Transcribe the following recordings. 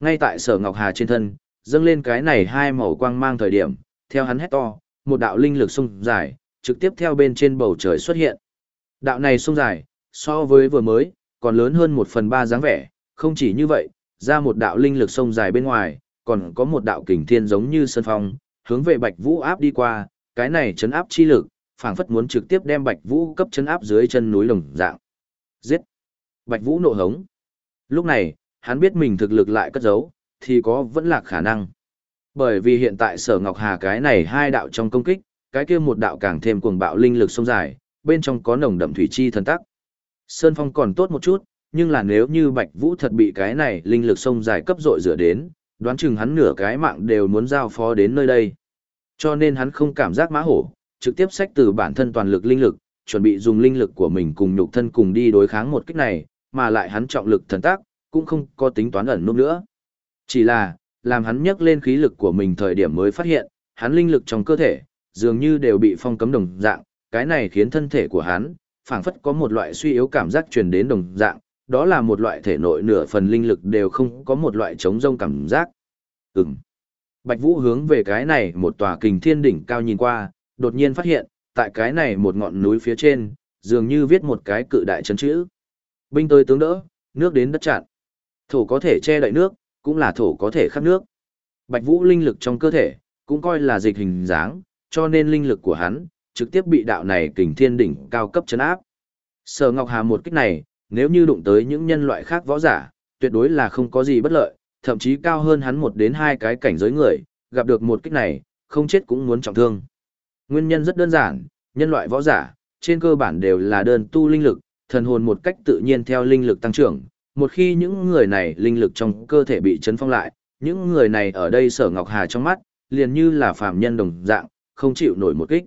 Ngay tại sở Ngọc Hà trên thân, dâng lên cái này hai màu quang mang thời điểm, theo hắn hét to, một đạo linh lực sông dài, trực tiếp theo bên trên bầu trời xuất hiện. Đạo này sông dài, so với vừa mới, còn lớn hơn một phần ba dáng vẻ, không chỉ như vậy, ra một đạo linh lực sông dài bên ngoài, còn có một đạo kình thiên giống như sơn phong, hướng về Bạch Vũ áp đi qua, cái này chấn áp chi lực, phảng phất muốn trực tiếp đem Bạch Vũ cấp chấn áp dưới chân núi lồng dạng. Giết! Bạch Vũ nộ hống. Lúc này, hắn biết mình thực lực lại cất giấu, thì có vẫn là khả năng. Bởi vì hiện tại Sở Ngọc Hà cái này hai đạo trong công kích, cái kia một đạo càng thêm cuồng bạo linh lực sông dài, bên trong có nồng đậm thủy chi thần tắc. Sơn Phong còn tốt một chút, nhưng là nếu như Bạch Vũ thật bị cái này linh lực sông dài cấp dội rửa đến, đoán chừng hắn nửa cái mạng đều muốn giao phó đến nơi đây. Cho nên hắn không cảm giác mã hổ, trực tiếp xách từ bản thân toàn lực linh lực, chuẩn bị dùng linh lực của mình cùng nhục thân cùng đi đối kháng một kích này, mà lại hắn trọng lực thần tác, cũng không có tính toán ẩn núp nữa. Chỉ là, làm hắn nhấc lên khí lực của mình thời điểm mới phát hiện, hắn linh lực trong cơ thể, dường như đều bị phong cấm đồng dạng, cái này khiến thân thể của hắn, phảng phất có một loại suy yếu cảm giác truyền đến đồng dạng, đó là một loại thể nội nửa phần linh lực đều không có một loại chống rông cảm giác. Ừm. Bạch Vũ hướng về cái này một tòa kình thiên đỉnh cao nhìn qua, đột nhiên phát hiện, tại cái này một ngọn núi phía trên, dường như viết một cái cự đại chấn chữ. Binh tới tướng đỡ, nước đến đất chặn. Thổ có thể che đậy nước, cũng là thổ có thể khắc nước. Bạch Vũ linh lực trong cơ thể, cũng coi là dịch hình dáng, cho nên linh lực của hắn, trực tiếp bị đạo này kình thiên đỉnh cao cấp chấn áp. Sở Ngọc Hà một kích này, nếu như đụng tới những nhân loại khác võ giả, tuyệt đối là không có gì bất lợi, thậm chí cao hơn hắn một đến hai cái cảnh giới người, gặp được một kích này, không chết cũng muốn trọng thương. Nguyên nhân rất đơn giản, nhân loại võ giả, trên cơ bản đều là đơn tu linh lực, thần hồn một cách tự nhiên theo linh lực tăng trưởng. Một khi những người này linh lực trong cơ thể bị chấn phong lại, những người này ở đây sở Ngọc Hà trong mắt, liền như là phàm nhân đồng dạng, không chịu nổi một kích.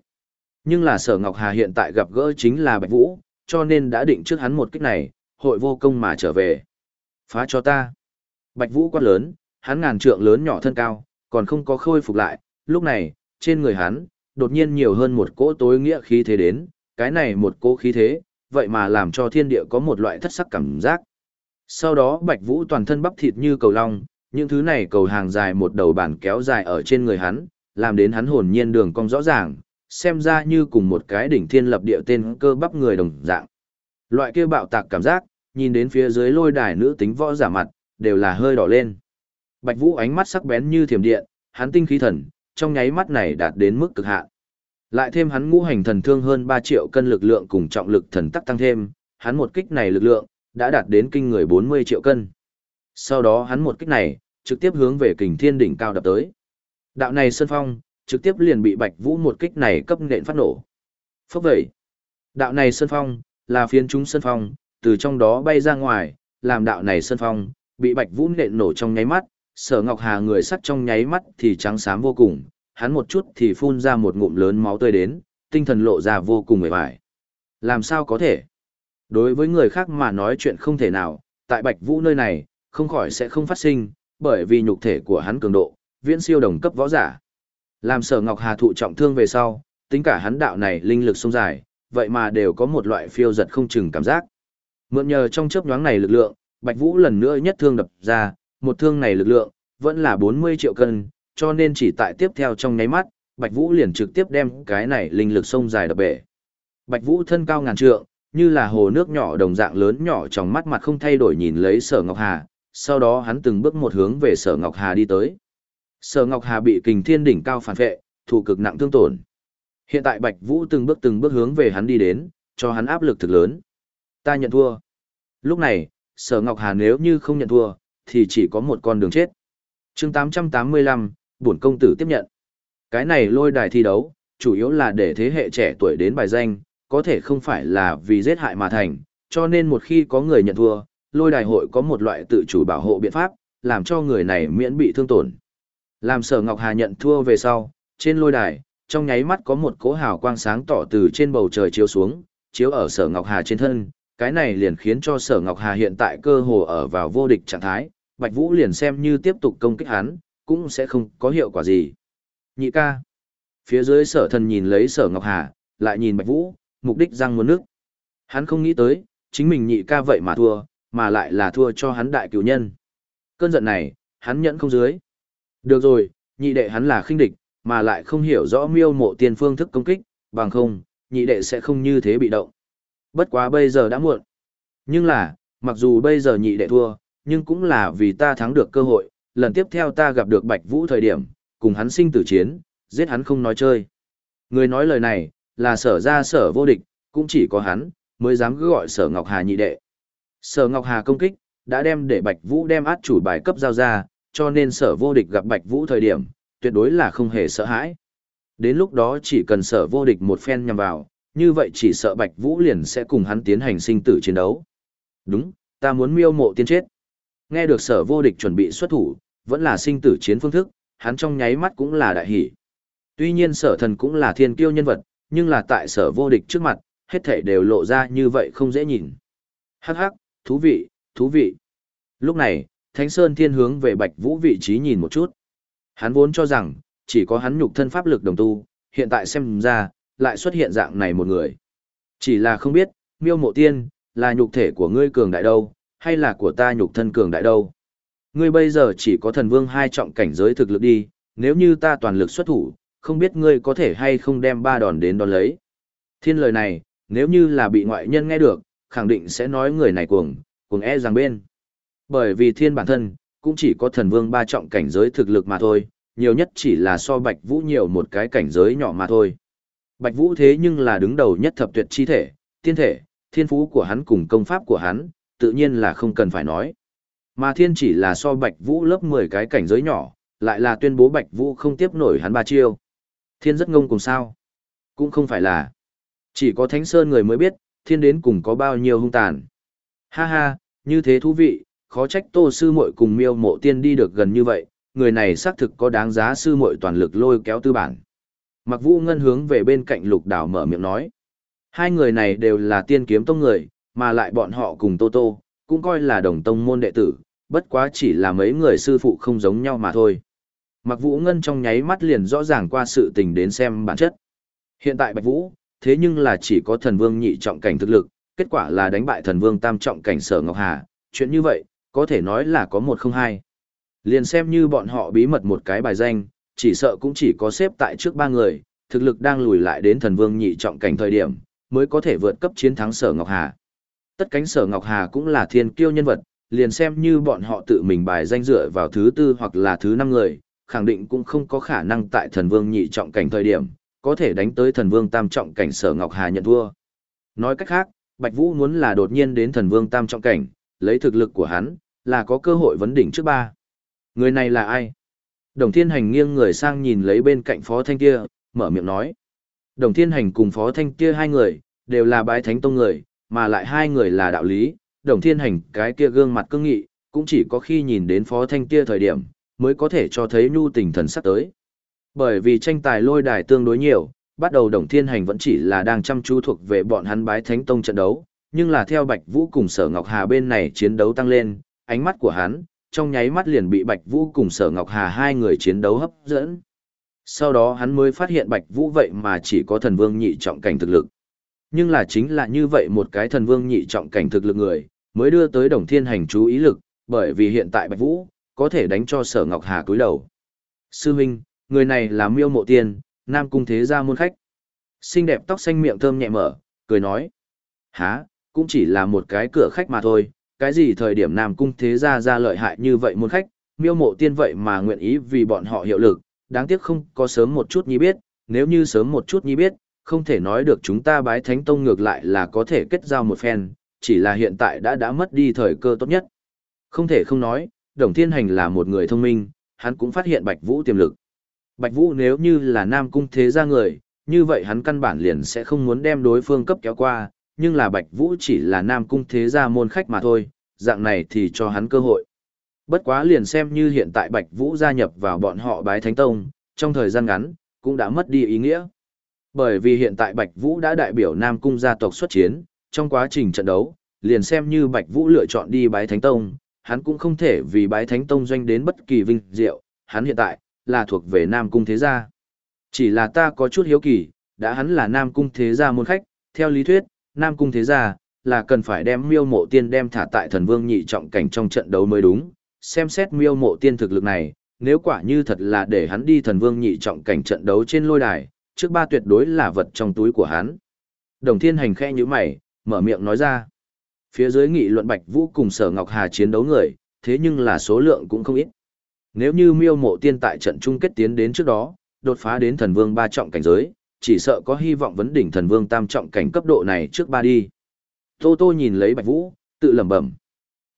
Nhưng là sở Ngọc Hà hiện tại gặp gỡ chính là Bạch Vũ, cho nên đã định trước hắn một kích này, hội vô công mà trở về. Phá cho ta. Bạch Vũ quát lớn, hắn ngàn trượng lớn nhỏ thân cao, còn không có khôi phục lại, lúc này, trên người hắn, đột nhiên nhiều hơn một cỗ tối nghĩa khí thế đến, cái này một cỗ khí thế, vậy mà làm cho thiên địa có một loại thất sắc cảm giác. Sau đó Bạch Vũ toàn thân bắp thịt như cầu long, những thứ này cầu hàng dài một đầu bản kéo dài ở trên người hắn, làm đến hắn hồn nhiên đường cong rõ ràng, xem ra như cùng một cái đỉnh thiên lập địa tên cơ bắp người đồng dạng. Loại kia bạo tạc cảm giác, nhìn đến phía dưới lôi đài nữ tính võ giả mặt, đều là hơi đỏ lên. Bạch Vũ ánh mắt sắc bén như thiểm điện, hắn tinh khí thần, trong nháy mắt này đạt đến mức cực hạn. Lại thêm hắn ngũ hành thần thương hơn 3 triệu cân lực lượng cùng trọng lực thần tắc tăng thêm, hắn một kích này lực lượng đã đạt đến kinh người 40 triệu cân. Sau đó hắn một kích này trực tiếp hướng về kình thiên đỉnh cao đập tới. Đạo này sơn phong, trực tiếp liền bị Bạch Vũ một kích này cấp nện phát nổ. Phốc vậy. Đạo này sơn phong, là phiến chúng sơn phong, từ trong đó bay ra ngoài, làm đạo này sơn phong, bị Bạch Vũ nện nổ trong nháy mắt, Sở Ngọc Hà người sắt trong nháy mắt thì trắng xám vô cùng, hắn một chút thì phun ra một ngụm lớn máu tươi đến, tinh thần lộ ra vô cùng mệt mỏi. Làm sao có thể? Đối với người khác mà nói chuyện không thể nào, tại Bạch Vũ nơi này, không khỏi sẽ không phát sinh, bởi vì nhục thể của hắn cường độ, viễn siêu đồng cấp võ giả. Làm Sở Ngọc Hà thụ trọng thương về sau, tính cả hắn đạo này linh lực sông dài, vậy mà đều có một loại phiêu giật không chừng cảm giác. Mượn nhờ trong chớp nhoáng này lực lượng, Bạch Vũ lần nữa nhất thương đập ra, một thương này lực lượng, vẫn là 40 triệu cân, cho nên chỉ tại tiếp theo trong nháy mắt, Bạch Vũ liền trực tiếp đem cái này linh lực sông dài đập bể. Bạch Vũ thân cao ngàn trượng, như là hồ nước nhỏ đồng dạng lớn nhỏ trong mắt mặt không thay đổi nhìn lấy Sở Ngọc Hà, sau đó hắn từng bước một hướng về Sở Ngọc Hà đi tới. Sở Ngọc Hà bị kình thiên đỉnh cao phản vệ, thụ cực nặng thương tổn. Hiện tại Bạch Vũ từng bước từng bước hướng về hắn đi đến, cho hắn áp lực thực lớn. Ta nhận thua. Lúc này, Sở Ngọc Hà nếu như không nhận thua, thì chỉ có một con đường chết. chương 885, bổn công tử tiếp nhận. Cái này lôi đài thi đấu, chủ yếu là để thế hệ trẻ tuổi đến bài danh, có thể không phải là vì giết hại mà thành, cho nên một khi có người nhận thua, lôi đài hội có một loại tự chủ bảo hộ biện pháp, làm cho người này miễn bị thương tổn. Làm sở Ngọc Hà nhận thua về sau, trên lôi đài, trong nháy mắt có một cỗ hào quang sáng tỏ từ trên bầu trời chiếu xuống, chiếu ở sở Ngọc Hà trên thân, cái này liền khiến cho sở Ngọc Hà hiện tại cơ hồ ở vào vô địch trạng thái, Bạch Vũ liền xem như tiếp tục công kích hắn, cũng sẽ không có hiệu quả gì. Nhị ca. Phía dưới sở thần nhìn lấy sở Ngọc Hà, lại nhìn Bạch Vũ, mục đích răng muốn nước. Hắn không nghĩ tới, chính mình nhị ca vậy mà thua, mà lại là thua cho hắn đại cửu nhân. Cơn giận này, hắn nhẫn không dưới. Được rồi, nhị đệ hắn là khinh địch, mà lại không hiểu rõ miêu mộ tiên phương thức công kích, bằng không, nhị đệ sẽ không như thế bị động. Bất quá bây giờ đã muộn. Nhưng là, mặc dù bây giờ nhị đệ thua, nhưng cũng là vì ta thắng được cơ hội, lần tiếp theo ta gặp được Bạch Vũ thời điểm, cùng hắn sinh tử chiến, giết hắn không nói chơi. Người nói lời này, là sở ra sở vô địch, cũng chỉ có hắn, mới dám cứ gọi sở Ngọc Hà nhị đệ. Sở Ngọc Hà công kích, đã đem để Bạch Vũ đem át chủ bài cấp giao ra, cho nên sở vô địch gặp Bạch Vũ thời điểm, tuyệt đối là không hề sợ hãi. Đến lúc đó chỉ cần sở vô địch một phen nhằm vào, như vậy chỉ sợ Bạch Vũ liền sẽ cùng hắn tiến hành sinh tử chiến đấu. Đúng, ta muốn miêu mộ tiên chết. Nghe được sở vô địch chuẩn bị xuất thủ, vẫn là sinh tử chiến phương thức, hắn trong nháy mắt cũng là đại hỷ. Tuy nhiên sở thần cũng là thiên kiêu nhân vật, nhưng là tại sở vô địch trước mặt, hết thảy đều lộ ra như vậy không dễ nhìn. Hắc hắc, thú vị, thú vị. Lúc này, Thánh Sơn Thiên hướng về Bạch Vũ vị trí nhìn một chút. Hắn vốn cho rằng, chỉ có hắn nhục thân pháp lực đồng tu, hiện tại xem ra, lại xuất hiện dạng này một người. Chỉ là không biết, miêu mộ tiên, là nhục thể của ngươi cường đại đâu, hay là của ta nhục thân cường đại đâu. Ngươi bây giờ chỉ có thần vương hai trọng cảnh giới thực lực đi, nếu như ta toàn lực xuất thủ, không biết ngươi có thể hay không đem ba đòn đến đón lấy. Thiên lời này, nếu như là bị ngoại nhân nghe được, khẳng định sẽ nói người này cuồng, cuồng e rằng bên. Bởi vì thiên bản thân, cũng chỉ có thần vương ba trọng cảnh giới thực lực mà thôi, nhiều nhất chỉ là so Bạch Vũ nhiều một cái cảnh giới nhỏ mà thôi. Bạch Vũ thế nhưng là đứng đầu nhất thập tuyệt chi thể, tiên thể, thiên phú của hắn cùng công pháp của hắn, tự nhiên là không cần phải nói. Mà thiên chỉ là so Bạch Vũ lớp 10 cái cảnh giới nhỏ, lại là tuyên bố Bạch Vũ không tiếp nổi hắn ba chiêu. Thiên rất ngông cùng sao? Cũng không phải là. Chỉ có Thánh Sơn người mới biết, thiên đến cùng có bao nhiêu hung tàn. Ha ha, như thế thú vị, khó trách tô sư muội cùng miêu mộ tiên đi được gần như vậy, người này xác thực có đáng giá sư muội toàn lực lôi kéo tư bản. Mặc vũ ngân hướng về bên cạnh lục đảo mở miệng nói. Hai người này đều là tiên kiếm tông người, mà lại bọn họ cùng Tô Tô, cũng coi là đồng tông môn đệ tử, bất quá chỉ là mấy người sư phụ không giống nhau mà thôi. Mặc vũ ngân trong nháy mắt liền rõ ràng qua sự tình đến xem bản chất. Hiện tại Bạch Vũ, thế nhưng là chỉ có thần vương nhị trọng cảnh thực lực, kết quả là đánh bại thần vương tam trọng cảnh sở Ngọc Hà, chuyện như vậy, có thể nói là có một không hai. Liền xem như bọn họ bí mật một cái bài danh, chỉ sợ cũng chỉ có xếp tại trước ba người, thực lực đang lùi lại đến thần vương nhị trọng cảnh thời điểm, mới có thể vượt cấp chiến thắng sở Ngọc Hà. Tất cánh sở Ngọc Hà cũng là thiên kiêu nhân vật, liền xem như bọn họ tự mình bài danh dựa vào thứ tư hoặc là thứ năm người, khẳng định cũng không có khả năng tại thần vương nhị trọng cảnh thời điểm, có thể đánh tới thần vương tam trọng cảnh sở Ngọc Hà nhận thua. Nói cách khác, Bạch Vũ muốn là đột nhiên đến thần vương tam trọng cảnh, lấy thực lực của hắn, là có cơ hội vấn đỉnh trước ba. Người này là ai? Đồng Thiên Hành nghiêng người sang nhìn lấy bên cạnh Phó Thanh kia, mở miệng nói. Đồng Thiên Hành cùng Phó Thanh kia hai người, đều là bái thánh tông người, mà lại hai người là đạo lý. Đồng Thiên Hành cái kia gương mặt cương nghị, cũng chỉ có khi nhìn đến Phó Thanh kia thời điểm, mới có thể cho thấy nhu tình thần sắc tới. Bởi vì tranh tài lôi đài tương đối nhiều, bắt đầu Đồng Thiên Hành vẫn chỉ là đang chăm chú thuộc về bọn hắn bái thánh tông trận đấu, nhưng là theo Bạch Vũ cùng Sở Ngọc Hà bên này chiến đấu tăng lên, ánh mắt của hắn, trong nháy mắt liền bị Bạch Vũ cùng Sở Ngọc Hà hai người chiến đấu hấp dẫn. Sau đó hắn mới phát hiện Bạch Vũ vậy mà chỉ có thần vương nhị trọng cảnh thực lực. Nhưng là chính là như vậy một cái thần vương nhị trọng cảnh thực lực người, mới đưa tới đồng thiên hành chú ý lực, bởi vì hiện tại Bạch Vũ, có thể đánh cho Sở Ngọc Hà cúi đầu. Sư Minh, người này là miêu mộ tiên, nam cung thế gia môn khách. Xinh đẹp tóc xanh miệng thơm nhẹ mở, cười nói. há cũng chỉ là một cái cửa khách mà thôi, cái gì thời điểm Nam Cung thế gia ra lợi hại như vậy môn khách, miêu mộ tiên vậy mà nguyện ý vì bọn họ hiệu lực, đáng tiếc không có sớm một chút nhi biết, nếu như sớm một chút nhi biết, không thể nói được chúng ta bái thánh tông ngược lại là có thể kết giao một phen, chỉ là hiện tại đã đã mất đi thời cơ tốt nhất. Không thể không nói, Đồng Thiên Hành là một người thông minh, hắn cũng phát hiện Bạch Vũ tiềm lực. Bạch Vũ nếu như là Nam Cung thế gia người, như vậy hắn căn bản liền sẽ không muốn đem đối phương cấp kéo qua, nhưng là Bạch Vũ chỉ là nam cung thế gia môn khách mà thôi, dạng này thì cho hắn cơ hội. Bất quá liền xem như hiện tại Bạch Vũ gia nhập vào bọn họ bái thánh tông, trong thời gian ngắn, cũng đã mất đi ý nghĩa. Bởi vì hiện tại Bạch Vũ đã đại biểu Nam Cung gia tộc xuất chiến, trong quá trình trận đấu, liền xem như Bạch Vũ lựa chọn đi bái Thánh Tông, hắn cũng không thể vì bái Thánh Tông doanh đến bất kỳ vinh diệu, hắn hiện tại, là thuộc về Nam Cung Thế Gia. Chỉ là ta có chút hiếu kỳ, đã hắn là Nam Cung Thế Gia môn khách, theo lý thuyết, Nam Cung thế gia là cần phải đem miêu mộ tiên đem thả tại thần vương nhị trọng cảnh trong trận đấu mới đúng, xem xét miêu mộ tiên thực lực này, nếu quả như thật là để hắn đi thần vương nhị trọng cảnh trận đấu trên lôi đài, trước ba tuyệt đối là vật trong túi của hắn. Đồng thiên hành khẽ như mày, mở miệng nói ra. Phía dưới nghị luận Bạch Vũ cùng Sở Ngọc Hà chiến đấu người, thế nhưng là số lượng cũng không ít. Nếu như miêu mộ tiên tại trận chung kết tiến đến trước đó, đột phá đến thần vương ba trọng cảnh giới, chỉ sợ có hy vọng vấn đỉnh thần vương tam trọng cảnh cấp độ này trước ba đi. Tô Tô nhìn lấy Bạch Vũ, tự lẩm bẩm.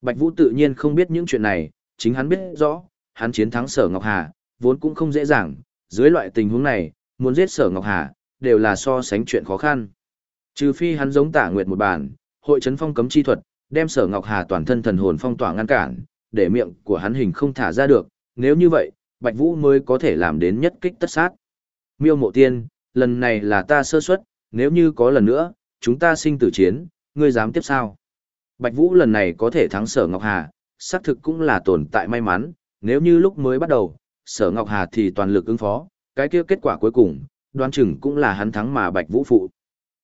Bạch Vũ tự nhiên không biết những chuyện này, chính hắn biết rõ, hắn chiến thắng Sở Ngọc Hà, vốn cũng không dễ dàng, dưới loại tình huống này, muốn giết Sở Ngọc Hà, đều là so sánh chuyện khó khăn. Trừ phi hắn giống Tả Nguyệt một bản, hội trấn phong cấm chi thuật, đem Sở Ngọc Hà toàn thân thần hồn phong tỏa ngăn cản, để miệng của hắn hình không thả ra được, nếu như vậy, Bạch Vũ mới có thể làm đến nhất kích tất sát. Miêu Mộ Tiên, lần này là ta sơ suất, nếu như có lần nữa, chúng ta sinh tử chiến, ngươi dám tiếp sao? Bạch Vũ lần này có thể thắng Sở Ngọc Hà, xác thực cũng là tồn tại may mắn, nếu như lúc mới bắt đầu, Sở Ngọc Hà thì toàn lực ứng phó, cái kia kết quả cuối cùng, đoán chừng cũng là hắn thắng mà Bạch Vũ phụ.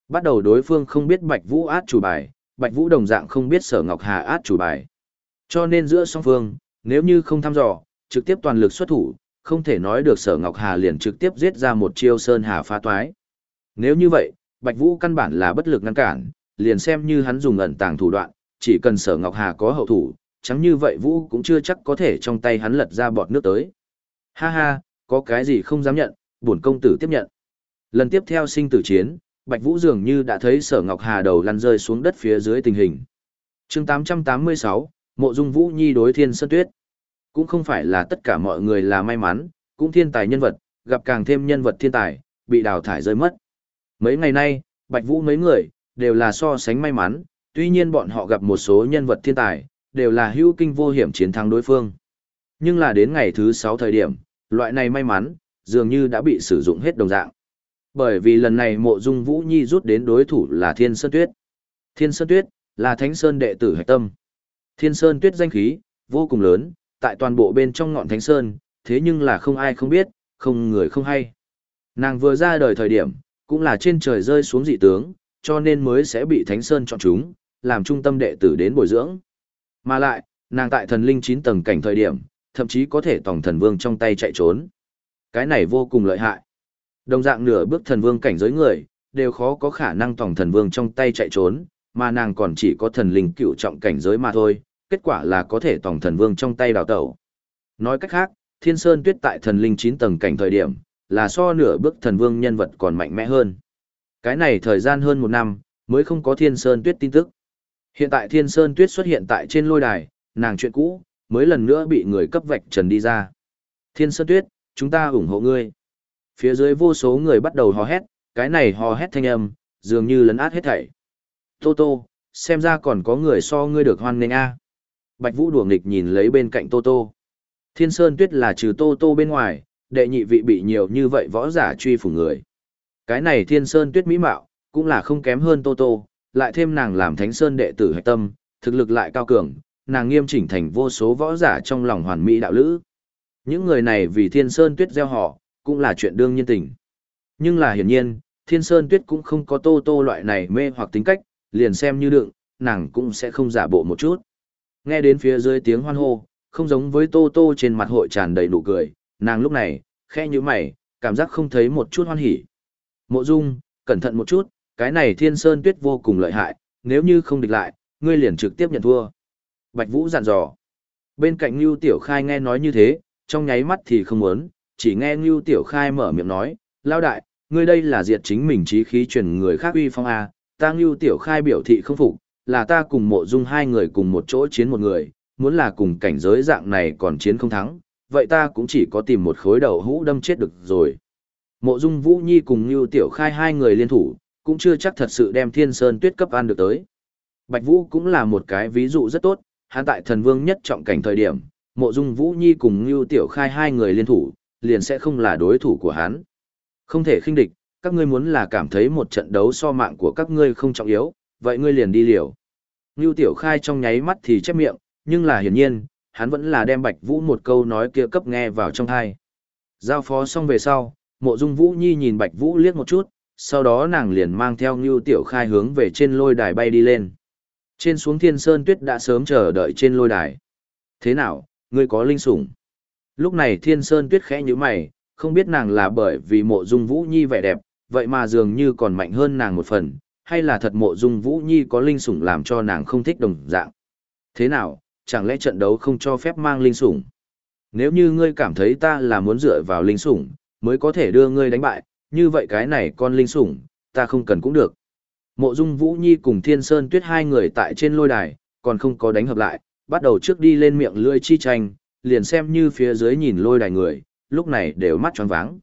Bắt đầu đối phương không biết Bạch Vũ át chủ bài, Bạch Vũ đồng dạng không biết Sở Ngọc Hà át chủ bài. Cho nên giữa song phương, nếu như không thăm dò, trực tiếp toàn lực xuất thủ, không thể nói được Sở Ngọc Hà liền trực tiếp giết ra một chiêu sơn hà phá toái. Nếu như vậy, Bạch Vũ căn bản là bất lực ngăn cản, liền xem như hắn dùng ẩn tàng thủ đoạn, chỉ cần Sở Ngọc Hà có hậu thủ, chẳng như vậy Vũ cũng chưa chắc có thể trong tay hắn lật ra bọt nước tới. Ha ha, có cái gì không dám nhận, bổn công tử tiếp nhận. Lần tiếp theo sinh tử chiến, Bạch Vũ dường như đã thấy Sở Ngọc Hà đầu lăn rơi xuống đất phía dưới tình hình. Chương 886, Mộ Dung Vũ Nhi đối Thiên Sơn Tuyết. Cũng không phải là tất cả mọi người là may mắn, cũng thiên tài nhân vật, gặp càng thêm nhân vật thiên tài, bị đào thải rơi mất. Mấy ngày nay, Bạch Vũ mấy người, đều là so sánh may mắn, tuy nhiên bọn họ gặp một số nhân vật thiên tài, đều là hữu kinh vô hiểm chiến thắng đối phương. Nhưng là đến ngày thứ 6 thời điểm, loại này may mắn, dường như đã bị sử dụng hết đồng dạng. Bởi vì lần này mộ dung Vũ Nhi rút đến đối thủ là Thiên Sơn Tuyết. Thiên Sơn Tuyết, là Thánh Sơn đệ tử hạch tâm. Thiên Sơn Tuyết danh khí, vô cùng lớn, tại toàn bộ bên trong ngọn Thánh Sơn, thế nhưng là không ai không biết, không người không hay. Nàng vừa ra đời thời điểm, cũng là trên trời rơi xuống dị tướng, cho nên mới sẽ bị Thánh Sơn chọn chúng, làm trung tâm đệ tử đến bồi dưỡng. Mà lại, nàng tại thần linh 9 tầng cảnh thời điểm, thậm chí có thể tổng thần vương trong tay chạy trốn. Cái này vô cùng lợi hại. Đồng dạng nửa bước thần vương cảnh giới người, đều khó có khả năng tòng thần vương trong tay chạy trốn, mà nàng còn chỉ có thần linh cựu trọng cảnh giới mà thôi, kết quả là có thể tòng thần vương trong tay đào tẩu. Nói cách khác, Thiên Sơn Tuyết tại thần linh 9 tầng cảnh thời điểm, là so nửa bước thần vương nhân vật còn mạnh mẽ hơn. Cái này thời gian hơn một năm, mới không có Thiên Sơn Tuyết tin tức. Hiện tại Thiên Sơn Tuyết xuất hiện tại trên lôi đài, nàng chuyện cũ, mới lần nữa bị người cấp vạch trần đi ra. Thiên Sơn Tuyết, chúng ta ủng hộ ngươi. Phía dưới vô số người bắt đầu hò hét, cái này hò hét thanh âm, dường như lấn át hết thảy. Tô Tô, xem ra còn có người so ngươi được hoan nghênh a. Bạch Vũ đùa nghịch nhìn lấy bên cạnh Tô Tô. Thiên Sơn Tuyết là trừ Tô Tô bên ngoài, đệ nhị vị bị nhiều như vậy võ giả truy phủ người. Cái này Thiên Sơn Tuyết mỹ mạo, cũng là không kém hơn Tô Tô, lại thêm nàng làm Thánh Sơn đệ tử hạch tâm, thực lực lại cao cường, nàng nghiêm chỉnh thành vô số võ giả trong lòng hoàn mỹ đạo lữ. Những người này vì Thiên Sơn Tuyết gieo họ, cũng là chuyện đương nhiên tình. Nhưng là hiển nhiên, Thiên Sơn Tuyết cũng không có Tô Tô loại này mê hoặc tính cách, liền xem như đựng, nàng cũng sẽ không giả bộ một chút. Nghe đến phía dưới tiếng hoan hô, không giống với Tô Tô trên mặt hội tràn đầy nụ cười, nàng lúc này, khẽ như mày, cảm giác không thấy một chút hoan hỉ. Mộ Dung, cẩn thận một chút, cái này Thiên Sơn Tuyết vô cùng lợi hại, nếu như không địch lại, ngươi liền trực tiếp nhận thua. Bạch Vũ dặn dò. Bên cạnh Nưu Tiểu Khai nghe nói như thế, trong nháy mắt thì không muốn, chỉ nghe Ngưu Tiểu Khai mở miệng nói, lao đại, ngươi đây là diệt chính mình trí khí truyền người khác uy phong A, ta Ngưu Tiểu Khai biểu thị không phục, là ta cùng mộ dung hai người cùng một chỗ chiến một người, muốn là cùng cảnh giới dạng này còn chiến không thắng, vậy ta cũng chỉ có tìm một khối đầu hũ đâm chết được rồi. Mộ dung Vũ Nhi cùng Ngưu Tiểu Khai hai người liên thủ, cũng chưa chắc thật sự đem thiên sơn tuyết cấp ăn được tới. Bạch Vũ cũng là một cái ví dụ rất tốt, hắn tại thần vương nhất trọng cảnh thời điểm, mộ dung Vũ Nhi cùng Ngưu Tiểu Khai hai người liên thủ, liền sẽ không là đối thủ của hắn. Không thể khinh địch, các ngươi muốn là cảm thấy một trận đấu so mạng của các ngươi không trọng yếu, vậy ngươi liền đi liều. Ngưu Tiểu Khai trong nháy mắt thì chép miệng, nhưng là hiển nhiên, hắn vẫn là đem Bạch Vũ một câu nói kia cấp nghe vào trong tai. Giao phó xong về sau, Mộ Dung Vũ Nhi nhìn Bạch Vũ liếc một chút, sau đó nàng liền mang theo Ngưu Tiểu Khai hướng về trên lôi đài bay đi lên. Trên xuống Thiên Sơn Tuyết đã sớm chờ đợi trên lôi đài. Thế nào, ngươi có linh sủng. Lúc này Thiên Sơn Tuyết khẽ như mày, không biết nàng là bởi vì mộ dung Vũ Nhi vẻ đẹp, vậy mà dường như còn mạnh hơn nàng một phần, hay là thật mộ dung Vũ Nhi có linh sủng làm cho nàng không thích đồng dạng. Thế nào, chẳng lẽ trận đấu không cho phép mang linh sủng? Nếu như ngươi cảm thấy ta là muốn dựa vào linh sủng, mới có thể đưa ngươi đánh bại, như vậy cái này con linh sủng, ta không cần cũng được. Mộ Dung Vũ Nhi cùng Thiên Sơn Tuyết hai người tại trên lôi đài, còn không có đánh hợp lại, bắt đầu trước đi lên miệng lưỡi chi tranh, liền xem như phía dưới nhìn lôi đài người, lúc này đều mắt tròn váng.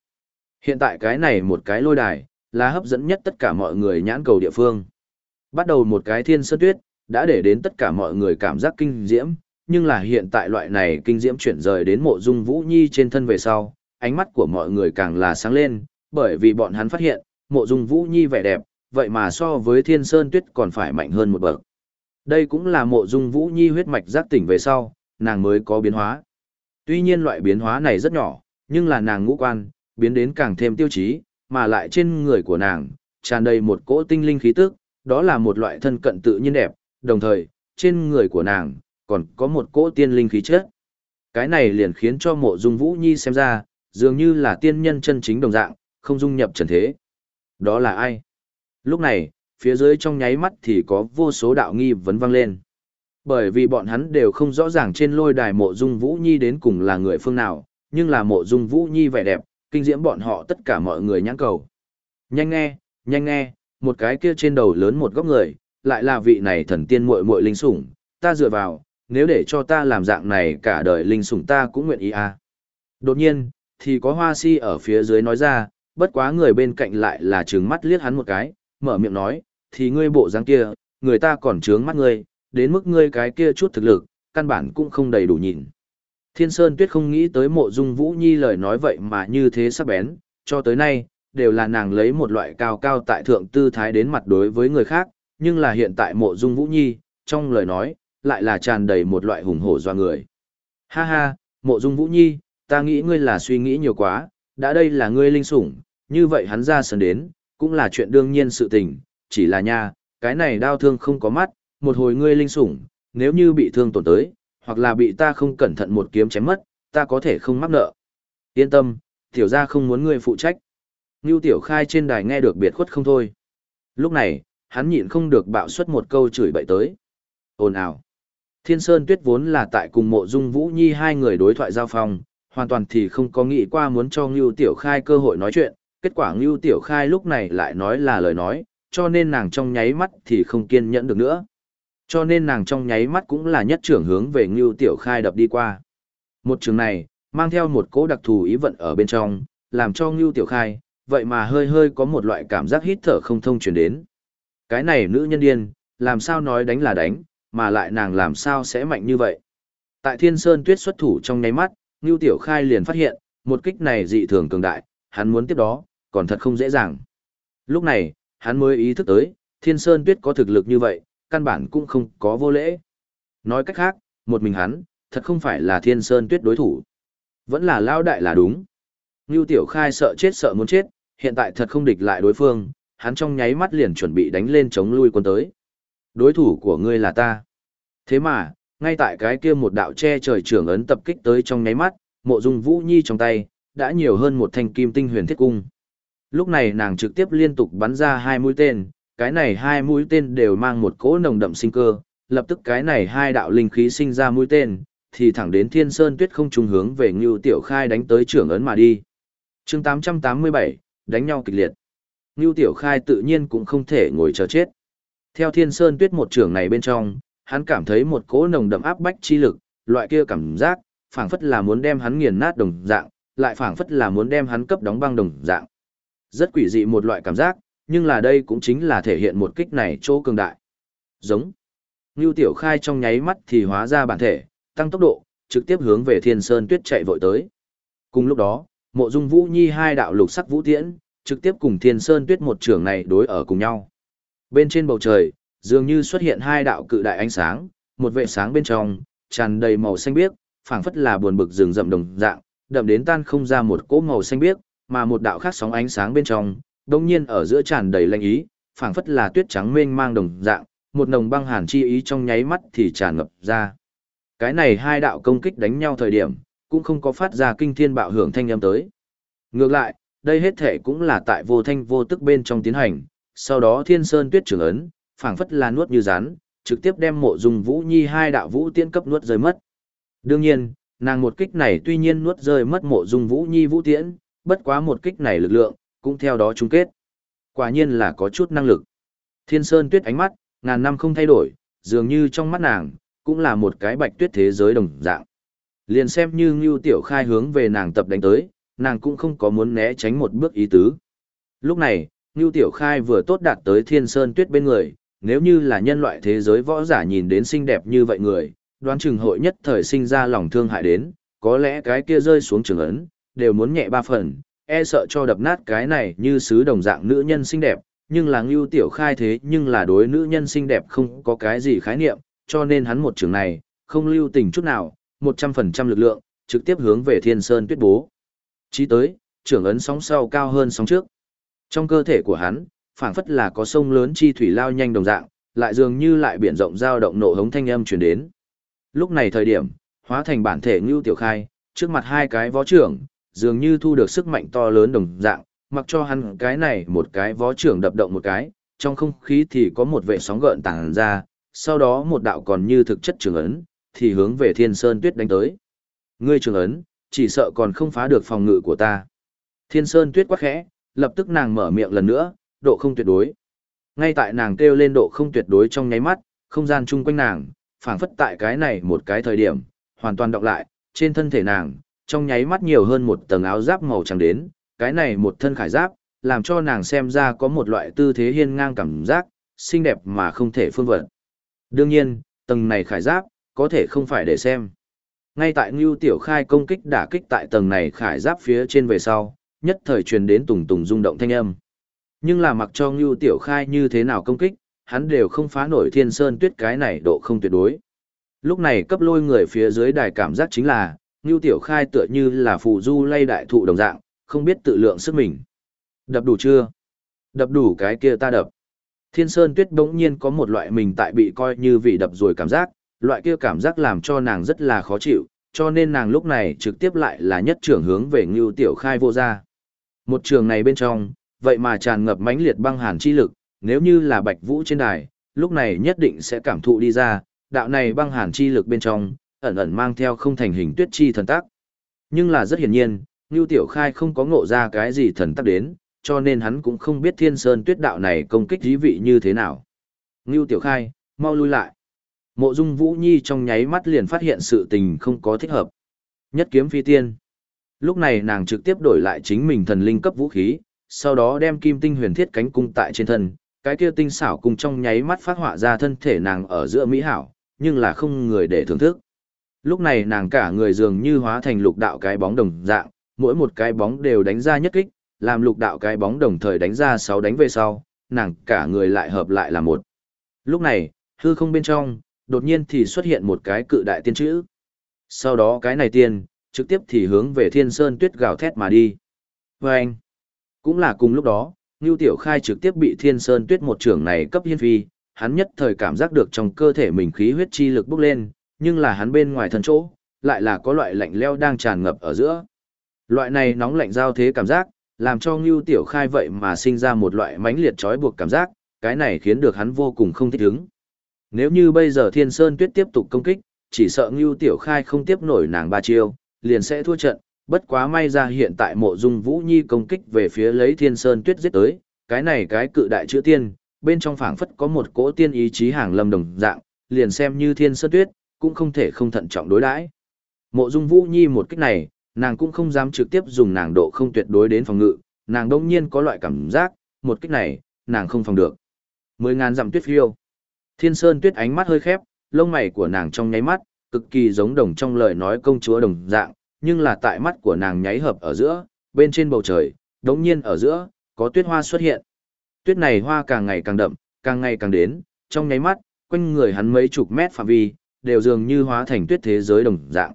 Hiện tại cái này một cái lôi đài, là hấp dẫn nhất tất cả mọi người nhãn cầu địa phương. Bắt đầu một cái Thiên Sơn Tuyết, đã để đến tất cả mọi người cảm giác kinh diễm, nhưng là hiện tại loại này kinh diễm chuyển rời đến mộ dung Vũ Nhi trên thân về sau, ánh mắt của mọi người càng là sáng lên, bởi vì bọn hắn phát hiện, mộ dung Vũ Nhi vẻ đẹp, vậy mà so với thiên sơn tuyết còn phải mạnh hơn một bậc. Đây cũng là mộ dung Vũ Nhi huyết mạch giác tỉnh về sau, nàng mới có biến hóa. Tuy nhiên loại biến hóa này rất nhỏ, nhưng là nàng ngũ quan, biến đến càng thêm tiêu chí, mà lại trên người của nàng, tràn đầy một cỗ tinh linh khí tức, đó là một loại thân cận tự nhiên đẹp, đồng thời, trên người của nàng, còn có một cỗ tiên linh khí chất. Cái này liền khiến cho mộ dung Vũ Nhi xem ra, dường như là tiên nhân chân chính đồng dạng, không dung nhập trần thế. Đó là ai? Lúc này, phía dưới trong nháy mắt thì có vô số đạo nghi vấn vang lên. Bởi vì bọn hắn đều không rõ ràng trên lôi đài mộ dung Vũ Nhi đến cùng là người phương nào, nhưng là mộ dung Vũ Nhi vẻ đẹp, kinh diễm bọn họ tất cả mọi người nhãn cầu. Nhanh nghe, nhanh nghe, một cái kia trên đầu lớn một góc người, lại là vị này thần tiên muội muội linh sủng, ta dựa vào, nếu để cho ta làm dạng này cả đời linh sủng ta cũng nguyện ý à. Đột nhiên, thì có hoa si ở phía dưới nói ra, bất quá người bên cạnh lại là trừng mắt liếc hắn một cái, mở miệng nói, thì ngươi bộ dáng kia, người ta còn trướng mắt ngươi, đến mức ngươi cái kia chút thực lực, căn bản cũng không đầy đủ nhìn. Thiên Sơn Tuyết không nghĩ tới mộ dung Vũ Nhi lời nói vậy mà như thế sắc bén, cho tới nay, đều là nàng lấy một loại cao cao tại thượng tư thái đến mặt đối với người khác, nhưng là hiện tại mộ dung Vũ Nhi, trong lời nói, lại là tràn đầy một loại hùng hổ doa người. Ha ha, mộ dung Vũ Nhi, ta nghĩ ngươi là suy nghĩ nhiều quá, đã đây là ngươi linh sủng, như vậy hắn ra sân đến, cũng là chuyện đương nhiên sự tình, chỉ là nha, cái này đau thương không có mắt, một hồi ngươi linh sủng, nếu như bị thương tổn tới, hoặc là bị ta không cẩn thận một kiếm chém mất, ta có thể không mắc nợ. Yên tâm, tiểu gia không muốn ngươi phụ trách. Ngưu tiểu khai trên đài nghe được biệt khuất không thôi. Lúc này, hắn nhịn không được bạo xuất một câu chửi bậy tới. Ồn ào. Thiên Sơn Tuyết vốn là tại cùng mộ dung Vũ Nhi hai người đối thoại giao phòng, hoàn toàn thì không có nghĩ qua muốn cho Ngưu Tiểu Khai cơ hội nói chuyện, kết quả Ngưu Tiểu Khai lúc này lại nói là lời nói, cho nên nàng trong nháy mắt thì không kiên nhẫn được nữa. Cho nên nàng trong nháy mắt cũng là nhất trưởng hướng về Ngưu Tiểu Khai đập đi qua. Một trường này, mang theo một cỗ đặc thù ý vận ở bên trong, làm cho Ngưu Tiểu Khai, vậy mà hơi hơi có một loại cảm giác hít thở không thông chuyển đến. Cái này nữ nhân điên, làm sao nói đánh là đánh, mà lại nàng làm sao sẽ mạnh như vậy. Tại Thiên Sơn Tuyết xuất thủ trong nháy mắt, Ngưu Tiểu Khai liền phát hiện, một kích này dị thường cường đại, hắn muốn tiếp đó, còn thật không dễ dàng. Lúc này, hắn mới ý thức tới, Thiên Sơn Tuyết có thực lực như vậy, căn bản cũng không có vô lễ. Nói cách khác, một mình hắn, thật không phải là Thiên Sơn Tuyết đối thủ. Vẫn là lao đại là đúng. Ngưu Tiểu Khai sợ chết sợ muốn chết, hiện tại thật không địch lại đối phương, hắn trong nháy mắt liền chuẩn bị đánh lên chống lui quân tới. Đối thủ của ngươi là ta. Thế mà, ngay tại cái kia một đạo che trời trưởng ấn tập kích tới trong nháy mắt, mộ dung vũ nhi trong tay, đã nhiều hơn một thanh kim tinh huyền thiết cung. Lúc này nàng trực tiếp liên tục bắn ra hai mũi tên, cái này hai mũi tên đều mang một cỗ nồng đậm sinh cơ, lập tức cái này hai đạo linh khí sinh ra mũi tên, thì thẳng đến thiên sơn tuyết không trùng hướng về Ngưu Tiểu Khai đánh tới trưởng ấn mà đi. chương 887, đánh nhau kịch liệt. Ngưu Tiểu Khai tự nhiên cũng không thể ngồi chờ chết. Theo thiên sơn tuyết một trưởng này bên trong, hắn cảm thấy một cỗ nồng đậm áp bách chi lực, loại kia cảm giác, phảng phất là muốn đem hắn nghiền nát đồng dạng, lại phảng phất là muốn đem hắn cấp đóng băng đồng dạng. Rất quỷ dị một loại cảm giác, nhưng là đây cũng chính là thể hiện một kích này chỗ cường đại. Giống. Ngưu Tiểu Khai trong nháy mắt thì hóa ra bản thể, tăng tốc độ, trực tiếp hướng về Thiên Sơn Tuyết chạy vội tới. Cùng lúc đó, Mộ Dung Vũ Nhi hai đạo lục sắc vũ tiễn, trực tiếp cùng Thiên Sơn Tuyết một trường này đối ở cùng nhau. Bên trên bầu trời, dường như xuất hiện hai đạo cự đại ánh sáng, một vệ sáng bên trong, tràn đầy màu xanh biếc, phảng phất là buồn bực rừng rậm đồng dạng, đậm đến tan không ra một cỗ màu xanh biếc, mà một đạo khác sóng ánh sáng bên trong, đông nhiên ở giữa tràn đầy lạnh ý, phảng phất là tuyết trắng mênh mang đồng dạng, một nồng băng hàn chi ý trong nháy mắt thì tràn ngập ra. Cái này hai đạo công kích đánh nhau thời điểm, cũng không có phát ra kinh thiên bạo hưởng thanh âm tới. Ngược lại, đây hết thể cũng là tại vô thanh vô tức bên trong tiến hành, sau đó thiên sơn tuyết trưởng ấn, phảng phất là nuốt như rắn, trực tiếp đem mộ dung vũ nhi hai đạo vũ tiên cấp nuốt rơi mất. Đương nhiên, nàng một kích này tuy nhiên nuốt rơi mất mộ dung vũ nhi vũ tiễn, bất quá một kích này lực lượng, cũng theo đó chung kết. Quả nhiên là có chút năng lực. Thiên sơn tuyết ánh mắt, ngàn năm không thay đổi, dường như trong mắt nàng, cũng là một cái bạch tuyết thế giới đồng dạng. Liền xem như Ngưu Tiểu Khai hướng về nàng tập đánh tới, nàng cũng không có muốn né tránh một bước ý tứ. Lúc này, Ngưu Tiểu Khai vừa tốt đạt tới Thiên Sơn Tuyết bên người, nếu như là nhân loại thế giới võ giả nhìn đến xinh đẹp như vậy người, đoán chừng hội nhất thời sinh ra lòng thương hại đến, có lẽ cái kia rơi xuống trường ấn, đều muốn nhẹ ba phần, e sợ cho đập nát cái này như sứ đồng dạng nữ nhân xinh đẹp, nhưng là Ngưu Tiểu Khai thế nhưng là đối nữ nhân xinh đẹp không có cái gì khái niệm, cho nên hắn một trường này, không lưu tình chút nào, 100% lực lượng, trực tiếp hướng về Thiên Sơn Tuyết Bố. Chí tới, trưởng ấn sóng sau cao hơn sóng trước. Trong cơ thể của hắn, phảng phất là có sông lớn chi thủy lao nhanh đồng dạng, lại dường như lại biển rộng dao động nổ hống thanh âm truyền đến. Lúc này thời điểm, hóa thành bản thể Ngưu Tiểu Khai, trước mặt hai cái võ trưởng, dường như thu được sức mạnh to lớn đồng dạng, mặc cho hắn cái này một cái võ trưởng đập động một cái, trong không khí thì có một vệ sóng gợn tàng ra, sau đó một đạo còn như thực chất trường ấn, thì hướng về Thiên Sơn Tuyết đánh tới. Ngươi trường ấn, chỉ sợ còn không phá được phòng ngự của ta. Thiên Sơn Tuyết quá khẽ, lập tức nàng mở miệng lần nữa, độ không tuyệt đối. Ngay tại nàng kêu lên độ không tuyệt đối trong nháy mắt, không gian chung quanh nàng, phảng phất tại cái này một cái thời điểm, hoàn toàn đọc lại, trên thân thể nàng, trong nháy mắt nhiều hơn một tầng áo giáp màu trắng đến, cái này một thân khải giáp, làm cho nàng xem ra có một loại tư thế hiên ngang cảm giác, xinh đẹp mà không thể phương vận. Đương nhiên, tầng này khải giáp, có thể không phải để xem. Ngay tại Ngưu Tiểu Khai công kích đả kích tại tầng này khải giáp phía trên về sau, nhất thời truyền đến tùng tùng rung động thanh âm. Nhưng là mặc cho Ngưu Tiểu Khai như thế nào công kích, hắn đều không phá nổi thiên sơn tuyết cái này độ không tuyệt đối. Lúc này cấp lôi người phía dưới đài cảm giác chính là, Ngưu Tiểu Khai tựa như là phù du lay đại thụ đồng dạng, không biết tự lượng sức mình. Đập đủ chưa? Đập đủ cái kia ta đập. Thiên Sơn Tuyết bỗng nhiên có một loại mình tại bị coi như vị đập rồi cảm giác, loại kia cảm giác làm cho nàng rất là khó chịu, cho nên nàng lúc này trực tiếp lại là nhất trưởng hướng về Ngưu Tiểu Khai vô ra. Một trường này bên trong, vậy mà tràn ngập mãnh liệt băng hàn chi lực, nếu như là Bạch Vũ trên đài, lúc này nhất định sẽ cảm thụ đi ra, đạo này băng hàn chi lực bên trong, ẩn ẩn mang theo không thành hình tuyết chi thần tác. Nhưng là rất hiển nhiên, Ngưu Tiểu Khai không có ngộ ra cái gì thần tác đến, cho nên hắn cũng không biết thiên sơn tuyết đạo này công kích dí vị như thế nào. Ngưu Tiểu Khai, mau lui lại. Mộ Dung Vũ Nhi trong nháy mắt liền phát hiện sự tình không có thích hợp. Nhất kiếm phi tiên. Lúc này nàng trực tiếp đổi lại chính mình thần linh cấp vũ khí, sau đó đem kim tinh huyền thiết cánh cung tại trên thân, cái kia tinh xảo cùng trong nháy mắt phát họa ra thân thể nàng ở giữa mỹ hảo, nhưng là không người để thưởng thức. Lúc này nàng cả người dường như hóa thành lục đạo cái bóng đồng dạng, mỗi một cái bóng đều đánh ra nhất kích, làm lục đạo cái bóng đồng thời đánh ra sáu đánh về sau, nàng cả người lại hợp lại là một. Lúc này, hư không bên trong, đột nhiên thì xuất hiện một cái cự đại tiên chữ. Sau đó cái này tiên, trực tiếp thì hướng về thiên sơn tuyết gào thét mà đi. Và anh, cũng là cùng lúc đó, Ngưu Tiểu Khai trực tiếp bị thiên sơn tuyết một trưởng này cấp hiên phi, hắn nhất thời cảm giác được trong cơ thể mình khí huyết chi lực bốc lên, nhưng là hắn bên ngoài thân chỗ, lại là có loại lạnh leo đang tràn ngập ở giữa. Loại này nóng lạnh giao thế cảm giác, làm cho Ngưu Tiểu Khai vậy mà sinh ra một loại mãnh liệt trói buộc cảm giác, cái này khiến được hắn vô cùng không thích ứng. Nếu như bây giờ Thiên Sơn Tuyết tiếp tục công kích, chỉ sợ Ngưu Tiểu Khai không tiếp nổi nàng ba chiêu, liền sẽ thua trận, bất quá may ra hiện tại mộ dung Vũ Nhi công kích về phía lấy Thiên Sơn Tuyết giết tới, cái này cái cự đại chữ tiên, bên trong phảng phất có một cỗ tiên ý chí hàng lâm đồng dạng, liền xem như Thiên Sơn Tuyết, cũng không thể không thận trọng đối đãi. Mộ dung Vũ Nhi một kích này, nàng cũng không dám trực tiếp dùng nàng độ không tuyệt đối đến phòng ngự, nàng đông nhiên có loại cảm giác, một kích này, nàng không phòng được. Mười ngàn dặm tuyết phiêu. Thiên Sơn Tuyết ánh mắt hơi khép, lông mày của nàng trong nháy mắt, cực kỳ giống đồng trong lời nói công chúa đồng dạng, nhưng là tại mắt của nàng nháy hợp ở giữa, bên trên bầu trời, đống nhiên ở giữa, có tuyết hoa xuất hiện. Tuyết này hoa càng ngày càng đậm, càng ngày càng đến, trong nháy mắt, quanh người hắn mấy chục mét phạm vi, đều dường như hóa thành tuyết thế giới đồng dạng.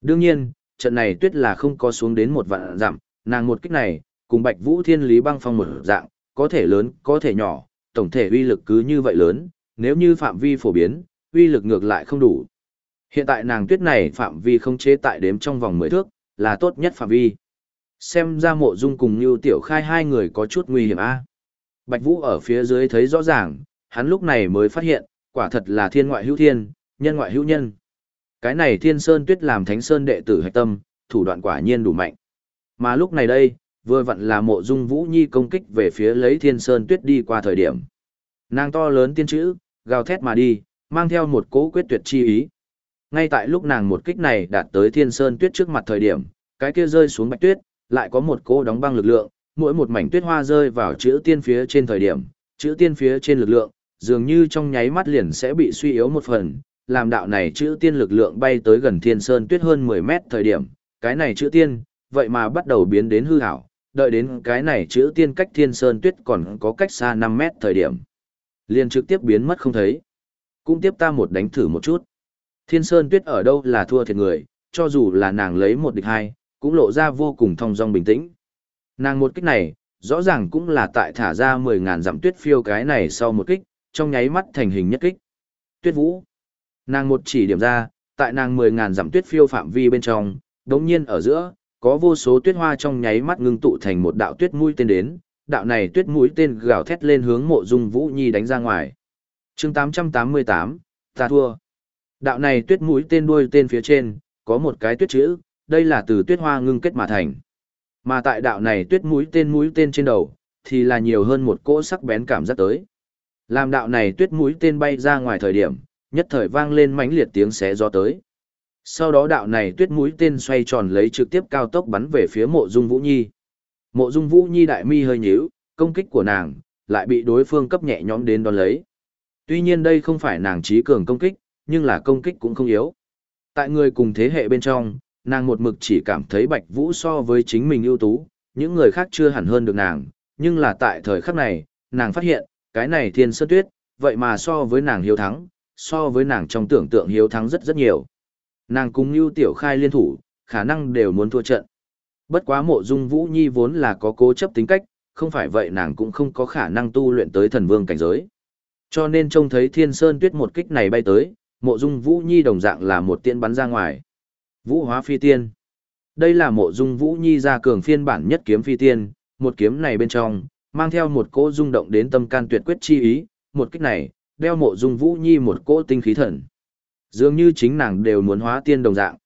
Đương nhiên, trận này tuyết là không có xuống đến một vạn dặm, nàng một kích này, cùng Bạch Vũ Thiên Lý băng phong một dạng, có thể lớn, có thể nhỏ, tổng thể uy lực cứ như vậy lớn, nếu như phạm vi phổ biến, uy lực ngược lại không đủ. Hiện tại nàng tuyết này phạm vi không chế tại đếm trong vòng 10 thước, là tốt nhất phạm vi. Xem ra mộ dung cùng như tiểu khai hai người có chút nguy hiểm a Bạch Vũ ở phía dưới thấy rõ ràng, hắn lúc này mới phát hiện, quả thật là thiên ngoại hữu thiên, nhân ngoại hữu nhân. Cái này thiên sơn tuyết làm thánh sơn đệ tử hạch tâm, thủ đoạn quả nhiên đủ mạnh. Mà lúc này đây, vừa vặn là mộ dung vũ nhi công kích về phía lấy thiên sơn tuyết đi qua thời điểm. Nàng to lớn tiên chữ, gào thét mà đi, mang theo một cố quyết tuyệt chi ý. Ngay tại lúc nàng một kích này đạt tới thiên sơn tuyết trước mặt thời điểm, cái kia rơi xuống bạch tuyết, lại có một cố đóng băng lực lượng, mỗi một mảnh tuyết hoa rơi vào chữ tiên phía trên thời điểm, chữ tiên phía trên lực lượng, dường như trong nháy mắt liền sẽ bị suy yếu một phần, làm đạo này chữ tiên lực lượng bay tới gần thiên sơn tuyết hơn 10 mét thời điểm, cái này chữ tiên, vậy mà bắt đầu biến đến hư hảo, đợi đến cái này chữ tiên cách thiên sơn tuyết còn có cách xa 5 mét thời điểm. Liền trực tiếp biến mất không thấy. Cũng tiếp ta một đánh thử một chút. Thiên sơn tuyết ở đâu là thua thiệt người, cho dù là nàng lấy một địch hai, cũng lộ ra vô cùng thong dong bình tĩnh. Nàng một kích này, rõ ràng cũng là tại thả ra 10.000 dặm tuyết phiêu cái này sau một kích, trong nháy mắt thành hình nhất kích. Tuyết vũ. Nàng một chỉ điểm ra, tại nàng 10.000 dặm tuyết phiêu phạm vi bên trong, đống nhiên ở giữa, có vô số tuyết hoa trong nháy mắt ngưng tụ thành một đạo tuyết mũi tên đến, đạo này tuyết mũi tên gào thét lên hướng mộ dung vũ nhi đánh ra ngoài. chương 888, ta thua. Đạo này tuyết mũi tên đuôi tên phía trên, có một cái tuyết chữ, đây là từ tuyết hoa ngưng kết mà thành. Mà tại đạo này tuyết mũi tên mũi tên trên đầu, thì là nhiều hơn một cỗ sắc bén cảm giác tới. Làm đạo này tuyết mũi tên bay ra ngoài thời điểm, nhất thời vang lên mãnh liệt tiếng xé gió tới. Sau đó đạo này tuyết mũi tên xoay tròn lấy trực tiếp cao tốc bắn về phía mộ dung Vũ Nhi. Mộ dung Vũ Nhi đại mi hơi nhíu, công kích của nàng, lại bị đối phương cấp nhẹ nhõm đến đón lấy. Tuy nhiên đây không phải nàng trí cường công kích, nhưng là công kích cũng không yếu. Tại người cùng thế hệ bên trong, nàng một mực chỉ cảm thấy Bạch Vũ so với chính mình ưu tú, những người khác chưa hẳn hơn được nàng, nhưng là tại thời khắc này, nàng phát hiện, cái này thiên sơn tuyết, vậy mà so với nàng hiếu thắng, so với nàng trong tưởng tượng hiếu thắng rất rất nhiều. Nàng cùng Nưu Tiểu Khai liên thủ, khả năng đều muốn thua trận. Bất quá mộ dung Vũ Nhi vốn là có cố chấp tính cách, không phải vậy nàng cũng không có khả năng tu luyện tới thần vương cảnh giới. Cho nên trông thấy thiên sơn tuyết một kích này bay tới, mộ dung Vũ Nhi đồng dạng là một tiễn bắn ra ngoài. Vũ hóa phi tiên. Đây là mộ dung Vũ Nhi ra cường phiên bản nhất kiếm phi tiên, một kiếm này bên trong, mang theo một cỗ rung động đến tâm can tuyệt quyết chi ý, một kích này, đeo mộ dung Vũ Nhi một cỗ tinh khí thần. Dường như chính nàng đều muốn hóa tiên đồng dạng.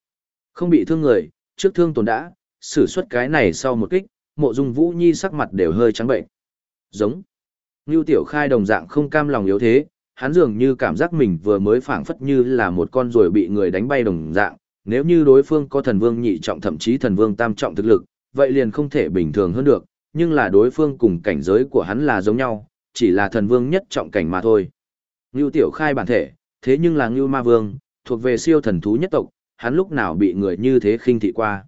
Không bị thương người, trước thương tồn đã, sử xuất cái này sau một kích, mộ dung Vũ Nhi sắc mặt đều hơi trắng bệnh. Giống. Ngưu Tiểu Khai đồng dạng không cam lòng yếu thế, hắn dường như cảm giác mình vừa mới phảng phất như là một con ruồi bị người đánh bay đồng dạng, nếu như đối phương có thần vương nhị trọng thậm chí thần vương tam trọng thực lực, vậy liền không thể bình thường hơn được, nhưng là đối phương cùng cảnh giới của hắn là giống nhau, chỉ là thần vương nhất trọng cảnh mà thôi. Ngưu Tiểu Khai bản thể, thế nhưng là Ngưu Ma Vương, thuộc về siêu thần thú nhất tộc, hắn lúc nào bị người như thế khinh thị qua.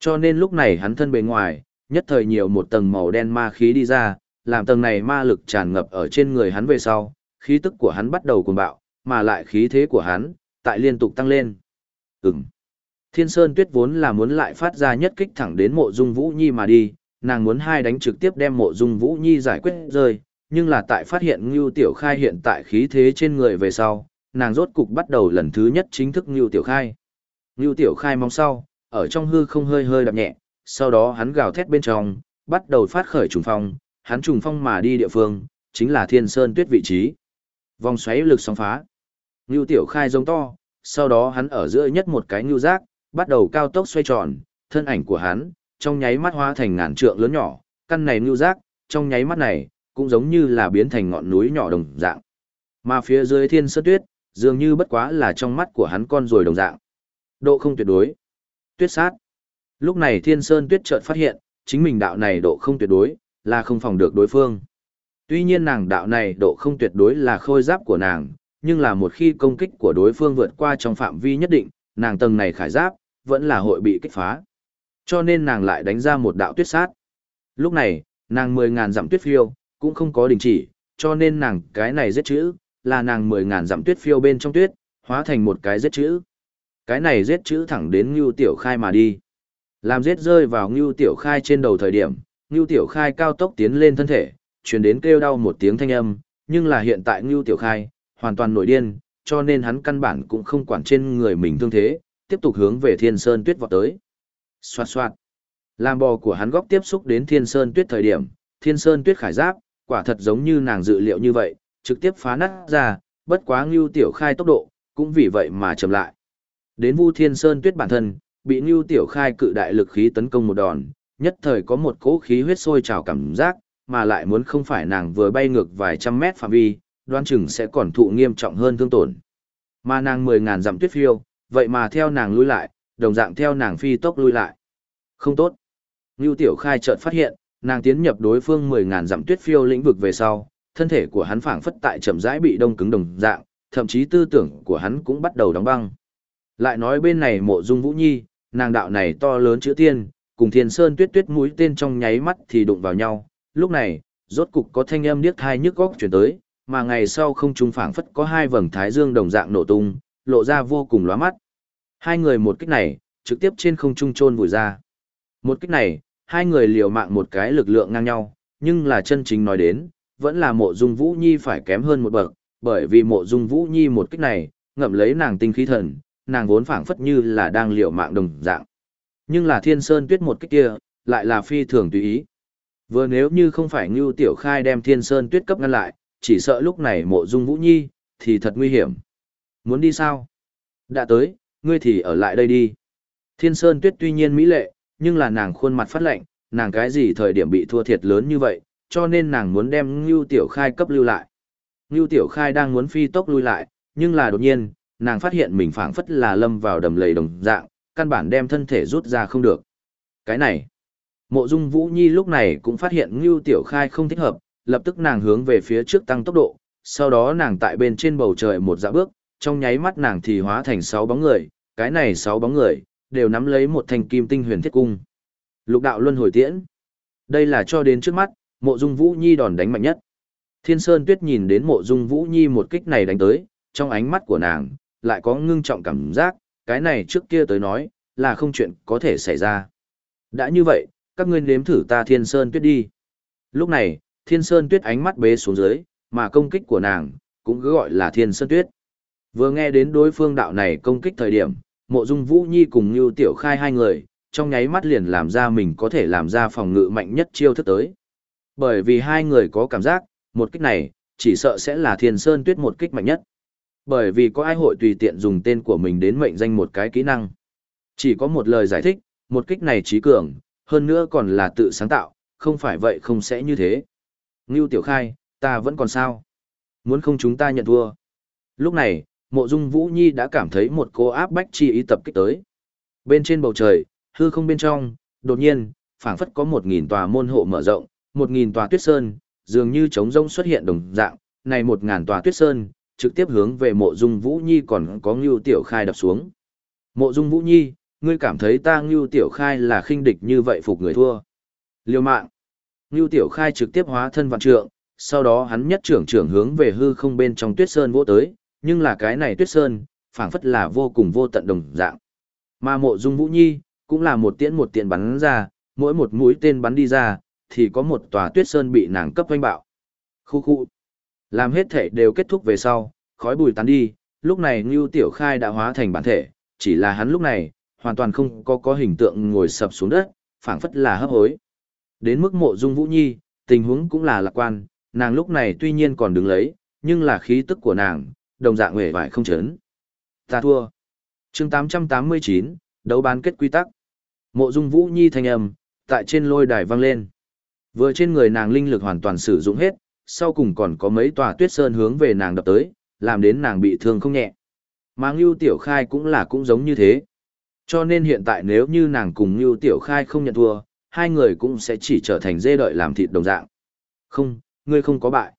Cho nên lúc này hắn thân bề ngoài, nhất thời nhiều một tầng màu đen ma khí đi ra, làm tầng này ma lực tràn ngập ở trên người hắn về sau, khí tức của hắn bắt đầu cuồng bạo, mà lại khí thế của hắn, tại liên tục tăng lên. Ừm. Thiên Sơn Tuyết vốn là muốn lại phát ra nhất kích thẳng đến mộ dung Vũ Nhi mà đi, nàng muốn hai đánh trực tiếp đem mộ dung Vũ Nhi giải quyết rơi, nhưng là tại phát hiện Ngưu Tiểu Khai hiện tại khí thế trên người về sau, nàng rốt cục bắt đầu lần thứ nhất chính thức Ngưu Tiểu Khai. Ngưu Tiểu Khai mong sau, ở trong hư không hơi hơi đập nhẹ, sau đó hắn gào thét bên trong, bắt đầu phát khởi trùng phong, hắn trùng phong mà đi địa phương, chính là Thiên Sơn Tuyết vị trí. Vòng xoáy lực sóng phá. Ngưu Tiểu Khai giống to, sau đó hắn ở giữa nhất một cái ngưu giác, bắt đầu cao tốc xoay tròn, thân ảnh của hắn, trong nháy mắt hóa thành ngàn trượng lớn nhỏ, căn này ngưu giác, trong nháy mắt này, cũng giống như là biến thành ngọn núi nhỏ đồng dạng. Mà phía dưới thiên sơn tuyết, dường như bất quá là trong mắt của hắn con rồi đồng dạng. Độ không tuyệt đối. Tuyết sát. Lúc này thiên sơn tuyết chợt phát hiện, chính mình đạo này độ không tuyệt đối, là không phòng được đối phương. Tuy nhiên nàng đạo này độ không tuyệt đối là khôi giáp của nàng, nhưng là một khi công kích của đối phương vượt qua trong phạm vi nhất định, nàng tầng này khải giáp, vẫn là hội bị kích phá. Cho nên nàng lại đánh ra một đạo tuyết sát. Lúc này, nàng mười ngàn dặm tuyết phiêu, cũng không có đình chỉ, cho nên nàng cái này giết chữ, là nàng mười ngàn dặm tuyết phiêu bên trong tuyết, hóa thành một cái giết chữ. Cái này giết chữ thẳng đến Ngưu Tiểu Khai mà đi. Làm giết rơi vào Ngưu Tiểu Khai trên đầu thời điểm, Ngưu Tiểu Khai cao tốc tiến lên thân thể, chuyển đến kêu đau một tiếng thanh âm, nhưng là hiện tại Ngưu Tiểu Khai, hoàn toàn nổi điên, cho nên hắn căn bản cũng không quản trên người mình thương thế, tiếp tục hướng về Thiên Sơn Tuyết vọt tới. Xoạt xoạt. Làm bò của hắn góc tiếp xúc đến Thiên Sơn Tuyết thời điểm, Thiên Sơn Tuyết khải giáp, quả thật giống như nàng dự liệu như vậy, trực tiếp phá nát ra, bất quá Ngưu Tiểu Khai tốc độ, cũng vì vậy mà chậm lại. Đến Vu Thiên Sơn Tuyết bản thân, bị Ngưu Tiểu Khai cự đại lực khí tấn công một đòn, nhất thời có một cỗ khí huyết sôi trào cảm giác, mà lại muốn không phải nàng vừa bay ngược vài trăm mét phạm vi, đoán chừng sẽ còn thụ nghiêm trọng hơn thương tổn. Mà nàng mười ngàn dặm tuyết phiêu, vậy mà theo nàng lui lại, đồng dạng theo nàng phi tốc lui lại. Không tốt. Ngưu Tiểu Khai chợt phát hiện, nàng tiến nhập đối phương mười ngàn dặm tuyết phiêu lĩnh vực về sau, thân thể của hắn phảng phất tại chậm rãi bị đông cứng đồng dạng, thậm chí tư tưởng của hắn cũng bắt đầu đóng băng. Lại nói bên này mộ dung vũ nhi, nàng đạo này to lớn chữ tiên, cùng thiên sơn tuyết tuyết mũi tên trong nháy mắt thì đụng vào nhau. Lúc này, rốt cục có thanh âm điếc thai nhức góc chuyển tới, mà ngày sau không trung phảng phất có hai vầng thái dương đồng dạng nổ tung, lộ ra vô cùng lóa mắt. Hai người một kích này, trực tiếp trên không trung trôn vùi ra. Một kích này, hai người liều mạng một cái lực lượng ngang nhau, nhưng là chân chính nói đến, vẫn là mộ dung vũ nhi phải kém hơn một bậc, bởi vì mộ dung vũ nhi một kích này, ngậm lấy nàng tinh khí thần, nàng vốn phảng phất như là đang liều mạng đồng dạng. Nhưng là thiên sơn tuyết một kích kia, lại là phi thường tùy ý. Vừa nếu như không phải Ngưu Tiểu Khai đem thiên sơn tuyết cấp ngăn lại, chỉ sợ lúc này mộ dung vũ nhi, thì thật nguy hiểm. Muốn đi sao? Đã tới, ngươi thì ở lại đây đi. Thiên sơn tuyết tuy nhiên mỹ lệ, nhưng là nàng khuôn mặt phát lạnh, nàng cái gì thời điểm bị thua thiệt lớn như vậy, cho nên nàng muốn đem Ngưu Tiểu Khai cấp lưu lại. Ngưu Tiểu Khai đang muốn phi tốc lui lại, nhưng là đột nhiên, nàng phát hiện mình phảng phất là lâm vào đầm lầy đồng dạng, căn bản đem thân thể rút ra không được. Cái này, Mộ Dung Vũ Nhi lúc này cũng phát hiện Ngưu Tiểu Khai không thích hợp, lập tức nàng hướng về phía trước tăng tốc độ, sau đó nàng tại bên trên bầu trời một dạ bước, trong nháy mắt nàng thì hóa thành sáu bóng người, cái này sáu bóng người đều nắm lấy một thanh kim tinh huyền thiết cung. Lục đạo luân hồi tiễn. Đây là cho đến trước mắt, Mộ Dung Vũ Nhi đòn đánh mạnh nhất. Thiên Sơn Tuyết nhìn đến Mộ Dung Vũ Nhi một kích này đánh tới, trong ánh mắt của nàng lại có ngưng trọng cảm giác, cái này trước kia tới nói, là không chuyện có thể xảy ra. Đã như vậy, các ngươi nếm thử ta Thiên Sơn Tuyết đi. Lúc này, Thiên Sơn Tuyết ánh mắt bế xuống dưới, mà công kích của nàng cũng cứ gọi là Thiên Sơn Tuyết. Vừa nghe đến đối phương đạo này công kích thời điểm, Mộ Dung Vũ Nhi cùng như Tiểu Khai hai người, trong nháy mắt liền làm ra mình có thể làm ra phòng ngự mạnh nhất chiêu thức tới. Bởi vì hai người có cảm giác, một kích này, chỉ sợ sẽ là Thiên Sơn Tuyết một kích mạnh nhất. Bởi vì có ai hội tùy tiện dùng tên của mình đến mệnh danh một cái kỹ năng. Chỉ có một lời giải thích, một kích này trí cường, hơn nữa còn là tự sáng tạo, không phải vậy không sẽ như thế. Ngưu Tiểu Khai, ta vẫn còn sao? Muốn không chúng ta nhận thua. Lúc này, mộ dung Vũ Nhi đã cảm thấy một cô áp bách chi ý tập kích tới. Bên trên bầu trời, hư không bên trong, đột nhiên, phảng phất có một nghìn tòa môn hộ mở rộng, một nghìn tòa tuyết sơn, dường như trống rông xuất hiện đồng dạng, này một ngàn tòa tuyết sơn, trực tiếp hướng về mộ dung Vũ Nhi còn có Ngưu Tiểu Khai đập xuống. Mộ dung Vũ Nhi, ngươi cảm thấy ta Ngưu Tiểu Khai là khinh địch như vậy phục người thua. Liêu mạng. Ngưu Tiểu Khai trực tiếp hóa thân vạn trượng, sau đó hắn nhất trưởng trưởng hướng về hư không bên trong tuyết sơn vỗ tới, nhưng là cái này tuyết sơn, phảng phất là vô cùng vô tận đồng dạng. Mà mộ dung Vũ Nhi, cũng là một tiễn một tiện bắn ra, mỗi một mũi tên bắn đi ra, thì có một tòa tuyết sơn bị nàng cấp vanh bạo. Khu khu. Làm hết thể đều kết thúc về sau, khói bùi tán đi, lúc này Ngưu Tiểu Khai đã hóa thành bản thể, chỉ là hắn lúc này, hoàn toàn không có có hình tượng ngồi sập xuống đất, phảng phất là hấp hối. Đến mức mộ dung Vũ Nhi, tình huống cũng là lạc quan, nàng lúc này tuy nhiên còn đứng lấy, nhưng là khí tức của nàng, đồng dạng huệ vải không chấn. Ta thua. chương 889, đấu bán kết quy tắc. Mộ dung Vũ Nhi thanh âm, tại trên lôi đài vang lên. Vừa trên người nàng linh lực hoàn toàn sử dụng hết, sau cùng còn có mấy tòa tuyết sơn hướng về nàng đập tới, làm đến nàng bị thương không nhẹ. Mà Ngưu Tiểu Khai cũng là cũng giống như thế. Cho nên hiện tại nếu như nàng cùng Ngưu Tiểu Khai không nhận thua, hai người cũng sẽ chỉ trở thành dê đợi làm thịt đồng dạng. Không, ngươi không có bại.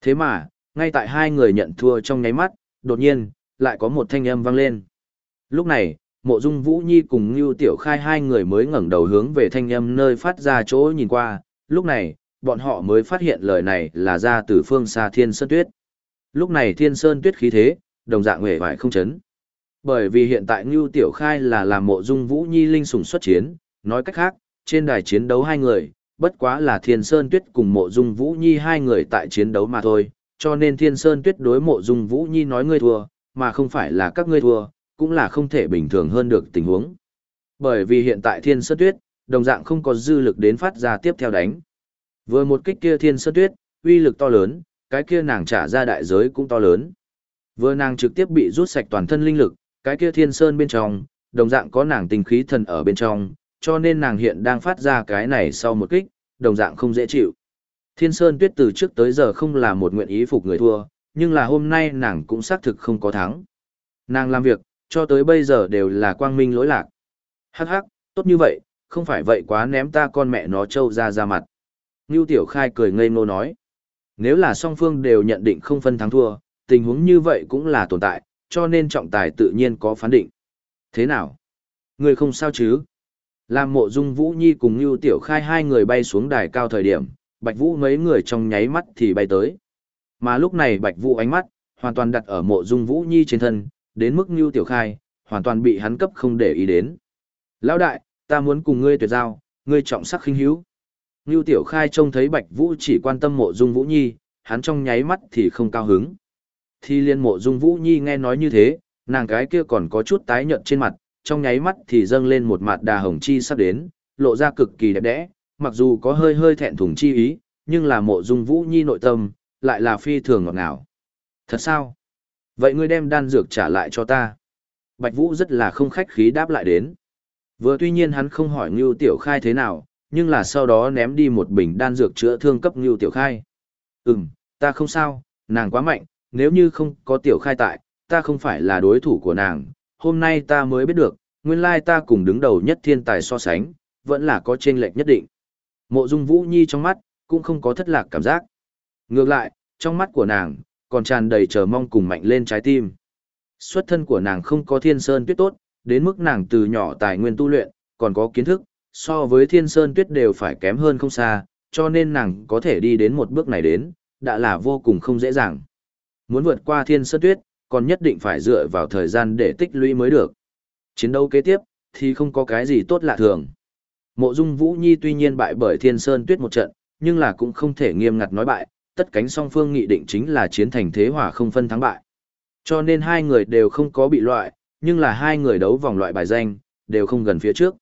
Thế mà, ngay tại hai người nhận thua trong nháy mắt, đột nhiên, lại có một thanh âm vang lên. Lúc này, mộ dung Vũ Nhi cùng Ngưu Tiểu Khai hai người mới ngẩng đầu hướng về thanh âm nơi phát ra chỗ nhìn qua, lúc này, bọn họ mới phát hiện lời này là ra từ phương xa Thiên Sơn Tuyết. Lúc này Thiên Sơn Tuyết khí thế, đồng dạng hề vải không chấn. Bởi vì hiện tại Ngưu Tiểu Khai là làm mộ dung Vũ Nhi linh sủng xuất chiến, nói cách khác, trên đài chiến đấu hai người, bất quá là Thiên Sơn Tuyết cùng mộ dung Vũ Nhi hai người tại chiến đấu mà thôi, cho nên Thiên Sơn Tuyết đối mộ dung Vũ Nhi nói ngươi thua, mà không phải là các ngươi thua, cũng là không thể bình thường hơn được tình huống. Bởi vì hiện tại Thiên Sơn Tuyết, đồng dạng không có dư lực đến phát ra tiếp theo đánh. Vừa một kích kia Thiên Sơn Tuyết, uy lực to lớn, cái kia nàng trả ra đại giới cũng to lớn. Vừa nàng trực tiếp bị rút sạch toàn thân linh lực, cái kia Thiên Sơn bên trong, đồng dạng có nàng tình khí thần ở bên trong, cho nên nàng hiện đang phát ra cái này sau một kích, đồng dạng không dễ chịu. Thiên Sơn Tuyết từ trước tới giờ không là một nguyện ý phục người thua, nhưng là hôm nay nàng cũng xác thực không có thắng. Nàng làm việc, cho tới bây giờ đều là quang minh lỗi lạc. Hắc hắc, tốt như vậy, không phải vậy quá ném ta con mẹ nó trâu ra ra mặt. Ngưu Tiểu Khai cười ngây ngô nói. Nếu là song phương đều nhận định không phân thắng thua, tình huống như vậy cũng là tồn tại, cho nên trọng tài tự nhiên có phán định. Thế nào? Người không sao chứ? Làm mộ dung Vũ Nhi cùng Ngưu Tiểu Khai hai người bay xuống đài cao thời điểm, Bạch Vũ mấy người trong nháy mắt thì bay tới. Mà lúc này Bạch Vũ ánh mắt, hoàn toàn đặt ở mộ dung Vũ Nhi trên thân, đến mức Ngưu Tiểu Khai, hoàn toàn bị hắn cấp không để ý đến. Lão đại, ta muốn cùng ngươi tuyệt giao, ngươi trọng sắc khinh hiếu. Ngưu Tiểu Khai trông thấy Bạch Vũ chỉ quan tâm mộ dung Vũ Nhi, hắn trong nháy mắt thì không cao hứng. Thi liên mộ dung Vũ Nhi nghe nói như thế, nàng cái kia còn có chút tái nhợt trên mặt, trong nháy mắt thì dâng lên một mặt đà hồng chi sắp đến, lộ ra cực kỳ đẹp đẽ, mặc dù có hơi hơi thẹn thùng chi ý, nhưng là mộ dung Vũ Nhi nội tâm, lại là phi thường ngọt ngào. Thật sao? Vậy ngươi đem đan dược trả lại cho ta. Bạch Vũ rất là không khách khí đáp lại đến. Vừa tuy nhiên hắn không hỏi Ngưu Tiểu Khai thế nào, nhưng là sau đó ném đi một bình đan dược chữa thương cấp Ngưu Tiểu Khai. Ừm, ta không sao, nàng quá mạnh, nếu như không có Tiểu Khai tại, ta không phải là đối thủ của nàng. Hôm nay ta mới biết được, nguyên lai ta cùng đứng đầu nhất thiên tài so sánh, vẫn là có chênh lệch nhất định. Mộ Dung Vũ Nhi trong mắt, cũng không có thất lạc cảm giác. Ngược lại, trong mắt của nàng, còn tràn đầy chờ mong cùng mạnh lên trái tim. Xuất thân của nàng không có thiên sơn tuyết tốt, đến mức nàng từ nhỏ tài nguyên tu luyện, còn có kiến thức, so với thiên sơn tuyết đều phải kém hơn không xa, cho nên nàng có thể đi đến một bước này đến, đã là vô cùng không dễ dàng. Muốn vượt qua thiên sơn tuyết, còn nhất định phải dựa vào thời gian để tích lũy mới được. Chiến đấu kế tiếp, thì không có cái gì tốt lạ thường. Mộ dung Vũ Nhi tuy nhiên bại bởi thiên sơn tuyết một trận, nhưng là cũng không thể nghiêm ngặt nói bại, tất cánh song phương nghị định chính là chiến thành thế hòa không phân thắng bại. Cho nên hai người đều không có bị loại, nhưng là hai người đấu vòng loại bài danh, đều không gần phía trước.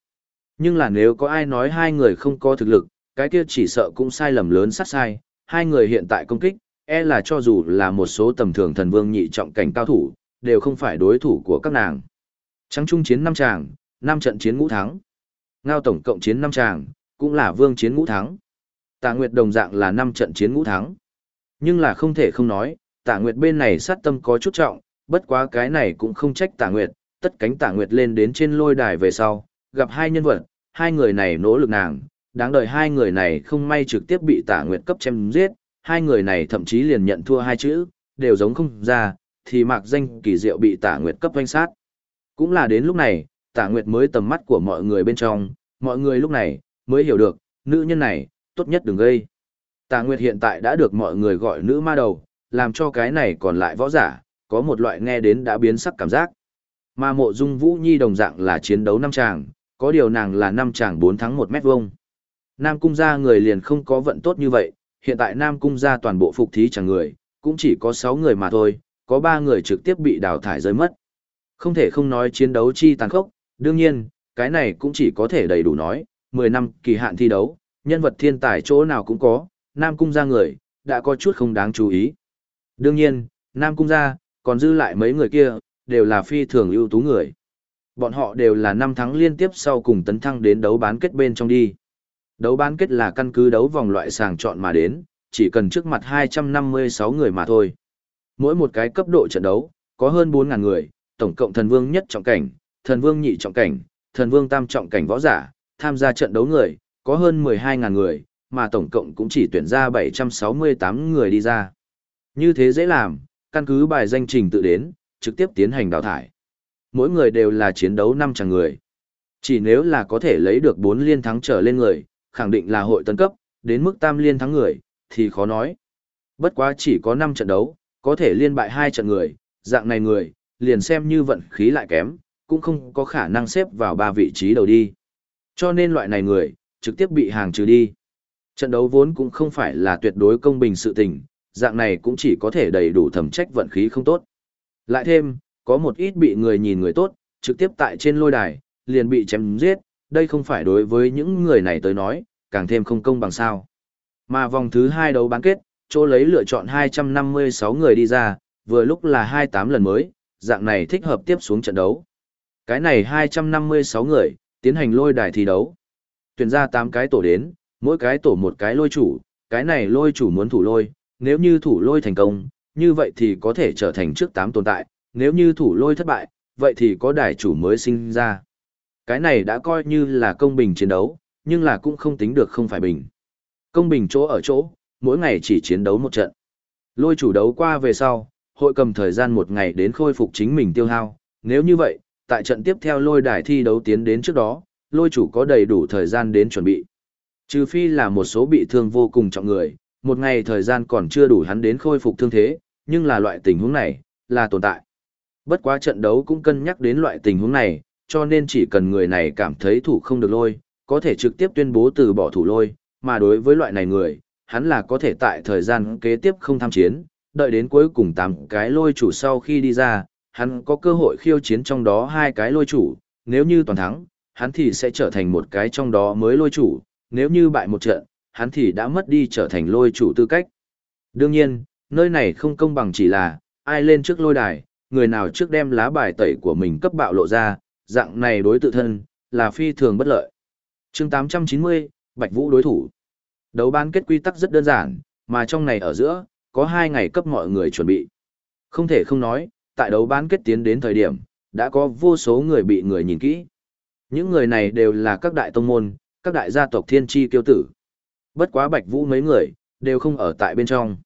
Nhưng là nếu có ai nói hai người không có thực lực, cái kia chỉ sợ cũng sai lầm lớn sát sai, hai người hiện tại công kích, e là cho dù là một số tầm thường thần vương nhị trọng cảnh cao thủ, đều không phải đối thủ của các nàng. Trắng trung chiến năm tràng, năm trận chiến ngũ thắng. Ngao tổng cộng chiến năm tràng, cũng là vương chiến ngũ thắng. Tạ Nguyệt đồng dạng là năm trận chiến ngũ thắng. Nhưng là không thể không nói, Tạ Nguyệt bên này sát tâm có chút trọng, bất quá cái này cũng không trách Tạ Nguyệt, tất cánh Tạ Nguyệt lên đến trên lôi đài về sau, gặp hai nhân vật, hai người này nỗ lực nàng, đáng đời hai người này không may trực tiếp bị Tạ Nguyệt cấp chém giết, hai người này thậm chí liền nhận thua hai chữ, đều giống không ra, thì mạc danh kỳ diệu bị Tạ Nguyệt cấp danh sát. Cũng là đến lúc này, Tạ Nguyệt mới tầm mắt của mọi người bên trong, mọi người lúc này mới hiểu được, nữ nhân này, tốt nhất đừng gây. Tạ Nguyệt hiện tại đã được mọi người gọi nữ ma đầu, làm cho cái này còn lại võ giả, có một loại nghe đến đã biến sắc cảm giác. Mà mộ dung Vũ Nhi đồng dạng là chiến đấu năm chàng, có điều nàng là năm chàng 4 thắng 1 mét vuông. Nam cung gia người liền không có vận tốt như vậy, hiện tại Nam cung gia toàn bộ phục thí chẳng người, cũng chỉ có 6 người mà thôi, có 3 người trực tiếp bị đào thải rơi mất. Không thể không nói chiến đấu chi tàn khốc, đương nhiên, cái này cũng chỉ có thể đầy đủ nói, 10 năm kỳ hạn thi đấu, nhân vật thiên tài chỗ nào cũng có, Nam Cung gia người, đã có chút không đáng chú ý. Đương nhiên, Nam Cung gia, còn dư lại mấy người kia, đều là phi thường ưu tú người. Bọn họ đều là năm tháng liên tiếp sau cùng tấn thăng đến đấu bán kết bên trong đi. Đấu bán kết là căn cứ đấu vòng loại sàng chọn mà đến, chỉ cần trước mặt 256 người mà thôi. Mỗi một cái cấp độ trận đấu, có hơn 4.000 người, tổng cộng thần vương nhất trọng cảnh, thần vương nhị trọng cảnh, thần vương tam trọng cảnh võ giả, tham gia trận đấu người, có hơn 12.000 người, mà tổng cộng cũng chỉ tuyển ra 768 người đi ra. Như thế dễ làm, căn cứ bài danh trình tự đến, trực tiếp tiến hành đào thải. Mỗi người đều là chiến đấu 500 người. Chỉ nếu là có thể lấy được 4 liên thắng trở lên người, khẳng định là hội tấn cấp, đến mức tam liên thắng người, thì khó nói. Bất quá chỉ có 5 trận đấu, có thể liên bại 2 trận người, dạng này người, liền xem như vận khí lại kém, cũng không có khả năng xếp vào ba vị trí đầu đi. Cho nên loại này người, trực tiếp bị hàng trừ đi. Trận đấu vốn cũng không phải là tuyệt đối công bình sự tình, dạng này cũng chỉ có thể đầy đủ thẩm trách vận khí không tốt. Lại thêm, Có một ít bị người nhìn người tốt, trực tiếp tại trên lôi đài, liền bị chém giết, đây không phải đối với những người này tới nói, càng thêm không công bằng sao. Mà vòng thứ hai đấu bán kết, chỗ lấy lựa chọn 256 người đi ra, vừa lúc là 28 lần mới, dạng này thích hợp tiếp xuống trận đấu. Cái này 256 người, tiến hành lôi đài thi đấu. Tuyển ra 8 cái tổ đến, mỗi cái tổ một cái lôi chủ, cái này lôi chủ muốn thủ lôi, nếu như thủ lôi thành công, như vậy thì có thể trở thành trước 8 tồn tại, nếu như thủ lôi thất bại, vậy thì có đài chủ mới sinh ra. Cái này đã coi như là công bình chiến đấu, nhưng là cũng không tính được không phải bình. Công bình chỗ ở chỗ, mỗi ngày chỉ chiến đấu một trận. Lôi chủ đấu qua về sau, hội cầm thời gian một ngày đến khôi phục chính mình tiêu hao. Nếu như vậy, tại trận tiếp theo lôi đài thi đấu tiến đến trước đó, lôi chủ có đầy đủ thời gian đến chuẩn bị. Trừ phi là một số bị thương vô cùng trọng người, một ngày thời gian còn chưa đủ hắn đến khôi phục thương thế, nhưng là loại tình huống này, là tồn tại. Bất quá trận đấu cũng cân nhắc đến loại tình huống này, cho nên chỉ cần người này cảm thấy thủ không được lôi, có thể trực tiếp tuyên bố từ bỏ thủ lôi, mà đối với loại này người, hắn là có thể tại thời gian kế tiếp không tham chiến, đợi đến cuối cùng tám cái lôi chủ sau khi đi ra, hắn có cơ hội khiêu chiến trong đó hai cái lôi chủ, nếu như toàn thắng, hắn thì sẽ trở thành một cái trong đó mới lôi chủ, nếu như bại một trận, hắn thì đã mất đi trở thành lôi chủ tư cách. Đương nhiên, nơi này không công bằng chỉ là, ai lên trước lôi đài, người nào trước đem lá bài tẩy của mình cấp bạo lộ ra, dạng này đối tự thân, là phi thường bất lợi. chương 890, Bạch Vũ đối thủ. Đấu bán kết quy tắc rất đơn giản, mà trong này ở giữa, có hai ngày cấp mọi người chuẩn bị. Không thể không nói, tại đấu bán kết tiến đến thời điểm, đã có vô số người bị người nhìn kỹ. Những người này đều là các đại tông môn, các đại gia tộc thiên tri kiêu tử. Bất quá Bạch Vũ mấy người, đều không ở tại bên trong.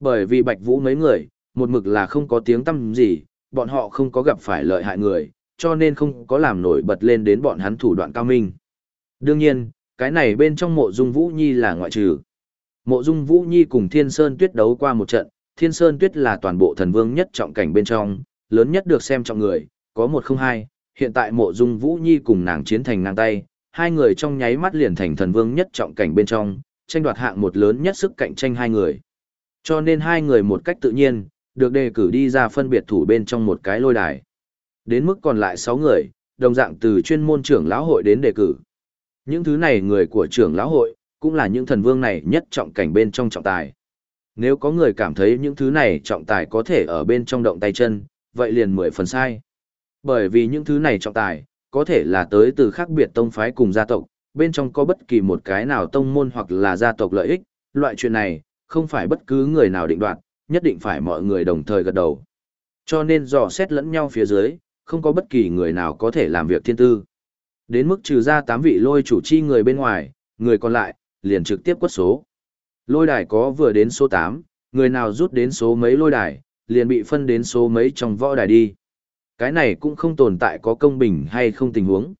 Bởi vì Bạch Vũ mấy người, một mực là không có tiếng tâm gì, bọn họ không có gặp phải lợi hại người, cho nên không có làm nổi bật lên đến bọn hắn thủ đoạn cao minh. Đương nhiên, cái này bên trong mộ dung Vũ Nhi là ngoại trừ. Mộ dung Vũ Nhi cùng Thiên Sơn Tuyết đấu qua một trận, Thiên Sơn Tuyết là toàn bộ thần vương nhất trọng cảnh bên trong, lớn nhất được xem trọng người, có một không hai, hiện tại mộ dung Vũ Nhi cùng nàng chiến thành ngang tay, hai người trong nháy mắt liền thành thần vương nhất trọng cảnh bên trong, tranh đoạt hạng một lớn nhất sức cạnh tranh hai người. Cho nên hai người một cách tự nhiên, được đề cử đi ra phân biệt thủ bên trong một cái lôi đài. Đến mức còn lại 6 người, đồng dạng từ chuyên môn trưởng lão hội đến đề cử. Những thứ này người của trưởng lão hội, cũng là những thần vương này nhất trọng cảnh bên trong trọng tài. Nếu có người cảm thấy những thứ này trọng tài có thể ở bên trong động tay chân, vậy liền mười phần sai. Bởi vì những thứ này trọng tài, có thể là tới từ khác biệt tông phái cùng gia tộc, bên trong có bất kỳ một cái nào tông môn hoặc là gia tộc lợi ích, loại chuyện này, không phải bất cứ người nào định đoạt, nhất định phải mọi người đồng thời gật đầu. Cho nên dò xét lẫn nhau phía dưới, không có bất kỳ người nào có thể làm việc thiên tư. Đến mức trừ ra 8 vị lôi chủ chi người bên ngoài, người còn lại, liền trực tiếp quất số. Lôi đài có vừa đến số 8, người nào rút đến số mấy lôi đài, liền bị phân đến số mấy trong võ đài đi. Cái này cũng không tồn tại có công bình hay không tình huống.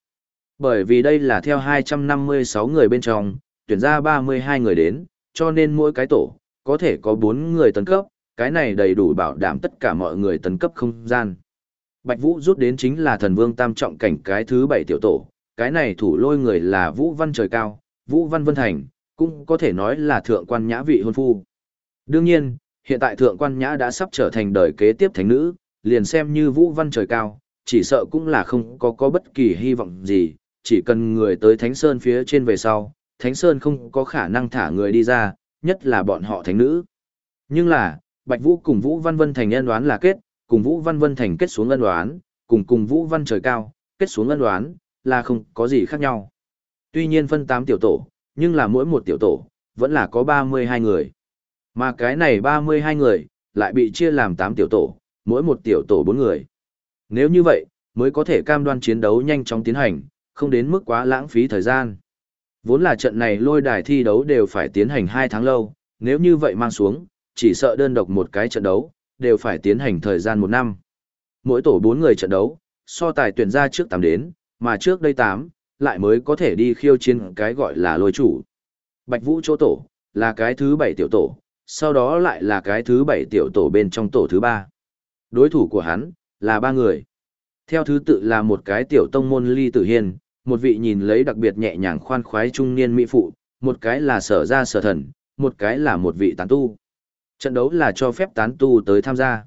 Bởi vì đây là theo 256 người bên trong, tuyển ra 32 người đến, cho nên mỗi cái tổ, có thể có 4 người tấn cấp, cái này đầy đủ bảo đảm tất cả mọi người tấn cấp không gian. Bạch Vũ rút đến chính là thần vương tam trọng cảnh cái thứ 7 tiểu tổ, cái này thủ lôi người là Vũ Văn trời cao, Vũ Văn Vân Thành, cũng có thể nói là thượng quan nhã vị hôn phu. Đương nhiên, hiện tại thượng quan nhã đã sắp trở thành đời kế tiếp thánh nữ, liền xem như Vũ Văn trời cao, chỉ sợ cũng là không có có bất kỳ hy vọng gì, chỉ cần người tới Thánh Sơn phía trên về sau, Thánh Sơn không có khả năng thả người đi ra, nhất là bọn họ thánh nữ. Nhưng là, Bạch Vũ cùng Vũ Văn Vân thành ân đoán là kết, cùng Vũ Văn Vân thành kết xuống ân đoán, cùng cùng Vũ Văn trời cao, kết xuống ân đoán, là không có gì khác nhau. Tuy nhiên phân tám tiểu tổ, nhưng là mỗi một tiểu tổ, vẫn là có 32 người. Mà cái này 32 người, lại bị chia làm 8 tiểu tổ, mỗi một tiểu tổ 4 người. Nếu như vậy, mới có thể cam đoan chiến đấu nhanh chóng tiến hành, không đến mức quá lãng phí thời gian. Vốn là trận này lôi đài thi đấu đều phải tiến hành 2 tháng lâu, nếu như vậy mang xuống, chỉ sợ đơn độc một cái trận đấu, đều phải tiến hành thời gian 1 năm. Mỗi tổ 4 người trận đấu, so tài tuyển ra trước 8 đến, mà trước đây 8, lại mới có thể đi khiêu chiến cái gọi là lôi chủ. Bạch Vũ chỗ tổ, là cái thứ 7 tiểu tổ, sau đó lại là cái thứ 7 tiểu tổ bên trong tổ thứ 3. Đối thủ của hắn, là ba người. Theo thứ tự là một cái tiểu tông môn ly tử hiên, một vị nhìn lấy đặc biệt nhẹ nhàng khoan khoái trung niên mỹ phụ, một cái là sở gia sở thần, một cái là một vị tán tu. Trận đấu là cho phép tán tu tới tham gia.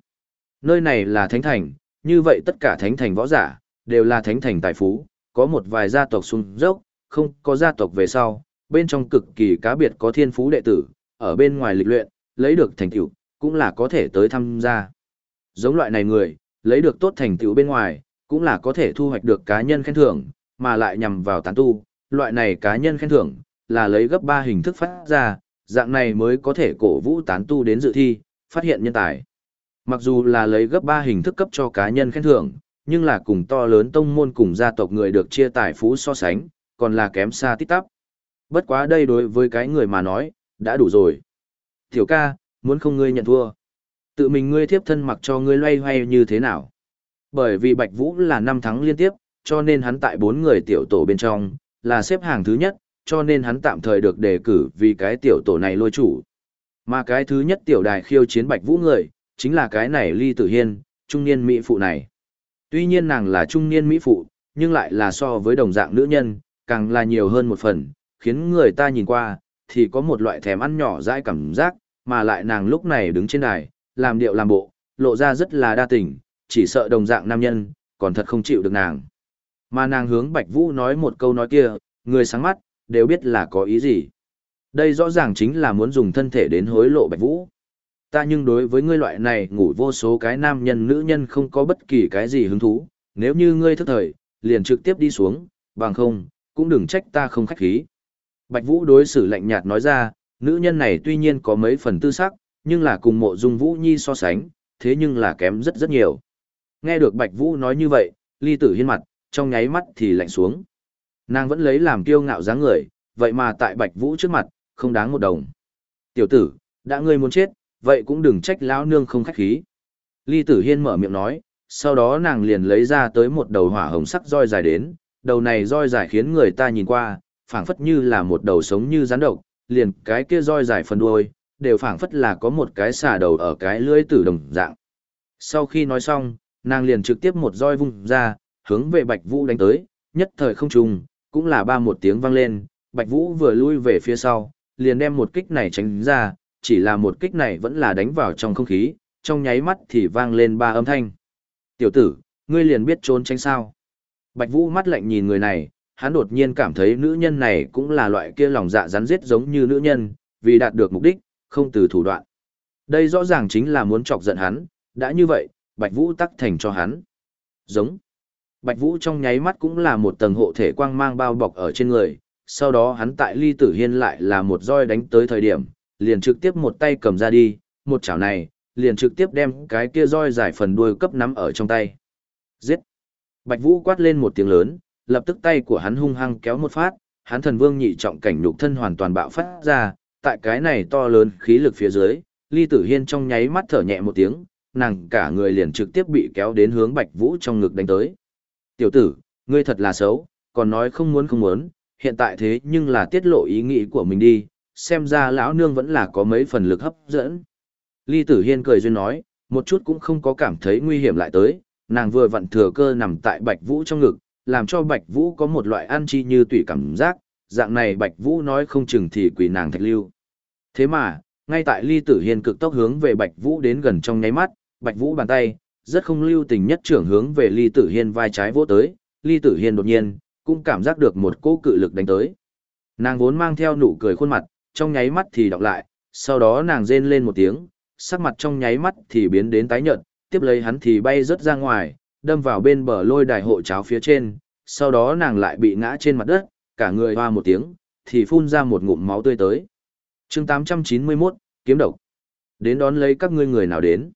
Nơi này là thánh thành, như vậy tất cả thánh thành võ giả, đều là thánh thành tài phú, có một vài gia tộc sung dốc, không có gia tộc về sau, bên trong cực kỳ cá biệt có thiên phú đệ tử, ở bên ngoài lịch luyện, lấy được thành tựu, cũng là có thể tới tham gia. Giống loại này người, lấy được tốt thành tựu bên ngoài, cũng là có thể thu hoạch được cá nhân khen thưởng, mà lại nhằm vào tán tu, loại này cá nhân khen thưởng, là lấy gấp 3 hình thức phát ra, dạng này mới có thể cổ vũ tán tu đến dự thi, phát hiện nhân tài. Mặc dù là lấy gấp 3 hình thức cấp cho cá nhân khen thưởng, nhưng là cùng to lớn tông môn cùng gia tộc người được chia tài phú so sánh, còn là kém xa tít tắp. Bất quá đây đối với cái người mà nói, đã đủ rồi. Tiểu ca, muốn không ngươi nhận thua. Tự mình ngươi thiếp thân mặc cho ngươi loay hoay như thế nào. Bởi vì Bạch Vũ là năm thắng liên tiếp, cho nên hắn tại bốn người tiểu tổ bên trong, là xếp hàng thứ nhất, cho nên hắn tạm thời được đề cử vì cái tiểu tổ này lôi chủ. Mà cái thứ nhất tiểu đài khiêu chiến Bạch Vũ người, chính là cái này Ly Tử Hiên, trung niên mỹ phụ này. Tuy nhiên nàng là trung niên mỹ phụ, nhưng lại là so với đồng dạng nữ nhân, càng là nhiều hơn một phần, khiến người ta nhìn qua, thì có một loại thèm ăn nhỏ dãi cảm giác, mà lại nàng lúc này đứng trên đài, làm điệu làm bộ, lộ ra rất là đa tình, chỉ sợ đồng dạng nam nhân, còn thật không chịu được nàng. Mà nàng hướng Bạch Vũ nói một câu nói kia, người sáng mắt, đều biết là có ý gì. Đây rõ ràng chính là muốn dùng thân thể đến hối lộ Bạch Vũ. Ta nhưng đối với ngươi loại này ngủ vô số cái nam nhân nữ nhân không có bất kỳ cái gì hứng thú, nếu như ngươi thức thời, liền trực tiếp đi xuống, bằng không, cũng đừng trách ta không khách khí. Bạch Vũ đối xử lạnh nhạt nói ra, nữ nhân này tuy nhiên có mấy phần tư sắc, nhưng là cùng mộ dung Vũ Nhi so sánh, thế nhưng là kém rất rất nhiều. Nghe được Bạch Vũ nói như vậy, ly tử hiên mặt, trong nháy mắt thì lạnh xuống. Nàng vẫn lấy làm kiêu ngạo dáng người, vậy mà tại Bạch Vũ trước mặt, không đáng một đồng. Tiểu tử, đã ngươi muốn chết, vậy cũng đừng trách lão nương không khách khí. Ly tử hiên mở miệng nói, sau đó nàng liền lấy ra tới một đầu hỏa hồng sắc roi dài đến, đầu này roi dài khiến người ta nhìn qua, phảng phất như là một đầu sống như rắn độc, liền cái kia roi dài phần đuôi, đều phảng phất là có một cái xà đầu ở cái lưỡi tử đồng dạng. Sau khi nói xong, nàng liền trực tiếp một roi vung ra, hướng về Bạch Vũ đánh tới, nhất thời không trùng, cũng là ba một tiếng vang lên, Bạch Vũ vừa lui về phía sau, liền đem một kích này tránh ra, chỉ là một kích này vẫn là đánh vào trong không khí, trong nháy mắt thì vang lên ba âm thanh. Tiểu tử, ngươi liền biết trốn tránh sao. Bạch Vũ mắt lạnh nhìn người này, hắn đột nhiên cảm thấy nữ nhân này cũng là loại kia lòng dạ rắn giết giống như nữ nhân, vì đạt được mục đích, không từ thủ đoạn. Đây rõ ràng chính là muốn chọc giận hắn, đã như vậy, Bạch Vũ tắc thành cho hắn. Giống. Bạch Vũ trong nháy mắt cũng là một tầng hộ thể quang mang bao bọc ở trên người, sau đó hắn tại ly tử hiên lại là một roi đánh tới thời điểm, liền trực tiếp một tay cầm ra đi, một chảo này, liền trực tiếp đem cái kia roi giải phần đuôi cấp nắm ở trong tay. Giết! Bạch Vũ quát lên một tiếng lớn, lập tức tay của hắn hung hăng kéo một phát, hắn thần vương nhị trọng cảnh nhục thân hoàn toàn bạo phát ra, tại cái này to lớn khí lực phía dưới, Ly Tử Hiên trong nháy mắt thở nhẹ một tiếng, nàng cả người liền trực tiếp bị kéo đến hướng Bạch Vũ trong ngực đánh tới. Tiểu tử, ngươi thật là xấu, còn nói không muốn không muốn, hiện tại thế nhưng là tiết lộ ý nghĩ của mình đi, xem ra lão nương vẫn là có mấy phần lực hấp dẫn. Ly Tử Hiên cười duyên nói, một chút cũng không có cảm thấy nguy hiểm lại tới, nàng vừa vặn thừa cơ nằm tại Bạch Vũ trong ngực, làm cho Bạch Vũ có một loại ăn chi như tùy cảm giác, dạng này Bạch Vũ nói không chừng thì quỷ nàng thạch lưu. Thế mà, ngay tại Ly Tử Hiên cực tốc hướng về Bạch Vũ đến gần trong nháy mắt, Bạch Vũ bàn tay, rất không lưu tình nhất trưởng hướng về Ly Tử Hiên vai trái vỗ tới, Ly Tử Hiên đột nhiên, cũng cảm giác được một cỗ cự lực đánh tới. Nàng vốn mang theo nụ cười khuôn mặt, trong nháy mắt thì đọc lại, sau đó nàng rên lên một tiếng, sắc mặt trong nháy mắt thì biến đến tái nhợt, tiếp lấy hắn thì bay rớt ra ngoài, đâm vào bên bờ lôi đài hộ cháo phía trên, sau đó nàng lại bị ngã trên mặt đất, cả người hoa một tiếng, thì phun ra một ngụm máu tươi tới. chương 891, kiếm độc. Đến đón lấy các ngươi người nào đến.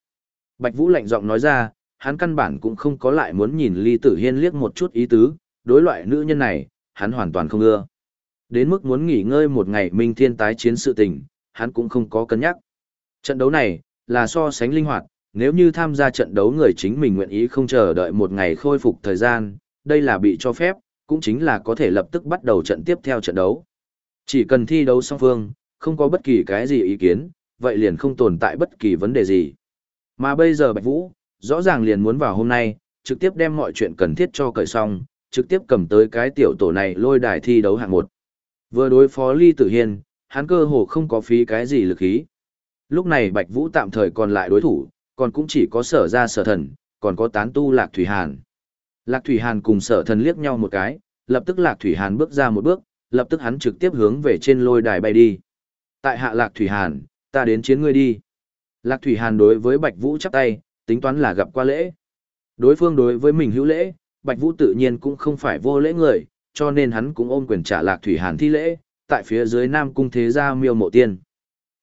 Bạch Vũ lạnh giọng nói ra, hắn căn bản cũng không có lại muốn nhìn Ly Tử Hiên liếc một chút ý tứ, đối loại nữ nhân này, hắn hoàn toàn không ưa. Đến mức muốn nghỉ ngơi một ngày minh thiên tái chiến sự tình, hắn cũng không có cân nhắc. Trận đấu này, là so sánh linh hoạt, nếu như tham gia trận đấu người chính mình nguyện ý không chờ đợi một ngày khôi phục thời gian, đây là bị cho phép, cũng chính là có thể lập tức bắt đầu trận tiếp theo trận đấu. Chỉ cần thi đấu song phương, không có bất kỳ cái gì ý kiến, vậy liền không tồn tại bất kỳ vấn đề gì. Mà bây giờ Bạch Vũ, rõ ràng liền muốn vào hôm nay, trực tiếp đem mọi chuyện cần thiết cho cởi xong, trực tiếp cầm tới cái tiểu tổ này lôi đài thi đấu hạng một. Vừa đối phó Ly Tử Hiên, hắn cơ hồ không có phí cái gì lực khí. Lúc này Bạch Vũ tạm thời còn lại đối thủ, còn cũng chỉ có sở ra sở thần, còn có tán tu Lạc Thủy Hàn. Lạc Thủy Hàn cùng sở thần liếc nhau một cái, lập tức Lạc Thủy Hàn bước ra một bước, lập tức hắn trực tiếp hướng về trên lôi đài bay đi. Tại hạ Lạc Thủy Hàn, ta đến chiến ngươi đi. Lạc Thủy Hàn đối với Bạch Vũ chắp tay, tính toán là gặp qua lễ. Đối phương đối với mình hữu lễ, Bạch Vũ tự nhiên cũng không phải vô lễ người, cho nên hắn cũng ôm quyền trả Lạc Thủy Hàn thi lễ, tại phía dưới Nam Cung Thế Gia miêu mộ tiên.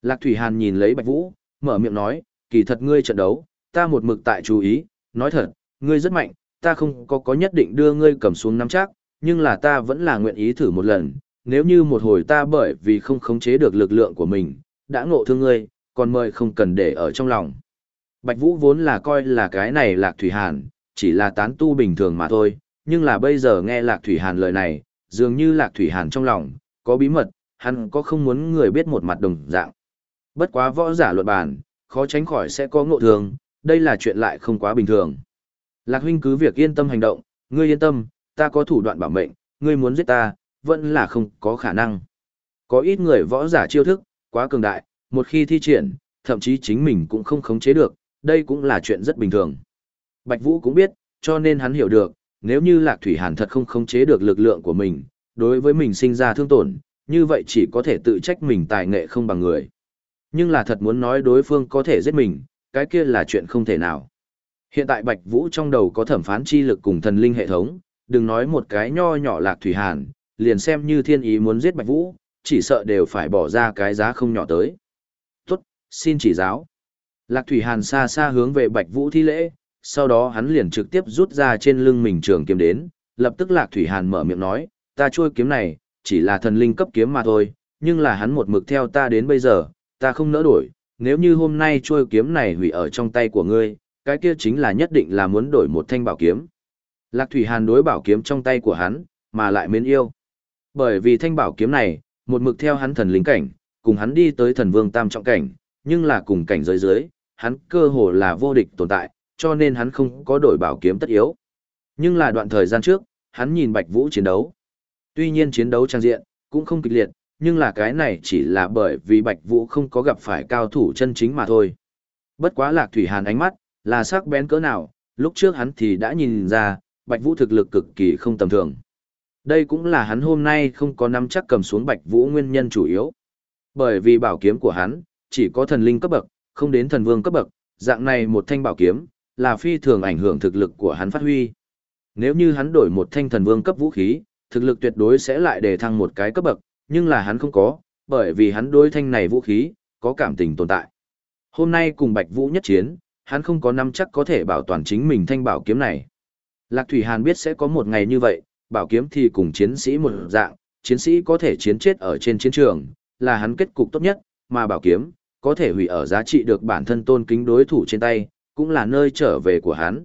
Lạc Thủy Hàn nhìn lấy Bạch Vũ, mở miệng nói, kỳ thật ngươi trận đấu, ta một mực tại chú ý, nói thật, ngươi rất mạnh, ta không có có nhất định đưa ngươi cầm xuống nắm chắc, nhưng là ta vẫn là nguyện ý thử một lần, nếu như một hồi ta bởi vì không khống chế được lực lượng của mình, đã ngộ thương ngươi, còn mời không cần để ở trong lòng. Bạch Vũ vốn là coi là cái này Lạc Thủy Hàn, chỉ là tán tu bình thường mà thôi, nhưng là bây giờ nghe Lạc Thủy Hàn lời này, dường như Lạc Thủy Hàn trong lòng, có bí mật, hắn có không muốn người biết một mặt đồng dạng. Bất quá võ giả luận bàn, khó tránh khỏi sẽ có ngộ thường đây là chuyện lại không quá bình thường. Lạc huynh cứ việc yên tâm hành động, ngươi yên tâm, ta có thủ đoạn bảo mệnh, ngươi muốn giết ta, vẫn là không có khả năng. Có ít người võ giả chiêu thức, quá cường đại, một khi thi triển, thậm chí chính mình cũng không khống chế được, đây cũng là chuyện rất bình thường. Bạch Vũ cũng biết, cho nên hắn hiểu được, nếu như Lạc Thủy Hàn thật không khống chế được lực lượng của mình, đối với mình sinh ra thương tổn, như vậy chỉ có thể tự trách mình tài nghệ không bằng người. Nhưng là thật muốn nói đối phương có thể giết mình, cái kia là chuyện không thể nào. Hiện tại Bạch Vũ trong đầu có thẩm phán chi lực cùng thần linh hệ thống, đừng nói một cái nho nhỏ Lạc Thủy Hàn, liền xem như thiên ý muốn giết Bạch Vũ, chỉ sợ đều phải bỏ ra cái giá không nhỏ tới. Tốt, xin chỉ giáo. Lạc Thủy Hàn xa xa hướng về Bạch Vũ thi lễ, sau đó hắn liền trực tiếp rút ra trên lưng mình trường kiếm đến, lập tức Lạc Thủy Hàn mở miệng nói, ta chui kiếm này, chỉ là thần linh cấp kiếm mà thôi, nhưng là hắn một mực theo ta đến bây giờ, ta không nỡ đổi, nếu như hôm nay chui kiếm này hủy ở trong tay của ngươi, cái kia chính là nhất định là muốn đổi một thanh bảo kiếm. Lạc Thủy Hàn đối bảo kiếm trong tay của hắn, mà lại mến yêu. Bởi vì thanh bảo kiếm này, một mực theo hắn thần linh cảnh, cùng hắn đi tới thần vương tam trọng cảnh, nhưng là cùng cảnh giới dưới, hắn cơ hồ là vô địch tồn tại, cho nên hắn không có đổi bảo kiếm tất yếu. Nhưng là đoạn thời gian trước, hắn nhìn Bạch Vũ chiến đấu. Tuy nhiên chiến đấu trang diện, cũng không kịch liệt, nhưng là cái này chỉ là bởi vì Bạch Vũ không có gặp phải cao thủ chân chính mà thôi. Bất quá Lạc Thủy Hàn ánh mắt, là sắc bén cỡ nào, lúc trước hắn thì đã nhìn ra, Bạch Vũ thực lực cực kỳ không tầm thường. Đây cũng là hắn hôm nay không có nắm chắc cầm xuống Bạch Vũ nguyên nhân chủ yếu. Bởi vì bảo kiếm của hắn, chỉ có thần linh cấp bậc, không đến thần vương cấp bậc, dạng này một thanh bảo kiếm, là phi thường ảnh hưởng thực lực của hắn phát huy. Nếu như hắn đổi một thanh thần vương cấp vũ khí, thực lực tuyệt đối sẽ lại đề thăng một cái cấp bậc, nhưng là hắn không có, bởi vì hắn đối thanh này vũ khí, có cảm tình tồn tại. Hôm nay cùng Bạch Vũ nhất chiến, hắn không có nắm chắc có thể bảo toàn chính mình thanh bảo kiếm này. Lạc Thủy Hàn biết sẽ có một ngày như vậy, bảo kiếm thì cùng chiến sĩ một dạng, chiến sĩ có thể chiến chết ở trên chiến trường, là hắn kết cục tốt nhất, mà bảo kiếm, có thể hủy ở giá trị được bản thân tôn kính đối thủ trên tay, cũng là nơi trở về của hắn.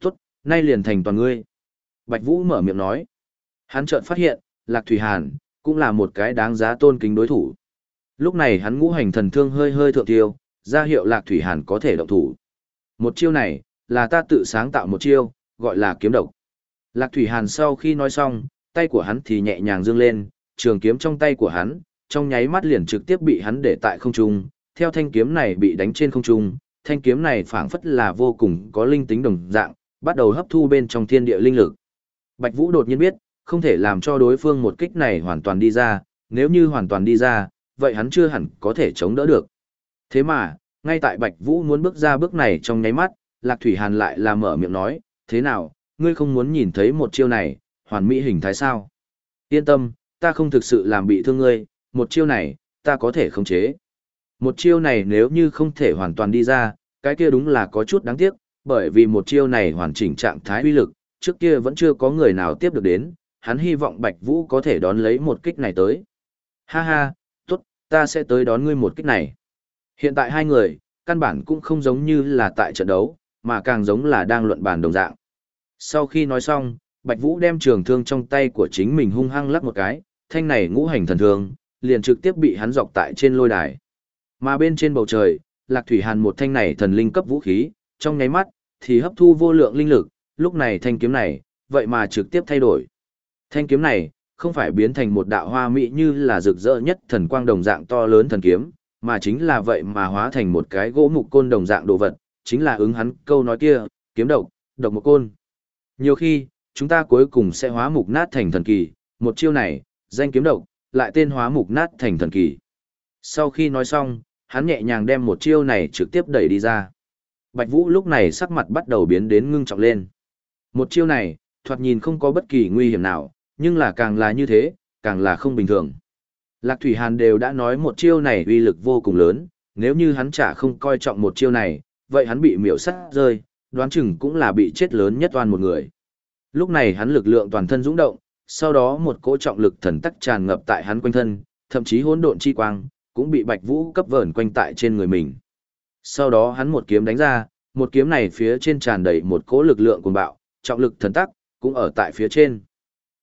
Tốt, nay liền thành toàn ngươi. Bạch Vũ mở miệng nói. Hắn chợt phát hiện, Lạc Thủy Hàn, cũng là một cái đáng giá tôn kính đối thủ. Lúc này hắn ngũ hành thần thương hơi hơi thượng tiêu, ra hiệu Lạc Thủy Hàn có thể động thủ. Một chiêu này, là ta tự sáng tạo một chiêu, gọi là kiếm độc. Lạc Thủy Hàn sau khi nói xong, tay của hắn thì nhẹ nhàng dương lên, trường kiếm trong tay của hắn, trong nháy mắt liền trực tiếp bị hắn để tại không trung, theo thanh kiếm này bị đánh trên không trung, thanh kiếm này phảng phất là vô cùng có linh tính đồng dạng, bắt đầu hấp thu bên trong thiên địa linh lực. Bạch Vũ đột nhiên biết, không thể làm cho đối phương một kích này hoàn toàn đi ra, nếu như hoàn toàn đi ra, vậy hắn chưa hẳn có thể chống đỡ được. Thế mà, ngay tại Bạch Vũ muốn bước ra bước này trong nháy mắt, Lạc Thủy Hàn lại là mở miệng nói, thế nào, ngươi không muốn nhìn thấy một chiêu này, hoàn mỹ hình thái sao? Yên tâm, ta không thực sự làm bị thương ngươi, một chiêu này, ta có thể khống chế. Một chiêu này nếu như không thể hoàn toàn đi ra, cái kia đúng là có chút đáng tiếc, bởi vì một chiêu này hoàn chỉnh trạng thái uy lực, trước kia vẫn chưa có người nào tiếp được đến, hắn hy vọng Bạch Vũ có thể đón lấy một kích này tới. Ha ha, tốt, ta sẽ tới đón ngươi một kích này. Hiện tại hai người, căn bản cũng không giống như là tại trận đấu, mà càng giống là đang luận bàn đồng dạng. Sau khi nói xong, Bạch Vũ đem trường thương trong tay của chính mình hung hăng lắc một cái, thanh này ngũ hành thần thương, liền trực tiếp bị hắn dọc tại trên lôi đài. Mà bên trên bầu trời, Lạc Thủy Hàn một thanh này thần linh cấp vũ khí, trong nháy mắt, thì hấp thu vô lượng linh lực, lúc này thanh kiếm này, vậy mà trực tiếp thay đổi. Thanh kiếm này, không phải biến thành một đạo hoa mỹ như là rực rỡ nhất thần quang đồng dạng to lớn thần kiếm, mà chính là vậy mà hóa thành một cái gỗ mục côn đồng dạng đồ vật, chính là ứng hắn câu nói kia, kiếm độc, độc một côn. Nhiều khi, chúng ta cuối cùng sẽ hóa mục nát thành thần kỳ, một chiêu này, danh kiếm độc, lại tên hóa mục nát thành thần kỳ. Sau khi nói xong, hắn nhẹ nhàng đem một chiêu này trực tiếp đẩy đi ra. Bạch Vũ lúc này sắc mặt bắt đầu biến đến ngưng trọng lên. Một chiêu này, thoạt nhìn không có bất kỳ nguy hiểm nào, nhưng là càng là như thế, càng là không bình thường. Lạc Thủy Hàn đều đã nói một chiêu này uy lực vô cùng lớn, nếu như hắn chả không coi trọng một chiêu này, vậy hắn bị miểu sát rơi, đoán chừng cũng là bị chết lớn nhất toàn một người. Lúc này hắn lực lượng toàn thân dũng động, sau đó một cỗ trọng lực thần tắc tràn ngập tại hắn quanh thân, thậm chí hỗn độn chi quang cũng bị Bạch Vũ cấp vờn quanh tại trên người mình. Sau đó hắn một kiếm đánh ra, một kiếm này phía trên tràn đầy một cỗ lực lượng cuồng bạo, trọng lực thần tắc cũng ở tại phía trên.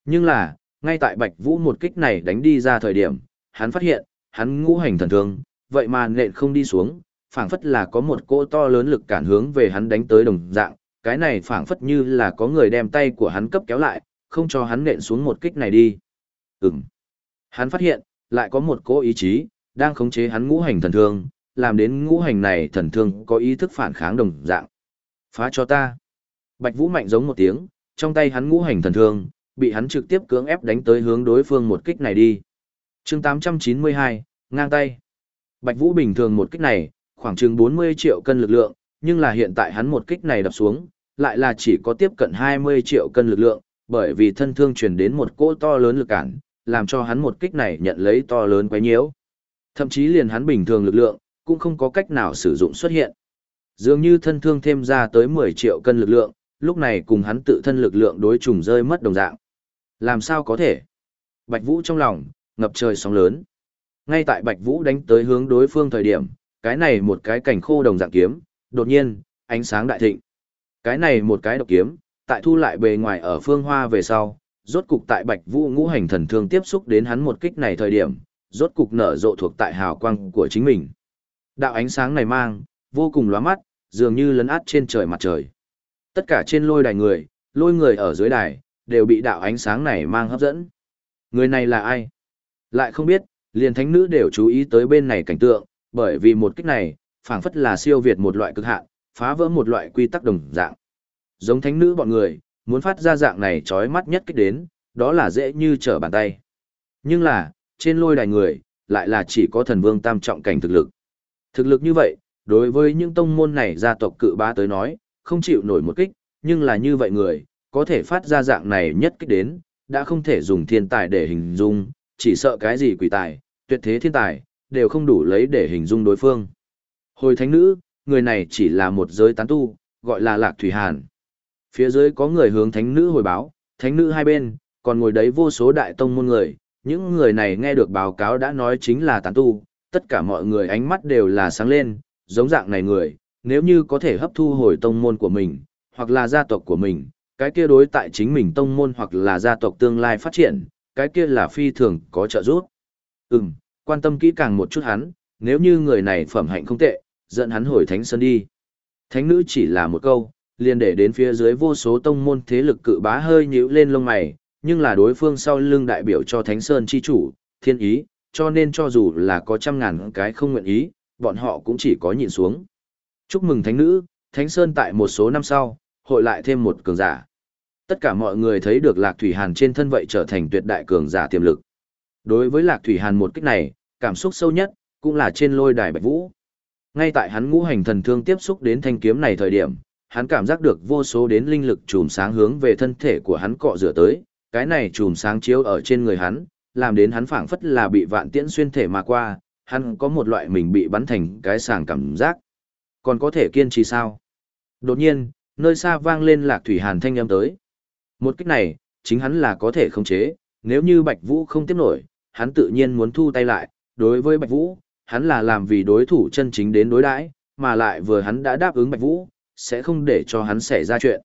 Nhưng là, ngay tại Bạch Vũ một kích này đánh đi ra thời điểm, hắn phát hiện, hắn ngũ hành thần thương, vậy mà nện không đi xuống, phảng phất là có một cỗ to lớn lực cản hướng về hắn đánh tới đồng dạng, cái này phảng phất như là có người đem tay của hắn cấp kéo lại, không cho hắn nện xuống một kích này đi. Ừm. Hắn phát hiện, lại có một cỗ ý chí, đang khống chế hắn ngũ hành thần thương, làm đến ngũ hành này thần thương có ý thức phản kháng đồng dạng. Phá cho ta. Bạch Vũ mạnh giống một tiếng, trong tay hắn ngũ hành thần thương, bị hắn trực tiếp cưỡng ép đánh tới hướng đối phương một kích này đi. chương 892, ngang tay. Bạch Vũ bình thường một kích này, khoảng chừng 40 triệu cân lực lượng, nhưng là hiện tại hắn một kích này đập xuống, lại là chỉ có tiếp cận 20 triệu cân lực lượng, bởi vì thân thương truyền đến một cỗ to lớn lực cản, làm cho hắn một kích này nhận lấy to lớn quấy nhiễu. Thậm chí liền hắn bình thường lực lượng, cũng không có cách nào sử dụng xuất hiện. Dường như thân thương thêm ra tới 10 triệu cân lực lượng, lúc này cùng hắn tự thân lực lượng đối trùng rơi mất đồng dạng. Làm sao có thể? Bạch Vũ trong lòng, ngập trời sóng lớn. Ngay tại Bạch Vũ đánh tới hướng đối phương thời điểm, cái này một cái cảnh khô đồng dạng kiếm, đột nhiên, ánh sáng đại thịnh. Cái này một cái độc kiếm, tại thu lại bề ngoài ở phương hoa về sau, rốt cục tại Bạch Vũ ngũ hành thần thương tiếp xúc đến hắn một kích này thời điểm, rốt cục nở rộ thuộc tại hào quang của chính mình. Đạo ánh sáng này mang, vô cùng lóa mắt, dường như lấn át trên trời mặt trời. Tất cả trên lôi đài người, lôi người ở dưới đài, đều bị đạo ánh sáng này mang hấp dẫn. Người này là ai? Lại không biết, liền thánh nữ đều chú ý tới bên này cảnh tượng, bởi vì một kích này, phảng phất là siêu việt một loại cực hạn, phá vỡ một loại quy tắc đồng dạng. Giống thánh nữ bọn người, muốn phát ra dạng này chói mắt nhất kích đến, đó là dễ như trở bàn tay. Nhưng là, trên lôi đài người, lại là chỉ có thần vương tam trọng cảnh thực lực. Thực lực như vậy, đối với những tông môn này gia tộc cự bá tới nói, không chịu nổi một kích, nhưng là như vậy người, có thể phát ra dạng này nhất kích đến, đã không thể dùng thiên tài để hình dung, chỉ sợ cái gì quỷ tài, tuyệt thế thiên tài, đều không đủ lấy để hình dung đối phương. Hồi thánh nữ, người này chỉ là một giới tán tu, gọi là Lạc Thủy Hàn. Phía dưới có người hướng thánh nữ hồi báo, thánh nữ hai bên, còn ngồi đấy vô số đại tông môn người, những người này nghe được báo cáo đã nói chính là tán tu, tất cả mọi người ánh mắt đều là sáng lên, giống dạng này người, nếu như có thể hấp thu hồi tông môn của mình, hoặc là gia tộc của mình, cái kia đối tại chính mình tông môn hoặc là gia tộc tương lai phát triển, cái kia là phi thường có trợ giúp. Ừm, quan tâm kỹ càng một chút hắn, nếu như người này phẩm hạnh không tệ, dẫn hắn hồi thánh sơn đi. Thánh nữ chỉ là một câu, liền để đến phía dưới vô số tông môn thế lực cự bá hơi nhíu lên lông mày, nhưng là đối phương sau lưng đại biểu cho thánh sơn chi chủ, thiên ý, cho nên cho dù là có trăm ngàn cái không nguyện ý, bọn họ cũng chỉ có nhìn xuống. Chúc mừng thánh nữ, thánh sơn tại một số năm sau, hội lại thêm một cường giả. Tất cả mọi người thấy được Lạc Thủy Hàn trên thân vậy trở thành tuyệt đại cường giả tiềm lực. Đối với Lạc Thủy Hàn một kích này, cảm xúc sâu nhất, cũng là trên lôi đài Bạch Vũ. Ngay tại hắn ngũ hành thần thương tiếp xúc đến thanh kiếm này thời điểm, hắn cảm giác được vô số đến linh lực chùm sáng hướng về thân thể của hắn cọ rửa tới, cái này chùm sáng chiếu ở trên người hắn, làm đến hắn phảng phất là bị vạn tiễn xuyên thể mà qua, hắn có một loại mình bị bắn thành cái sàng cảm giác. Còn có thể kiên trì sao? Đột nhiên, nơi xa vang lên lạc thủy hàn thanh âm tới. Một cách này, chính hắn là có thể khống chế, nếu như Bạch Vũ không tiếp nổi, hắn tự nhiên muốn thu tay lại, đối với Bạch Vũ, hắn là làm vì đối thủ chân chính đến đối đãi, mà lại vừa hắn đã đáp ứng Bạch Vũ, sẽ không để cho hắn xảy ra chuyện.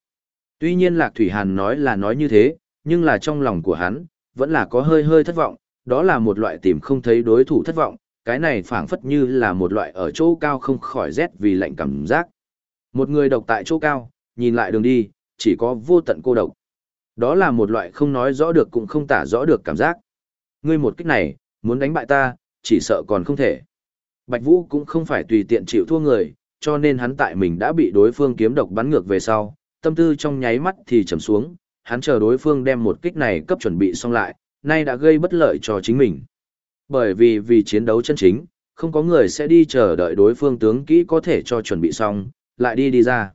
Tuy nhiên Lạc Thủy Hàn nói là nói như thế, nhưng là trong lòng của hắn, vẫn là có hơi hơi thất vọng, đó là một loại tìm không thấy đối thủ thất vọng, cái này phảng phất như là một loại ở chỗ cao không khỏi rét vì lạnh cảm giác. Một người độc tại chỗ cao, nhìn lại đường đi, chỉ có vô tận cô độc. Đó là một loại không nói rõ được cũng không tả rõ được cảm giác. Ngươi một kích này, muốn đánh bại ta, chỉ sợ còn không thể. Bạch Vũ cũng không phải tùy tiện chịu thua người, cho nên hắn tại mình đã bị đối phương kiếm độc bắn ngược về sau, tâm tư trong nháy mắt thì trầm xuống, hắn chờ đối phương đem một kích này cấp chuẩn bị xong lại, nay đã gây bất lợi cho chính mình. Bởi vì vì chiến đấu chân chính, không có người sẽ đi chờ đợi đối phương tướng kỹ có thể cho chuẩn bị xong, lại đi đi ra.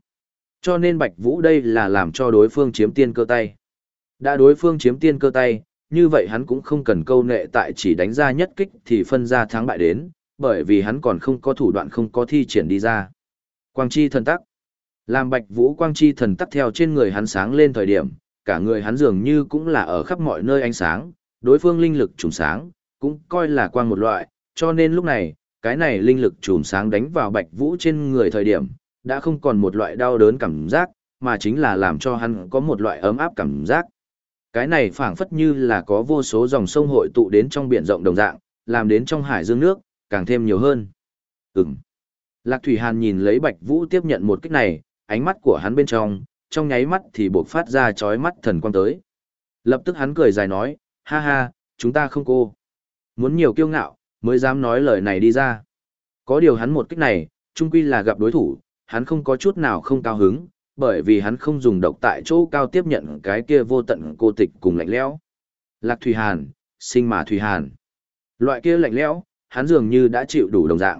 Cho nên Bạch Vũ đây là làm cho đối phương chiếm tiên cơ tay. Đã đối phương chiếm tiên cơ tay, như vậy hắn cũng không cần câu nệ tại chỉ đánh ra nhất kích thì phân ra thắng bại đến, bởi vì hắn còn không có thủ đoạn không có thi triển đi ra. Quang chi thần tắc. Làm Bạch Vũ quang chi thần tắc theo trên người hắn sáng lên thời điểm, cả người hắn dường như cũng là ở khắp mọi nơi ánh sáng, đối phương linh lực trùm sáng, cũng coi là quang một loại, cho nên lúc này, cái này linh lực trùm sáng đánh vào Bạch Vũ trên người thời điểm, đã không còn một loại đau đớn cảm giác, mà chính là làm cho hắn có một loại ấm áp cảm giác. Cái này phảng phất như là có vô số dòng sông hội tụ đến trong biển rộng đồng dạng, làm đến trong hải dương nước, càng thêm nhiều hơn. Ừm. Lạc Thủy Hàn nhìn lấy Bạch Vũ tiếp nhận một kích này, ánh mắt của hắn bên trong, trong nháy mắt thì buộc phát ra chói mắt thần quang tới. Lập tức hắn cười dài nói, ha ha, chúng ta không cô. Muốn nhiều kiêu ngạo, mới dám nói lời này đi ra. Có điều hắn một kích này, chung quy là gặp đối thủ, hắn không có chút nào không cao hứng, bởi vì hắn không dùng độc tại chỗ cao tiếp nhận cái kia vô tận cô tịch cùng lạnh lẽo. Lạc Thủy Hàn, sinh mà Thủy Hàn. Loại kia lạnh lẽo, hắn dường như đã chịu đủ đồng dạng.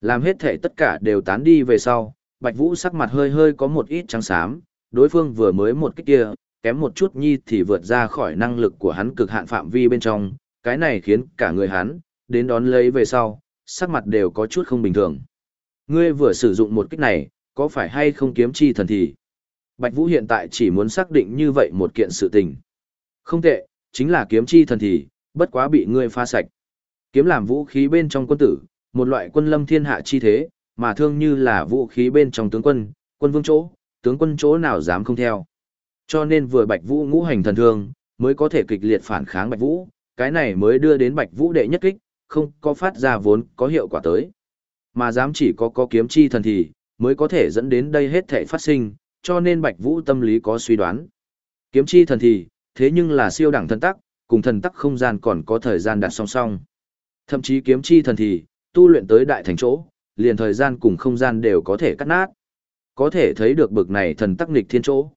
Làm hết thể tất cả đều tán đi về sau, Bạch Vũ sắc mặt hơi hơi có một ít trắng xám, đối phương vừa mới một kích kia, kém một chút nhi thì vượt ra khỏi năng lực của hắn cực hạn phạm vi bên trong, cái này khiến cả người hắn, đến đón lấy về sau, sắc mặt đều có chút không bình thường. Ngươi vừa sử dụng một kích này, có phải hay không kiếm chi thần thì? Bạch Vũ hiện tại chỉ muốn xác định như vậy một kiện sự tình. Không tệ, chính là kiếm chi thần thì, bất quá bị ngươi pha sạch. Kiếm làm vũ khí bên trong quân tử, một loại quân lâm thiên hạ chi thế, mà thương như là vũ khí bên trong tướng quân, quân vương chỗ, tướng quân chỗ nào dám không theo. Cho nên vừa Bạch Vũ ngũ hành thần thương, mới có thể kịch liệt phản kháng Bạch Vũ, cái này mới đưa đến Bạch Vũ đệ nhất kích, không có phát ra vốn có hiệu quả tới. Mà dám chỉ có có kiếm chi thần thì, mới có thể dẫn đến đây hết thể phát sinh, cho nên Bạch Vũ tâm lý có suy đoán. Kiếm chi thần thì, thế nhưng là siêu đẳng thần tắc, cùng thần tắc không gian còn có thời gian đặt song song. Thậm chí kiếm chi thần thì, tu luyện tới đại thành chỗ, liền thời gian cùng không gian đều có thể cắt nát. Có thể thấy được bực này thần tắc nghịch thiên chỗ.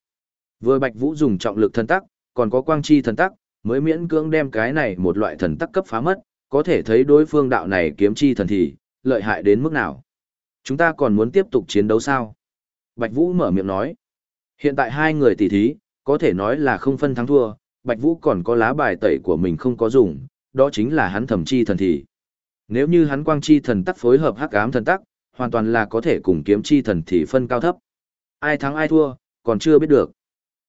Vừa Bạch Vũ dùng trọng lực thần tắc, còn có quang chi thần tắc, mới miễn cưỡng đem cái này một loại thần tắc cấp phá mất, có thể thấy đối phương đạo này kiếm chi thần thì, lợi hại đến mức nào. Chúng ta còn muốn tiếp tục chiến đấu sao? Bạch Vũ mở miệng nói. Hiện tại hai người tỷ thí, có thể nói là không phân thắng thua, Bạch Vũ còn có lá bài tẩy của mình không có dùng, đó chính là hắn thẩm chi thần thì. Nếu như hắn quang chi thần tắc phối hợp hắc ám thần tắc, hoàn toàn là có thể cùng kiếm chi thần thì phân cao thấp. Ai thắng ai thua, còn chưa biết được.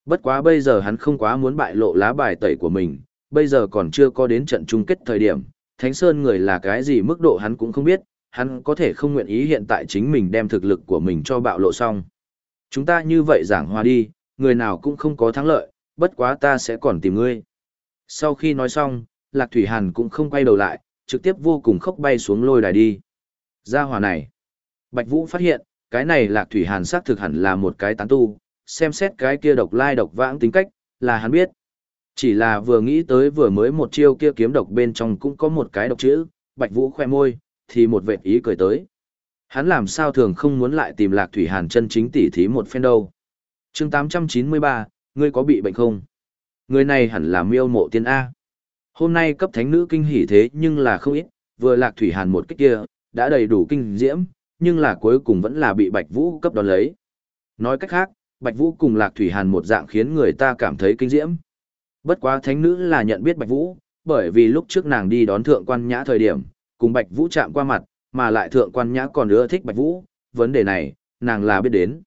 Bất quá bây giờ hắn không quá muốn bại lộ lá bài tẩy của mình, bây giờ còn chưa có đến trận chung kết thời điểm, Thánh Sơn người là cái gì mức độ hắn cũng không biết, hắn có thể không nguyện ý hiện tại chính mình đem thực lực của mình cho bạo lộ xong. Chúng ta như vậy giảng hòa đi, người nào cũng không có thắng lợi, bất quá ta sẽ còn tìm ngươi. Sau khi nói xong, Lạc Thủy Hàn cũng không quay đầu lại, trực tiếp vô cùng khốc bay xuống lôi đài đi. Ra hòa này, Bạch Vũ phát hiện, cái này Lạc Thủy Hàn xác thực hẳn là một cái tán tu, xem xét cái kia độc lai độc vãng tính cách, là hắn biết. Chỉ là vừa nghĩ tới vừa mới một chiêu kia kiếm độc bên trong cũng có một cái độc chữ, Bạch Vũ khoe môi, thì một vệt ý cười tới. Hắn làm sao thường không muốn lại tìm Lạc Thủy Hàn chân chính tỉ thí một phen đâu. Chương 893, ngươi có bị bệnh không? Người này hẳn là miêu mộ tiên A. Hôm nay cấp thánh nữ kinh hỉ thế nhưng là không ít, vừa Lạc Thủy Hàn một cách kia, đã đầy đủ kinh diễm, nhưng là cuối cùng vẫn là bị Bạch Vũ cấp đón lấy. Nói cách khác, Bạch Vũ cùng Lạc Thủy Hàn một dạng khiến người ta cảm thấy kinh diễm. Bất quá thánh nữ là nhận biết Bạch Vũ, bởi vì lúc trước nàng đi đón thượng quan nhã thời điểm, cùng Bạch Vũ chạm qua mặt, mà lại thượng quan nhã còn ưa thích Bạch Vũ, vấn đề này, nàng là biết đến.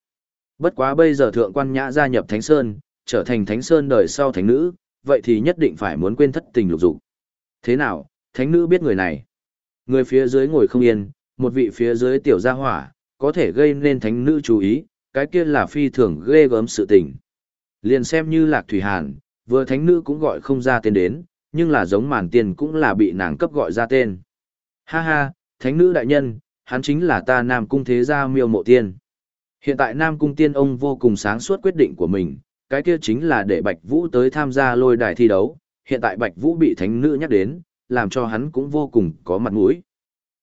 Bất quá bây giờ thượng quan nhã gia nhập Thánh Sơn, trở thành Thánh Sơn đời sau thánh nữ, vậy thì nhất định phải muốn quên thất tình lục dục. Thế nào, thánh nữ biết người này? Người phía dưới ngồi không yên, một vị phía dưới tiểu gia hỏa, có thể gây nên thánh nữ chú ý, cái kia là phi thường ghê gớm sự tình. Liền xem như Lạc Thủy Hàn, vừa thánh nữ cũng gọi không ra tên đến, nhưng là giống màn tiền cũng là bị nàng cấp gọi ra tên. Ha ha, thánh nữ đại nhân, hắn chính là ta Nam Cung Thế Gia miêu mộ tiên. Hiện tại Nam Cung Tiên ông vô cùng sáng suốt quyết định của mình, cái kia chính là để Bạch Vũ tới tham gia lôi đài thi đấu. Hiện tại Bạch Vũ bị thánh nữ nhắc đến, làm cho hắn cũng vô cùng có mặt mũi.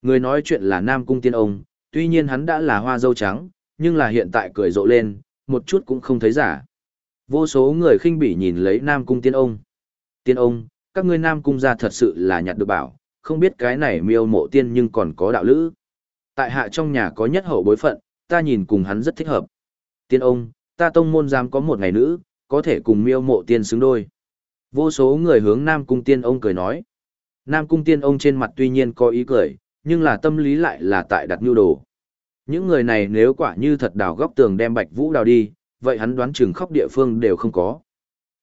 Người nói chuyện là Nam Cung Tiên ông, tuy nhiên hắn đã là hoa dâu trắng, nhưng là hiện tại cười rộ lên, một chút cũng không thấy giả. Vô số người khinh bỉ nhìn lấy Nam Cung Tiên Ông. Tiên Ông, các ngươi Nam Cung gia thật sự là nhặt được bảo, không biết cái này miêu mộ tiên nhưng còn có đạo lữ. Tại hạ trong nhà có nhất hậu bối phận, ta nhìn cùng hắn rất thích hợp. Tiên Ông, ta tông môn giam có một ngày nữ, có thể cùng miêu mộ tiên xứng đôi. Vô số người hướng Nam Cung Tiên Ông cười nói. Nam Cung Tiên Ông trên mặt tuy nhiên có ý cười, nhưng là tâm lý lại là tại đặt nhu đồ. Những người này nếu quả như thật đào góc tường đem Bạch Vũ đào đi, vậy hắn đoán chừng khóc địa phương đều không có.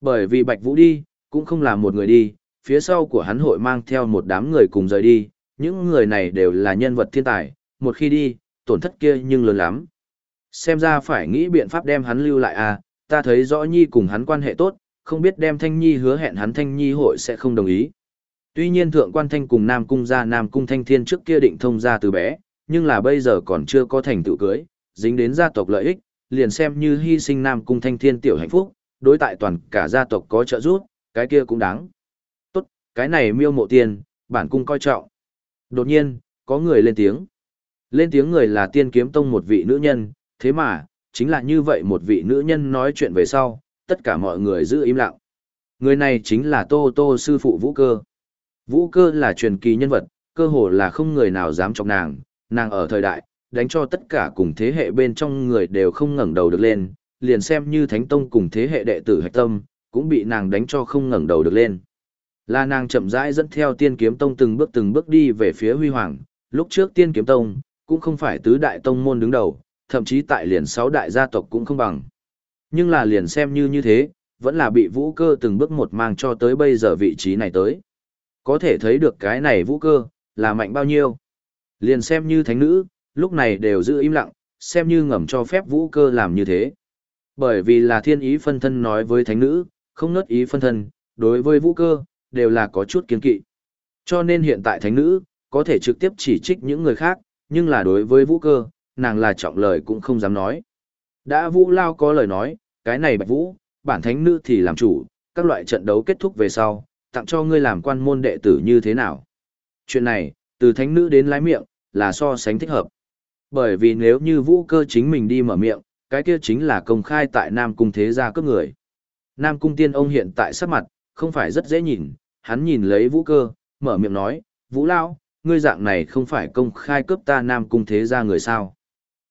Bởi vì Bạch Vũ đi, cũng không là một người đi, phía sau của hắn hội mang theo một đám người cùng rời đi, những người này đều là nhân vật thiên tài, một khi đi, tổn thất kia nhưng lớn lắm. Xem ra phải nghĩ biện pháp đem hắn lưu lại à, ta thấy rõ Nhi cùng hắn quan hệ tốt, không biết đem Thanh Nhi hứa hẹn hắn Thanh Nhi hội sẽ không đồng ý. Tuy nhiên Thượng Quan Thanh cùng Nam Cung gia Nam Cung Thanh Thiên trước kia định thông ra từ bé, nhưng là bây giờ còn chưa có thành tựu cưới, dính đến gia tộc lợi ích, liền xem như hy sinh Nam Cung Thanh Thiên tiểu hạnh phúc, đối tại toàn cả gia tộc có trợ giúp, cái kia cũng đáng. Tốt, cái này miêu mộ tiền, bản cung coi trọng. Đột nhiên, có người lên tiếng. Lên tiếng người là tiên kiếm tông một vị nữ nhân, thế mà, chính là như vậy một vị nữ nhân nói chuyện về sau, tất cả mọi người giữ im lặng. Người này chính là Tô Tô sư phụ Vũ Cơ. Vũ Cơ là truyền kỳ nhân vật, cơ hồ là không người nào dám chọc nàng, nàng ở thời đại, đánh cho tất cả cùng thế hệ bên trong người đều không ngẩng đầu được lên, liền xem như Thánh Tông cùng thế hệ đệ tử hạch tâm, cũng bị nàng đánh cho không ngẩng đầu được lên. Là nàng chậm rãi dẫn theo Tiên Kiếm Tông từng bước từng bước đi về phía huy hoàng, lúc trước Tiên Kiếm Tông cũng không phải tứ đại tông môn đứng đầu, thậm chí tại liền sáu đại gia tộc cũng không bằng. Nhưng là liền xem như như thế, vẫn là bị vũ cơ từng bước một mang cho tới bây giờ vị trí này tới. Có thể thấy được cái này vũ cơ, là mạnh bao nhiêu. Liền xem như thánh nữ, lúc này đều giữ im lặng, xem như ngầm cho phép vũ cơ làm như thế. Bởi vì là thiên ý phân thân nói với thánh nữ, không nớt ý phân thân, đối với vũ cơ, đều là có chút kiên kỵ. Cho nên hiện tại thánh nữ, có thể trực tiếp chỉ trích những người khác, nhưng là đối với vũ cơ, nàng là trọng lời cũng không dám nói. Đã vũ lao có lời nói, cái này bạch vũ, bản thánh nữ thì làm chủ, các loại trận đấu kết thúc về sau, tặng cho ngươi làm quan môn đệ tử như thế nào. Chuyện này, từ thánh nữ đến lái miệng, là so sánh thích hợp. Bởi vì nếu như vũ cơ chính mình đi mở miệng, cái kia chính là công khai tại Nam Cung thế gia cướp người. Nam Cung tiên ông hiện tại sắc mặt, không phải rất dễ nhìn, hắn nhìn lấy vũ cơ, mở miệng nói, vũ lao, ngươi dạng này không phải công khai cướp ta Nam Cung thế gia người sao.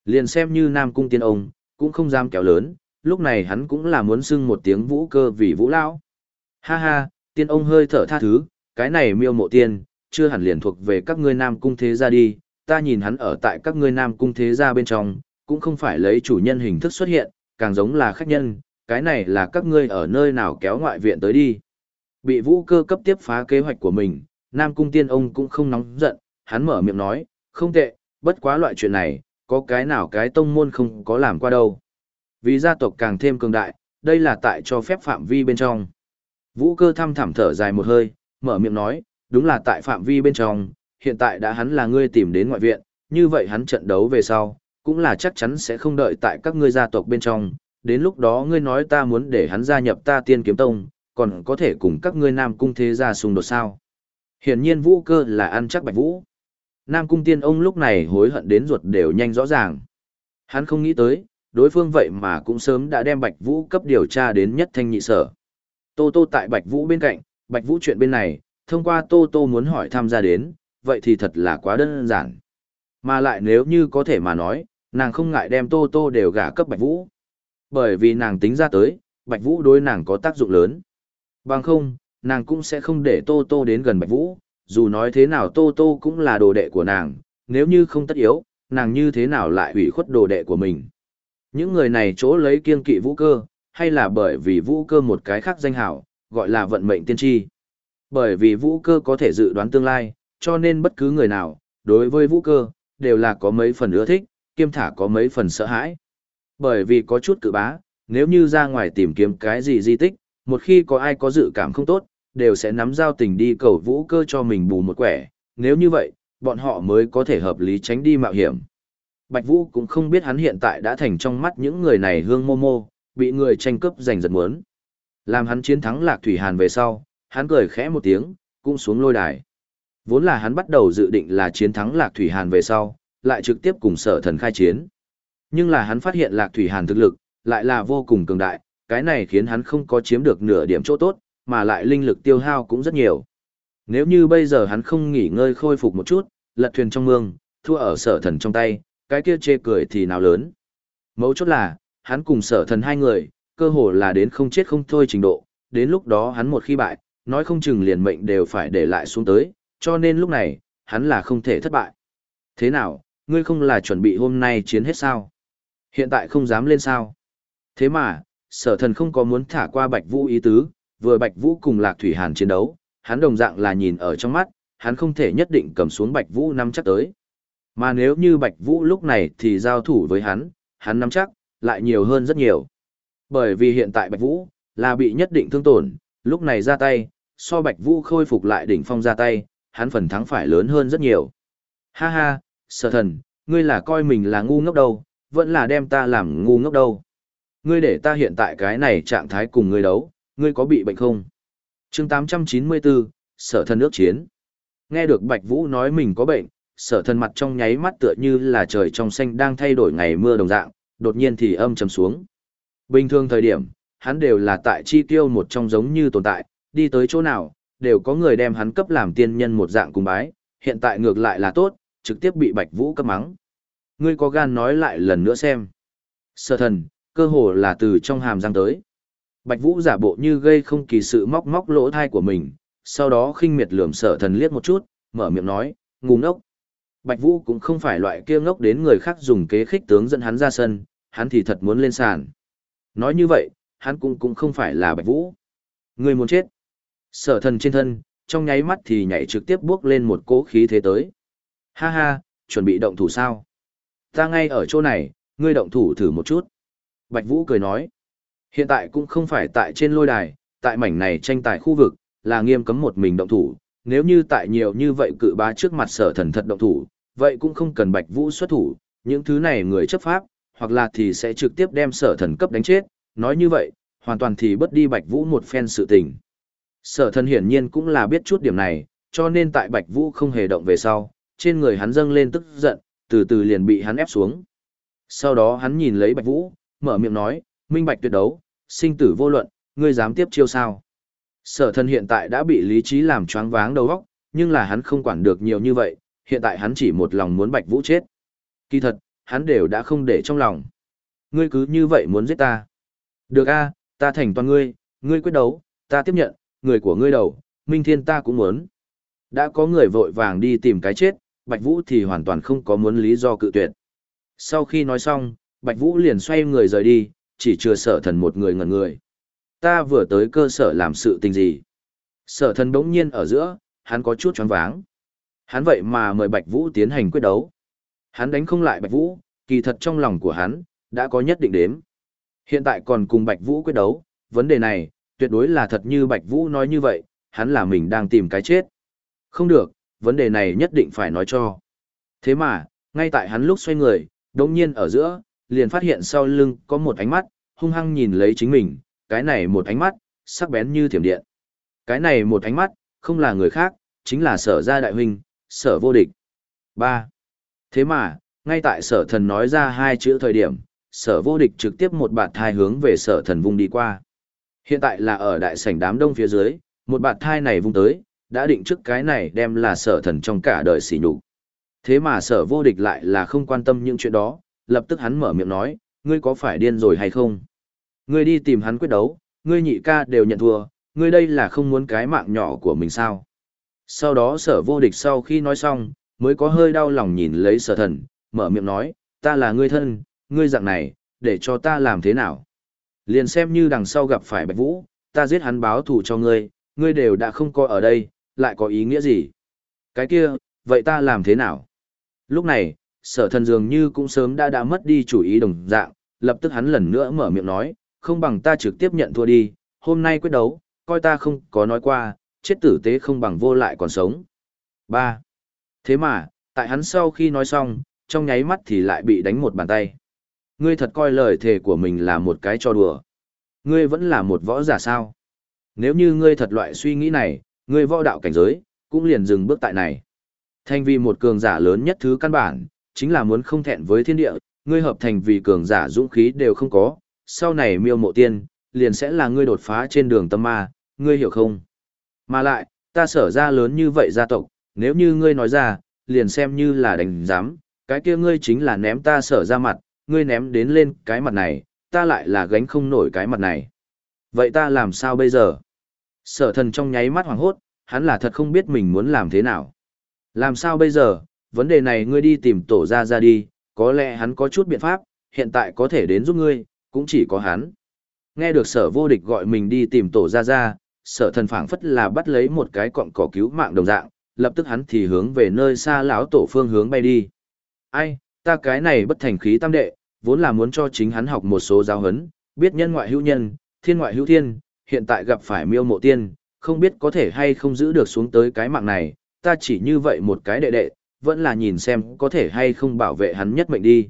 Liền xem như Nam Cung tiên ông, cũng không dám kéo lớn, lúc này hắn cũng là muốn xưng một tiếng vũ cơ vì vũ lao. Ha ha, tiên ông hơi thở tha thứ, cái này miêu mộ tiên, chưa hẳn liền thuộc về các ngươi Nam Cung thế gia đi, ta nhìn hắn ở tại các ngươi Nam Cung thế gia bên trong, cũng không phải lấy chủ nhân hình thức xuất hiện, càng giống là khách nhân, cái này là các ngươi ở nơi nào kéo ngoại viện tới đi. Bị vũ cơ cấp tiếp phá kế hoạch của mình, Nam Cung tiên ông cũng không nóng giận, hắn mở miệng nói, không tệ, bất quá loại chuyện này, có cái nào cái tông môn không có làm qua đâu. Vì gia tộc càng thêm cường đại, đây là tại cho phép phạm vi bên trong. Vũ cơ thăm thẳm thở dài một hơi, mở miệng nói, đúng là tại phạm vi bên trong, hiện tại đã hắn là ngươi tìm đến ngoại viện, như vậy hắn trận đấu về sau, cũng là chắc chắn sẽ không đợi tại các ngươi gia tộc bên trong, đến lúc đó ngươi nói ta muốn để hắn gia nhập ta tiên kiếm tông, còn có thể cùng các ngươi nam cung thế gia xung đột sao. Hiển nhiên vũ cơ là ăn chắc bạch vũ. Nam cung tiên ông lúc này hối hận đến ruột đều nhanh rõ ràng. Hắn không nghĩ tới, đối phương vậy mà cũng sớm đã đem bạch vũ cấp điều tra đến nhất thanh nhị sở. Tô tô tại bạch vũ bên cạnh, bạch vũ chuyện bên này, thông qua tô tô muốn hỏi tham gia đến, vậy thì thật là quá đơn giản. Mà lại nếu như có thể mà nói, nàng không ngại đem tô tô đều gả cấp bạch vũ. Bởi vì nàng tính ra tới, bạch vũ đối nàng có tác dụng lớn. Bằng không, nàng cũng sẽ không để tô tô đến gần bạch vũ, dù nói thế nào tô tô cũng là đồ đệ của nàng, nếu như không tất yếu, nàng như thế nào lại hủy khuất đồ đệ của mình. Những người này chỗ lấy kiên kỵ vũ cơ, hay là bởi vì vũ cơ một cái khác danh hảo, gọi là vận mệnh tiên tri. Bởi vì vũ cơ có thể dự đoán tương lai, cho nên bất cứ người nào, đối với vũ cơ, đều là có mấy phần ưa thích, kiêm thả có mấy phần sợ hãi. Bởi vì có chút cự bá, nếu như ra ngoài tìm kiếm cái gì di tích, một khi có ai có dự cảm không tốt, đều sẽ nắm giao tình đi cầu vũ cơ cho mình bù một quẻ, nếu như vậy, bọn họ mới có thể hợp lý tránh đi mạo hiểm. Bạch Vũ cũng không biết hắn hiện tại đã thành trong mắt những người này hương mô mô, bị người tranh cướp giành giật muốn. Làm hắn chiến thắng Lạc Thủy Hàn về sau, hắn cười khẽ một tiếng, cũng xuống lôi đài. Vốn là hắn bắt đầu dự định là chiến thắng Lạc Thủy Hàn về sau, lại trực tiếp cùng sở thần khai chiến. Nhưng là hắn phát hiện Lạc Thủy Hàn thực lực, lại là vô cùng cường đại, cái này khiến hắn không có chiếm được nửa điểm chỗ tốt, mà lại linh lực tiêu hao cũng rất nhiều. Nếu như bây giờ hắn không nghỉ ngơi khôi phục một chút, lật thuyền trong mương, thua ở sở thần trong tay, cái kia chê cười thì nào lớn. Mấu chốt là, hắn cùng sở thần hai người, cơ hồ là đến không chết không thôi trình độ, đến lúc đó hắn một khi bại, nói không chừng liền mệnh đều phải để lại xuống tới, cho nên lúc này, hắn là không thể thất bại. Thế nào, ngươi không là chuẩn bị hôm nay chiến hết sao? Hiện tại không dám lên sao? Thế mà, sở thần không có muốn thả qua Bạch Vũ ý tứ, vừa Bạch Vũ cùng Lạc Thủy Hàn chiến đấu, hắn đồng dạng là nhìn ở trong mắt, hắn không thể nhất định cầm xuống Bạch Vũ nắm chắc tới. Mà nếu như Bạch Vũ lúc này thì giao thủ với hắn, hắn nắm chắc, lại nhiều hơn rất nhiều. Bởi vì hiện tại Bạch Vũ, là bị nhất định thương tổn, lúc này ra tay, so Bạch Vũ khôi phục lại đỉnh phong ra tay, hắn phần thắng phải lớn hơn rất nhiều. Ha ha, sở thần, ngươi là coi mình là ngu ngốc đâu, vẫn là đem ta làm ngu ngốc đâu. Ngươi để ta hiện tại cái này trạng thái cùng ngươi đấu, ngươi có bị bệnh không? chương 894, sở thần ước chiến. Nghe được Bạch Vũ nói mình có bệnh, sở thần mặt trong nháy mắt tựa như là trời trong xanh đang thay đổi ngày mưa đồng dạng, đột nhiên thì âm trầm xuống. Bình thường thời điểm, hắn đều là tại chi tiêu một trong giống như tồn tại, đi tới chỗ nào, đều có người đem hắn cấp làm tiên nhân một dạng cùng bái, hiện tại ngược lại là tốt, trực tiếp bị Bạch Vũ cấp mắng. Ngươi có gan nói lại lần nữa xem. Sở thần, cơ hồ là từ trong hàm răng tới. Bạch Vũ giả bộ như gây không kỳ sự móc móc lỗ thai của mình, sau đó khinh miệt lườm sở thần liếc một chút, mở miệng nói, ngu ngốc. Bạch Vũ cũng không phải loại kia ngốc đến người khác dùng kế khích tướng dẫn hắn ra sân, hắn thì thật muốn lên sàn. Nói như vậy, hắn cũng cũng không phải là Bạch Vũ. Người muốn chết. Sở thần trên thân, trong nháy mắt thì nhảy trực tiếp bước lên một cỗ khí thế tới. Ha ha, chuẩn bị động thủ sao? Ta ngay ở chỗ này, ngươi động thủ thử một chút. Bạch Vũ cười nói. Hiện tại cũng không phải tại trên lôi đài, tại mảnh này tranh tài khu vực, là nghiêm cấm một mình động thủ. Nếu như tại nhiều như vậy cự bá trước mặt sở thần thật động thủ, vậy cũng không cần Bạch Vũ xuất thủ, những thứ này người chấp pháp, hoặc là thì sẽ trực tiếp đem sở thần cấp đánh chết, nói như vậy, hoàn toàn thì bất đi Bạch Vũ một phen sự tình. Sở thần hiển nhiên cũng là biết chút điểm này, cho nên tại Bạch Vũ không hề động về sau, trên người hắn dâng lên tức giận, từ từ liền bị hắn ép xuống. Sau đó hắn nhìn lấy Bạch Vũ, mở miệng nói, minh bạch tuyệt đấu, sinh tử vô luận, ngươi dám tiếp chiêu sao? Sở thần hiện tại đã bị lý trí làm choáng váng đầu óc, nhưng là hắn không quản được nhiều như vậy, hiện tại hắn chỉ một lòng muốn Bạch Vũ chết. Kỳ thật, hắn đều đã không để trong lòng. Ngươi cứ như vậy muốn giết ta. Được a, ta thành toàn ngươi, ngươi quyết đấu, ta tiếp nhận, người của ngươi đầu, Minh Thiên ta cũng muốn. Đã có người vội vàng đi tìm cái chết, Bạch Vũ thì hoàn toàn không có muốn lý do cự tuyệt. Sau khi nói xong, Bạch Vũ liền xoay người rời đi, chỉ chưa sở thần một người ngẩn người. Ta vừa tới cơ sở làm sự tình gì? Sở thần đống nhiên ở giữa, hắn có chút choáng váng. Hắn vậy mà mời Bạch Vũ tiến hành quyết đấu. Hắn đánh không lại Bạch Vũ, kỳ thật trong lòng của hắn, đã có nhất định đếm. Hiện tại còn cùng Bạch Vũ quyết đấu, vấn đề này, tuyệt đối là thật như Bạch Vũ nói như vậy, hắn là mình đang tìm cái chết. Không được, vấn đề này nhất định phải nói cho. Thế mà, ngay tại hắn lúc xoay người, đột nhiên ở giữa, liền phát hiện sau lưng có một ánh mắt, hung hăng nhìn lấy chính mình, cái này một ánh mắt, sắc bén như thiểm điện. Cái này một ánh mắt, không là người khác, chính là sở gia đại huynh, sở vô địch. 3. Thế mà, ngay tại sở thần nói ra hai chữ thời điểm, sở vô địch trực tiếp một bạt thai hướng về sở thần vung đi qua. Hiện tại là ở đại sảnh đám đông phía dưới, một bạt thai này vung tới, đã định trước cái này đem là sở thần trong cả đời xỉ nhục. Thế mà sở vô địch lại là không quan tâm những chuyện đó, lập tức hắn mở miệng nói, ngươi có phải điên rồi hay không? Ngươi đi tìm hắn quyết đấu, ngươi nhị ca đều nhận thua, ngươi đây là không muốn cái mạng nhỏ của mình sao? Sau đó sở vô địch sau khi nói xong, mới có hơi đau lòng nhìn lấy sở thần, mở miệng nói, ta là ngươi thân, ngươi dạng này, để cho ta làm thế nào? Liền xem như đằng sau gặp phải Bạch Vũ, ta giết hắn báo thù cho ngươi, ngươi đều đã không coi ở đây, lại có ý nghĩa gì? Cái kia, vậy ta làm thế nào? Lúc này, sở thần dường như cũng sớm đã đã mất đi chủ ý đồng dạng, lập tức hắn lần nữa mở miệng nói, không bằng ta trực tiếp nhận thua đi, hôm nay quyết đấu, coi ta không có nói qua, chết tử tế không bằng vô lại còn sống. 3. Thế mà, tại hắn sau khi nói xong, trong nháy mắt thì lại bị đánh một bàn tay. Ngươi thật coi lời thề của mình là một cái cho đùa. Ngươi vẫn là một võ giả sao? Nếu như ngươi thật loại suy nghĩ này, ngươi võ đạo cảnh giới, cũng liền dừng bước tại này. Thành vì một cường giả lớn nhất thứ căn bản, chính là muốn không thẹn với thiên địa, ngươi hợp thành vì cường giả dũng khí đều không có, sau này miêu mộ tiên, liền sẽ là ngươi đột phá trên đường tâm ma, ngươi hiểu không? Mà lại, ta sở ra lớn như vậy gia tộc, nếu như ngươi nói ra, liền xem như là đánh giám, cái kia ngươi chính là ném ta sở ra mặt, ngươi ném đến lên cái mặt này, ta lại là gánh không nổi cái mặt này. Vậy ta làm sao bây giờ? Sở thần trong nháy mắt hoảng hốt, hắn là thật không biết mình muốn làm thế nào. Làm sao bây giờ, vấn đề này ngươi đi tìm tổ ra ra đi, có lẽ hắn có chút biện pháp, hiện tại có thể đến giúp ngươi, cũng chỉ có hắn. Nghe được sở vô địch gọi mình đi tìm tổ ra ra, sở thần phảng phất là bắt lấy một cái cọng cỏ cứu mạng đồng dạng, lập tức hắn thì hướng về nơi xa lão tổ phương hướng bay đi. Ai, ta cái này bất thành khí tam đệ, vốn là muốn cho chính hắn học một số giáo hấn, biết nhân ngoại hữu nhân, thiên ngoại hữu thiên, hiện tại gặp phải miêu mộ tiên, không biết có thể hay không giữ được xuống tới cái mạng này, ta chỉ như vậy một cái đệ đệ, vẫn là nhìn xem có thể hay không bảo vệ hắn nhất mệnh đi.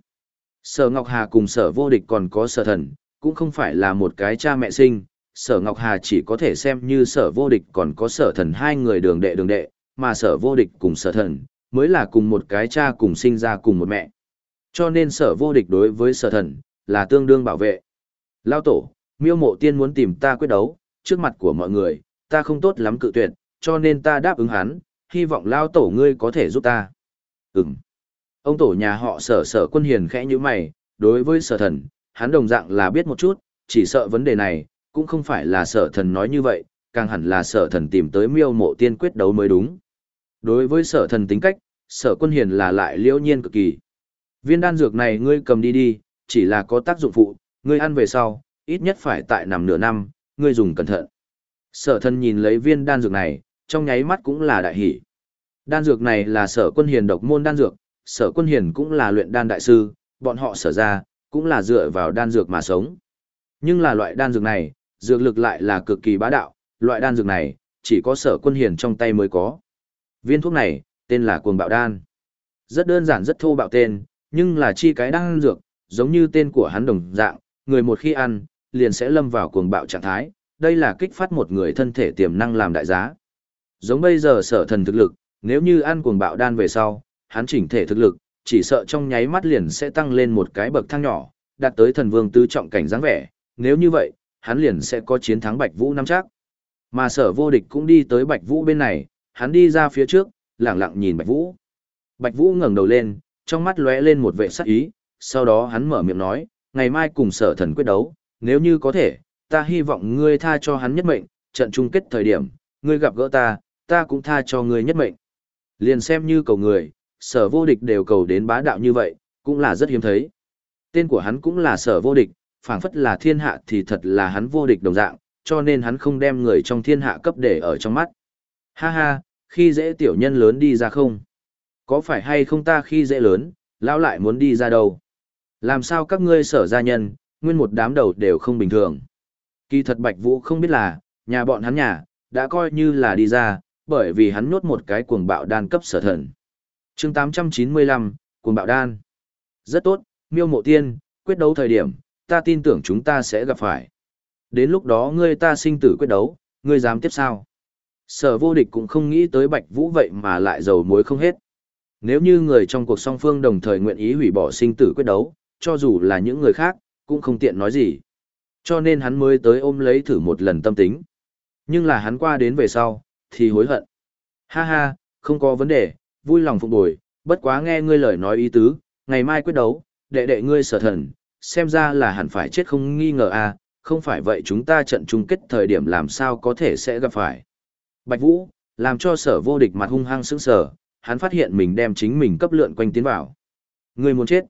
Sở Ngọc Hà cùng sở vô địch còn có sở thần, cũng không phải là một cái cha mẹ sinh, sở Ngọc Hà chỉ có thể xem như sở vô địch còn có sở thần hai người đường đệ đường đệ, mà sở vô địch cùng sở thần, mới là cùng một cái cha cùng sinh ra cùng một mẹ. Cho nên sở vô địch đối với sở thần, là tương đương bảo vệ. Lao tổ, miêu mộ tiên muốn tìm ta quyết đấu, trước mặt của mọi người, ta không tốt lắm cự tuyệt, cho nên ta đáp ứng hắn, hy vọng lao tổ ngươi có thể giúp ta. Ừm. Ông tổ nhà họ sở sở quân hiền khẽ như mày, đối với sở thần, hắn đồng dạng là biết một chút, chỉ sợ vấn đề này, cũng không phải là sở thần nói như vậy, càng hẳn là sở thần tìm tới miêu mộ tiên quyết đấu mới đúng. Đối với sở thần tính cách, sở quân hiền là lại liễu nhiên cực kỳ. Viên đan dược này ngươi cầm đi đi, chỉ là có tác dụng phụ, ngươi ăn về sau, ít nhất phải tại nằm nửa năm, ngươi dùng cẩn thận. Sở thần nhìn lấy viên đan dược này, trong nháy mắt cũng là đại hỷ. Đan dược này là sở quân hiền độc môn đan dược, sở quân hiền cũng là luyện đan đại sư, bọn họ sở ra, cũng là dựa vào đan dược mà sống. Nhưng là loại đan dược này, dược lực lại là cực kỳ bá đạo, loại đan dược này, chỉ có sở quân hiền trong tay mới có. Viên thuốc này, tên là cuồng bạo đan. Rất đơn giản rất thô bạo tên, nhưng là chi cái đan dược, giống như tên của hắn đồng dạng, người một khi ăn, liền sẽ lâm vào cuồng bạo trạng thái, đây là kích phát một người thân thể tiềm năng làm đại giá. Giống bây giờ sở thần thực lực, nếu như ăn cuồng bạo đan về sau, hắn chỉnh thể thực lực, chỉ sợ trong nháy mắt liền sẽ tăng lên một cái bậc thang nhỏ, đạt tới thần vương tứ trọng cảnh dáng vẻ, nếu như vậy, hắn liền sẽ có chiến thắng Bạch Vũ năm chắc. Mà sở vô địch cũng đi tới Bạch Vũ bên này, hắn đi ra phía trước, lặng lặng nhìn Bạch Vũ. Bạch Vũ ngẩng đầu lên, trong mắt lóe lên một vẻ sắc ý, sau đó hắn mở miệng nói, ngày mai cùng sở thần quyết đấu, nếu như có thể, ta hy vọng ngươi tha cho hắn nhất mệnh, trận chung kết thời điểm, ngươi gặp gỡ ta, ta cũng tha cho ngươi nhất mệnh. Liền xem như cầu người, sở vô địch đều cầu đến bá đạo như vậy, cũng là rất hiếm thấy. Tên của hắn cũng là sở vô địch, phảng phất là thiên hạ thì thật là hắn vô địch đồng dạng, cho nên hắn không đem người trong thiên hạ cấp để ở trong mắt. Ha ha, khi dễ tiểu nhân lớn đi ra không? Có phải hay không ta khi dễ lớn, lão lại muốn đi ra đâu? Làm sao các ngươi sở gia nhân, nguyên một đám đầu đều không bình thường? Kỳ thật Bạch Vũ không biết là, nhà bọn hắn nhà, đã coi như là đi ra, bởi vì hắn nhốt một cái cuồng bạo đan cấp sở thần. chương 895, cuồng bạo đan. Rất tốt, miêu mộ tiên, quyết đấu thời điểm, ta tin tưởng chúng ta sẽ gặp phải. Đến lúc đó ngươi ta sinh tử quyết đấu, ngươi dám tiếp sao? Sở vô địch cũng không nghĩ tới Bạch Vũ vậy mà lại dầu muối không hết. Nếu như người trong cuộc song phương đồng thời nguyện ý hủy bỏ sinh tử quyết đấu, cho dù là những người khác, cũng không tiện nói gì. Cho nên hắn mới tới ôm lấy thử một lần tâm tính. Nhưng là hắn qua đến về sau, thì hối hận. Ha ha, không có vấn đề, vui lòng phục bồi, bất quá nghe ngươi lời nói ý tứ, ngày mai quyết đấu, đệ đệ ngươi sở thần, xem ra là hẳn phải chết không nghi ngờ à, không phải vậy chúng ta trận chung kết thời điểm làm sao có thể sẽ gặp phải. Bạch Vũ, làm cho sở vô địch mặt hung hăng sững sờ, hắn phát hiện mình đem chính mình cấp lượn quanh tiến vào. Ngươi muốn chết.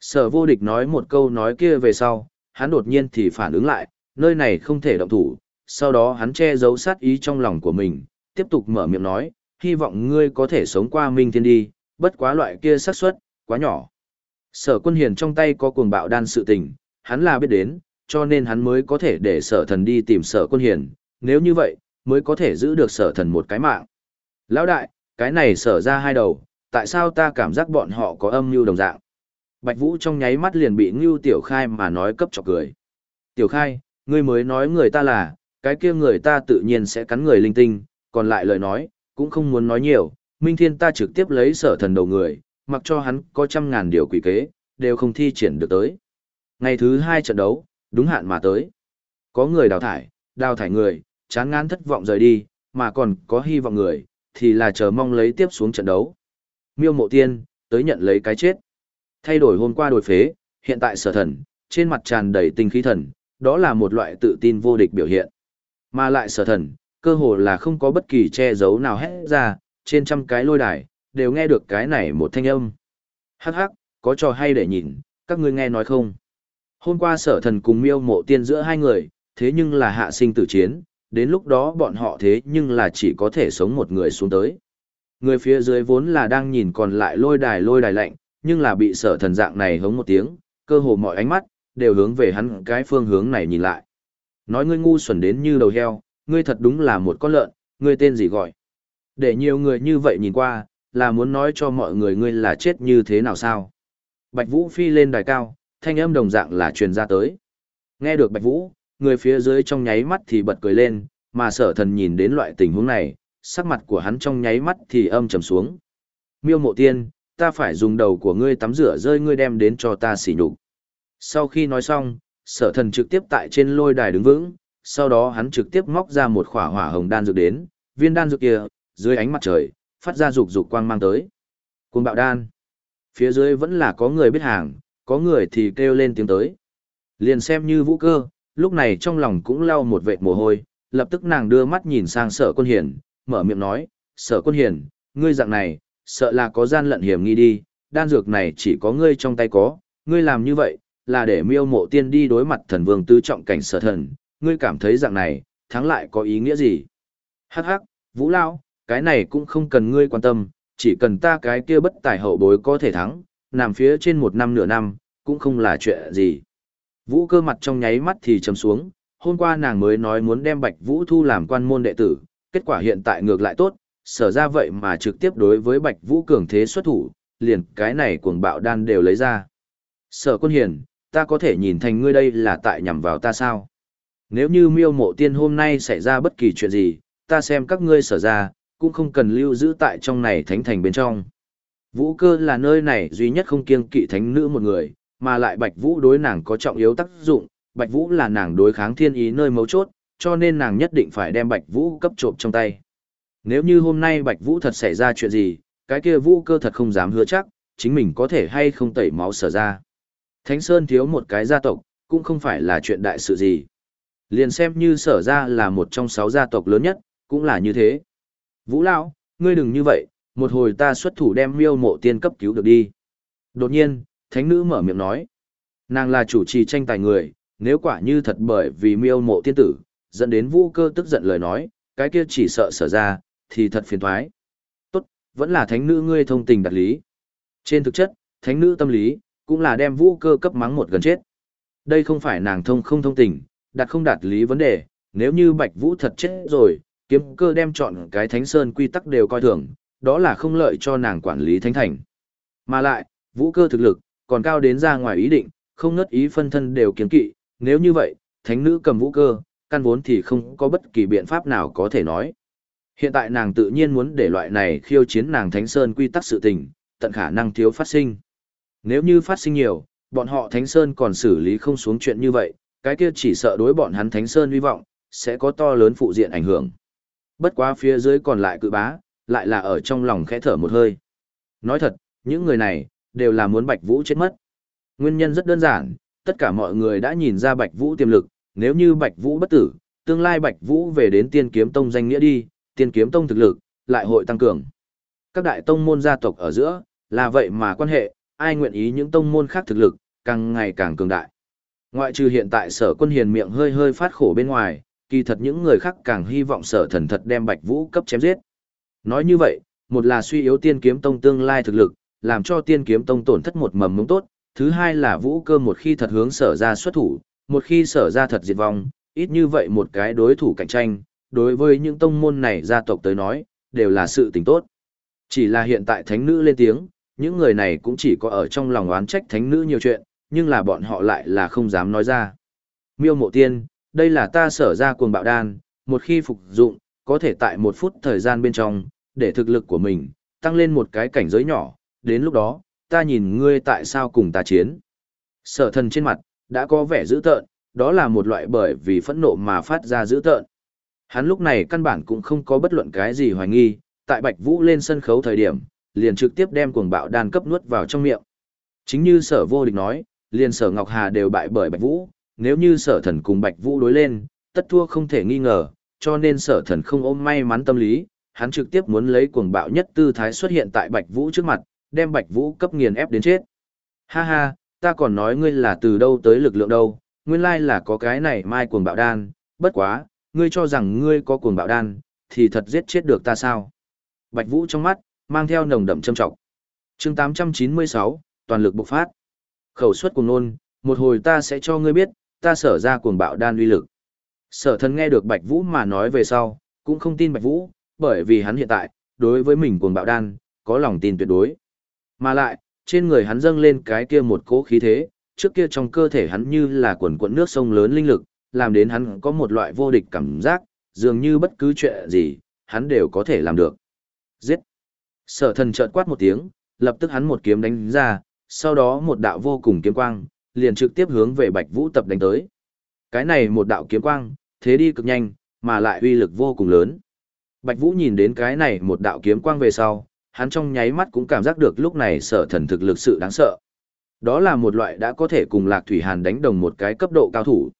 Sở vô địch nói một câu nói kia về sau, hắn đột nhiên thì phản ứng lại, nơi này không thể động thủ, sau đó hắn che giấu sát ý trong lòng của mình, tiếp tục mở miệng nói, hy vọng ngươi có thể sống qua minh thiên đi, bất quá loại kia xác suất quá nhỏ. Sở quân hiền trong tay có cuồng bạo đan sự tình, hắn là biết đến, cho nên hắn mới có thể để sở thần đi tìm sở quân hiền, nếu như vậy, mới có thể giữ được sở thần một cái mạng. Lão đại, cái này sở ra hai đầu, tại sao ta cảm giác bọn họ có âm mưu đồng dạng? Bạch Vũ trong nháy mắt liền bị Ngưu Tiểu Khai mà nói cấp chọc cười. Tiểu Khai, ngươi mới nói người ta là, cái kia người ta tự nhiên sẽ cắn người linh tinh, còn lại lời nói, cũng không muốn nói nhiều, Minh Thiên ta trực tiếp lấy sở thần đầu người, mặc cho hắn có trăm ngàn điều quỷ kế, đều không thi triển được tới. Ngày thứ hai trận đấu, đúng hạn mà tới. Có người đào thải, đào thải người, chán ngán thất vọng rời đi, mà còn có hy vọng người, thì là chờ mong lấy tiếp xuống trận đấu. Miêu mộ tiên, tới nhận lấy cái chết. Thay đổi hôm qua đổi phế, hiện tại sở thần, trên mặt tràn đầy tinh khí thần, đó là một loại tự tin vô địch biểu hiện. Mà lại sở thần, cơ hồ là không có bất kỳ che giấu nào hết ra, trên trăm cái lôi đài, đều nghe được cái này một thanh âm. Hắc hắc, có trò hay để nhìn, các ngươi nghe nói không? Hôm qua sở thần cùng miêu mộ tiên giữa hai người, thế nhưng là hạ sinh tử chiến, đến lúc đó bọn họ thế nhưng là chỉ có thể sống một người xuống tới. Người phía dưới vốn là đang nhìn còn lại lôi đài lôi đài lạnh, nhưng là bị sở thần dạng này hống một tiếng, cơ hồ mọi ánh mắt, đều hướng về hắn cái phương hướng này nhìn lại. Nói ngươi ngu xuẩn đến như đầu heo, ngươi thật đúng là một con lợn, ngươi tên gì gọi. Để nhiều người như vậy nhìn qua, là muốn nói cho mọi người ngươi là chết như thế nào sao. Bạch Vũ phi lên đài cao, thanh âm đồng dạng là truyền ra tới. Nghe được Bạch Vũ, người phía dưới trong nháy mắt thì bật cười lên, mà sở thần nhìn đến loại tình huống này, sắc mặt của hắn trong nháy mắt thì âm trầm xuống. Miêu mộ tiên, ta phải dùng đầu của ngươi tắm rửa rơi ngươi đem đến cho ta xỉ nhục. Sau khi nói xong, sở thần trực tiếp tại trên lôi đài đứng vững, sau đó hắn trực tiếp móc ra một khỏa hỏa hồng đan dược đến, viên đan dược kia, dưới ánh mặt trời, phát ra rục rục quang mang tới. Cuồng bạo đan. Phía dưới vẫn là có người biết hàng, có người thì kêu lên tiếng tới. Liền xem như vũ cơ, lúc này trong lòng cũng lau một vệt mồ hôi, lập tức nàng đưa mắt nhìn sang sở quân hiền, mở miệng nói, sở quân hiền, ngươi dạng này, sợ là có gian lận hiểm nghi đi, đan dược này chỉ có ngươi trong tay có, ngươi làm như vậy, là để miêu mộ tiên đi đối mặt thần vương tư trọng cảnh sở thần, ngươi cảm thấy dạng này, thắng lại có ý nghĩa gì? Hắc hắc, Vũ Lao, cái này cũng không cần ngươi quan tâm, chỉ cần ta cái kia bất tài hậu bối có thể thắng, nằm phía trên một năm nửa năm, cũng không là chuyện gì. Vũ cơ mặt trong nháy mắt thì trầm xuống, hôm qua nàng mới nói muốn đem Bạch Vũ thu làm quan môn đệ tử, kết quả hiện tại ngược lại tốt, sở ra vậy mà trực tiếp đối với Bạch Vũ cường thế xuất thủ, liền cái này cuồng bạo đan đều lấy ra. Sở quân hiền, ta có thể nhìn thành ngươi đây là tại nhằm vào ta sao? Nếu như miêu mộ tiên hôm nay xảy ra bất kỳ chuyện gì, ta xem các ngươi sở ra, cũng không cần lưu giữ tại trong này thánh thành bên trong. Vũ cơ là nơi này duy nhất không kiêng kỵ thánh nữ một người, mà lại Bạch Vũ đối nàng có trọng yếu tác dụng, Bạch Vũ là nàng đối kháng thiên ý nơi mấu chốt, cho nên nàng nhất định phải đem Bạch Vũ cấp trộm trong tay. Nếu như hôm nay Bạch Vũ thật xảy ra chuyện gì, cái kia Vũ cơ thật không dám hứa chắc, chính mình có thể hay không tẩy máu sở ra. Thánh Sơn thiếu một cái gia tộc, cũng không phải là chuyện đại sự gì. Liền xem như sở ra là một trong sáu gia tộc lớn nhất, cũng là như thế. Vũ Lão, ngươi đừng như vậy, một hồi ta xuất thủ đem miêu mộ tiên cấp cứu được đi. Đột nhiên, thánh nữ mở miệng nói. Nàng là chủ trì tranh tài người, nếu quả như thật bởi vì miêu mộ tiên tử, dẫn đến vũ cơ tức giận lời nói, cái kia chỉ sợ sở ra, thì thật phiền thoái. Tốt, vẫn là thánh nữ ngươi thông tình đặt lý. Trên thực chất, thánh nữ tâm lý, cũng là đem vũ cơ cấp mắng một gần chết. Đây không phải nàng thông không thông tình, đặt không đạt lý vấn đề, nếu như bạch vũ thật chết rồi, kiếm cơ đem chọn cái thánh sơn quy tắc đều coi thường, đó là không lợi cho nàng quản lý thánh thành. Mà lại, vũ cơ thực lực, còn cao đến ra ngoài ý định, không ngất ý phân thân đều kiến kỵ, nếu như vậy, thánh nữ cầm vũ cơ, căn vốn thì không có bất kỳ biện pháp nào có thể nói. Hiện tại nàng tự nhiên muốn để loại này khiêu chiến nàng thánh sơn quy tắc sự tình, tận khả năng thiếu phát sinh. Nếu như phát sinh nhiều, bọn họ thánh sơn còn xử lý không xuống chuyện như vậy, cái kia chỉ sợ đối bọn hắn thánh sơn hy vọng, sẽ có to lớn phụ diện ảnh hưởng. Bất quá phía dưới còn lại cự bá, lại là ở trong lòng khẽ thở một hơi. Nói thật, những người này, đều là muốn Bạch Vũ chết mất. Nguyên nhân rất đơn giản, tất cả mọi người đã nhìn ra Bạch Vũ tiềm lực, nếu như Bạch Vũ bất tử, tương lai Bạch Vũ về đến Tiên Kiếm Tông danh nghĩa đi, Tiên Kiếm Tông thực lực lại hội tăng cường. Các đại tông môn gia tộc ở giữa, là vậy mà quan hệ, ai nguyện ý những tông môn khác thực lực càng ngày càng cường đại. Ngoại trừ hiện tại Sở Quân Hiền miệng hơi hơi phát khổ bên ngoài, kỳ thật những người khác càng hy vọng Sở Thần thật đem Bạch Vũ cấp chém giết. Nói như vậy, một là suy yếu Tiên Kiếm Tông tương lai thực lực, làm cho tiên kiếm tông tổn thất một mầm mống tốt, thứ hai là vũ cơ một khi thật hướng sở ra xuất thủ, một khi sở ra thật diệt vong, ít như vậy một cái đối thủ cạnh tranh, đối với những tông môn này gia tộc tới nói, đều là sự tình tốt. Chỉ là hiện tại thánh nữ lên tiếng, những người này cũng chỉ có ở trong lòng oán trách thánh nữ nhiều chuyện, nhưng là bọn họ lại là không dám nói ra. Miêu mộ tiên, đây là ta sở ra cuồng bạo đan, một khi phục dụng, có thể tại một phút thời gian bên trong, để thực lực của mình, tăng lên một cái cảnh giới nhỏ, đến lúc đó, ta nhìn ngươi tại sao cùng ta chiến. Sở thần trên mặt, đã có vẻ dữ tợn, đó là một loại bởi vì phẫn nộ mà phát ra dữ tợn. Hắn lúc này căn bản cũng không có bất luận cái gì hoài nghi, tại Bạch Vũ lên sân khấu thời điểm, liền trực tiếp đem cuồng bạo đan cấp nuốt vào trong miệng. Chính như sở vô địch nói, liền sở Ngọc Hà đều bại bởi Bạch Vũ, nếu như sở thần cùng Bạch Vũ đối lên, tất thua không thể nghi ngờ, cho nên sở thần không ôm may mắn tâm lý, hắn trực tiếp muốn lấy cuồng bạo nhất tư thái xuất hiện tại Bạch Vũ trước mặt, đem Bạch Vũ cấp nghiền ép đến chết. Ha ha, ta còn nói ngươi là từ đâu tới lực lượng đâu, nguyên lai là có cái này mai cuồng bạo đan, bất quá, ngươi cho rằng ngươi có cuồng bạo đan, thì thật giết chết được ta sao? Bạch Vũ trong mắt, mang theo nồng đậm châm trọng. chương 896, toàn lực bộc phát. Khẩu suất cuồng nôn, một hồi ta sẽ cho ngươi biết, ta sở ra cuồng bạo đan uy lực. Sở thần nghe được Bạch Vũ mà nói về sau, cũng không tin Bạch Vũ, bởi vì hắn hiện tại, đối với mình cuồng bạo đan, có lòng tin tuyệt đối. Mà lại, trên người hắn dâng lên cái kia một cỗ khí thế, trước kia trong cơ thể hắn như là quần quận nước sông lớn linh lực, làm đến hắn có một loại vô địch cảm giác, dường như bất cứ chuyện gì, hắn đều có thể làm được. Giết! Sở thần chợt quát một tiếng, lập tức hắn một kiếm đánh ra, sau đó một đạo vô cùng kiếm quang, liền trực tiếp hướng về Bạch Vũ tập đánh tới. Cái này một đạo kiếm quang, thế đi cực nhanh, mà lại uy lực vô cùng lớn. Bạch Vũ nhìn đến cái này một đạo kiếm quang về sau, hắn trong nháy mắt cũng cảm giác được lúc này sở thần thực lực sự đáng sợ. Đó là một loại đã có thể cùng Lạc Thủy Hàn đánh đồng một cái cấp độ cao thủ.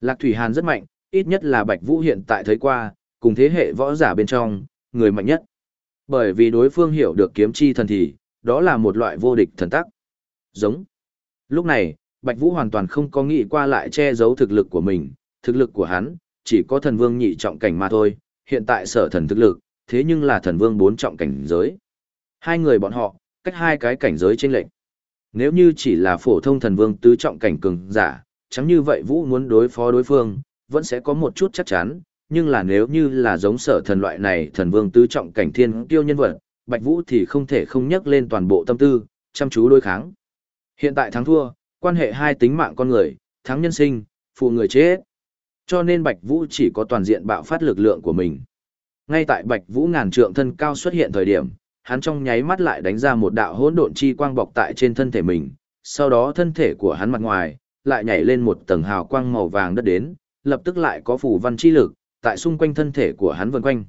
Lạc Thủy Hàn rất mạnh, ít nhất là Bạch Vũ hiện tại thấy qua, cùng thế hệ võ giả bên trong, người mạnh nhất. Bởi vì đối phương hiểu được kiếm chi thần thì, đó là một loại vô địch thần tắc. Giống. Lúc này, Bạch Vũ hoàn toàn không có nghĩ qua lại che giấu thực lực của mình, thực lực của hắn, chỉ có thần vương nhị trọng cảnh mà thôi, hiện tại sở thần thực lực, thế nhưng là thần vương bốn trọng cảnh giới. Hai người bọn họ, cách hai cái cảnh giới trên lệnh. Nếu như chỉ là phổ thông thần vương tứ trọng cảnh cường giả, chẳng như vậy Vũ muốn đối phó đối phương, vẫn sẽ có một chút chắc chắn, nhưng là nếu như là giống sở thần loại này thần vương tứ trọng cảnh thiên kiêu nhân vật, Bạch Vũ thì không thể không nhắc lên toàn bộ tâm tư, chăm chú đối kháng. Hiện tại thắng thua, quan hệ hai tính mạng con người, thắng nhân sinh, phụ người chết. Cho nên Bạch Vũ chỉ có toàn diện bạo phát lực lượng của mình. Ngay tại Bạch Vũ ngàn trượng thân cao xuất hiện thời điểm, hắn trong nháy mắt lại đánh ra một đạo hỗn độn chi quang bọc tại trên thân thể mình, sau đó thân thể của hắn mặt ngoài lại nhảy lên một tầng hào quang màu vàng đất đến, lập tức lại có phủ văn chi lực tại xung quanh thân thể của hắn vần quanh.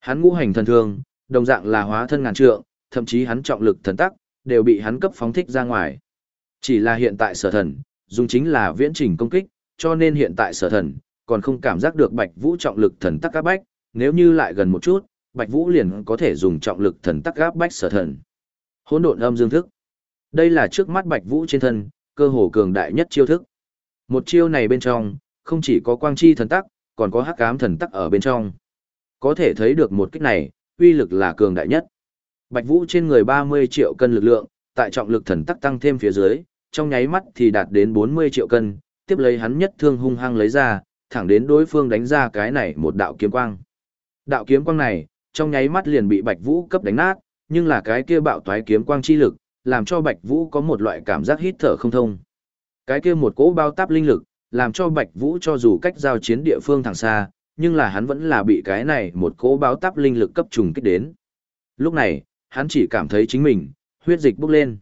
Hắn ngũ hành thần thương, đồng dạng là hóa thân ngàn trượng, thậm chí hắn trọng lực thần tắc đều bị hắn cấp phóng thích ra ngoài. Chỉ là hiện tại sở thần, dùng chính là viễn trình công kích, cho nên hiện tại sở thần, còn không cảm giác được Bạch Vũ trọng lực thần tắc các bách, nếu như lại gần một chút, Bạch Vũ liền có thể dùng trọng lực thần tắc gáp bách sở thần. Hỗn độn âm dương thức. Đây là trước mắt Bạch Vũ trên thân, cơ hồ cường đại nhất chiêu thức. Một chiêu này bên trong, không chỉ có quang chi thần tắc, còn có hắc ám thần tắc ở bên trong. Có thể thấy được một kích này, uy lực là cường đại nhất. Bạch Vũ trên người 30 triệu cân lực lượng, tại trọng lực thần tắc tăng thêm phía dưới, trong nháy mắt thì đạt đến 40 triệu cân, tiếp lấy hắn nhất thương hung hăng lấy ra, thẳng đến đối phương đánh ra cái này một đạo kiếm quang. Đạo kiếm quang này, trong nháy mắt liền bị Bạch Vũ cấp đánh nát, nhưng là cái kia bạo toái kiếm quang chi lực, làm cho Bạch Vũ có một loại cảm giác hít thở không thông. Cái kia một cỗ bao táp linh lực, làm cho Bạch Vũ cho dù cách giao chiến địa phương thẳng xa, nhưng là hắn vẫn là bị cái này một cỗ bao táp linh lực cấp trùng kích đến. Lúc này, hắn chỉ cảm thấy chính mình, huyết dịch bốc lên.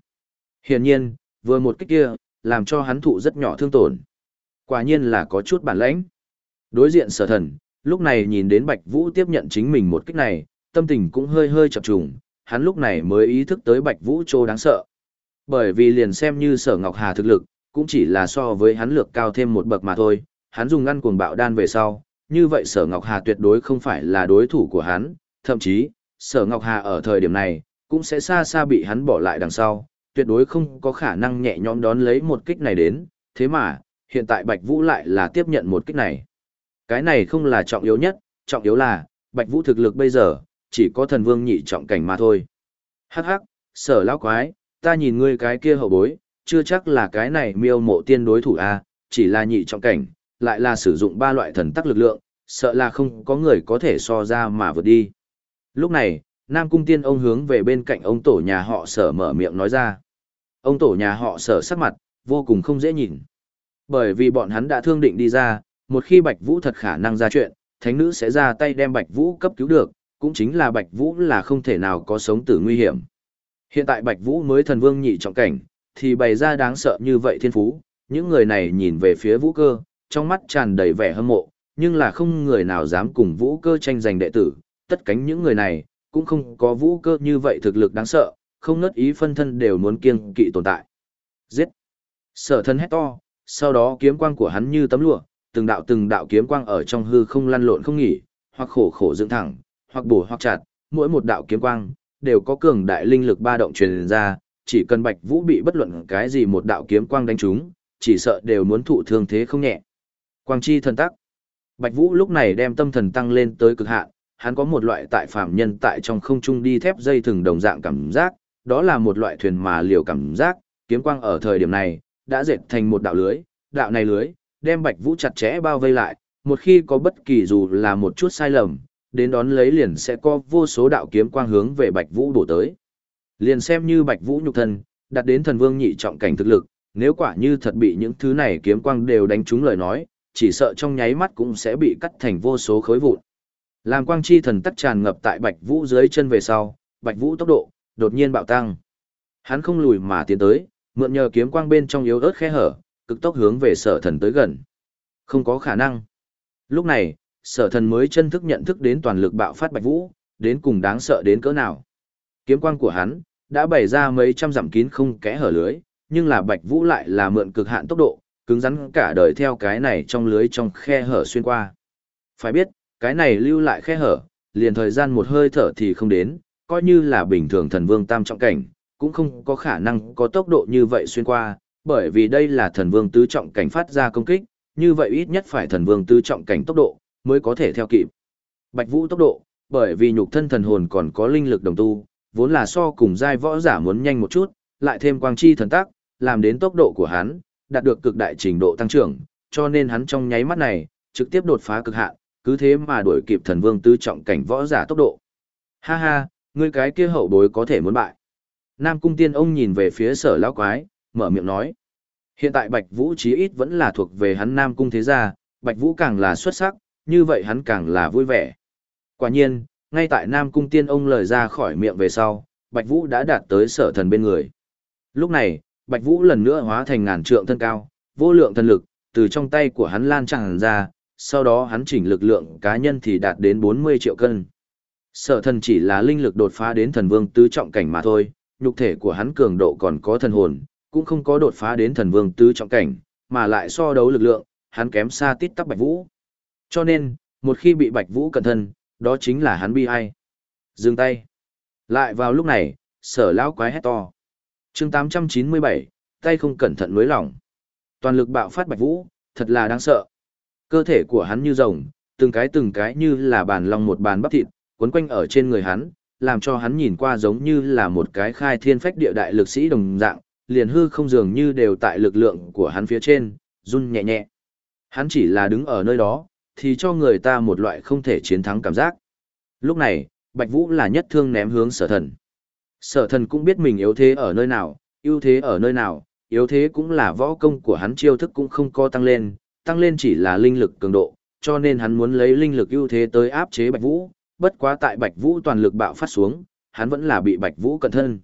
Hiển nhiên, vừa một kích kia, làm cho hắn thụ rất nhỏ thương tổn. Quả nhiên là có chút bản lãnh. Đối diện sở thần, lúc này nhìn đến Bạch Vũ tiếp nhận chính mình một kích này, tâm tình cũng hơi hơi chập trùng, hắn lúc này mới ý thức tới Bạch Vũ trô đáng sợ. Bởi vì liền xem như sở Ngọc Hà thực lực, cũng chỉ là so với hắn lược cao thêm một bậc mà thôi, hắn dùng ngăn cuồng bạo đan về sau, như vậy sở Ngọc Hà tuyệt đối không phải là đối thủ của hắn, thậm chí, sở Ngọc Hà ở thời điểm này, cũng sẽ xa xa bị hắn bỏ lại đằng sau, tuyệt đối không có khả năng nhẹ nhõm đón lấy một kích này đến, thế mà, hiện tại Bạch Vũ lại là tiếp nhận một kích này. Cái này không là trọng yếu nhất, trọng yếu là, Bạch Vũ thực lực bây giờ, chỉ có thần vương nhị trọng cảnh mà thôi. Hắc hắc, sở lão quái, ta nhìn ngươi cái kia hậu bối, chưa chắc là cái này miêu mộ tiên đối thủ a, à, chỉ là nhị trọng cảnh, lại là sử dụng ba loại thần tắc lực lượng, sợ là không có người có thể so ra mà vượt đi. Lúc này, Nam Cung Tiên ông hướng về bên cạnh ông tổ nhà họ sở mở miệng nói ra. Ông tổ nhà họ sở sắc mặt, vô cùng không dễ nhìn. Bởi vì bọn hắn đã thương định đi ra, một khi Bạch Vũ thật khả năng ra chuyện, thánh nữ sẽ ra tay đem Bạch Vũ cấp cứu được, cũng chính là Bạch Vũ là không thể nào có sống tử nguy hiểm. Hiện tại Bạch Vũ mới thần vương nhị trọng cảnh, thì bày ra đáng sợ như vậy thiên phú, những người này nhìn về phía vũ cơ, trong mắt tràn đầy vẻ hâm mộ, nhưng là không người nào dám cùng vũ cơ tranh giành đệ tử, tất cánh những người này, cũng không có vũ cơ như vậy thực lực đáng sợ, không ngất ý phân thân đều muốn kiêng kỵ tồn tại. Giết! Sở thân hét to, sau đó kiếm quang của hắn như tấm lụa, từng đạo từng đạo kiếm quang ở trong hư không lăn lộn không nghỉ, hoặc khổ khổ dựng thẳng, hoặc bổ hoặc chặt, mỗi một đạo kiếm quang đều có cường đại linh lực ba động truyền ra, chỉ cần Bạch Vũ bị bất luận cái gì một đạo kiếm quang đánh trúng, chỉ sợ đều muốn thụ thương thế không nhẹ. Quang chi thần tắc. Bạch Vũ lúc này đem tâm thần tăng lên tới cực hạn, hắn có một loại tại phạm nhân tại trong không trung đi thép dây thừng đồng dạng cảm giác, đó là một loại thuyền mà liều cảm giác, kiếm quang ở thời điểm này đã dệt thành một đạo lưới, đạo này lưới đem Bạch Vũ chặt chẽ bao vây lại, một khi có bất kỳ dù là một chút sai lầm, đến đón lấy liền sẽ có vô số đạo kiếm quang hướng về Bạch Vũ đổ tới. Liền xem như Bạch Vũ nhục thân, đạt đến thần vương nhị trọng cảnh thực lực, nếu quả như thật bị những thứ này kiếm quang đều đánh trúng lời nói, chỉ sợ trong nháy mắt cũng sẽ bị cắt thành vô số khối vụn. Làm quang chi thần tắc tràn ngập tại Bạch Vũ dưới chân về sau, Bạch Vũ tốc độ đột nhiên bạo tăng. Hắn không lùi mà tiến tới, mượn nhờ kiếm quang bên trong yếu ớt khe hở, cực tốc hướng về Sở Thần tới gần. Không có khả năng. Lúc này, Sở Thần mới chân thức nhận thức đến toàn lực bạo phát Bạch Vũ, đến cùng đáng sợ đến cỡ nào. Kiếm quang của hắn đã bày ra mấy trăm dặm kín không kẽ hở lưới, nhưng là Bạch Vũ lại là mượn cực hạn tốc độ, cứng rắn cả đời theo cái này trong lưới trong khe hở xuyên qua. Phải biết, cái này lưu lại khe hở, liền thời gian một hơi thở thì không đến, coi như là bình thường thần vương tam trọng cảnh, cũng không có khả năng có tốc độ như vậy xuyên qua, bởi vì đây là thần vương tứ trọng cảnh phát ra công kích, như vậy ít nhất phải thần vương tứ trọng cảnh tốc độ, mới có thể theo kịp. Bạch Vũ tốc độ, bởi vì nhục thân thần hồn còn có linh lực đồng tu, vốn là so cùng giai võ giả muốn nhanh một chút, lại thêm quang chi thần tác, làm đến tốc độ của hắn, đạt được cực đại trình độ tăng trưởng, cho nên hắn trong nháy mắt này, trực tiếp đột phá cực hạn, cứ thế mà đuổi kịp thần vương tứ trọng cảnh võ giả tốc độ. Ha ha, ngươi cái kia hậu bối có thể muốn bại. Nam cung tiên ông nhìn về phía sở lão quái, mở miệng nói. Hiện tại Bạch Vũ chí ít vẫn là thuộc về hắn Nam cung thế gia, Bạch Vũ càng là xuất sắc, như vậy hắn càng là vui vẻ. Quả nhiên, ngay tại Nam cung tiên ông lời ra khỏi miệng về sau, Bạch Vũ đã đạt tới sở thần bên người. Lúc này, Bạch Vũ lần nữa hóa thành ngàn trượng thân cao, vô lượng thần lực, từ trong tay của hắn lan tràn ra, sau đó hắn chỉnh lực lượng cá nhân thì đạt đến 40 triệu cân. Sở thần chỉ là linh lực đột phá đến thần vương tứ trọng cảnh mà thôi, nhục thể của hắn cường độ còn có thần hồn, cũng không có đột phá đến thần vương tứ trọng cảnh, mà lại so đấu lực lượng, hắn kém xa tít tắp Bạch Vũ. Cho nên, một khi bị Bạch Vũ cẩn thân, đó chính là hắn bi ai. Dừng tay. Lại vào lúc này, sở lão quái hét to. chương 897, tay không cẩn thận nối lỏng. Toàn lực bạo phát Bạch Vũ, thật là đáng sợ. Cơ thể của hắn như rồng, từng cái từng cái như là bàn long một bàn bắp thịt, quấn quanh ở trên người hắn, làm cho hắn nhìn qua giống như là một cái khai thiên phách địa đại lực sĩ đồng dạng, liền hư không dường như đều tại lực lượng của hắn phía trên, run nhẹ nhẹ. Hắn chỉ là đứng ở nơi đó, thì cho người ta một loại không thể chiến thắng cảm giác. Lúc này, Bạch Vũ là nhất thương ném hướng sở thần. Sở thần cũng biết mình yếu thế ở nơi nào, ưu thế ở nơi nào, yếu thế cũng là võ công của hắn chiêu thức cũng không co tăng lên, tăng lên chỉ là linh lực cường độ, cho nên hắn muốn lấy linh lực ưu thế tới áp chế Bạch Vũ, bất quá tại Bạch Vũ toàn lực bạo phát xuống, hắn vẫn là bị Bạch Vũ cận thân.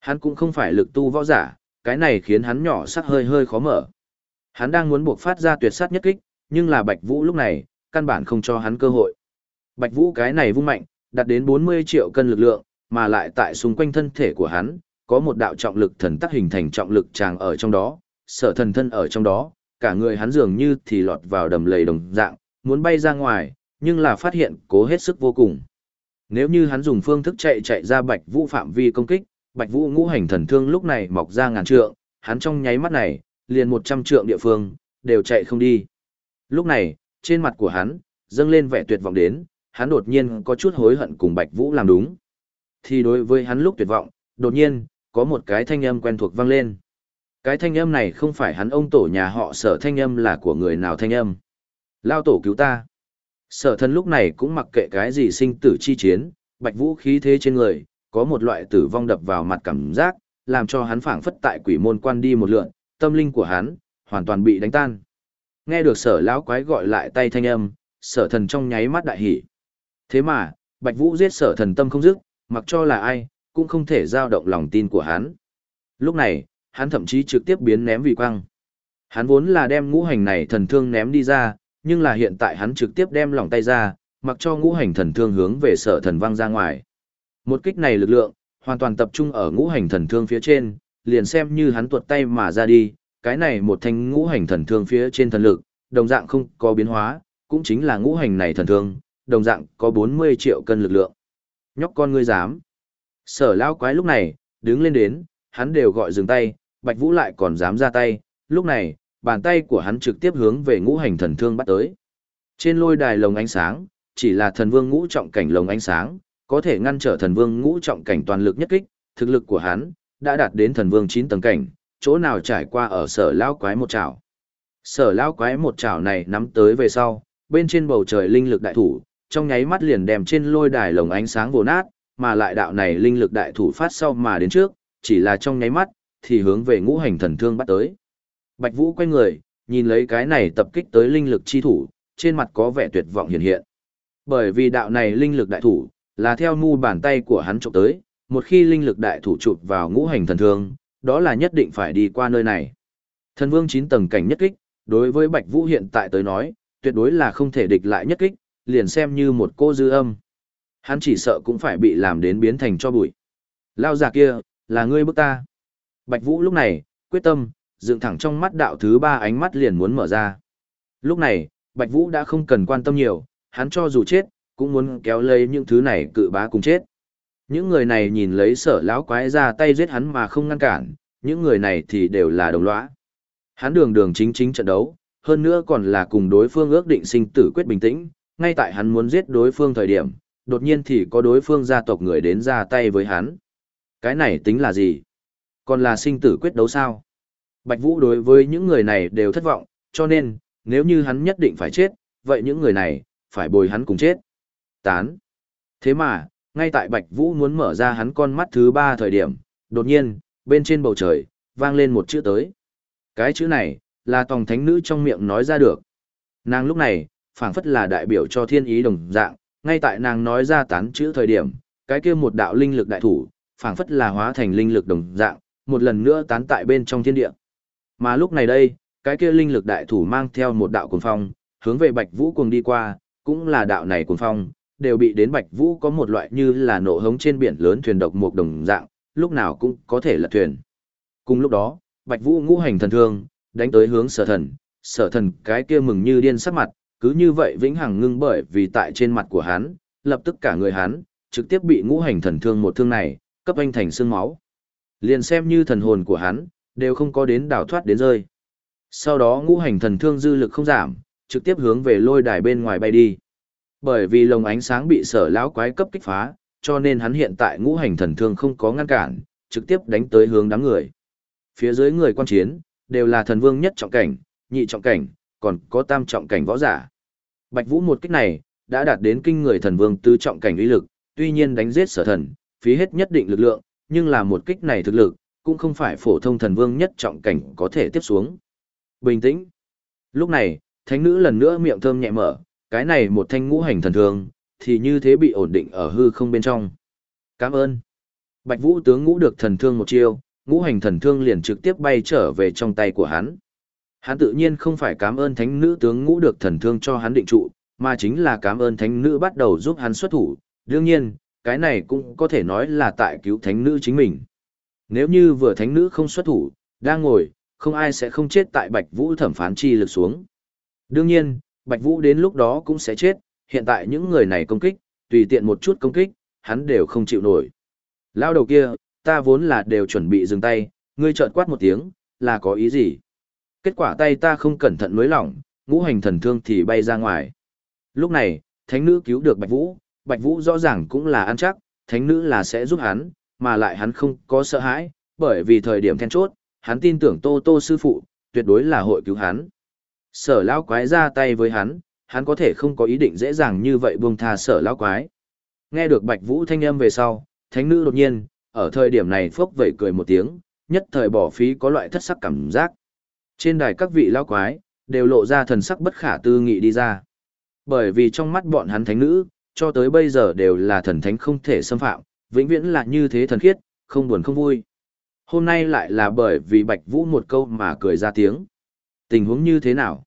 Hắn cũng không phải lực tu võ giả, cái này khiến hắn nhỏ sắc hơi hơi khó mở. Hắn đang muốn buộc phát ra tuyệt sát nhất kích, nhưng là Bạch Vũ lúc này, căn bản không cho hắn cơ hội. Bạch Vũ cái này vung mạnh, đạt đến 40 triệu cân lực lượng, mà lại tại xung quanh thân thể của hắn, có một đạo trọng lực thần tác hình thành trọng lực tràng ở trong đó, sở thần thân ở trong đó, cả người hắn dường như thì lọt vào đầm lầy đồng dạng, muốn bay ra ngoài, nhưng là phát hiện cố hết sức vô cùng. Nếu như hắn dùng phương thức chạy chạy ra Bạch Vũ phạm vi công kích, Bạch Vũ ngũ hành thần thương lúc này mọc ra ngàn trượng, hắn trong nháy mắt này, liền 100 trượng địa phương, đều chạy không đi. Lúc này, trên mặt của hắn, dâng lên vẻ tuyệt vọng đến, hắn đột nhiên có chút hối hận cùng Bạch Vũ làm đúng. Thì đối với hắn lúc tuyệt vọng, đột nhiên, có một cái thanh âm quen thuộc vang lên. Cái thanh âm này không phải hắn ông tổ nhà họ sở thanh âm là của người nào thanh âm. Lao tổ cứu ta. Sở thân lúc này cũng mặc kệ cái gì sinh tử chi chiến, bạch vũ khí thế trên người, có một loại tử vong đập vào mặt cảm giác, làm cho hắn phảng phất tại quỷ môn quan đi một lượn, tâm linh của hắn, hoàn toàn bị đánh tan. Nghe được sở lão quái gọi lại tay thanh âm, sở thần trong nháy mắt đại hỉ. Thế mà, bạch vũ giết sở thần tâm không dứt, mặc cho là ai, cũng không thể giao động lòng tin của hắn. Lúc này, hắn thậm chí trực tiếp biến ném vì quăng. Hắn vốn là đem ngũ hành này thần thương ném đi ra, nhưng là hiện tại hắn trực tiếp đem lòng tay ra, mặc cho ngũ hành thần thương hướng về sở thần văng ra ngoài. Một kích này lực lượng, hoàn toàn tập trung ở ngũ hành thần thương phía trên, liền xem như hắn tuột tay mà ra đi, cái này một thanh ngũ hành thần thương phía trên thần lực, đồng dạng không có biến hóa, cũng chính là ngũ hành này thần thương, đồng dạng có 40 triệu cân lực lượng. Nhóc con ngươi dám. Sở lao quái lúc này, đứng lên đến, hắn đều gọi dừng tay, Bạch Vũ lại còn dám ra tay, lúc này, bàn tay của hắn trực tiếp hướng về ngũ hành thần thương bắt tới. Trên lôi đài lồng ánh sáng, chỉ là thần vương ngũ trọng cảnh lồng ánh sáng, có thể ngăn trở thần vương ngũ trọng cảnh toàn lực nhất kích, thực lực của hắn đã đạt đến thần vương 9 tầng cảnh, chỗ nào trải qua ở sở lao quái một chảo. Sở lao quái một chảo này nắm tới về sau, bên trên bầu trời linh lực đại thủ, trong nháy mắt liền đem trên lôi đài lồng ánh sáng vồ nát, mà lại đạo này linh lực đại thủ phát sau mà đến trước, chỉ là trong nháy mắt, thì hướng về ngũ hành thần thương bắt tới. Bạch Vũ quay người, nhìn lấy cái này tập kích tới linh lực chi thủ, trên mặt có vẻ tuyệt vọng hiện hiện. Bởi vì đạo này linh lực đại thủ, là theo mu bàn tay của hắn chụp tới, một khi linh lực đại thủ chụp vào ngũ hành thần thương, đó là nhất định phải đi qua nơi này. Thần vương 9 tầng cảnh nhất kích, đối với Bạch Vũ hiện tại tới nói, tuyệt đối là không thể địch lại nhất kích, liền xem như một cô dư âm. Hắn chỉ sợ cũng phải bị làm đến biến thành cho bụi. Lao già kia, là ngươi bức ta. Bạch Vũ lúc này, quyết tâm, dựng thẳng trong mắt đạo thứ ba ánh mắt liền muốn mở ra. Lúc này, Bạch Vũ đã không cần quan tâm nhiều, hắn cho dù chết, cũng muốn kéo lấy những thứ này cự bá cùng chết. Những người này nhìn lấy sở lão quái ra tay giết hắn mà không ngăn cản, những người này thì đều là đồng lõa. Hắn đường đường chính chính trận đấu, hơn nữa còn là cùng đối phương ước định sinh tử quyết bình tĩnh, ngay tại hắn muốn giết đối phương thời điểm, đột nhiên thì có đối phương gia tộc người đến ra tay với hắn. Cái này tính là gì? Còn là sinh tử quyết đấu sao? Bạch Vũ đối với những người này đều thất vọng, cho nên, nếu như hắn nhất định phải chết, vậy những người này, phải bồi hắn cùng chết. Tán. Thế mà, ngay tại Bạch Vũ muốn mở ra hắn con mắt thứ ba thời điểm, đột nhiên, bên trên bầu trời, vang lên một chữ tới. Cái chữ này, là tòng thánh nữ trong miệng nói ra được. Nàng lúc này, phảng phất là đại biểu cho thiên ý đồng dạng, ngay tại nàng nói ra tán chữ thời điểm, cái kia một đạo linh lực đại thủ, phảng phất là hóa thành linh lực đồng dạng, một lần nữa tán tại bên trong thiên địa. Mà lúc này đây, cái kia linh lực đại thủ mang theo một đạo cuồng phong, hướng về Bạch Vũ cuồng đi qua, cũng là đạo này cuồng phong, đều bị đến Bạch Vũ có một loại như là nổ hống trên biển lớn thuyền độc một đồng dạng, lúc nào cũng có thể lật thuyền. Cùng lúc đó, Bạch Vũ ngũ hành thần thương, đánh tới hướng sở thần, sở thần cái kia mừng như điên sắc mặt, cứ như vậy vĩnh hằng ngưng bởi vì tại trên mặt của hắn, lập tức cả người hắn, trực tiếp bị ngũ hành thần thương một thương này, cấp anh thành xương máu. Liền xem như thần hồn của hắn, đều không có đến đào thoát đến rơi. Sau đó ngũ hành thần thương dư lực không giảm, trực tiếp hướng về lôi đài bên ngoài bay đi. Bởi vì lồng ánh sáng bị sở lão quái cấp kích phá, cho nên hắn hiện tại ngũ hành thần thương không có ngăn cản, trực tiếp đánh tới hướng đám người. Phía dưới người quan chiến, đều là thần vương nhất trọng cảnh, nhị trọng cảnh, còn có tam trọng cảnh võ giả. Bạch Vũ một kích này, đã đạt đến kinh người thần vương tứ trọng cảnh uy lực, tuy nhiên đánh giết sở thần, phí hết nhất định lực lượng, nhưng là một kích này thực lực, cũng không phải phổ thông thần vương nhất trọng cảnh có thể tiếp xuống. Bình tĩnh. Lúc này, thánh nữ lần nữa miệng thơm nhẹ mở, cái này một thanh ngũ hành thần thương, thì như thế bị ổn định ở hư không bên trong. Cảm ơn. Bạch Vũ tướng ngũ được thần thương một chiêu, ngũ hành thần thương liền trực tiếp bay trở về trong tay của hắn. Hắn tự nhiên không phải cảm ơn thánh nữ tướng ngũ được thần thương cho hắn định trụ, mà chính là cảm ơn thánh nữ bắt đầu giúp hắn xuất thủ. Đương nhiên, cái này cũng có thể nói là tại cứu thánh nữ chính mình. Nếu như vừa thánh nữ không xuất thủ, đang ngồi, không ai sẽ không chết tại Bạch Vũ thẩm phán chi lực xuống. Đương nhiên, Bạch Vũ đến lúc đó cũng sẽ chết, hiện tại những người này công kích, tùy tiện một chút công kích, hắn đều không chịu nổi. Lao đầu kia, ta vốn là đều chuẩn bị dừng tay, ngươi chợt quát một tiếng, là có ý gì? Kết quả tay ta không cẩn thận nối lỏng, ngũ hành thần thương thì bay ra ngoài. Lúc này, thánh nữ cứu được Bạch Vũ, Bạch Vũ rõ ràng cũng là ăn chắc, thánh nữ là sẽ giúp hắn, mà lại hắn không có sợ hãi, bởi vì thời điểm then chốt, hắn tin tưởng Tô Tô sư phụ, tuyệt đối là hội cứu hắn. Sở lão quái ra tay với hắn, hắn có thể không có ý định dễ dàng như vậy buông tha sở lão quái. Nghe được Bạch Vũ thanh âm về sau, thánh nữ đột nhiên, ở thời điểm này phốc vẩy cười một tiếng, nhất thời bỏ phí có loại thất sắc cảm giác. Trên đài các vị lão quái, đều lộ ra thần sắc bất khả tư nghị đi ra. Bởi vì trong mắt bọn hắn thánh nữ, cho tới bây giờ đều là thần thánh không thể xâm phạm, vĩnh viễn là như thế thần khiết, không buồn không vui. Hôm nay lại là bởi vì Bạch Vũ một câu mà cười ra tiếng. Tình huống như thế nào?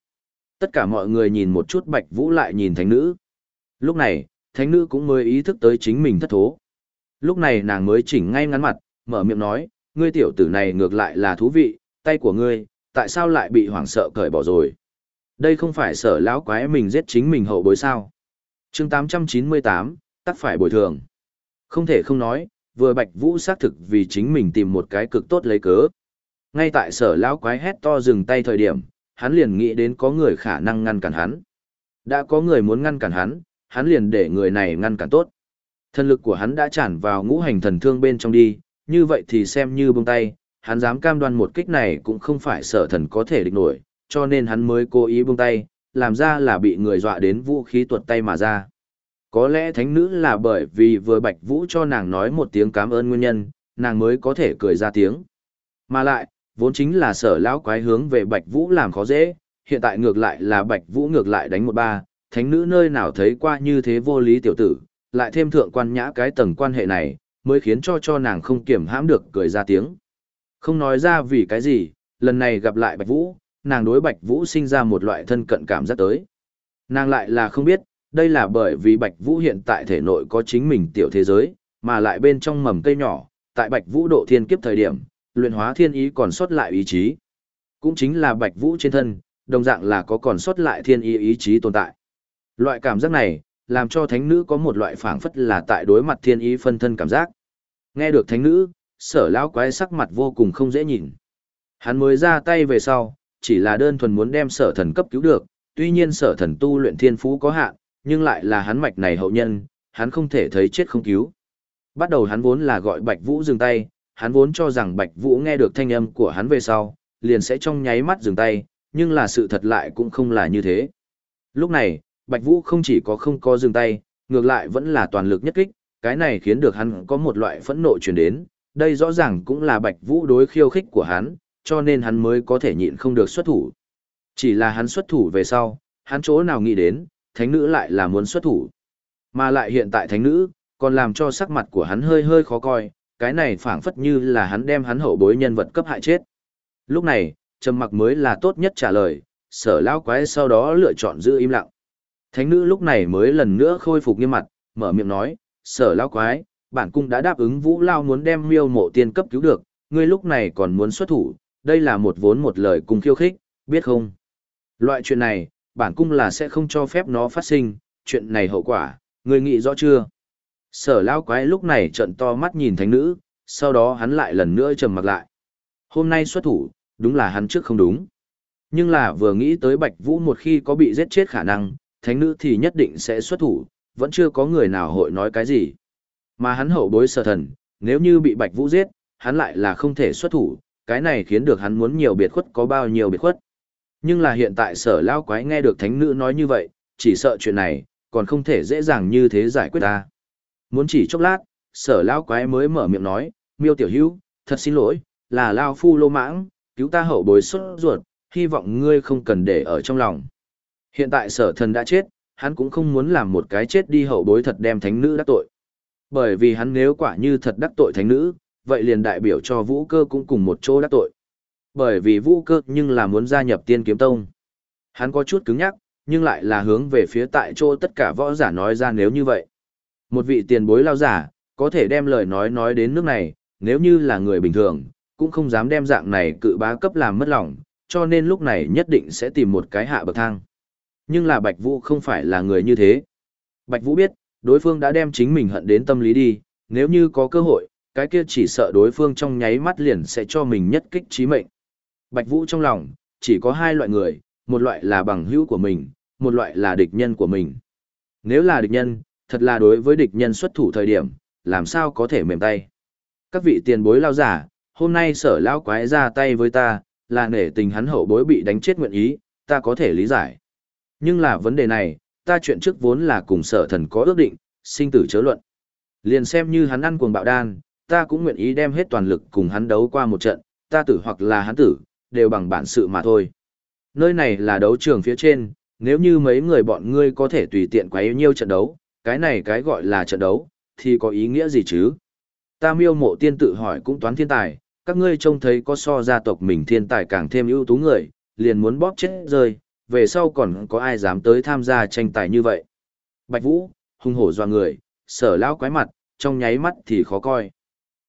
Tất cả mọi người nhìn một chút Bạch Vũ lại nhìn thánh nữ. Lúc này, thánh nữ cũng mới ý thức tới chính mình thất thố. Lúc này nàng mới chỉnh ngay ngắn mặt, mở miệng nói, ngươi tiểu tử này ngược lại là thú vị, tay của ngươi, tại sao lại bị hoảng sợ cởi bỏ rồi? Đây không phải sở lão quái mình giết chính mình hậu bối sao? Chương 898, tắc phải bồi thường. Không thể không nói, vừa Bạch Vũ xác thực vì chính mình tìm một cái cực tốt lấy cớ. Ngay tại sở lão quái hét to dừng tay thời điểm, hắn liền nghĩ đến có người khả năng ngăn cản hắn. Đã có người muốn ngăn cản hắn, hắn liền để người này ngăn cản tốt. Thần lực của hắn đã tràn vào ngũ hành thần thương bên trong đi, như vậy thì xem như buông tay, hắn dám cam đoan một kích này cũng không phải sở thần có thể địch nổi, cho nên hắn mới cố ý buông tay, làm ra là bị người dọa đến vũ khí tuột tay mà ra. Có lẽ thánh nữ là bởi vì vừa Bạch Vũ cho nàng nói một tiếng cảm ơn nguyên nhân, nàng mới có thể cười ra tiếng. Mà lại, vốn chính là sở lão quái hướng về Bạch Vũ làm khó dễ, hiện tại ngược lại là Bạch Vũ ngược lại đánh một ba, thánh nữ nơi nào thấy qua như thế vô lý tiểu tử, lại thêm thượng quan nhã cái tầng quan hệ này, mới khiến cho cho nàng không kiểm hãm được cười ra tiếng. Không nói ra vì cái gì, lần này gặp lại Bạch Vũ, nàng đối Bạch Vũ sinh ra một loại thân cận cảm giác tới. Nàng lại là không biết, đây là bởi vì Bạch Vũ hiện tại thể nội có chính mình tiểu thế giới, mà lại bên trong mầm cây nhỏ, tại Bạch Vũ độ thiên kiếp thời điểm, luyện hóa thiên ý còn sót lại ý chí. Cũng chính là Bạch Vũ trên thân, đồng dạng là có còn sót lại thiên ý ý chí tồn tại. Loại cảm giác này, làm cho thánh nữ có một loại phảng phất là tại đối mặt thiên ý phân thân cảm giác. Nghe được thánh nữ, sở lão quái sắc mặt vô cùng không dễ nhìn. Hắn mới ra tay về sau, chỉ là đơn thuần muốn đem sở thần cấp cứu được, tuy nhiên sở thần tu luyện thiên phú có hạn, nhưng lại là hắn mạch này hậu nhân, hắn không thể thấy chết không cứu. Bắt đầu hắn vốn là gọi Bạch Vũ dừng tay, hắn vốn cho rằng Bạch Vũ nghe được thanh âm của hắn về sau, liền sẽ trong nháy mắt dừng tay, nhưng là sự thật lại cũng không là như thế. Lúc này, Bạch Vũ không chỉ có không có dừng tay, ngược lại vẫn là toàn lực nhất kích, cái này khiến được hắn có một loại phẫn nộ truyền đến, đây rõ ràng cũng là Bạch Vũ đối khiêu khích của hắn, cho nên hắn mới có thể nhịn không được xuất thủ. Chỉ là hắn xuất thủ về sau, hắn chỗ nào nghĩ đến, thánh nữ lại là muốn xuất thủ. Mà lại hiện tại thánh nữ, còn làm cho sắc mặt của hắn hơi hơi khó coi, cái này phảng phất như là hắn đem hắn hậu bối nhân vật cấp hại chết. Lúc này, trầm mặc mới là tốt nhất trả lời, sở lão quái sau đó lựa chọn giữ im lặng. Thánh nữ lúc này mới lần nữa khôi phục nghiêm mặt, mở miệng nói, sở lão quái, bản cung đã đáp ứng vũ lao muốn đem miêu mộ tiên cấp cứu được, ngươi lúc này còn muốn xuất thủ, đây là một vốn một lời cùng khiêu khích, biết không? Loại chuyện này, bản cung là sẽ không cho phép nó phát sinh, chuyện này hậu quả, người nghĩ rõ chưa? Sở lão quái lúc này trận to mắt nhìn thánh nữ, sau đó hắn lại lần nữa trầm mặt lại. Hôm nay xuất thủ, đúng là hắn trước không đúng. Nhưng là vừa nghĩ tới Bạch Vũ một khi có bị giết chết khả năng, thánh nữ thì nhất định sẽ xuất thủ, vẫn chưa có người nào hội nói cái gì. Mà hắn hậu bối sở thần, nếu như bị Bạch Vũ giết, hắn lại là không thể xuất thủ, cái này khiến được hắn muốn nhiều biệt khuất có bao nhiêu biệt khuất. Nhưng là hiện tại sở lao quái nghe được thánh nữ nói như vậy, chỉ sợ chuyện này, còn không thể dễ dàng như thế giải quyết ta. Muốn chỉ chốc lát, sở lao quái mới mở miệng nói, miêu tiểu hữu, thật xin lỗi, là lao phu lô mãng, cứu ta hậu bối xuất ruột, hy vọng ngươi không cần để ở trong lòng. Hiện tại sở thần đã chết, hắn cũng không muốn làm một cái chết đi hậu bối thật đem thánh nữ đắc tội. Bởi vì hắn nếu quả như thật đắc tội thánh nữ, vậy liền đại biểu cho vũ cơ cũng cùng một chỗ đắc tội. Bởi vì vũ cơ nhưng là muốn gia nhập tiên kiếm tông. Hắn có chút cứng nhắc, nhưng lại là hướng về phía tại chỗ tất cả võ giả nói ra nếu như vậy. Một vị tiền bối lao giả, có thể đem lời nói nói đến nước này, nếu như là người bình thường, cũng không dám đem dạng này cự bá cấp làm mất lòng, cho nên lúc này nhất định sẽ tìm một cái hạ bậc thang. Nhưng là Bạch Vũ không phải là người như thế. Bạch Vũ biết, đối phương đã đem chính mình hận đến tâm lý đi, nếu như có cơ hội, cái kia chỉ sợ đối phương trong nháy mắt liền sẽ cho mình nhất kích chí mệnh. Bạch Vũ trong lòng, chỉ có hai loại người, một loại là bằng hữu của mình, một loại là địch nhân của mình. Nếu là địch nhân, thật là đối với địch nhân xuất thủ thời điểm, làm sao có thể mềm tay. Các vị tiền bối lao giả, hôm nay sở lao quái ra tay với ta, là nể tình hắn hậu bối bị đánh chết nguyện ý, ta có thể lý giải. Nhưng là vấn đề này, ta chuyện trước vốn là cùng sở thần có ước định, sinh tử chớ luận. Liền xem như hắn ăn cuồng bạo đan, ta cũng nguyện ý đem hết toàn lực cùng hắn đấu qua một trận, ta tử hoặc là hắn tử, đều bằng bản sự mà thôi. Nơi này là đấu trường phía trên, nếu như mấy người bọn ngươi có thể tùy tiện quấy nhiêu trận đấu, cái này cái gọi là trận đấu, thì có ý nghĩa gì chứ? Ta miêu mộ tiên tự hỏi cũng toán thiên tài, các ngươi trông thấy có so gia tộc mình thiên tài càng thêm ưu tú người, liền muốn bóp chết rơi, về sau còn có ai dám tới tham gia tranh tài như vậy. Bạch Vũ, hung hổ doa người, sở lão quái mặt, trong nháy mắt thì khó coi.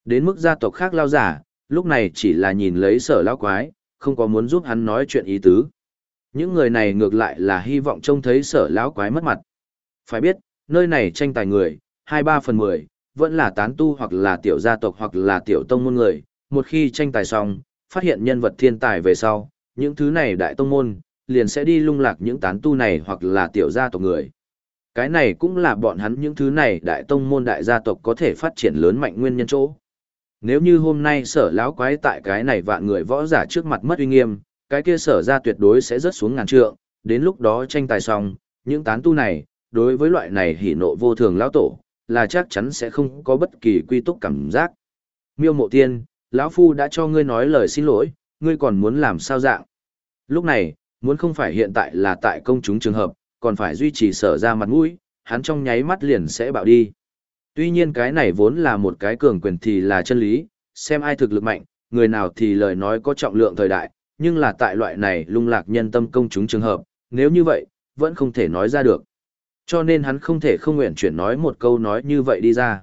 Đến mức gia tộc khác lao giả, lúc này chỉ là nhìn lấy sở lao quái, không có muốn giúp hắn nói chuyện ý tứ. Những người này ngược lại là hy vọng trông thấy sở lão quái mất mặt. Phải biết, nơi này tranh tài người, 2-3 phần 10, vẫn là tán tu hoặc là tiểu gia tộc hoặc là tiểu tông môn người. Một khi tranh tài xong, phát hiện nhân vật thiên tài về sau, những thứ này đại tông môn, liền sẽ đi lung lạc những tán tu này hoặc là tiểu gia tộc người. Cái này cũng là bọn hắn những thứ này đại tông môn đại gia tộc có thể phát triển lớn mạnh nguyên nhân chỗ. Nếu như hôm nay sở lão quái tại cái này vạn người võ giả trước mặt mất uy nghiêm, cái kia sở ra tuyệt đối sẽ rớt xuống ngàn trượng, đến lúc đó tranh tài xong, những tán tu này, đối với loại này hỉ nộ vô thường lão tổ, là chắc chắn sẽ không có bất kỳ quy túc cảm giác. Miêu mộ tiên, lão phu đã cho ngươi nói lời xin lỗi, ngươi còn muốn làm sao dạng. Lúc này, muốn không phải hiện tại là tại công chúng trường hợp, còn phải duy trì sở ra mặt mũi, hắn trong nháy mắt liền sẽ bạo đi. Tuy nhiên cái này vốn là một cái cường quyền thì là chân lý, xem ai thực lực mạnh, người nào thì lời nói có trọng lượng thời đại, nhưng là tại loại này lung lạc nhân tâm công chúng trường hợp, nếu như vậy, vẫn không thể nói ra được. Cho nên hắn không thể không nguyện chuyển nói một câu nói như vậy đi ra.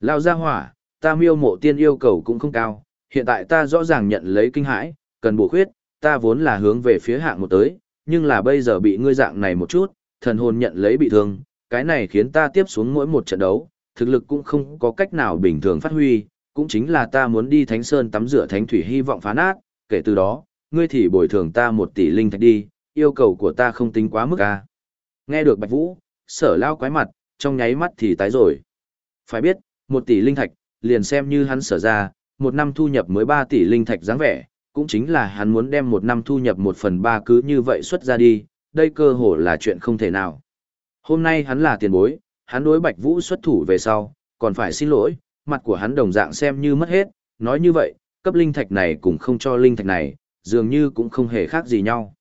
Lao ra hỏa, ta miêu mộ tiên yêu cầu cũng không cao, hiện tại ta rõ ràng nhận lấy kinh hãi, cần bổ khuyết, ta vốn là hướng về phía hạng một tới, nhưng là bây giờ bị ngươi dạng này một chút, thần hồn nhận lấy bị thương, cái này khiến ta tiếp xuống mỗi một trận đấu, thực lực cũng không có cách nào bình thường phát huy, cũng chính là ta muốn đi Thánh Sơn tắm rửa Thánh Thủy hy vọng phá nát, kể từ đó, ngươi thì bồi thường ta một tỷ linh thạch đi, yêu cầu của ta không tính quá mức à. Nghe được Bạch Vũ, sở lao quái mặt, trong nháy mắt thì tái rồi. Phải biết, một tỷ linh thạch, liền xem như hắn sở ra, một năm thu nhập mới ba tỷ linh thạch dáng vẻ, cũng chính là hắn muốn đem một năm thu nhập một phần ba cứ như vậy xuất ra đi, đây cơ hồ là chuyện không thể nào. Hôm nay hắn là tiền bối, hắn đối Bạch Vũ xuất thủ về sau, còn phải xin lỗi, mặt của hắn đồng dạng xem như mất hết, nói như vậy, cấp linh thạch này cũng không cho linh thạch này, dường như cũng không hề khác gì nhau.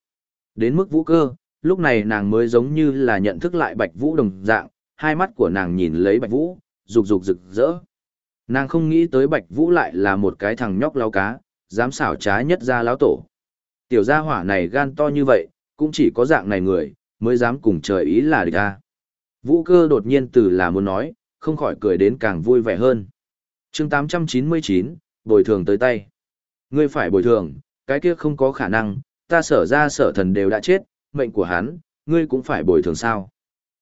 Đến mức vũ cơ, lúc này nàng mới giống như là nhận thức lại Bạch Vũ đồng dạng, hai mắt của nàng nhìn lấy Bạch Vũ, rục rục rực rỡ. Nàng không nghĩ tới Bạch Vũ lại là một cái thằng nhóc lao cá, dám xảo trá nhất ra lão tổ. Tiểu gia hỏa này gan to như vậy, cũng chỉ có dạng này người, mới dám cùng trời ý là địch ta. Vũ cơ đột nhiên từ là muốn nói, không khỏi cười đến càng vui vẻ hơn. chương 899, bồi thường tới tay. Ngươi phải bồi thường, cái kia không có khả năng, ta sở ra sở thần đều đã chết, mệnh của hắn, ngươi cũng phải bồi thường sao.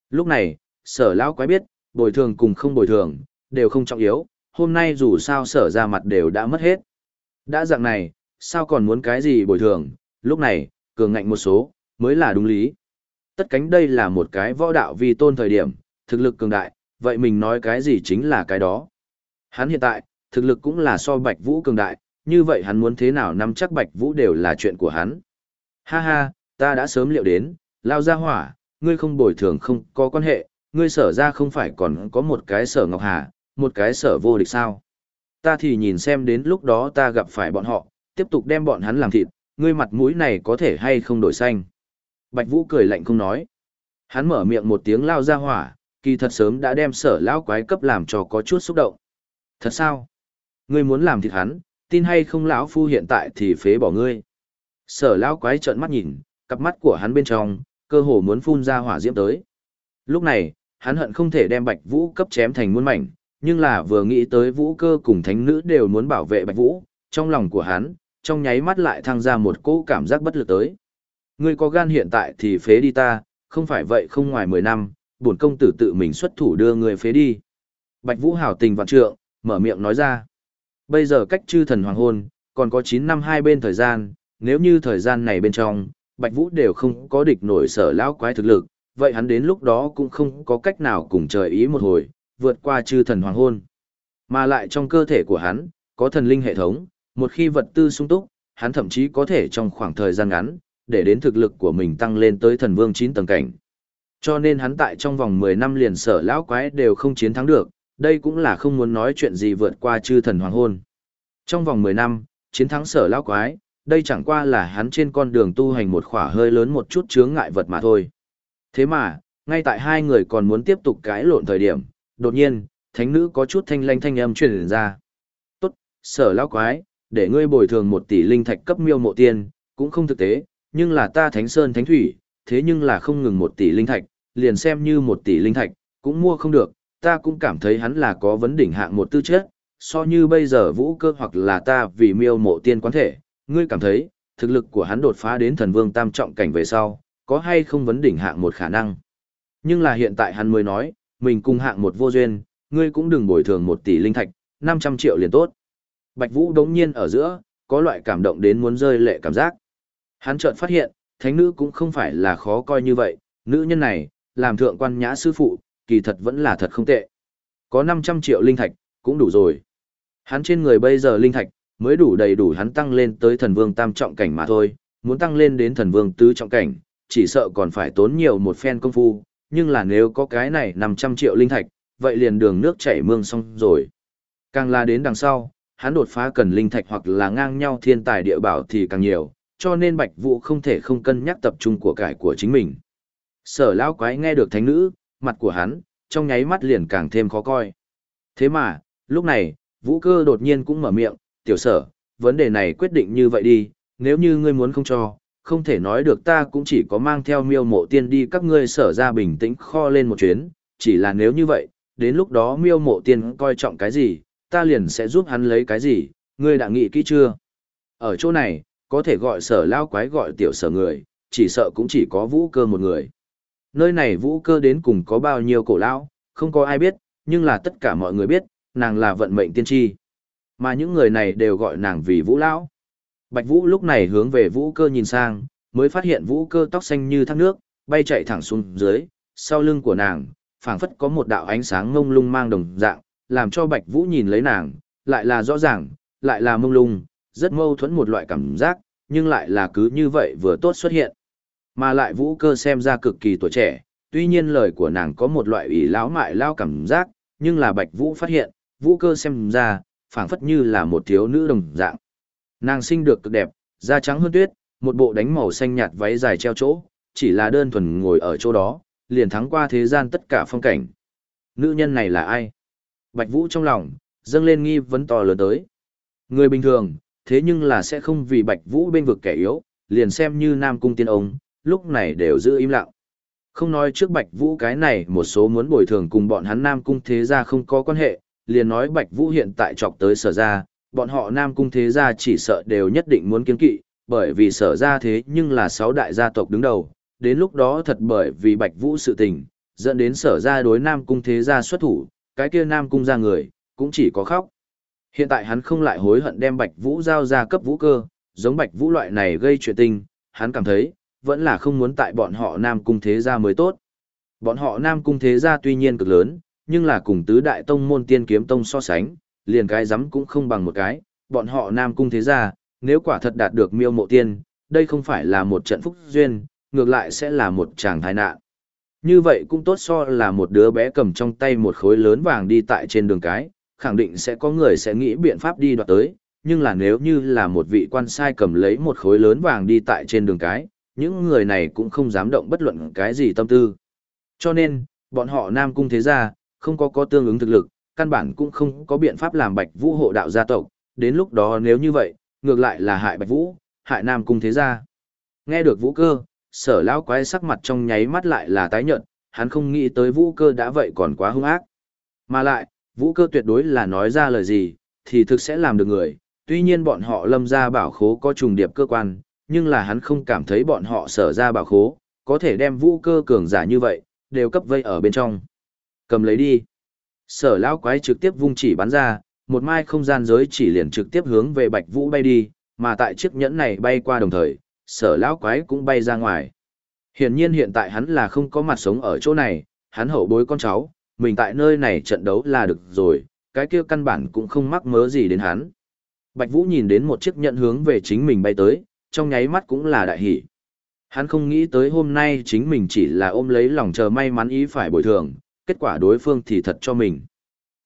Lúc này, sở lão quái biết, bồi thường cùng không bồi thường, đều không trọng yếu, hôm nay dù sao sở ra mặt đều đã mất hết. Đã dạng này, sao còn muốn cái gì bồi thường, lúc này, cường ngạnh một số, mới là đúng lý. Tất cánh đây là một cái võ đạo vi tôn thời điểm, thực lực cường đại, vậy mình nói cái gì chính là cái đó. Hắn hiện tại, thực lực cũng là so Bạch Vũ cường đại, như vậy hắn muốn thế nào nắm chắc Bạch Vũ đều là chuyện của hắn. Ha ha, ta đã sớm liệu đến, lao ra hỏa, ngươi không bồi thường không có quan hệ, ngươi sở ra không phải còn có một cái sở Ngọc Hà, một cái sở vô địch sao. Ta thì nhìn xem đến lúc đó ta gặp phải bọn họ, tiếp tục đem bọn hắn làm thịt, ngươi mặt mũi này có thể hay không đổi xanh. Bạch Vũ cười lạnh không nói. Hắn mở miệng một tiếng lao ra hỏa, kỳ thật sớm đã đem sở lão quái cấp làm cho có chút xúc động. Thật sao? Ngươi muốn làm thịt hắn, tin hay không lão phu hiện tại thì phế bỏ ngươi. Sở lão quái trợn mắt nhìn, cặp mắt của hắn bên trong, cơ hồ muốn phun ra hỏa diễm tới. Lúc này, hắn hận không thể đem Bạch Vũ cấp chém thành muôn mảnh, nhưng là vừa nghĩ tới Vũ cơ cùng thánh nữ đều muốn bảo vệ Bạch Vũ, trong lòng của hắn, trong nháy mắt lại thăng ra một cỗ cảm giác bất lực tới. Ngươi có gan hiện tại thì phế đi ta, không phải vậy không ngoài 10 năm, bổn công tử tự mình xuất thủ đưa người phế đi. Bạch Vũ hảo tình vạn trượng, mở miệng nói ra. Bây giờ cách chư thần hoàng hôn, còn có 9 năm hai bên thời gian, nếu như thời gian này bên trong, Bạch Vũ đều không có địch nổi sở lão quái thực lực, vậy hắn đến lúc đó cũng không có cách nào cùng trời ý một hồi, vượt qua chư thần hoàng hôn. Mà lại trong cơ thể của hắn, có thần linh hệ thống, một khi vật tư sung túc, hắn thậm chí có thể trong khoảng thời gian ngắn, để đến thực lực của mình tăng lên tới thần vương 9 tầng cảnh. Cho nên hắn tại trong vòng 10 năm liền sở lão quái đều không chiến thắng được, đây cũng là không muốn nói chuyện gì vượt qua chư thần hoàng hôn. Trong vòng 10 năm, chiến thắng sở lão quái, đây chẳng qua là hắn trên con đường tu hành một khỏa hơi lớn một chút chướng ngại vật mà thôi. Thế mà, ngay tại hai người còn muốn tiếp tục cãi lộn thời điểm, đột nhiên, thánh nữ có chút thanh lanh thanh âm truyền ra. Tốt, sở lão quái, để ngươi bồi thường một tỷ linh thạch cấp miêu mộ tiên, cũng không thực tế, nhưng là ta thánh sơn thánh thủy, thế nhưng là không ngừng một tỷ linh thạch, liền xem như một tỷ linh thạch, cũng mua không được, ta cũng cảm thấy hắn là có vấn đỉnh hạng một tư chất, so như bây giờ vũ cơ hoặc là ta vì miêu mộ tiên quán thể, ngươi cảm thấy, thực lực của hắn đột phá đến thần vương tam trọng cảnh về sau, có hay không vấn đỉnh hạng một khả năng. Nhưng là hiện tại hắn mới nói, mình cùng hạng một vô duyên, ngươi cũng đừng bồi thường một tỷ linh thạch, 500 triệu liền tốt. Bạch Vũ đống nhiên ở giữa, có loại cảm động đến muốn rơi lệ cảm giác. Hắn chợt phát hiện, thánh nữ cũng không phải là khó coi như vậy, nữ nhân này, làm thượng quan nhã sư phụ, kỳ thật vẫn là thật không tệ. Có 500 triệu linh thạch, cũng đủ rồi. Hắn trên người bây giờ linh thạch, mới đủ đầy đủ hắn tăng lên tới thần vương tam trọng cảnh mà thôi, muốn tăng lên đến thần vương tứ trọng cảnh, chỉ sợ còn phải tốn nhiều một phen công phu, nhưng là nếu có cái này 500 triệu linh thạch, vậy liền đường nước chảy mương xong rồi. Càng là đến đằng sau, hắn đột phá cần linh thạch hoặc là ngang nhau thiên tài địa bảo thì càng nhiều, cho nên Bạch Vũ không thể không cân nhắc tập trung của cải của chính mình. Sở lão quái nghe được thánh nữ, mặt của hắn, trong nháy mắt liền càng thêm khó coi. Thế mà, lúc này, Vũ cơ đột nhiên cũng mở miệng, tiểu sở, vấn đề này quyết định như vậy đi, nếu như ngươi muốn không cho, không thể nói được ta cũng chỉ có mang theo miêu mộ tiên đi các ngươi sở ra bình tĩnh kho lên một chuyến, chỉ là nếu như vậy, đến lúc đó miêu mộ tiên coi trọng cái gì, ta liền sẽ giúp hắn lấy cái gì, ngươi đã nghĩ kỹ chưa? Ở chỗ này, có thể gọi sở lao quái gọi tiểu sở người, chỉ sợ cũng chỉ có vũ cơ một người. Nơi này vũ cơ đến cùng có bao nhiêu cổ lão, không có ai biết, nhưng là tất cả mọi người biết, nàng là vận mệnh tiên tri. Mà những người này đều gọi nàng vì vũ lão. Bạch vũ lúc này hướng về vũ cơ nhìn sang, mới phát hiện vũ cơ tóc xanh như thác nước, bay chạy thẳng xuống dưới, sau lưng của nàng, phảng phất có một đạo ánh sáng ngông lung mang đồng dạng, làm cho Bạch Vũ nhìn lấy nàng, lại là rõ ràng, lại là mông lung, rất mâu thuẫn một loại cảm giác, nhưng lại là cứ như vậy vừa tốt xuất hiện. Mà lại Vũ cơ xem ra cực kỳ tuổi trẻ, tuy nhiên lời của nàng có một loại ý lão mại lao cảm giác, nhưng là Bạch Vũ phát hiện, Vũ cơ xem ra, phảng phất như là một thiếu nữ đồng dạng. Nàng sinh được cực đẹp, da trắng hơn tuyết, một bộ đánh màu xanh nhạt váy dài treo chỗ, chỉ là đơn thuần ngồi ở chỗ đó, liền thắng qua thế gian tất cả phong cảnh. Nữ nhân này là ai? Bạch Vũ trong lòng, dâng lên nghi vấn to lớn tới. Người bình thường, thế nhưng là sẽ không vì Bạch Vũ bên vực kẻ yếu, liền xem như Nam Cung tiên ông, lúc này đều giữ im lặng. Không nói trước Bạch Vũ cái này một số muốn bồi thường cùng bọn hắn Nam Cung thế gia không có quan hệ, liền nói Bạch Vũ hiện tại chọc tới sở gia, bọn họ Nam Cung thế gia chỉ sợ đều nhất định muốn kiên kỵ, bởi vì sở gia thế nhưng là sáu đại gia tộc đứng đầu, đến lúc đó thật bởi vì Bạch Vũ sự tình, dẫn đến sở gia đối Nam Cung thế gia xuất thủ, cái kia Nam Cung ra người, cũng chỉ có khóc. Hiện tại hắn không lại hối hận đem Bạch Vũ giao ra cấp vũ cơ, giống Bạch Vũ loại này gây chuyện tình, hắn cảm thấy, vẫn là không muốn tại bọn họ Nam Cung thế gia mới tốt. Bọn họ Nam Cung thế gia tuy nhiên cực lớn, nhưng là cùng tứ đại tông môn tiên kiếm tông so sánh, liền cái giấm cũng không bằng một cái, bọn họ Nam Cung thế gia, nếu quả thật đạt được miêu mộ tiên, đây không phải là một trận phúc duyên, ngược lại sẽ là một tràng tai nạn. Như vậy cũng tốt so là một đứa bé cầm trong tay một khối lớn vàng đi tại trên đường cái, khẳng định sẽ có người sẽ nghĩ biện pháp đi đoạt tới, nhưng là nếu như là một vị quan sai cầm lấy một khối lớn vàng đi tại trên đường cái, những người này cũng không dám động bất luận cái gì tâm tư. Cho nên, bọn họ Nam Cung thế gia, không có có tương ứng thực lực, căn bản cũng không có biện pháp làm Bạch Vũ hộ đạo gia tộc, đến lúc đó nếu như vậy, ngược lại là hại Bạch Vũ, hại Nam Cung thế gia. Nghe được Vũ Cơ, sở lão quái sắc mặt trong nháy mắt lại là tái nhợt, hắn không nghĩ tới vũ cơ đã vậy còn quá hung ác. Mà lại, vũ cơ tuyệt đối là nói ra lời gì, thì thực sẽ làm được người, tuy nhiên bọn họ lâm ra bảo khố có trùng điệp cơ quan, nhưng là hắn không cảm thấy bọn họ sở ra bảo khố, có thể đem vũ cơ cường giả như vậy, đều cấp vây ở bên trong. Cầm lấy đi. Sở lão quái trực tiếp vung chỉ bắn ra, một mai không gian giới chỉ liền trực tiếp hướng về bạch vũ bay đi, mà tại chiếc nhẫn này bay qua đồng thời, sở lão quái cũng bay ra ngoài. Hiển nhiên hiện tại hắn là không có mặt sống ở chỗ này, hắn hậu bối con cháu, mình tại nơi này trận đấu là được rồi, cái kia căn bản cũng không mắc mớ gì đến hắn. Bạch Vũ nhìn đến một chiếc nhận hướng về chính mình bay tới, trong nháy mắt cũng là đại hỉ. Hắn không nghĩ tới hôm nay chính mình chỉ là ôm lấy lòng chờ may mắn ý phải bồi thường, kết quả đối phương thì thật cho mình.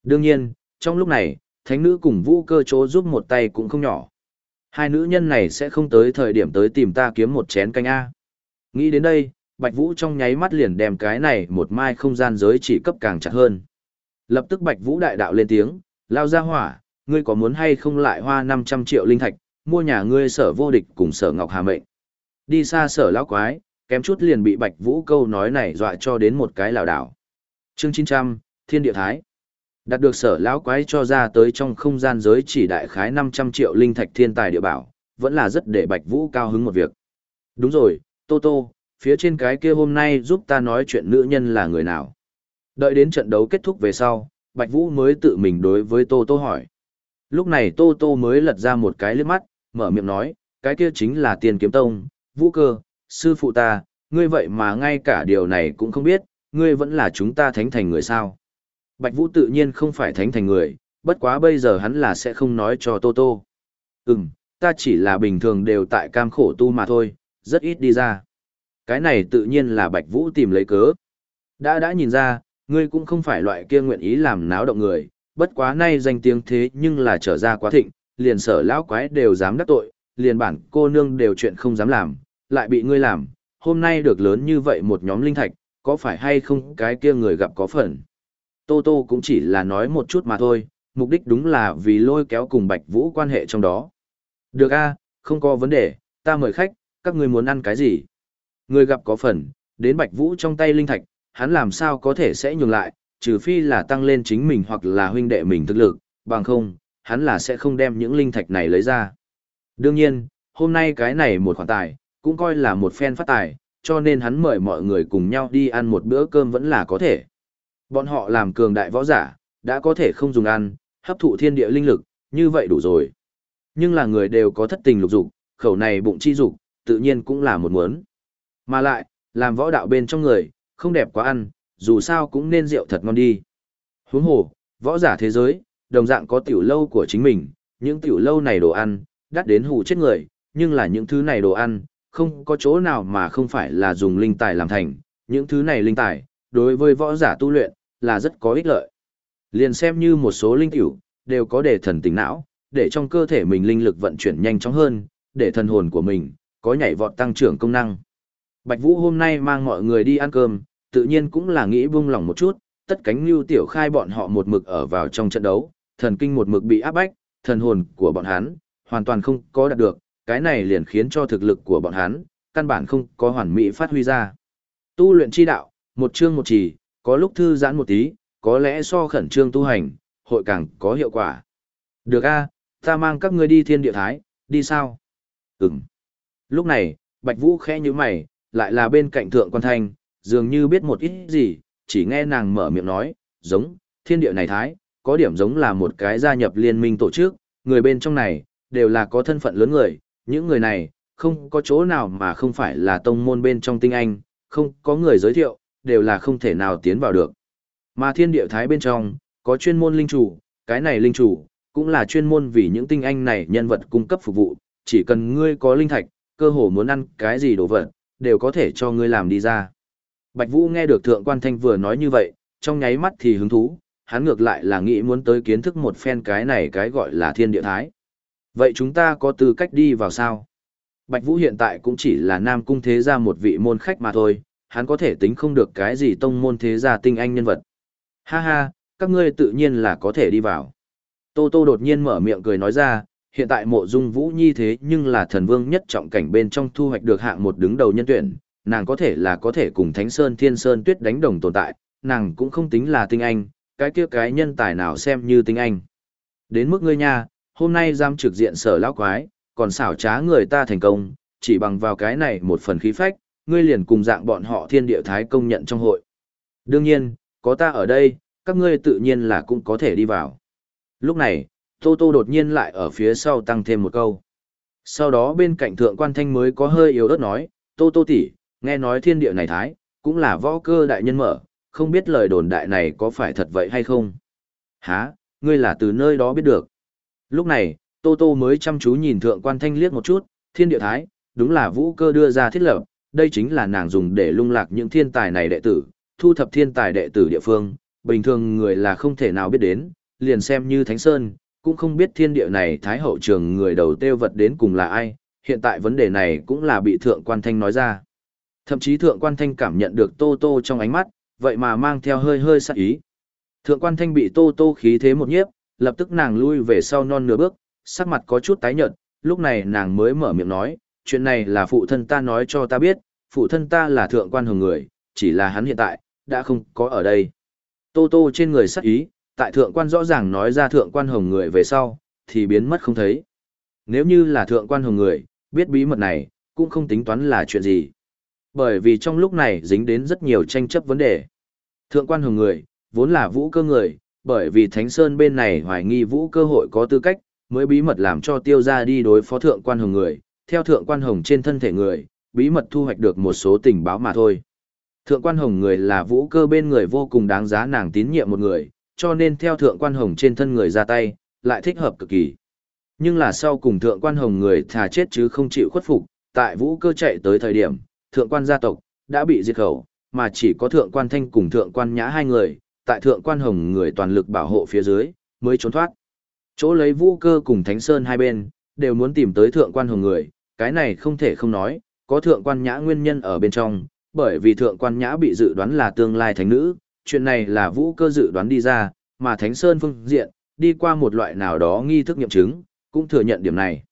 Đương nhiên, trong lúc này, thánh nữ cùng vũ cơ chỗ giúp một tay cũng không nhỏ. Hai nữ nhân này sẽ không tới thời điểm tới tìm ta kiếm một chén canh A. Nghĩ đến đây, Bạch Vũ trong nháy mắt liền đem cái này một mai không gian giới chỉ cấp càng chặt hơn. Lập tức Bạch Vũ đại đạo lên tiếng, lao ra hỏa, ngươi có muốn hay không lại hoa 500 triệu linh thạch, mua nhà ngươi sở vô địch cùng sở ngọc hà mệnh. Đi xa sở lão quái, kém chút liền bị Bạch Vũ câu nói này dọa cho đến một cái lảo đảo. Chương 900, Thiên địa thái. Đạt được sở lão quái cho ra tới trong không gian giới chỉ đại khái 500 triệu linh thạch thiên tài địa bảo, vẫn là rất để Bạch Vũ cao hứng một việc. Đúng rồi, Tô Tô, phía trên cái kia hôm nay giúp ta nói chuyện nữ nhân là người nào? Đợi đến trận đấu kết thúc về sau, Bạch Vũ mới tự mình đối với Tô Tô hỏi. Lúc này Tô Tô mới lật ra một cái liếc mắt, mở miệng nói, cái kia chính là tiền kiếm tông, vũ cơ, sư phụ ta, ngươi vậy mà ngay cả điều này cũng không biết, ngươi vẫn là chúng ta thánh thành người sao. Bạch Vũ tự nhiên không phải thánh thành người, bất quá bây giờ hắn là sẽ không nói cho Tô Tô. Ừm, ta chỉ là bình thường đều tại cam khổ tu mà thôi, rất ít đi ra. Cái này tự nhiên là Bạch Vũ tìm lấy cớ. Đã đã nhìn ra, ngươi cũng không phải loại kia nguyện ý làm náo động người, bất quá nay danh tiếng thế nhưng là trở ra quá thịnh, liền sở lão quái đều dám đắc tội, liền bản cô nương đều chuyện không dám làm, lại bị ngươi làm, hôm nay được lớn như vậy một nhóm linh thạch, có phải hay không cái kia người gặp có phần. Tô Tô cũng chỉ là nói một chút mà thôi, mục đích đúng là vì lôi kéo cùng Bạch Vũ quan hệ trong đó. Được a, không có vấn đề, ta mời khách, các ngươi muốn ăn cái gì? Người gặp có phần, đến Bạch Vũ trong tay linh thạch, hắn làm sao có thể sẽ nhường lại, trừ phi là tăng lên chính mình hoặc là huynh đệ mình thực lực, bằng không, hắn là sẽ không đem những linh thạch này lấy ra. Đương nhiên, hôm nay cái này một khoản tài, cũng coi là một phen phát tài, cho nên hắn mời mọi người cùng nhau đi ăn một bữa cơm vẫn là có thể. Bọn họ làm cường đại võ giả, đã có thể không dùng ăn, hấp thụ thiên địa linh lực, như vậy đủ rồi. Nhưng là người đều có thất tình lục dục, khẩu này bụng chi dục, tự nhiên cũng là một muốn. Mà lại, làm võ đạo bên trong người, không đẹp quá ăn, dù sao cũng nên rượu thật ngon đi. Huống hồ, võ giả thế giới, đồng dạng có tiểu lâu của chính mình, những tiểu lâu này đồ ăn, đắt đến hù chết người, nhưng là những thứ này đồ ăn, không có chỗ nào mà không phải là dùng linh tài làm thành, những thứ này linh tài, đối với võ giả tu luyện, là rất có ích lợi. Liền xem như một số linh tiểu, đều có để thần tình não, để trong cơ thể mình linh lực vận chuyển nhanh chóng hơn, để thần hồn của mình, có nhảy vọt tăng trưởng công năng. Bạch Vũ hôm nay mang mọi người đi ăn cơm, tự nhiên cũng là nghĩ buông lòng một chút, tất cánh lưu tiểu khai bọn họ một mực ở vào trong trận đấu, thần kinh một mực bị áp bách, thần hồn của bọn hắn, hoàn toàn không có đạt được, cái này liền khiến cho thực lực của bọn hắn, căn bản không có hoàn mỹ phát huy ra. Tu luyện chi đạo, một chương một chỉ, có lúc thư giãn một tí, có lẽ so khẩn trương tu hành, hội càng có hiệu quả. Được a, ta mang các ngươi đi thiên địa thái, đi sao? Ừm. Lúc này, Bạch Vũ khẽ như mày, lại là bên cạnh thượng quan thanh, dường như biết một ít gì, chỉ nghe nàng mở miệng nói, giống, thiên địa này thái, có điểm giống là một cái gia nhập liên minh tổ chức, người bên trong này, đều là có thân phận lớn người, những người này, không có chỗ nào mà không phải là tông môn bên trong tinh anh, không có người giới thiệu, đều là không thể nào tiến vào được. Mà thiên địa thái bên trong, có chuyên môn linh chủ, cái này linh chủ, cũng là chuyên môn vì những tinh anh này nhân vật cung cấp phục vụ, chỉ cần ngươi có linh thạch, cơ hồ muốn ăn cái gì đồ vật, đều có thể cho ngươi làm đi ra. Bạch Vũ nghe được Thượng Quan Thanh vừa nói như vậy, trong nháy mắt thì hứng thú, hắn ngược lại là nghĩ muốn tới kiến thức một phen cái này cái gọi là thiên địa thái. Vậy chúng ta có tư cách đi vào sao? Bạch Vũ hiện tại cũng chỉ là nam cung thế gia một vị môn khách mà thôi, hắn có thể tính không được cái gì tông môn thế gia tinh anh nhân vật. Ha ha, các ngươi tự nhiên là có thể đi vào. Tô Tô đột nhiên mở miệng cười nói ra, hiện tại mộ dung vũ nhi thế nhưng là thần vương nhất trọng cảnh bên trong thu hoạch được hạng một đứng đầu nhân tuyển, nàng có thể là có thể cùng Thánh Sơn Thiên Sơn Tuyết đánh đồng tồn tại, nàng cũng không tính là tinh anh, cái kia cái nhân tài nào xem như tinh anh. Đến mức ngươi nha, hôm nay giam trực diện sở lão quái, còn xảo trá người ta thành công, chỉ bằng vào cái này một phần khí phách, ngươi liền cùng dạng bọn họ thiên địa thái công nhận trong hội. Đương nhiên, có ta ở đây, các ngươi tự nhiên là cũng có thể đi vào. Lúc này, Tô Tô đột nhiên lại ở phía sau tăng thêm một câu. Sau đó bên cạnh thượng quan thanh mới có hơi yếu ớt nói, Tô Tô tỷ, nghe nói thiên địa này thái, cũng là võ cơ đại nhân mở, không biết lời đồn đại này có phải thật vậy hay không? Hả, ngươi là từ nơi đó biết được. Lúc này, Tô Tô mới chăm chú nhìn thượng quan thanh liếc một chút, thiên địa thái, đúng là vũ cơ đưa ra thiết lập, đây chính là nàng dùng để lung lạc những thiên tài này đệ tử, thu thập thiên tài đệ tử địa phương, bình thường người là không thể nào biết đến, liền xem như Thánh Sơn, cũng không biết thiên địa này thái hậu trường người đầu tiêu vật đến cùng là ai, hiện tại vấn đề này cũng là bị thượng quan thanh nói ra. Thậm chí thượng quan thanh cảm nhận được Tô Tô trong ánh mắt, vậy mà mang theo hơi hơi sắc ý. Thượng quan thanh bị tô tô khí thế một nhiếp, lập tức nàng lui về sau non nửa bước, sắc mặt có chút tái nhợt, lúc này nàng mới mở miệng nói, chuyện này là phụ thân ta nói cho ta biết, phụ thân ta là thượng quan hồng người, chỉ là hắn hiện tại, đã không có ở đây. Tô tô trên người sắc ý, tại thượng quan rõ ràng nói ra thượng quan hồng người về sau, thì biến mất không thấy. Nếu như là thượng quan hồng người, biết bí mật này, cũng không tính toán là chuyện gì. Bởi vì trong lúc này dính đến rất nhiều tranh chấp vấn đề. Thượng quan hồng người, vốn là vũ cơ người, bởi vì Thánh Sơn bên này hoài nghi vũ cơ hội có tư cách, mới bí mật làm cho tiêu ra đi đối phó thượng quan hồng người, theo thượng quan hồng trên thân thể người, bí mật thu hoạch được một số tình báo mà thôi. Thượng quan hồng người là vũ cơ bên người vô cùng đáng giá nàng tín nhiệm một người, cho nên theo thượng quan hồng trên thân người ra tay, lại thích hợp cực kỳ. Nhưng là sau cùng thượng quan hồng người thà chết chứ không chịu khuất phục, tại vũ cơ chạy tới thời điểm, thượng quan gia tộc, đã bị diệt khẩu, mà chỉ có thượng quan thanh cùng thượng quan nhã hai người, tại thượng quan hồng người toàn lực bảo hộ phía dưới, mới trốn thoát. Chỗ lấy vũ cơ cùng thánh sơn hai bên, đều muốn tìm tới thượng quan hồng người, cái này không thể không nói, có thượng quan nhã nguyên nhân ở bên trong, bởi vì thượng quan nhã bị dự đoán là tương lai thánh nữ, chuyện này là vũ cơ dự đoán đi ra, mà thánh sơn phương diện, đi qua một loại nào đó nghi thức nghiệm chứng, cũng thừa nhận điểm này.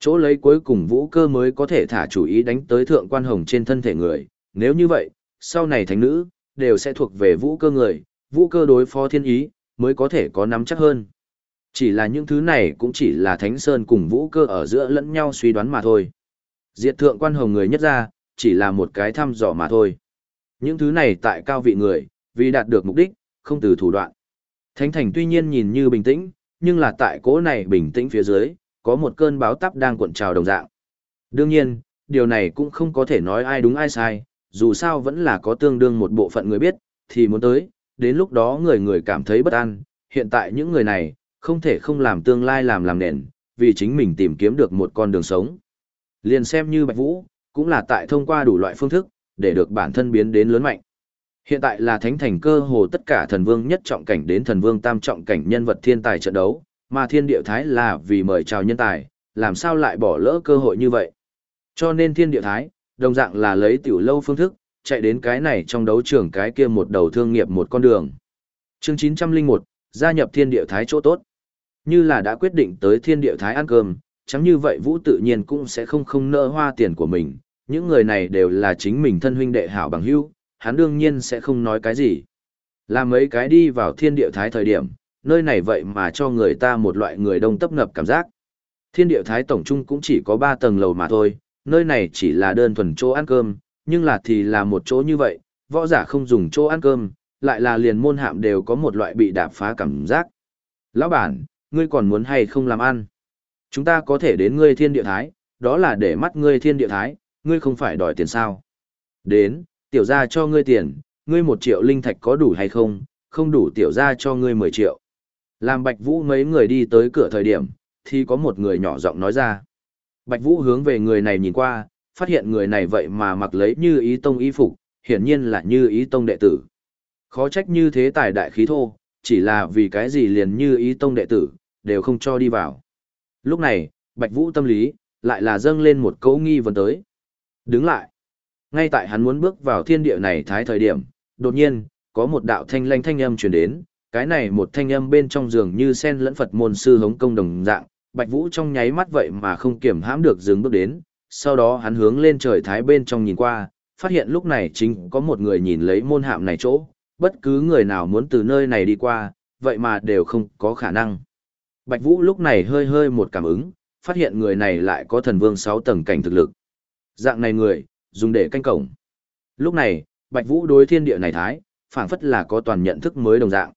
Chỗ lấy cuối cùng vũ cơ mới có thể thả chủ ý đánh tới thượng quan hồng trên thân thể người, nếu như vậy, sau này thánh nữ, đều sẽ thuộc về vũ cơ người, vũ cơ đối phó thiên ý, mới có thể có nắm chắc hơn. Chỉ là những thứ này cũng chỉ là thánh sơn cùng vũ cơ ở giữa lẫn nhau suy đoán mà thôi. Diệt thượng quan hồng người nhất ra, chỉ là một cái thăm dò mà thôi. Những thứ này tại cao vị người, vì đạt được mục đích, không từ thủ đoạn. Thánh thành tuy nhiên nhìn như bình tĩnh, nhưng là tại cố này bình tĩnh phía dưới, có một cơn báo táp đang cuộn trào đồng dạng. Đương nhiên, điều này cũng không có thể nói ai đúng ai sai, dù sao vẫn là có tương đương một bộ phận người biết, thì muốn tới, đến lúc đó người người cảm thấy bất an, hiện tại những người này, không thể không làm tương lai làm làm nền, vì chính mình tìm kiếm được một con đường sống. Liền xem như Bạch Vũ, cũng là tại thông qua đủ loại phương thức, để được bản thân biến đến lớn mạnh. Hiện tại là thánh thành cơ hồ tất cả thần vương nhất trọng cảnh đến thần vương tam trọng cảnh nhân vật thiên tài trận đấu, mà thiên địa thái là vì mời chào nhân tài, làm sao lại bỏ lỡ cơ hội như vậy. Cho nên thiên địa thái, đồng dạng là lấy tiểu lâu phương thức, chạy đến cái này trong đấu trường cái kia một đầu thương nghiệp một con đường. Chương 901, gia nhập thiên địa thái chỗ tốt. Như là đã quyết định tới thiên địa thái ăn cơm, chẳng như vậy vũ tự nhiên cũng sẽ không không nỡ hoa tiền của mình, những người này đều là chính mình thân huynh đệ hảo bằng hữu, hắn đương nhiên sẽ không nói cái gì. Làm mấy cái đi vào thiên địa thái thời điểm, nơi này vậy mà cho người ta một loại người đông tấp ngập cảm giác. Thiên địa thái tổng trung cũng chỉ có 3 tầng lầu mà thôi, nơi này chỉ là đơn thuần chỗ ăn cơm, nhưng là thì là một chỗ như vậy, võ giả không dùng chỗ ăn cơm, lại là liền môn hạm đều có một loại bị đạp phá cảm giác. Lão bản, ngươi còn muốn hay không làm ăn? Chúng ta có thể đến ngươi thiên địa thái, đó là để mắt ngươi thiên địa thái, ngươi không phải đòi tiền sao. Đến, tiểu gia cho ngươi tiền, ngươi một triệu linh thạch có đủ hay không, không đủ tiểu gia cho ngươi mười triệu. Làm Bạch Vũ mấy người đi tới cửa thời điểm, thì có một người nhỏ giọng nói ra. Bạch Vũ hướng về người này nhìn qua, phát hiện người này vậy mà mặc lấy như ý tông y phục, hiển nhiên là như ý tông đệ tử. Khó trách như thế tài đại khí thô, chỉ là vì cái gì liền như ý tông đệ tử, đều không cho đi vào. Lúc này, Bạch Vũ tâm lý, lại là dâng lên một cấu nghi vấn tới. Đứng lại. Ngay tại hắn muốn bước vào thiên địa này thái thời điểm, đột nhiên, có một đạo thanh lanh thanh âm truyền đến, cái này một thanh âm bên trong giường như sen lẫn Phật môn sư hống công đồng dạng, Bạch Vũ trong nháy mắt vậy mà không kiểm hãm được dừng bước đến, sau đó hắn hướng lên trời thái bên trong nhìn qua, phát hiện lúc này chính có một người nhìn lấy môn hạm này chỗ, bất cứ người nào muốn từ nơi này đi qua, vậy mà đều không có khả năng. Bạch Vũ lúc này hơi hơi một cảm ứng, phát hiện người này lại có thần vương 6 tầng cảnh thực lực. Dạng này người, dùng để canh cổng. Lúc này, Bạch Vũ đối thiên địa này thái, phảng phất là có toàn nhận thức mới đồng dạng.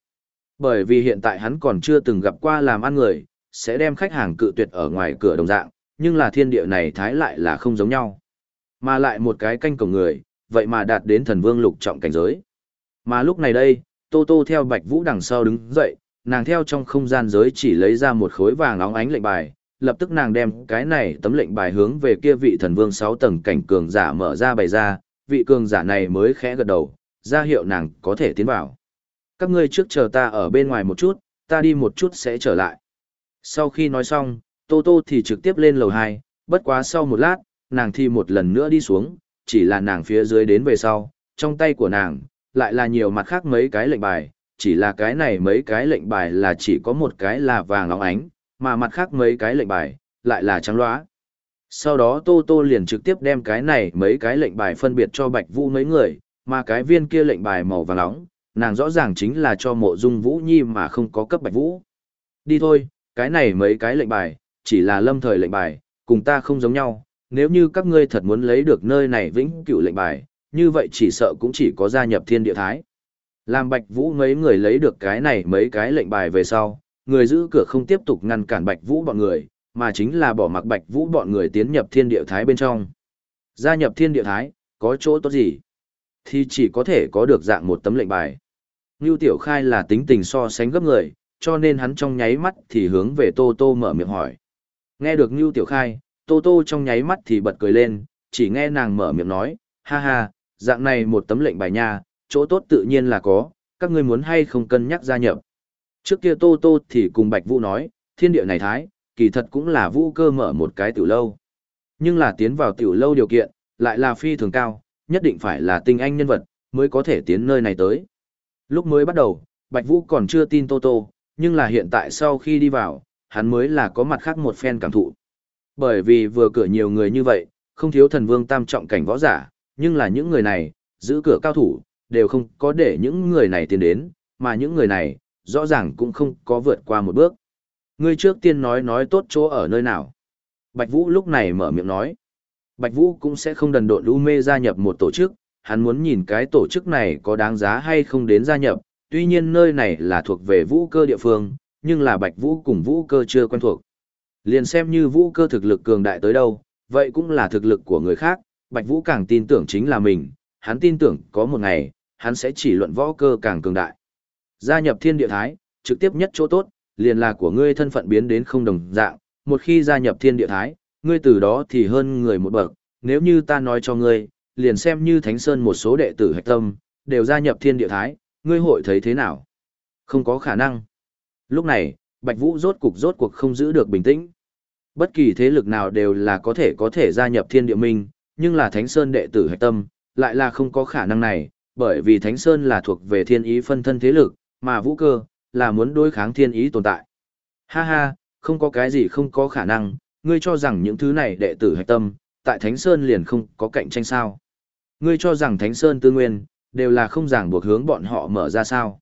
Bởi vì hiện tại hắn còn chưa từng gặp qua làm ăn người, sẽ đem khách hàng cự tuyệt ở ngoài cửa đồng dạng, nhưng là thiên địa này thái lại là không giống nhau. Mà lại một cái canh cổng người, vậy mà đạt đến thần vương lục trọng cảnh giới. Mà lúc này đây, Tô Tô theo Bạch Vũ đằng sau đứng dậy, nàng theo trong không gian giới chỉ lấy ra một khối vàng óng ánh lệnh bài, lập tức nàng đem cái này tấm lệnh bài hướng về kia vị thần vương 6 tầng cảnh cường giả mở ra bày ra, vị cường giả này mới khẽ gật đầu, ra hiệu nàng có thể tiến vào. Các ngươi trước chờ ta ở bên ngoài một chút, ta đi một chút sẽ trở lại. Sau khi nói xong, Tô Tô thì trực tiếp lên lầu 2, bất quá sau một lát, nàng thì một lần nữa đi xuống, chỉ là nàng phía dưới đến về sau, trong tay của nàng, lại là nhiều mặt khác mấy cái lệnh bài, chỉ là cái này mấy cái lệnh bài là chỉ có một cái là vàng óng ánh, mà mặt khác mấy cái lệnh bài lại là trắng loá. Sau đó Tô Tô liền trực tiếp đem cái này mấy cái lệnh bài phân biệt cho Bạch Vũ mấy người, mà cái viên kia lệnh bài màu vàng nóng, nàng rõ ràng chính là cho mộ dung Vũ Nhi mà không có cấp Bạch Vũ. Đi thôi, cái này mấy cái lệnh bài, chỉ là lâm thời lệnh bài, cùng ta không giống nhau, nếu như các ngươi thật muốn lấy được nơi này vĩnh cửu lệnh bài, như vậy chỉ sợ cũng chỉ có gia nhập thiên địa thái. Làm Bạch Vũ mấy người lấy được cái này mấy cái lệnh bài về sau, người giữ cửa không tiếp tục ngăn cản Bạch Vũ bọn người, mà chính là bỏ mặc Bạch Vũ bọn người tiến nhập thiên địa thái bên trong. Gia nhập thiên địa thái, có chỗ tốt gì? Thì chỉ có thể có được dạng một tấm lệnh bài. Ngưu Tiểu Khai là tính tình so sánh gấp người, cho nên hắn trong nháy mắt thì hướng về Tô Tô mở miệng hỏi. Nghe được Ngưu Tiểu Khai, Tô Tô trong nháy mắt thì bật cười lên, chỉ nghe nàng mở miệng nói, ha ha, dạng này một tấm lệnh bài nha, chỗ tốt tự nhiên là có, các ngươi muốn hay không cân nhắc gia nhập. Trước kia Tô Tô thì cùng Bạch Vũ nói, thiên địa này thái, kỳ thật cũng là vũ cơ mở một cái tiểu lâu. Nhưng là tiến vào tiểu lâu điều kiện, lại là phi thường cao, nhất định phải là tinh anh nhân vật, mới có thể tiến nơi này tới. Lúc mới bắt đầu, Bạch Vũ còn chưa tin Tô Tô, nhưng là hiện tại sau khi đi vào, hắn mới là có mặt khác một phen cảm thụ. Bởi vì vừa cửa nhiều người như vậy, không thiếu thần vương tam trọng cảnh võ giả, nhưng là những người này, giữ cửa cao thủ, đều không có để những người này tiến đến, mà những người này, rõ ràng cũng không có vượt qua một bước. Ngươi trước tiên nói nói tốt chỗ ở nơi nào. Bạch Vũ lúc này mở miệng nói. Bạch Vũ cũng sẽ không đần độn u mê gia nhập một tổ chức, hắn muốn nhìn cái tổ chức này có đáng giá hay không đến gia nhập, tuy nhiên nơi này là thuộc về vũ cơ địa phương, nhưng là Bạch Vũ cùng vũ cơ chưa quen thuộc. Liền xem như vũ cơ thực lực cường đại tới đâu, vậy cũng là thực lực của người khác, Bạch Vũ càng tin tưởng chính là mình, hắn tin tưởng có một ngày, hắn sẽ chỉ luận võ cơ càng cường đại. Gia nhập thiên địa thái, trực tiếp nhất chỗ tốt, liền là của ngươi thân phận biến đến không đồng dạng, một khi gia nhập thiên địa thái, ngươi từ đó thì hơn người một bậc, nếu như ta nói cho ngươi, liền xem như Thánh Sơn một số đệ tử hạch tâm, đều gia nhập thiên địa thái, ngươi hội thấy thế nào? Không có khả năng. Lúc này, Bạch Vũ rốt cục rốt cuộc không giữ được bình tĩnh. Bất kỳ thế lực nào đều là có thể có thể gia nhập thiên địa minh, nhưng là Thánh Sơn đệ tử hạch tâm, lại là không có khả năng này, bởi vì Thánh Sơn là thuộc về thiên ý phân thân thế lực, mà vũ cơ, là muốn đối kháng thiên ý tồn tại. Ha ha, không có cái gì không có khả năng, ngươi cho rằng những thứ này đệ tử hạch tâm, tại Thánh Sơn liền không có cạnh tranh sao. Ngươi cho rằng Thánh Sơn tư nguyên, đều là không ràng buộc hướng bọn họ mở ra sao.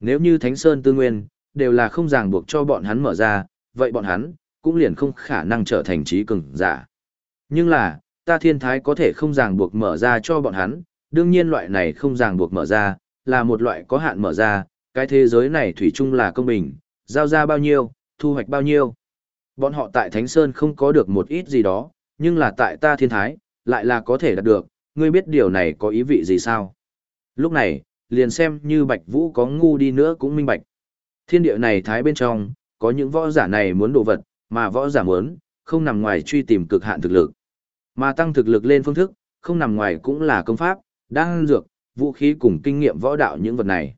Nếu như Thánh Sơn tư nguyên, đều là không ràng buộc cho bọn hắn mở ra, vậy bọn hắn, cũng liền không khả năng trở thành trí cường giả. Nhưng là, ta thiên thái có thể không ràng buộc mở ra cho bọn hắn, đương nhiên loại này không ràng buộc mở ra, là một loại có hạn mở ra, cái thế giới này thủy chung là công bình, giao ra bao nhiêu, thu hoạch bao nhiêu. Bọn họ tại Thánh Sơn không có được một ít gì đó, nhưng là tại ta thiên thái, lại là có thể đạt được, ngươi biết điều này có ý vị gì sao? Lúc này, liền xem như Bạch Vũ có ngu đi nữa cũng minh bạch. Thiên địa này thái bên trong, có những võ giả này muốn đồ vật, mà võ giả muốn, không nằm ngoài truy tìm cực hạn thực lực. Mà tăng thực lực lên phương thức, không nằm ngoài cũng là công pháp, đan dược, vũ khí cùng kinh nghiệm võ đạo những vật này.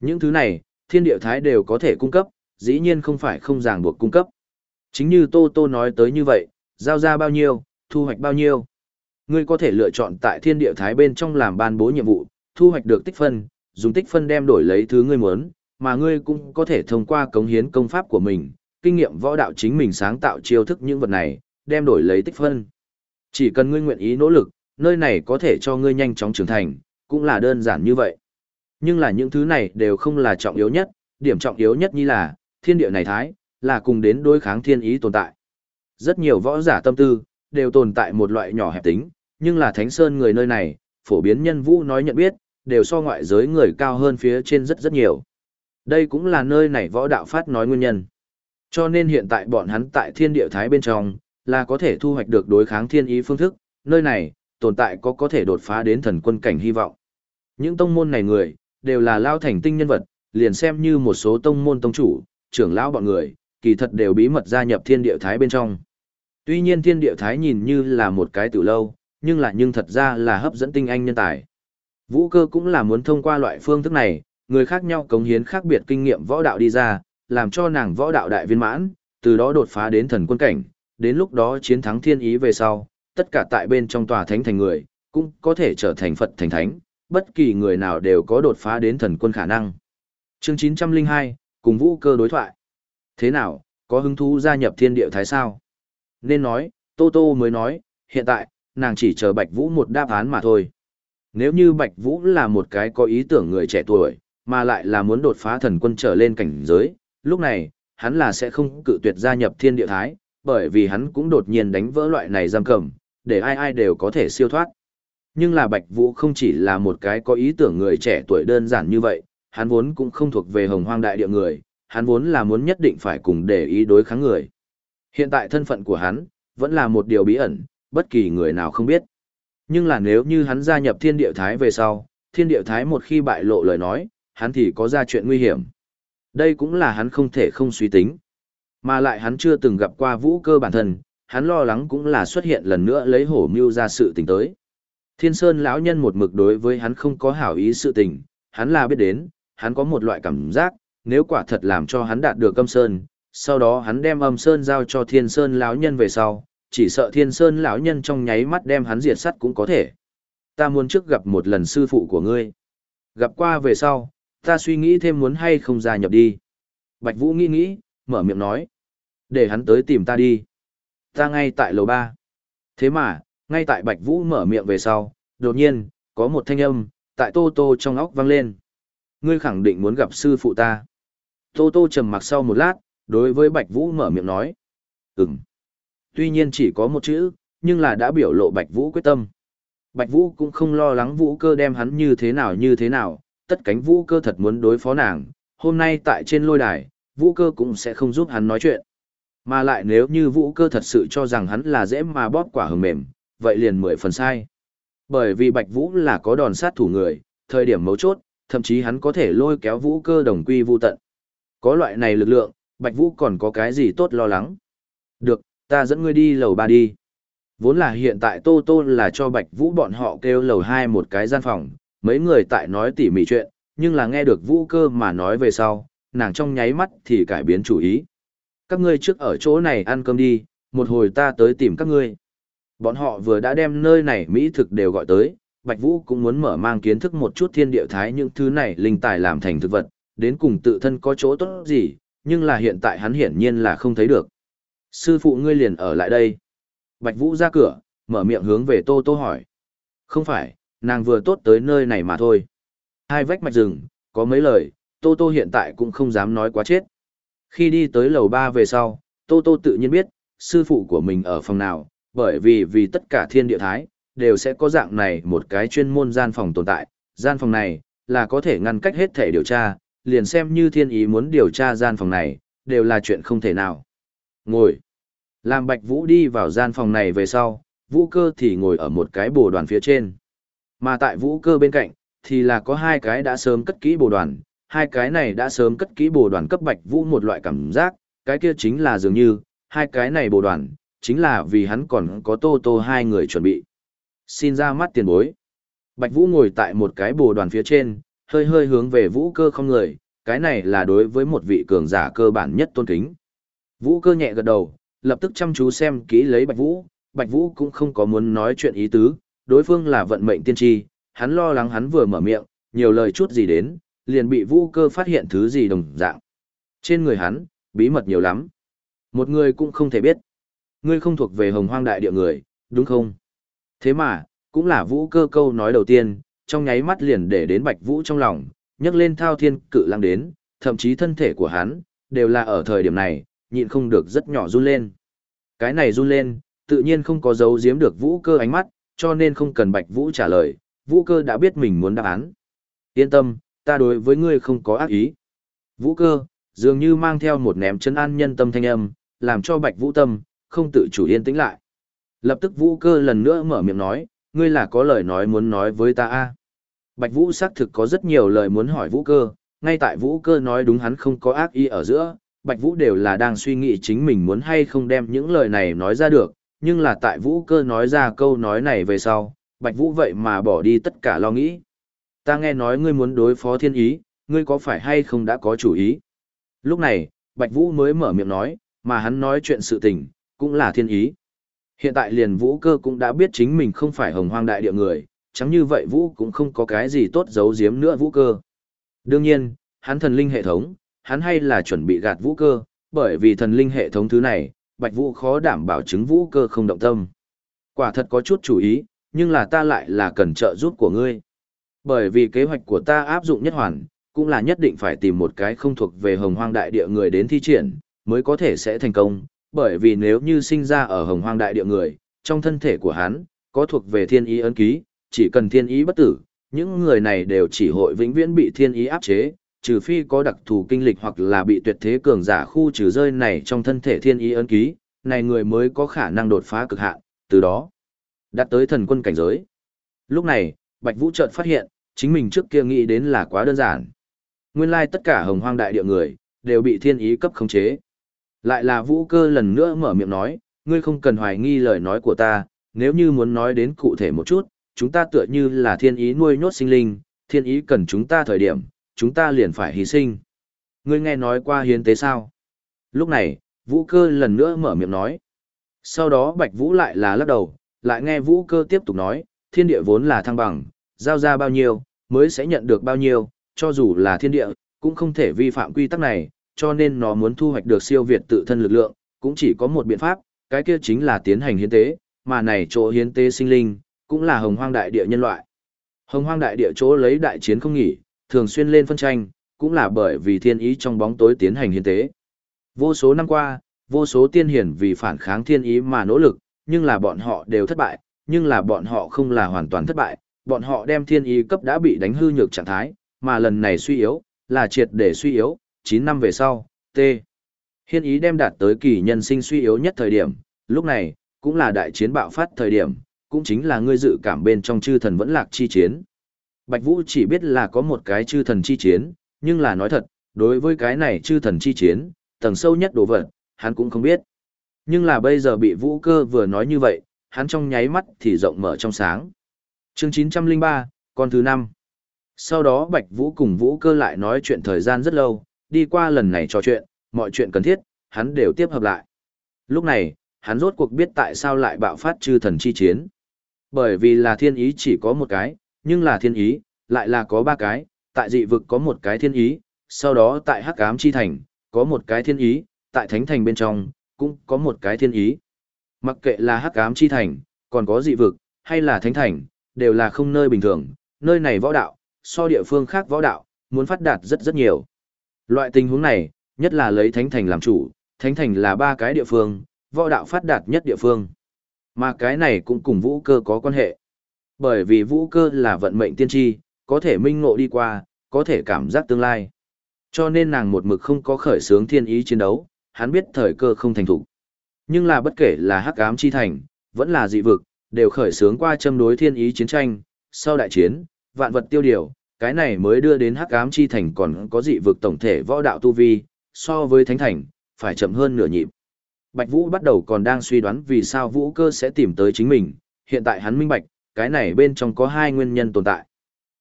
Những thứ này, thiên địa thái đều có thể cung cấp, dĩ nhiên không phải không ràng buộc cung cấp. Chính như Tô Tô nói tới như vậy, giao ra bao nhiêu, thu hoạch bao nhiêu. Ngươi có thể lựa chọn tại thiên địa thái bên trong làm ban bố nhiệm vụ, thu hoạch được tích phân, dùng tích phân đem đổi lấy thứ ngươi muốn, mà ngươi cũng có thể thông qua cống hiến công pháp của mình, kinh nghiệm võ đạo chính mình sáng tạo chiêu thức những vật này, đem đổi lấy tích phân. Chỉ cần ngươi nguyện ý nỗ lực, nơi này có thể cho ngươi nhanh chóng trưởng thành, cũng là đơn giản như vậy. Nhưng là những thứ này đều không là trọng yếu nhất, điểm trọng yếu nhất như là, thiên địa này thái, là cùng đến đối kháng thiên ý tồn tại. Rất nhiều võ giả tâm tư, đều tồn tại một loại nhỏ hẹp tính, nhưng là Thánh Sơn người nơi này, phổ biến nhân vũ nói nhận biết, đều so ngoại giới người cao hơn phía trên rất rất nhiều. Đây cũng là nơi này võ đạo phát nói nguyên nhân. Cho nên hiện tại bọn hắn tại thiên địa thái bên trong, là có thể thu hoạch được đối kháng thiên ý phương thức, nơi này, tồn tại có có thể đột phá đến thần quân cảnh hy vọng. Những tông môn này người, đều là lao thành tinh nhân vật, liền xem như một số tông môn tông chủ, trưởng lão bọn người, kỳ thật đều bí mật gia nhập thiên địa thái bên trong. Tuy nhiên thiên địa thái nhìn như là một cái tử lâu, nhưng lại nhưng thật ra là hấp dẫn tinh anh nhân tài. Vũ cơ cũng là muốn thông qua loại phương thức này, người khác nhau cống hiến khác biệt kinh nghiệm võ đạo đi ra, làm cho nàng võ đạo đại viên mãn, từ đó đột phá đến thần quân cảnh, đến lúc đó chiến thắng thiên ý về sau, tất cả tại bên trong tòa thánh thành người, cũng có thể trở thành Phật thành thánh, bất kỳ người nào đều có đột phá đến thần quân khả năng. Chương 902, cùng vũ cơ đối thoại. Thế nào, có hứng thú gia nhập thiên địa thái sao? Nên nói, Tô Tô mới nói, hiện tại, nàng chỉ chờ Bạch Vũ một đáp án mà thôi. Nếu như Bạch Vũ là một cái có ý tưởng người trẻ tuổi, mà lại là muốn đột phá thần quân trở lên cảnh giới, lúc này, hắn là sẽ không cự tuyệt gia nhập thiên địa thái, bởi vì hắn cũng đột nhiên đánh vỡ loại này giam cầm, để ai ai đều có thể siêu thoát. Nhưng là Bạch Vũ không chỉ là một cái có ý tưởng người trẻ tuổi đơn giản như vậy, hắn vốn cũng không thuộc về hồng hoang đại địa người, hắn vốn là muốn nhất định phải cùng để ý đối kháng người. Hiện tại thân phận của hắn, vẫn là một điều bí ẩn, bất kỳ người nào không biết. Nhưng là nếu như hắn gia nhập thiên địa thái về sau, thiên địa thái một khi bại lộ lời nói, hắn thì có ra chuyện nguy hiểm. Đây cũng là hắn không thể không suy tính. Mà lại hắn chưa từng gặp qua vũ cơ bản thân, hắn lo lắng cũng là xuất hiện lần nữa lấy hổ mưu ra sự tình tới. Thiên Sơn lão nhân một mực đối với hắn không có hảo ý sự tình, hắn là biết đến, hắn có một loại cảm giác, nếu quả thật làm cho hắn đạt được âm sơn, sau đó hắn đem âm sơn giao cho Thiên Sơn lão nhân về sau, chỉ sợ Thiên Sơn lão nhân trong nháy mắt đem hắn diệt sắt cũng có thể. Ta muốn trước gặp một lần sư phụ của ngươi. Gặp qua về sau, ta suy nghĩ thêm muốn hay không gia nhập đi. Bạch Vũ nghĩ nghĩ, mở miệng nói. Để hắn tới tìm ta đi. Ta ngay tại lầu ba. Thế mà, ngay tại Bạch Vũ mở miệng về sau, đột nhiên, có một thanh âm, tại Tô Tô trong óc vang lên. Ngươi khẳng định muốn gặp sư phụ ta. Tô Tô trầm mặc sau một lát, đối với Bạch Vũ mở miệng nói. Ừm. Tuy nhiên chỉ có một chữ, nhưng là đã biểu lộ Bạch Vũ quyết tâm. Bạch Vũ cũng không lo lắng Vũ cơ đem hắn như thế nào như thế nào, tất cánh Vũ cơ thật muốn đối phó nàng, hôm nay tại trên lôi đài, Vũ cơ cũng sẽ không giúp hắn nói chuyện. Mà lại nếu như Vũ cơ thật sự cho rằng hắn là dễ mà bóp quả hừng mềm, vậy liền mười phần sai. Bởi vì Bạch Vũ là có đòn sát thủ người, thời điểm mấu chốt, thậm chí hắn có thể lôi kéo Vũ cơ đồng quy vu tận. Có loại này lực lượng, Bạch Vũ còn có cái gì tốt lo lắng. Được, ta dẫn ngươi đi lầu ba đi. Vốn là hiện tại Tô Tô là cho Bạch Vũ bọn họ kêu lầu hai một cái gian phòng, mấy người tại nói tỉ mỉ chuyện, nhưng là nghe được Vũ cơ mà nói về sau, nàng trong nháy mắt thì cải biến chủ ý. Các ngươi trước ở chỗ này ăn cơm đi, một hồi ta tới tìm các ngươi. Bọn họ vừa đã đem nơi này Mỹ thực đều gọi tới, Bạch Vũ cũng muốn mở mang kiến thức một chút thiên địa thái những thứ này linh tài làm thành thực vật, đến cùng tự thân có chỗ tốt gì, nhưng là hiện tại hắn hiển nhiên là không thấy được. Sư phụ ngươi liền ở lại đây. Bạch Vũ ra cửa, mở miệng hướng về Tô Tô hỏi. Không phải, nàng vừa tốt tới nơi này mà thôi. Hai vách mạch rừng, có mấy lời, Tô Tô hiện tại cũng không dám nói quá chết. Khi đi tới lầu ba về sau, Tô Tô tự nhiên biết, sư phụ của mình ở phòng nào, bởi vì vì tất cả thiên địa thái, đều sẽ có dạng này một cái chuyên môn gian phòng tồn tại. Gian phòng này, là có thể ngăn cách hết thể điều tra, liền xem như thiên ý muốn điều tra gian phòng này, đều là chuyện không thể nào. Ngồi. Làm Bạch Vũ đi vào gian phòng này về sau, Vũ cơ thì ngồi ở một cái bồ đoàn phía trên. Mà tại Vũ cơ bên cạnh, thì là có hai cái đã sớm cất kỹ bồ đoàn, hai cái này đã sớm cất kỹ bồ đoàn cấp Bạch Vũ một loại cảm giác, cái kia chính là dường như, hai cái này bồ đoàn, chính là vì hắn còn có tô tô hai người chuẩn bị. Xin ra mắt tiền bối. Bạch Vũ ngồi tại một cái bồ đoàn phía trên, hơi hơi hướng về Vũ cơ không người, cái này là đối với một vị cường giả cơ bản nhất tôn kính. Vũ cơ nhẹ gật đầu, lập tức chăm chú xem kỹ lấy Bạch Vũ, Bạch Vũ cũng không có muốn nói chuyện ý tứ, đối phương là vận mệnh tiên tri, hắn lo lắng hắn vừa mở miệng, nhiều lời chút gì đến, liền bị Vũ cơ phát hiện thứ gì đồng dạng. Trên người hắn, bí mật nhiều lắm. Một người cũng không thể biết. Ngươi không thuộc về hồng hoang đại địa người, đúng không? Thế mà, cũng là Vũ cơ câu nói đầu tiên, trong nháy mắt liền để đến Bạch Vũ trong lòng, nhấc lên thao thiên cự lăng đến, thậm chí thân thể của hắn, đều là ở thời điểm này, nhịn không được rất nhỏ run lên. Cái này run lên, tự nhiên không có dấu giếm được vũ cơ ánh mắt, cho nên không cần bạch vũ trả lời, vũ cơ đã biết mình muốn đáp án. Yên tâm, ta đối với ngươi không có ác ý. Vũ cơ, dường như mang theo một ném chân an nhân tâm thanh âm, làm cho bạch vũ tâm, không tự chủ yên tĩnh lại. Lập tức vũ cơ lần nữa mở miệng nói, ngươi là có lời nói muốn nói với ta a Bạch vũ xác thực có rất nhiều lời muốn hỏi vũ cơ, ngay tại vũ cơ nói đúng hắn không có ác ý ở giữa, Bạch Vũ đều là đang suy nghĩ chính mình muốn hay không đem những lời này nói ra được, nhưng là tại Vũ cơ nói ra câu nói này về sau, Bạch Vũ vậy mà bỏ đi tất cả lo nghĩ. Ta nghe nói ngươi muốn đối phó thiên ý, ngươi có phải hay không đã có chủ ý? Lúc này, Bạch Vũ mới mở miệng nói, mà hắn nói chuyện sự tình, cũng là thiên ý. Hiện tại liền Vũ cơ cũng đã biết chính mình không phải hồng hoang đại địa người, chẳng như vậy Vũ cũng không có cái gì tốt giấu giếm nữa Vũ cơ. Đương nhiên, hắn thần linh hệ thống, hắn hay là chuẩn bị gạt vũ cơ, bởi vì thần linh hệ thống thứ này, Bạch Vũ khó đảm bảo chứng vũ cơ không động tâm. Quả thật có chút chủ ý, nhưng là ta lại là cần trợ giúp của ngươi. Bởi vì kế hoạch của ta áp dụng nhất hoàn, cũng là nhất định phải tìm một cái không thuộc về hồng hoang đại địa người đến thi triển, mới có thể sẽ thành công, bởi vì nếu như sinh ra ở hồng hoang đại địa người, trong thân thể của hắn, có thuộc về thiên ý ấn ký, chỉ cần thiên ý bất tử, những người này đều chỉ hội vĩnh viễn bị thiên ý áp chế, trừ phi có đặc thù kinh lịch hoặc là bị tuyệt thế cường giả khu trừ rơi này trong thân thể thiên ý ấn ký, này người mới có khả năng đột phá cực hạn, từ đó đạt tới thần quân cảnh giới. Lúc này, Bạch Vũ chợt phát hiện, chính mình trước kia nghĩ đến là quá đơn giản. Nguyên lai tất cả hồng hoang đại địa người, đều bị thiên ý cấp khống chế. Lại là vũ cơ lần nữa mở miệng nói, ngươi không cần hoài nghi lời nói của ta, nếu như muốn nói đến cụ thể một chút, chúng ta tựa như là thiên ý nuôi nhốt sinh linh, thiên ý cần chúng ta thời điểm, chúng ta liền phải hy sinh. Ngươi nghe nói qua hiến tế sao? Lúc này, vũ cơ lần nữa mở miệng nói. Sau đó bạch vũ lại là lắc đầu, lại nghe vũ cơ tiếp tục nói, thiên địa vốn là thăng bằng, giao ra bao nhiêu, mới sẽ nhận được bao nhiêu, cho dù là thiên địa, cũng không thể vi phạm quy tắc này, cho nên nó muốn thu hoạch được siêu việt tự thân lực lượng, cũng chỉ có một biện pháp, cái kia chính là tiến hành hiến tế, mà này chỗ hiến tế sinh linh, cũng là hồng hoang đại địa nhân loại. Hồng hoang đại địa chỗ lấy đại chiến không nghỉ, thường xuyên lên phân tranh, cũng là bởi vì thiên ý trong bóng tối tiến hành hiến tế. Vô số năm qua, vô số tiên hiển vì phản kháng thiên ý mà nỗ lực, nhưng là bọn họ đều thất bại, nhưng là bọn họ không là hoàn toàn thất bại, bọn họ đem thiên ý cấp đã bị đánh hư nhược trạng thái, mà lần này suy yếu, là triệt để suy yếu, 9 năm về sau, T. Hiên ý đem đạt tới kỳ nhân sinh suy yếu nhất thời điểm, lúc này, cũng là đại chiến bạo phát thời điểm, cũng chính là ngươi dự cảm bên trong chư thần vẫn lạc chi chiến. Bạch Vũ chỉ biết là có một cái chư thần chi chiến, nhưng là nói thật, đối với cái này chư thần chi chiến, tầng sâu nhất đồ vật, hắn cũng không biết. Nhưng là bây giờ bị Vũ cơ vừa nói như vậy, hắn trong nháy mắt thì rộng mở trong sáng. Chương 903, con thứ 5. Sau đó Bạch Vũ cùng Vũ cơ lại nói chuyện thời gian rất lâu, đi qua lần này trò chuyện, mọi chuyện cần thiết, hắn đều tiếp hợp lại. Lúc này, hắn rốt cuộc biết tại sao lại bạo phát chư thần chi chiến. Bởi vì là thiên ý chỉ có một cái, nhưng là thiên ý, lại là có ba cái, tại dị vực có một cái thiên ý, sau đó tại hắc ám chi thành, có một cái thiên ý, tại thánh thành bên trong, cũng có một cái thiên ý. Mặc kệ là hắc ám chi thành, còn có dị vực, hay là thánh thành, đều là không nơi bình thường, nơi này võ đạo, so địa phương khác võ đạo, muốn phát đạt rất rất nhiều. Loại tình huống này, nhất là lấy thánh thành làm chủ, thánh thành là ba cái địa phương, võ đạo phát đạt nhất địa phương. Mà cái này cũng cùng vũ cơ có quan hệ. Bởi vì vũ cơ là vận mệnh tiên tri, có thể minh ngộ đi qua, có thể cảm giác tương lai. Cho nên nàng một mực không có khởi sướng thiên ý chiến đấu, hắn biết thời cơ không thành thủ. Nhưng là bất kể là hắc ám chi thành, vẫn là dị vực, đều khởi sướng qua châm đối thiên ý chiến tranh, sau đại chiến, vạn vật tiêu điều, cái này mới đưa đến hắc ám chi thành còn có dị vực tổng thể võ đạo tu vi, so với thánh thành, phải chậm hơn nửa nhịp. Bạch Vũ bắt đầu còn đang suy đoán vì sao Vũ cơ sẽ tìm tới chính mình, hiện tại hắn minh bạch, cái này bên trong có hai nguyên nhân tồn tại.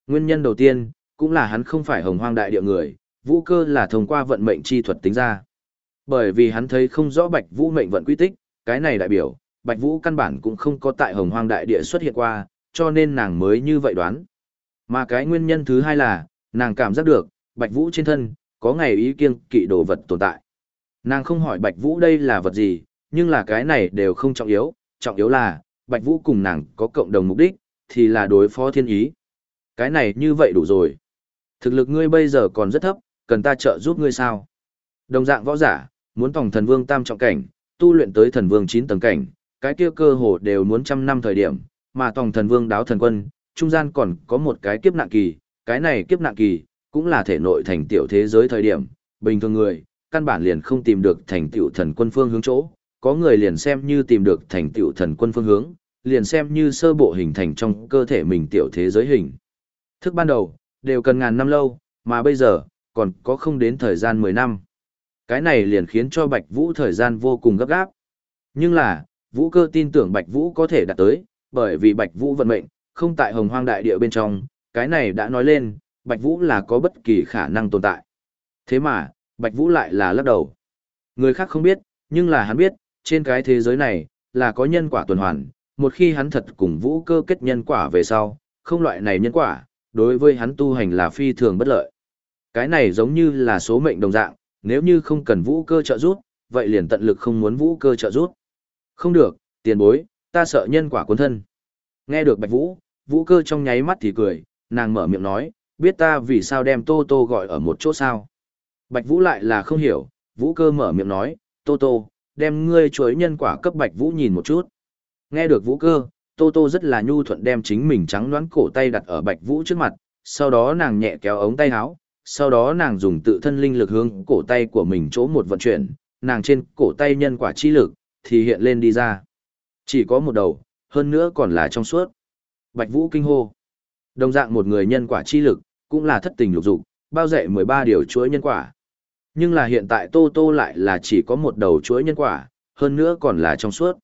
Nguyên nhân đầu tiên, cũng là hắn không phải hồng hoang đại địa người, Vũ cơ là thông qua vận mệnh chi thuật tính ra. Bởi vì hắn thấy không rõ Bạch Vũ mệnh vận quy tích, cái này đại biểu, Bạch Vũ căn bản cũng không có tại hồng hoang đại địa xuất hiện qua, cho nên nàng mới như vậy đoán. Mà cái nguyên nhân thứ hai là, nàng cảm giác được, Bạch Vũ trên thân, có ngày ý kiêng kỵ đồ vật tồn tại. Nàng không hỏi Bạch Vũ đây là vật gì, nhưng là cái này đều không trọng yếu, trọng yếu là, Bạch Vũ cùng nàng có cộng đồng mục đích, thì là đối phó thiên ý. Cái này như vậy đủ rồi. Thực lực ngươi bây giờ còn rất thấp, cần ta trợ giúp ngươi sao? Đồng dạng võ giả, muốn tổng thần vương tam trọng cảnh, tu luyện tới thần vương 9 tầng cảnh, cái kia cơ hồ đều muốn trăm năm thời điểm, mà tổng thần vương đáo thần quân, trung gian còn có một cái kiếp nạn kỳ, cái này kiếp nạn kỳ, cũng là thể nội thành tiểu thế giới thời điểm, bình thường người, căn bản liền không tìm được thành tiểu thần quân phương hướng chỗ, có người liền xem như tìm được thành tiểu thần quân phương hướng, liền xem như sơ bộ hình thành trong cơ thể mình tiểu thế giới hình. Thức ban đầu, đều cần ngàn năm lâu, mà bây giờ, còn có không đến thời gian 10 năm. Cái này liền khiến cho Bạch Vũ thời gian vô cùng gấp gáp. Nhưng là, Vũ cơ tin tưởng Bạch Vũ có thể đạt tới, bởi vì Bạch Vũ vận mệnh, không tại hồng hoang đại địa bên trong, cái này đã nói lên, Bạch Vũ là có bất kỳ khả năng tồn tại. Thế mà, Bạch Vũ lại là lắc đầu. Người khác không biết, nhưng là hắn biết, trên cái thế giới này, là có nhân quả tuần hoàn, một khi hắn thật cùng Vũ cơ kết nhân quả về sau, không loại này nhân quả, đối với hắn tu hành là phi thường bất lợi. Cái này giống như là số mệnh đồng dạng, nếu như không cần vũ cơ trợ giúp, vậy liền tận lực không muốn vũ cơ trợ giúp. Không được, tiền bối, ta sợ nhân quả cuốn thân. Nghe được Bạch Vũ, vũ cơ trong nháy mắt thì cười, nàng mở miệng nói, biết ta vì sao đem Tô Tô gọi ở một chỗ sao. Bạch Vũ lại là không hiểu, vũ cơ mở miệng nói, Tô Tô, đem ngươi chuối nhân quả cấp Bạch Vũ nhìn một chút. Nghe được vũ cơ, Tô Tô rất là nhu thuận đem chính mình trắng đoán cổ tay đặt ở Bạch Vũ trước mặt, sau đó nàng nhẹ kéo ống tay áo, sau đó nàng dùng tự thân linh lực hướng cổ tay của mình chỗ một vận chuyển, nàng trên cổ tay nhân quả chi lực, thì hiện lên đi ra. Chỉ có một đầu, hơn nữa còn là trong suốt. Bạch Vũ kinh hô. Đồng dạng một người nhân quả chi lực, cũng là thất tình lục dục, bao dạy 13 điều chuỗi nhân quả. Nhưng là hiện tại Tô Tô lại là chỉ có một đầu chuỗi nhân quả, hơn nữa còn là trong suốt.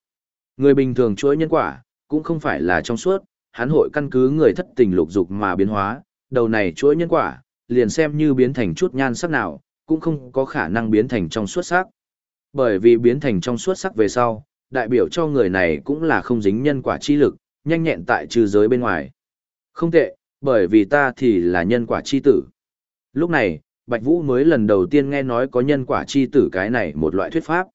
Người bình thường chuỗi nhân quả, cũng không phải là trong suốt, hắn hội căn cứ người thất tình lục dục mà biến hóa, đầu này chuỗi nhân quả, liền xem như biến thành chút nhan sắc nào, cũng không có khả năng biến thành trong suốt sắc. Bởi vì biến thành trong suốt sắc về sau, đại biểu cho người này cũng là không dính nhân quả chi lực, nhanh nhẹn tại trừ giới bên ngoài. Không tệ, bởi vì ta thì là nhân quả chi tử. Lúc này, Bạch Vũ mới lần đầu tiên nghe nói có nhân quả chi tử cái này một loại thuyết pháp.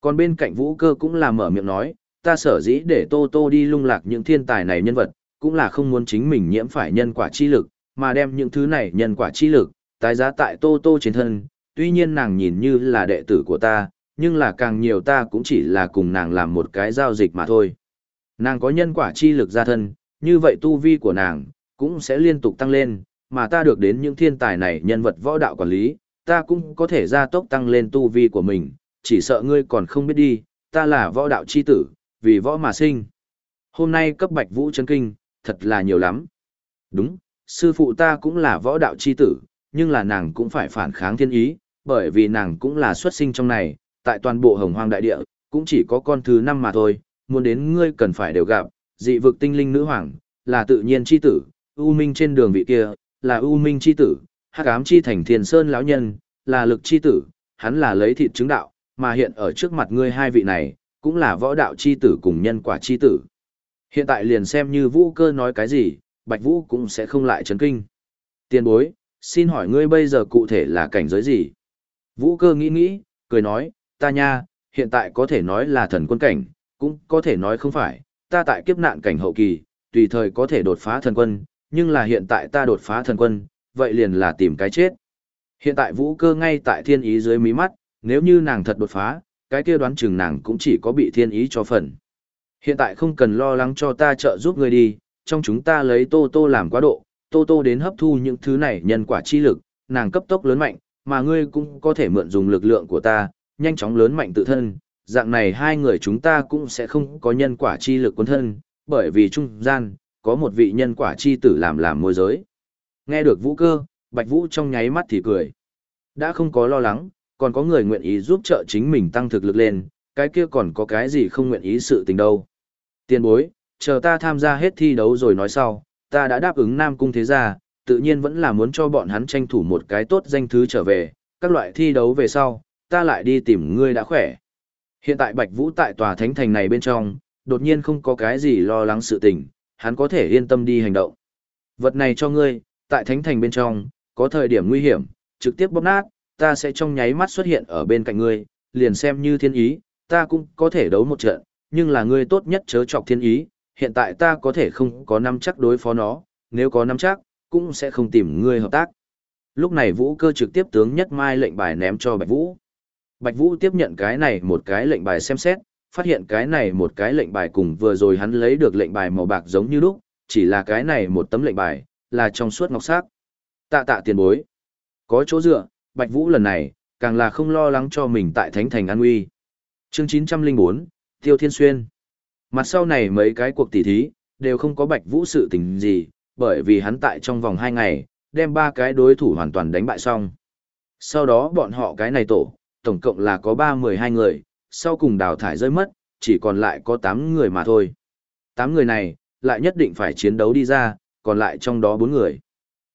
Còn bên cạnh Vũ cơ cũng là mở miệng nói, ta sở dĩ để Tô Tô đi lung lạc những thiên tài này nhân vật, cũng là không muốn chính mình nhiễm phải nhân quả chi lực, mà đem những thứ này nhân quả chi lực, tái giá tại Tô Tô trên thân, tuy nhiên nàng nhìn như là đệ tử của ta, nhưng là càng nhiều ta cũng chỉ là cùng nàng làm một cái giao dịch mà thôi. Nàng có nhân quả chi lực ra thân, như vậy tu vi của nàng, cũng sẽ liên tục tăng lên, mà ta được đến những thiên tài này nhân vật võ đạo quản lý, ta cũng có thể gia tốc tăng lên tu vi của mình, chỉ sợ ngươi còn không biết đi, ta là võ đạo chi tử, vì võ mà sinh. Hôm nay cấp bạch vũ chân kinh, thật là nhiều lắm. Đúng, sư phụ ta cũng là võ đạo chi tử, nhưng là nàng cũng phải phản kháng thiên ý, bởi vì nàng cũng là xuất sinh trong này, tại toàn bộ hồng hoang đại địa, cũng chỉ có con thứ năm mà thôi, muốn đến ngươi cần phải đều gặp, dị vực tinh linh nữ hoàng, là tự nhiên chi tử, u minh trên đường vị kia, là u minh chi tử, hắc ám chi thành thiền sơn lão nhân, là lực chi tử, hắn là lấy thịt chứng đạo, mà hiện ở trước mặt ngươi hai vị này, cũng là võ đạo chi tử cùng nhân quả chi tử. Hiện tại liền xem như vũ cơ nói cái gì, Bạch Vũ cũng sẽ không lại chấn kinh. Tiên bối, xin hỏi ngươi bây giờ cụ thể là cảnh giới gì? Vũ cơ nghĩ nghĩ, cười nói, ta nha, hiện tại có thể nói là thần quân cảnh, cũng có thể nói không phải, ta tại kiếp nạn cảnh hậu kỳ, tùy thời có thể đột phá thần quân, nhưng là hiện tại ta đột phá thần quân, vậy liền là tìm cái chết. Hiện tại vũ cơ ngay tại thiên ý dưới mí mắt, nếu như nàng thật đột phá, cái kia đoán chừng nàng cũng chỉ có bị thiên ý cho phần. Hiện tại không cần lo lắng cho ta trợ giúp ngươi đi, trong chúng ta lấy Tô Tô làm quá độ, Tô Tô đến hấp thu những thứ này nhân quả chi lực, nàng cấp tốc lớn mạnh, mà ngươi cũng có thể mượn dùng lực lượng của ta, nhanh chóng lớn mạnh tự thân, dạng này hai người chúng ta cũng sẽ không có nhân quả chi lực quân thân, bởi vì trung gian, có một vị nhân quả chi tử làm làm môi giới. Nghe được vũ cơ, Bạch Vũ trong nháy mắt thì cười. Đã không có lo lắng, còn có người nguyện ý giúp trợ chính mình tăng thực lực lên, cái kia còn có cái gì không nguyện ý sự tình đâu. Tiên bối, chờ ta tham gia hết thi đấu rồi nói sau, ta đã đáp ứng Nam Cung Thế Gia, tự nhiên vẫn là muốn cho bọn hắn tranh thủ một cái tốt danh thứ trở về, các loại thi đấu về sau, ta lại đi tìm ngươi đã khỏe. Hiện tại Bạch Vũ tại tòa thánh thành này bên trong, đột nhiên không có cái gì lo lắng sự tình, hắn có thể yên tâm đi hành động. Vật này cho ngươi, tại thánh thành bên trong, có thời điểm nguy hiểm, trực tiếp bóp nát, ta sẽ trong nháy mắt xuất hiện ở bên cạnh ngươi, liền xem như thiên ý, ta cũng có thể đấu một trận, nhưng là ngươi tốt nhất chớ chọc thiên ý, hiện tại ta có thể không có nắm chắc đối phó nó, nếu có nắm chắc, cũng sẽ không tìm ngươi hợp tác. Lúc này Vũ cơ trực tiếp tướng nhất mai lệnh bài ném cho Bạch Vũ. Bạch Vũ tiếp nhận cái này một cái lệnh bài xem xét, phát hiện cái này một cái lệnh bài cùng vừa rồi hắn lấy được lệnh bài màu bạc giống như lúc, chỉ là cái này một tấm lệnh bài, là trong suốt ngọc sắc. Tạ tạ tiền bối. Có chỗ dựa, Bạch Vũ lần này, càng là không lo lắng cho mình tại Thánh Thành An Nguy. Chương 904, Tiêu Thiên Xuyên. Mặt sau này mấy cái cuộc tỷ thí, đều không có Bạch Vũ sự tình gì, bởi vì hắn tại trong vòng 2 ngày, đem ba cái đối thủ hoàn toàn đánh bại xong. Sau đó bọn họ cái này tổ, tổng cộng là có 3-12 người, sau cùng đào thải rơi mất, chỉ còn lại có 8 người mà thôi. 8 người này, lại nhất định phải chiến đấu đi ra, còn lại trong đó 4 người.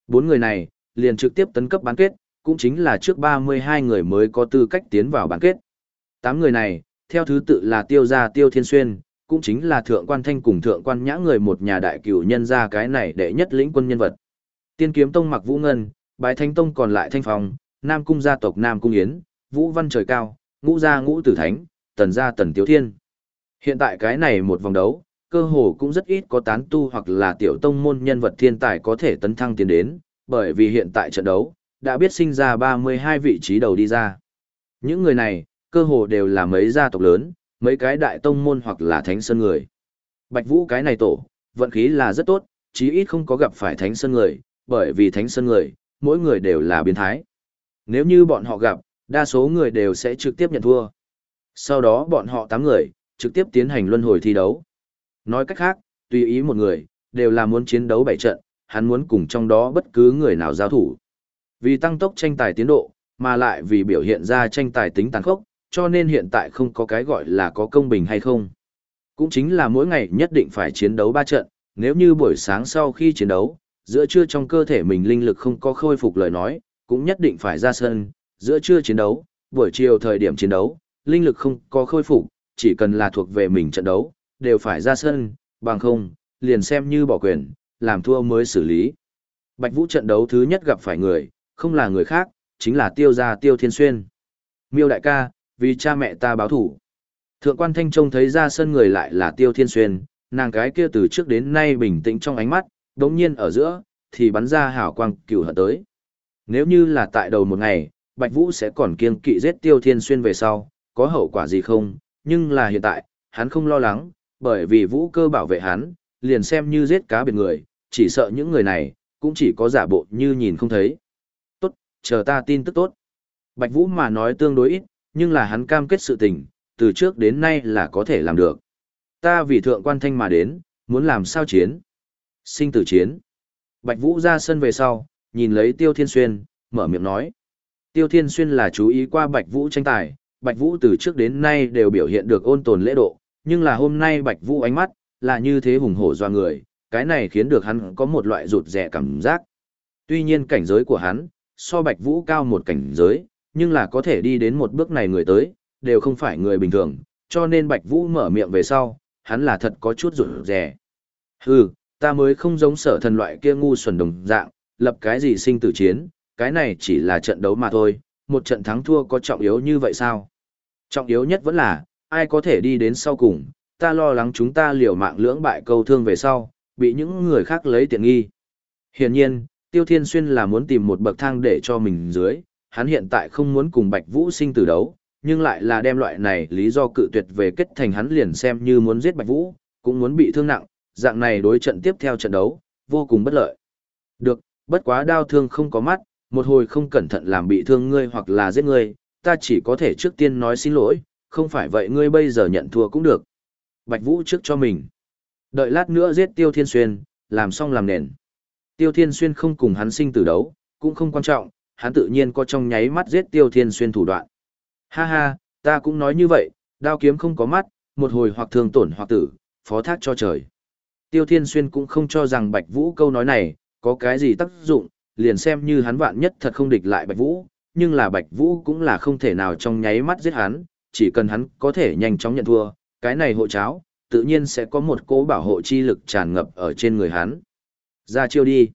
4 người này, liền trực tiếp tấn cấp bán kết, cũng chính là trước 32 người mới có tư cách tiến vào bán kết. 8 người này, theo thứ tự là Tiêu Gia Tiêu Thiên Xuyên, cũng chính là Thượng Quan Thanh cùng Thượng Quan Nhã người một nhà đại cửu nhân gia cái này đệ nhất lĩnh quân nhân vật. Tiên kiếm tông mặc Vũ Ngân, bái thánh tông còn lại thanh phong, nam cung gia tộc nam cung yến, vũ văn trời cao, ngũ gia ngũ tử thánh, tần gia tần tiếu thiên. Hiện tại cái này một vòng đấu, cơ hồ cũng rất ít có tán tu hoặc là tiểu tông môn nhân vật thiên tài có thể tấn thăng tiến đến, bởi vì hiện tại trận đấu, đã biết sinh ra 32 vị trí đầu đi ra. Những người này, cơ hồ đều là mấy gia tộc lớn, mấy cái đại tông môn hoặc là thánh sơn người. Bạch Vũ cái này tổ, vận khí là rất tốt, chí ít không có gặp phải thánh sơn người, bởi vì thánh sơn người, mỗi người đều là biến thái. Nếu như bọn họ gặp, đa số người đều sẽ trực tiếp nhận thua. Sau đó bọn họ 8 người, trực tiếp tiến hành luân hồi thi đấu. Nói cách khác, tùy ý một người, đều là muốn chiến đấu bảy trận, hắn muốn cùng trong đó bất cứ người nào giao thủ. Vì tăng tốc tranh tài tiến độ, mà lại vì biểu hiện ra tranh tài tính tàn khốc, cho nên hiện tại không có cái gọi là có công bình hay không. Cũng chính là mỗi ngày nhất định phải chiến đấu ba trận, nếu như buổi sáng sau khi chiến đấu, giữa trưa trong cơ thể mình linh lực không có khôi phục lời nói, cũng nhất định phải ra sân, giữa trưa chiến đấu, buổi chiều thời điểm chiến đấu, linh lực không có khôi phục, chỉ cần là thuộc về mình trận đấu, đều phải ra sân, bằng không, liền xem như bỏ quyền, làm thua mới xử lý. Bạch Vũ trận đấu thứ nhất gặp phải người, không là người khác, chính là tiêu gia tiêu thiên xuyên. Miêu đại ca, vì cha mẹ ta báo thủ. Thượng quan Thanh trông thấy ra sân người lại là tiêu thiên xuyên, nàng cái kia từ trước đến nay bình tĩnh trong ánh mắt, đống nhiên ở giữa, thì bắn ra hào quang cửu hận tới. Nếu như là tại đầu một ngày, Bạch Vũ sẽ còn kiêng kỵ giết tiêu thiên xuyên về sau, có hậu quả gì không, nhưng là hiện tại, hắn không lo lắng, bởi vì vũ cơ bảo vệ hắn, liền xem như giết cá biệt người, chỉ sợ những người này, cũng chỉ có giả bộ như nhìn không thấy. Tốt, chờ ta tin tức tốt. Bạch Vũ mà nói tương đối ít, nhưng là hắn cam kết sự tình, từ trước đến nay là có thể làm được. Ta vì thượng quan thanh mà đến, muốn làm sao chiến? Sinh tử chiến. Bạch Vũ ra sân về sau, nhìn lấy Tiêu Thiên Xuyên, mở miệng nói. Tiêu Thiên Xuyên là chú ý qua Bạch Vũ tranh tài, Bạch Vũ từ trước đến nay đều biểu hiện được ôn tồn lễ độ, nhưng là hôm nay Bạch Vũ ánh mắt, là như thế hùng hổ doa người, cái này khiến được hắn có một loại rụt rẻ cảm giác. Tuy nhiên cảnh giới của hắn, so Bạch Vũ cao một cảnh giới, nhưng là có thể đi đến một bước này người tới, đều không phải người bình thường, cho nên Bạch Vũ mở miệng về sau, hắn là thật có chút rụt rẻ. Hừ, ta mới không giống sở thần loại kia ngu xuẩn đồng dạng, lập cái gì sinh tử chiến, cái này chỉ là trận đấu mà thôi, một trận thắng thua có trọng yếu như vậy sao? Trọng yếu nhất vẫn là, ai có thể đi đến sau cùng, ta lo lắng chúng ta liều mạng lưỡng bại câu thương về sau, bị những người khác lấy tiện nghi. Hiển nhiên, Tiêu Thiên Xuyên là muốn tìm một bậc thang để cho mình dưới, hắn hiện tại không muốn cùng Bạch Vũ sinh tử đấu, nhưng lại là đem loại này lý do cự tuyệt về kết thành hắn liền xem như muốn giết Bạch Vũ, cũng muốn bị thương nặng, dạng này đối trận tiếp theo trận đấu, vô cùng bất lợi. Được, bất quá đau thương không có mắt, một hồi không cẩn thận làm bị thương ngươi hoặc là giết ngươi, ta chỉ có thể trước tiên nói xin lỗi, không phải vậy ngươi bây giờ nhận thua cũng được. Bạch Vũ trước cho mình. Đợi lát nữa giết Tiêu Thiên Xuyên, làm xong làm nền. Tiêu Thiên Xuyên không cùng hắn sinh tử đấu, cũng không quan trọng, hắn tự nhiên có trong nháy mắt giết Tiêu Thiên Xuyên thủ đoạn. Ha ha, ta cũng nói như vậy, đao kiếm không có mắt, một hồi hoặc thường tổn hoặc tử, phó thác cho trời. Tiêu Thiên Xuyên cũng không cho rằng Bạch Vũ câu nói này, có cái gì tác dụng, liền xem như hắn vạn nhất thật không địch lại Bạch Vũ, nhưng là Bạch Vũ cũng là không thể nào trong nháy mắt giết hắn, chỉ cần hắn có thể nhanh chóng nhận thua, cái này hộ cháo, tự nhiên sẽ có một cố bảo hộ chi lực tràn ngập ở trên người hắn. Ra chiêu đi.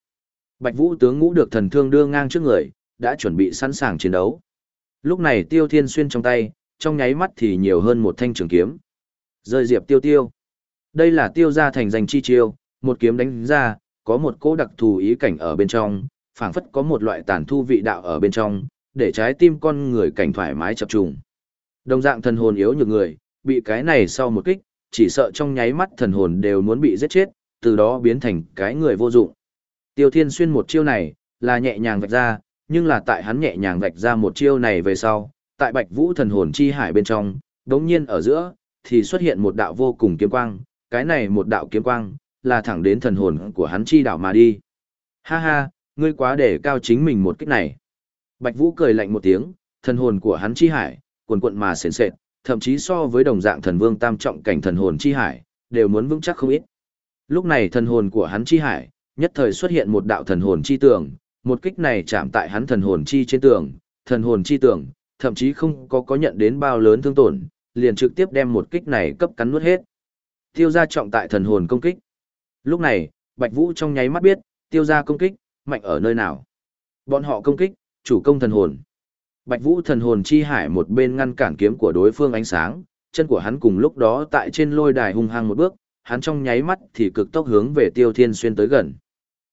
Bạch Vũ tướng ngũ được thần thương đưa ngang trước người, đã chuẩn bị sẵn sàng chiến đấu. Lúc này Tiêu Thiên Xuyên trong tay, trong nháy mắt thì nhiều hơn một thanh trường kiếm. Rơi diệp tiêu tiêu. Đây là tiêu gia thành danh chi chiêu, một kiếm đánh ra, có một cỗ đặc thù ý cảnh ở bên trong, phảng phất có một loại tàn thu vị đạo ở bên trong, để trái tim con người cảnh thoải mái chập trùng. Đồng dạng thần hồn yếu nhược người, bị cái này sau một kích, chỉ sợ trong nháy mắt thần hồn đều muốn bị giết chết, từ đó biến thành cái người vô dụng. Tiêu Thiên Xuyên một chiêu này, là nhẹ nhàng vạch ra, nhưng là tại hắn nhẹ nhàng vạch ra một chiêu này về sau, tại Bạch Vũ thần hồn chi hải bên trong, đống nhiên ở giữa, thì xuất hiện một đạo vô cùng kiếm quang, cái này một đạo kiếm quang, là thẳng đến thần hồn của hắn chi đạo mà đi. Ha ha, ngươi quá để cao chính mình một kích này. Bạch Vũ cười lạnh một tiếng, thần hồn của hắn chi hải, cuồn cuộn mà sền sệt, thậm chí so với đồng dạng thần vương tam trọng cảnh thần hồn chi hải, đều muốn vững chắc không ít. Lúc này thần hồn của hắn chi hải, nhất thời xuất hiện một đạo thần hồn chi tường, một kích này chạm tại hắn thần hồn chi trên tường, thần hồn chi tường, thậm chí không có có nhận đến bao lớn thương tổn, liền trực tiếp đem một kích này cấp cắn nuốt hết. Tiêu gia trọng tại thần hồn công kích. Lúc này, Bạch Vũ trong nháy mắt biết, tiêu gia công kích, mạnh ở nơi nào. Bọn họ công kích, chủ công thần hồn. Bạch Vũ thần hồn chi hải một bên ngăn cản kiếm của đối phương ánh sáng, chân của hắn cùng lúc đó tại trên lôi đài hung hăng một bước, hắn trong nháy mắt thì cực tốc hướng về Tiêu Thiên Xuyên tới gần.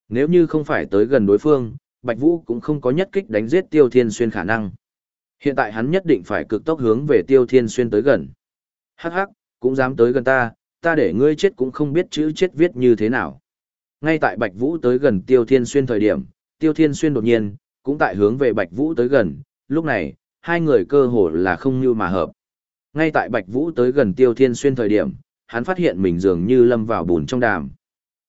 Nếu như không phải tới gần đối phương, Bạch Vũ cũng không có nhất kích đánh giết Tiêu Thiên Xuyên khả năng. Hiện tại hắn nhất định phải cực tốc hướng về Tiêu Thiên Xuyên tới gần. Hắc hắc, cũng dám tới gần ta, ta để ngươi chết cũng không biết chữ chết viết như thế nào. Ngay tại Bạch Vũ tới gần Tiêu Thiên Xuyên thời điểm, Tiêu Thiên Xuyên đột nhiên, cũng tại hướng về Bạch Vũ tới gần, lúc này, hai người cơ hồ là không như mà hợp. Ngay tại Bạch Vũ tới gần Tiêu Thiên Xuyên thời điểm, hắn phát hiện mình dường như lâm vào bùn trong đàm.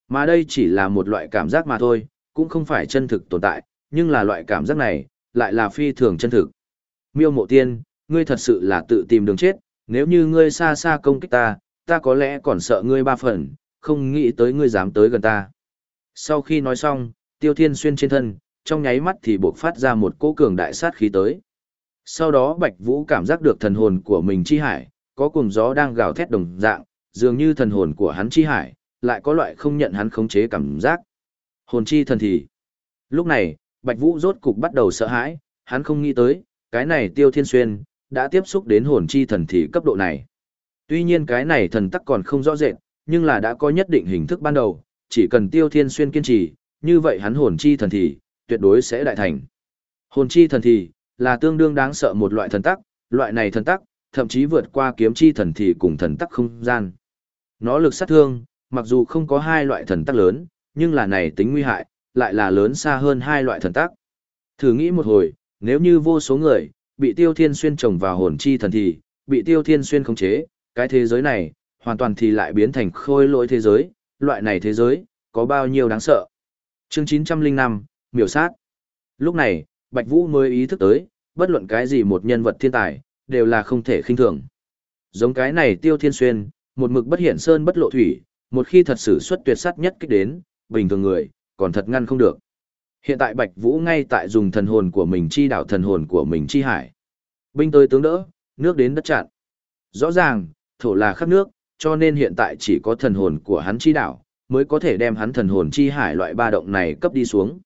Mà đây chỉ là một loại cảm giác mà thôi, cũng không phải chân thực tồn tại, nhưng là loại cảm giác này, lại là phi thường chân thực. Miêu mộ tiên, ngươi thật sự là tự tìm đường chết, nếu như ngươi xa xa công kích ta, ta có lẽ còn sợ ngươi ba phần, không nghĩ tới ngươi dám tới gần ta. Sau khi nói xong, tiêu thiên xuyên trên thân, trong nháy mắt thì buộc phát ra một cỗ cường đại sát khí tới. Sau đó Bạch Vũ cảm giác được thần hồn của mình chi hải, có cùng gió đang gào thét đồng dạng, dường như thần hồn của hắn chi hải, lại có loại không nhận hắn khống chế cảm giác. Hồn chi thần thì. Lúc này, Bạch Vũ rốt cục bắt đầu sợ hãi, hắn không nghĩ tới, cái này Tiêu Thiên Xuyên, đã tiếp xúc đến hồn chi thần thì cấp độ này. Tuy nhiên cái này thần tắc còn không rõ rệt, nhưng là đã có nhất định hình thức ban đầu, chỉ cần Tiêu Thiên Xuyên kiên trì, như vậy hắn hồn chi thần thì, tuyệt đối sẽ đại thành. Hồn chi thần thì, là tương đương đáng sợ một loại thần tắc, loại này thần tắc, thậm chí vượt qua kiếm chi thần thì cùng thần tắc không gian. Nó lực sát thương, mặc dù không có hai loại thần tắc lớn, nhưng là này tính nguy hại, lại là lớn xa hơn hai loại thần tắc. Thử nghĩ một hồi, nếu như vô số người, bị tiêu thiên xuyên trồng vào hồn chi thần thì, bị tiêu thiên xuyên khống chế, cái thế giới này, hoàn toàn thì lại biến thành khôi lỗi thế giới, loại này thế giới, có bao nhiêu đáng sợ. Chương 905, miểu sát. Lúc này, Bạch Vũ mới ý thức tới, bất luận cái gì một nhân vật thiên tài, đều là không thể khinh thường. Giống cái này tiêu thiên xuyên, một mực bất hiển sơn bất lộ thủy, một khi thật sự xuất tuyệt sát nhất kích đến, bình thường người, còn thật ngăn không được. Hiện tại Bạch Vũ ngay tại dùng thần hồn của mình chi đảo thần hồn của mình chi hải. Binh tới tướng đỡ, nước đến đất chặn. Rõ ràng, thổ là khắp nước, cho nên hiện tại chỉ có thần hồn của hắn chi đảo, mới có thể đem hắn thần hồn chi hải loại ba động này cấp đi xuống.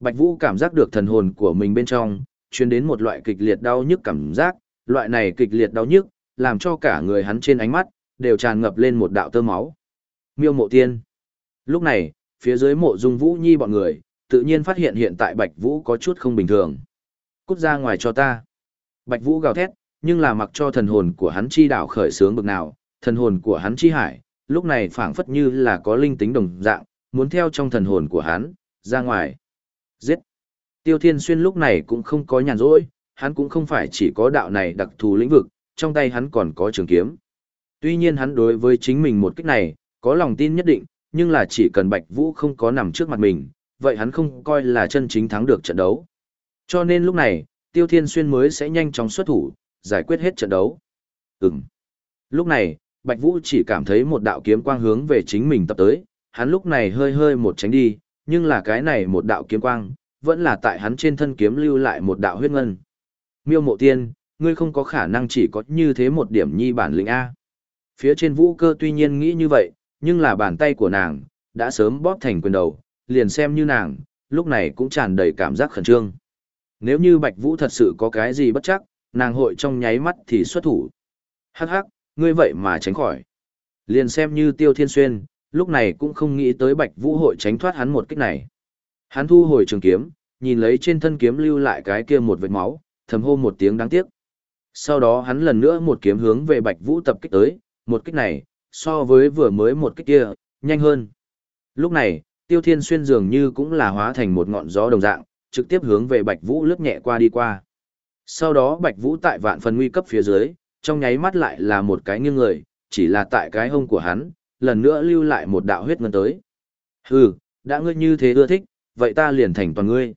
Bạch Vũ cảm giác được thần hồn của mình bên trong, truyền đến một loại kịch liệt đau nhức cảm giác, loại này kịch liệt đau nhức, làm cho cả người hắn trên ánh mắt, đều tràn ngập lên một đạo tơ máu. Miêu mộ tiên. Lúc này, phía dưới mộ dung vũ nhi bọn người, tự nhiên phát hiện hiện tại Bạch Vũ có chút không bình thường. Cút ra ngoài cho ta. Bạch Vũ gào thét, nhưng là mặc cho thần hồn của hắn chi đảo khởi sướng bực nào, thần hồn của hắn chi hải, lúc này phảng phất như là có linh tính đồng dạng, muốn theo trong thần hồn của hắn, ra ngoài. Giết! Tiêu Thiên Xuyên lúc này cũng không có nhàn rỗi, hắn cũng không phải chỉ có đạo này đặc thù lĩnh vực, trong tay hắn còn có trường kiếm. Tuy nhiên hắn đối với chính mình một cách này, có lòng tin nhất định, nhưng là chỉ cần Bạch Vũ không có nằm trước mặt mình, vậy hắn không coi là chân chính thắng được trận đấu. Cho nên lúc này, Tiêu Thiên Xuyên mới sẽ nhanh chóng xuất thủ, giải quyết hết trận đấu. Ừm. Lúc này, Bạch Vũ chỉ cảm thấy một đạo kiếm quang hướng về chính mình tập tới, hắn lúc này hơi hơi một tránh đi, nhưng là cái này một đạo kiếm quang, vẫn là tại hắn trên thân kiếm lưu lại một đạo huyết ngân. Miêu mộ tiên, ngươi không có khả năng chỉ có như thế một điểm nhi bản lĩnh A. Phía trên vũ cơ tuy nhiên nghĩ như vậy, nhưng là bàn tay của nàng, đã sớm bóp thành quyền đầu, liền xem như nàng, lúc này cũng tràn đầy cảm giác khẩn trương. Nếu như Bạch Vũ thật sự có cái gì bất chắc, nàng hội trong nháy mắt thì xuất thủ. Hắc hắc, ngươi vậy mà tránh khỏi. Liền xem như Tiêu Thiên Xuyên, lúc này cũng không nghĩ tới Bạch Vũ hội tránh thoát hắn một kích này. Hắn thu hồi trường kiếm, nhìn lấy trên thân kiếm lưu lại cái kia một vệt máu, thầm hô một tiếng đáng tiếc. Sau đó hắn lần nữa một kiếm hướng về Bạch Vũ tập kích tới, một kích này, so với vừa mới một kích kia, nhanh hơn. Lúc này, Tiêu Thiên Xuyên dường như cũng là hóa thành một ngọn gió đồng dạng, trực tiếp hướng về Bạch Vũ lướt nhẹ qua đi qua. Sau đó Bạch Vũ tại vạn phần nguy cấp phía dưới, trong nháy mắt lại là một cái nghiêng người, chỉ là tại cái hông của hắn, lần nữa lưu lại một đạo huyết ngân tới. Hừ, đã ngươi như thế ưa thích, vậy ta liền thành toàn ngươi.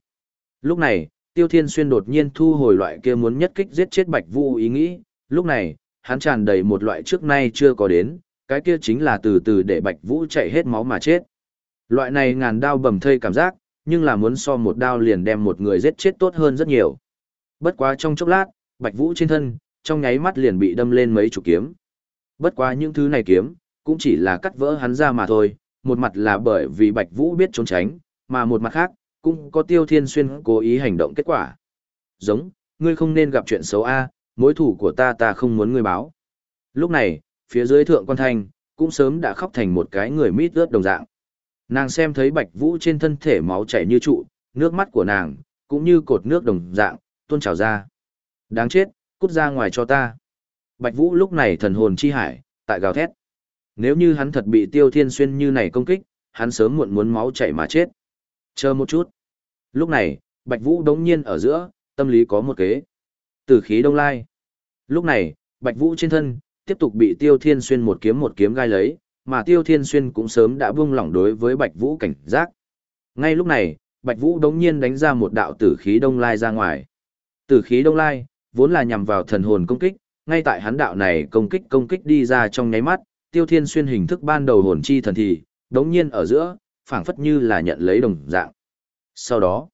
Lúc này, Tiêu Thiên Xuyên đột nhiên thu hồi loại kia muốn nhất kích giết chết Bạch Vũ ý nghĩ, lúc này, hắn tràn đầy một loại trước nay chưa có đến, cái kia chính là từ từ để Bạch Vũ chạy hết máu mà chết. Loại này ngàn đao bầm thây cảm giác, nhưng là muốn so một đao liền đem một người giết chết tốt hơn rất nhiều. Bất quá trong chốc lát, Bạch Vũ trên thân, trong nháy mắt liền bị đâm lên mấy chục kiếm. Bất quá những thứ này kiếm, cũng chỉ là cắt vỡ hắn ra mà thôi, một mặt là bởi vì Bạch Vũ biết trốn tránh, mà một mặt khác, cũng có Tiêu Thiên Xuyên cố ý hành động kết quả. Giống, ngươi không nên gặp chuyện xấu a, mối thủ của ta ta không muốn ngươi báo. Lúc này, phía dưới thượng quan thanh, cũng sớm đã khóc thành một cái người mít ướt đồng dạng. Nàng xem thấy Bạch Vũ trên thân thể máu chảy như trụ, nước mắt của nàng, cũng như cột nước đồng dạng, tuôn trào ra. Đáng chết, cút ra ngoài cho ta. Bạch Vũ lúc này thần hồn chi hải, tại gào thét. Nếu như hắn thật bị Tiêu Thiên Xuyên như này công kích, hắn sớm muộn muốn máu chảy mà chết. Chờ một chút. Lúc này, Bạch Vũ đống nhiên ở giữa, tâm lý có một kế. Tử khí đông lai. Lúc này, Bạch Vũ trên thân, tiếp tục bị Tiêu Thiên Xuyên một kiếm một kiếm gai lấy, mà Tiêu Thiên Xuyên cũng sớm đã buông lỏng đối với Bạch Vũ cảnh giác. Ngay lúc này, Bạch Vũ đống nhiên đánh ra một đạo tử khí đông lai ra ngoài. Tử khí đông lai, vốn là nhằm vào thần hồn công kích, ngay tại hắn đạo này công kích công kích đi ra trong nháy mắt, Tiêu Thiên Xuyên hình thức ban đầu hồn chi thần thì, đống nhiên ở giữa, phảng phất như là nhận lấy đồng dạng. Sau đó,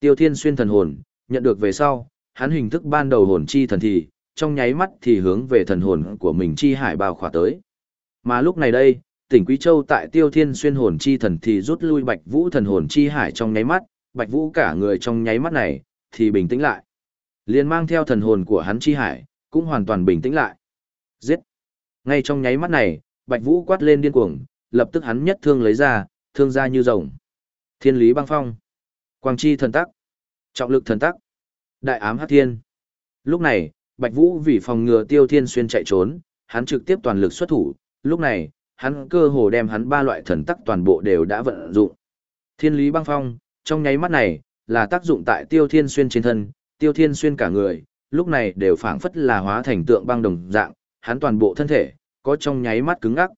Tiêu Thiên Xuyên thần hồn, nhận được về sau, hắn hình thức ban đầu hồn chi thần thì, trong nháy mắt thì hướng về thần hồn của mình chi hải bao khỏa tới. Mà lúc này đây, tỉnh Quý Châu tại Tiêu Thiên Xuyên hồn chi thần thì rút lui Bạch Vũ thần hồn chi hải trong nháy mắt, Bạch Vũ cả người trong nháy mắt này thì bình tĩnh lại liền mang theo thần hồn của hắn chi hải, cũng hoàn toàn bình tĩnh lại. Giết! Ngay trong nháy mắt này, Bạch Vũ quát lên điên cuồng, lập tức hắn nhất thương lấy ra, thương ra như rồng. Thiên lý băng phong. Quang chi thần tắc. Trọng lực thần tắc. Đại ám hắc thiên. Lúc này, Bạch Vũ vì phòng ngừa Tiêu Thiên Xuyên chạy trốn, hắn trực tiếp toàn lực xuất thủ, lúc này, hắn cơ hồ đem hắn ba loại thần tắc toàn bộ đều đã vận dụng. Thiên lý băng phong, trong nháy mắt này, là tác dụng tại Tiêu Thiên Xuyên trên thân, Tiêu Thiên Xuyên cả người, lúc này đều phảng phất là hóa thành tượng băng đồng dạng, hắn toàn bộ thân thể, có trong nháy mắt cứng ngắc.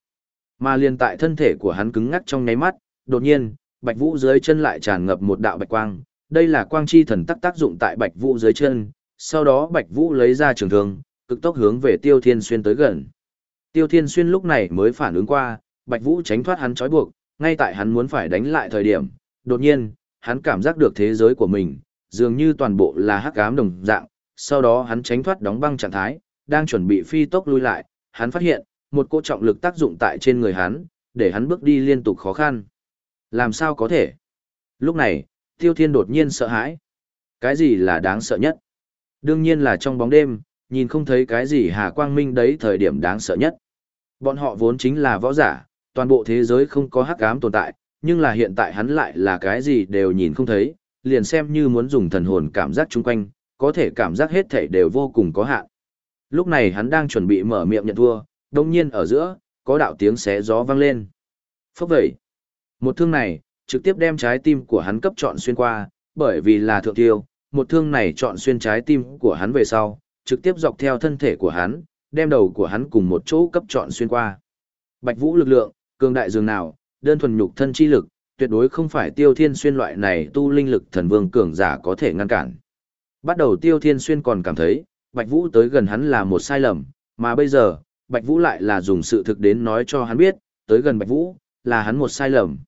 Mà liền tại thân thể của hắn cứng ngắc trong nháy mắt, đột nhiên, Bạch Vũ dưới chân lại tràn ngập một đạo bạch quang, đây là quang chi thần tắc tác dụng tại Bạch Vũ dưới chân, sau đó Bạch Vũ lấy ra trường thương, cực tốc hướng về Tiêu Thiên Xuyên tới gần. Tiêu Thiên Xuyên lúc này mới phản ứng qua, Bạch Vũ tránh thoát hắn trói buộc, ngay tại hắn muốn phải đánh lại thời điểm, đột nhiên, hắn cảm giác được thế giới của mình, dường như toàn bộ là hắc ám đồng dạng, sau đó hắn tránh thoát đóng băng trạng thái, đang chuẩn bị phi tốc lui lại, hắn phát hiện, một cỗ trọng lực tác dụng tại trên người hắn, để hắn bước đi liên tục khó khăn. Làm sao có thể? Lúc này, Tiêu Thiên đột nhiên sợ hãi. Cái gì là đáng sợ nhất? Đương nhiên là trong bóng đêm, nhìn không thấy cái gì Hà Quang Minh đấy thời điểm đáng sợ nhất. Bọn họ vốn chính là võ giả, toàn bộ thế giới không có hắc ám tồn tại, nhưng là hiện tại hắn lại là cái gì đều nhìn không thấy, liền xem như muốn dùng thần hồn cảm giác chung quanh, có thể cảm giác hết thảy đều vô cùng có hạn. Lúc này hắn đang chuẩn bị mở miệng nhận thua, đồng nhiên ở giữa, có đạo tiếng xé gió vang lên. Phốc vậy, một thương này, trực tiếp đem trái tim của hắn cấp chọn xuyên qua, bởi vì là thượng tiêu, một thương này chọn xuyên trái tim của hắn về sau, trực tiếp dọc theo thân thể của hắn, đem đầu của hắn cùng một chỗ cấp chọn xuyên qua. Bạch Vũ lực lượng, cường đại dường nào, đơn thuần nhục thân chi lực, tuyệt đối không phải Tiêu Thiên Xuyên loại này tu linh lực thần vương cường giả có thể ngăn cản. Bắt đầu Tiêu Thiên Xuyên còn cảm thấy, Bạch Vũ tới gần hắn là một sai lầm, mà bây giờ, Bạch Vũ lại là dùng sự thực đến nói cho hắn biết, tới gần Bạch Vũ, là hắn một sai lầm.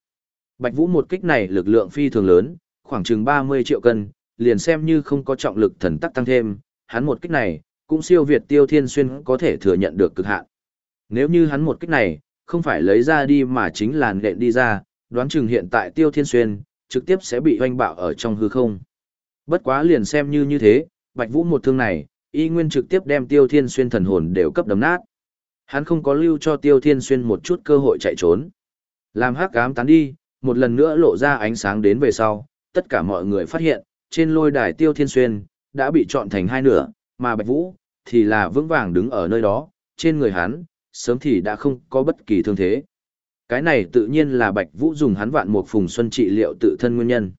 Bạch Vũ một kích này lực lượng phi thường lớn, khoảng chừng 30 triệu cân, liền xem như không có trọng lực thần tắc tăng thêm, hắn một kích này, cũng siêu việt Tiêu Thiên Xuyên có thể thừa nhận được cực hạn. Nếu như hắn một kích này, không phải lấy ra đi mà chính là nện đi ra, đoán chừng hiện tại Tiêu Thiên Xuyên, trực tiếp sẽ bị hoanh bạo ở trong hư không. Bất quá liền xem như như thế, Bạch Vũ một thương này, y nguyên trực tiếp đem Tiêu Thiên Xuyên thần hồn đều cấp đấm nát. Hắn không có lưu cho Tiêu Thiên Xuyên một chút cơ hội chạy trốn. Làm hắc ám tán đi, một lần nữa lộ ra ánh sáng đến về sau, tất cả mọi người phát hiện, trên lôi đài Tiêu Thiên Xuyên, đã bị chọn thành hai nửa, mà Bạch Vũ, thì là vững vàng đứng ở nơi đó, trên người hắn, sớm thì đã không có bất kỳ thương thế. Cái này tự nhiên là Bạch Vũ dùng hắn vạn một phùng xuân trị liệu tự thân nguyên nhân.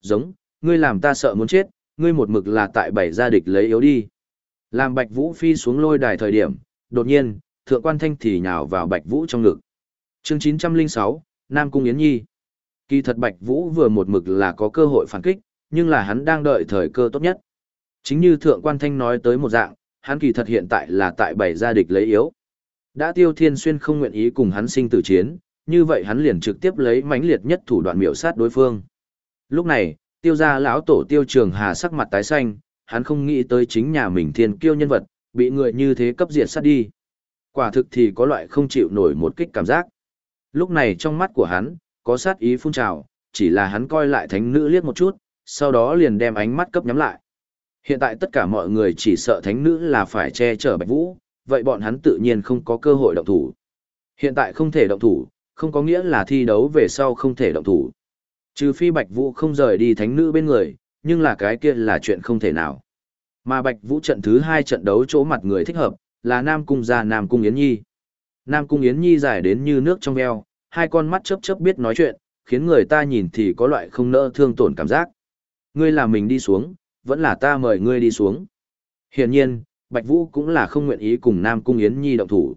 Giống, ngươi làm ta sợ muốn chết, ngươi một mực là tại bảy gia địch lấy yếu đi. Làm Bạch Vũ phi xuống lôi đài thời điểm, đột nhiên, thượng quan thanh thì nhào vào Bạch Vũ trong ngực. Chương 906, Nam Cung Yến Nhi. Kỳ thật Bạch Vũ vừa một mực là có cơ hội phản kích, nhưng là hắn đang đợi thời cơ tốt nhất. Chính như thượng quan thanh nói tới một dạng, hắn kỳ thật hiện tại là tại bảy gia địch lấy yếu. Đã Tiêu Thiên Xuyên không nguyện ý cùng hắn sinh tử chiến, như vậy hắn liền trực tiếp lấy mãnh liệt nhất thủ đoạn miểu sát đối phương. Lúc này, Tiêu gia lão tổ Tiêu Trường Hà sắc mặt tái xanh, hắn không nghĩ tới chính nhà mình thiên kiêu nhân vật, bị người như thế cấp diệt sát đi. Quả thực thì có loại không chịu nổi một kích cảm giác. Lúc này trong mắt của hắn, có sát ý phun trào, chỉ là hắn coi lại thánh nữ liếc một chút, sau đó liền đem ánh mắt cấp nhắm lại. Hiện tại tất cả mọi người chỉ sợ thánh nữ là phải che chở Bạch Vũ, vậy bọn hắn tự nhiên không có cơ hội động thủ. Hiện tại không thể động thủ, không có nghĩa là thi đấu về sau không thể động thủ. Trừ phi Bạch Vũ không rời đi thánh nữ bên người, nhưng là cái kia là chuyện không thể nào. Mà Bạch Vũ trận thứ hai trận đấu chỗ mặt người thích hợp, là Nam Cung gia Nam Cung Yến Nhi. Nam Cung Yến Nhi dài đến như nước trong veo, hai con mắt chớp chớp biết nói chuyện, khiến người ta nhìn thì có loại không nỡ thương tổn cảm giác. Ngươi là mình đi xuống, vẫn là ta mời ngươi đi xuống. Hiển nhiên, Bạch Vũ cũng là không nguyện ý cùng Nam Cung Yến Nhi động thủ.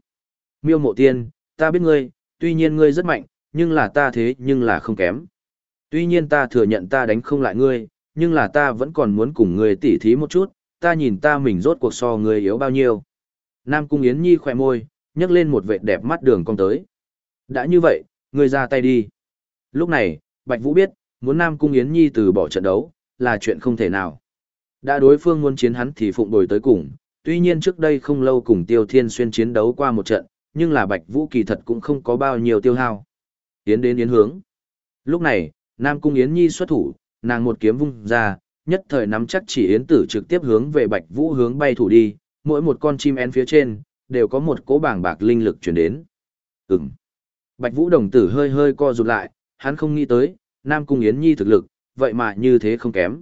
Miêu Mộ Tiên, ta biết ngươi, tuy nhiên ngươi rất mạnh, nhưng là ta thế nhưng là không kém. Tuy nhiên ta thừa nhận ta đánh không lại ngươi, nhưng là ta vẫn còn muốn cùng ngươi tỉ thí một chút, ta nhìn ta mình rốt cuộc so ngươi yếu bao nhiêu. Nam Cung Yến Nhi khỏe môi, nhấc lên một vệt đẹp mắt đường cong tới. Đã như vậy, ngươi ra tay đi. Lúc này, Bạch Vũ biết, muốn Nam Cung Yến Nhi từ bỏ trận đấu, là chuyện không thể nào. Đã đối phương muốn chiến hắn thì phụng bồi tới cùng, tuy nhiên trước đây không lâu cùng Tiêu Thiên Xuyên chiến đấu qua một trận, nhưng là Bạch Vũ kỳ thật cũng không có bao nhiêu tiêu hao. Yến đến Yến hướng. Lúc này, Nam Cung Yến Nhi xuất thủ, nàng một kiếm vung ra, nhất thời nắm chắc chỉ Yến tử trực tiếp hướng về Bạch Vũ hướng bay thủ đi, mỗi một con chim én phía trên, đều có một cỗ bảng bạc linh lực chuyển đến. Ừm. Bạch Vũ đồng tử hơi hơi co rụt lại, hắn không nghĩ tới, Nam Cung Yến Nhi thực lực, vậy mà như thế không kém.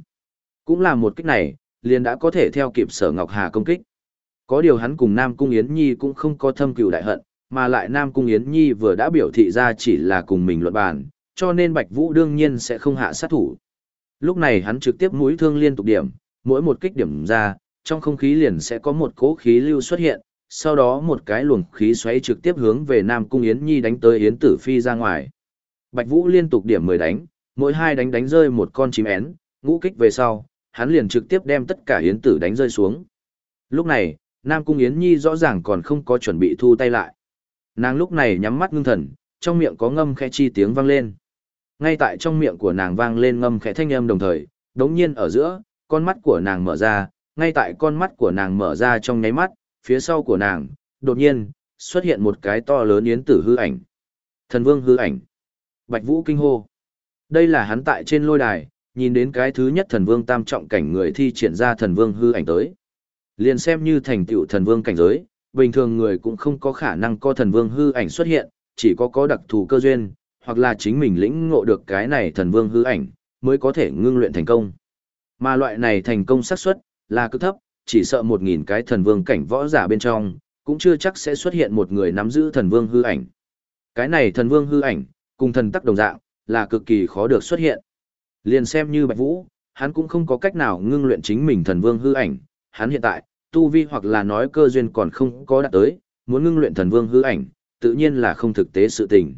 Cũng là một kích này, liền đã có thể theo kịp sở Ngọc Hà công kích. Có điều hắn cùng Nam Cung Yến Nhi cũng không có thâm cừu đại hận, mà lại Nam Cung Yến Nhi vừa đã biểu thị ra chỉ là cùng mình luận bàn, cho nên Bạch Vũ đương nhiên sẽ không hạ sát thủ. Lúc này hắn trực tiếp mũi thương liên tục điểm, mỗi một kích điểm ra, trong không khí liền sẽ có một cỗ khí lưu xuất hiện, sau đó một cái luồng khí xoáy trực tiếp hướng về Nam Cung Yến Nhi đánh tới Yến Tử Phi ra ngoài. Bạch Vũ liên tục điểm 10 đánh, mỗi hai đánh đánh rơi một con chim én, ngũ kích về sau, hắn liền trực tiếp đem tất cả Yến Tử đánh rơi xuống. Lúc này, Nam Cung Yến Nhi rõ ràng còn không có chuẩn bị thu tay lại. Nàng lúc này nhắm mắt ngưng thần, trong miệng có ngâm khẽ chi tiếng vang lên. Ngay tại trong miệng của nàng vang lên ngâm khẽ thanh âm đồng thời, đống nhiên ở giữa, con mắt của nàng mở ra, ngay tại con mắt của nàng mở ra trong nháy mắt, phía sau của nàng, đột nhiên, xuất hiện một cái to lớn yến tử hư ảnh. Thần vương hư ảnh. Bạch Vũ kinh hô. Đây là hắn tại trên lôi đài, nhìn đến cái thứ nhất thần vương tam trọng cảnh người thi triển ra thần vương hư ảnh tới. Liền xem như thành tựu thần vương cảnh giới, bình thường người cũng không có khả năng có thần vương hư ảnh xuất hiện, chỉ có có đặc thù cơ duyên, hoặc là chính mình lĩnh ngộ được cái này thần vương hư ảnh, mới có thể ngưng luyện thành công. Mà loại này thành công xác suất là cực thấp, chỉ sợ một nghìn cái thần vương cảnh võ giả bên trong, cũng chưa chắc sẽ xuất hiện một người nắm giữ thần vương hư ảnh. Cái này thần vương hư ảnh, cùng thần tắc đồng dạng, là cực kỳ khó được xuất hiện. Liền xem như Bạch Vũ, hắn cũng không có cách nào ngưng luyện chính mình thần vương hư ảnh, hắn hiện tại, tu vi hoặc là nói cơ duyên còn không có đạt tới, muốn ngưng luyện thần vương hư ảnh, tự nhiên là không thực tế sự tình.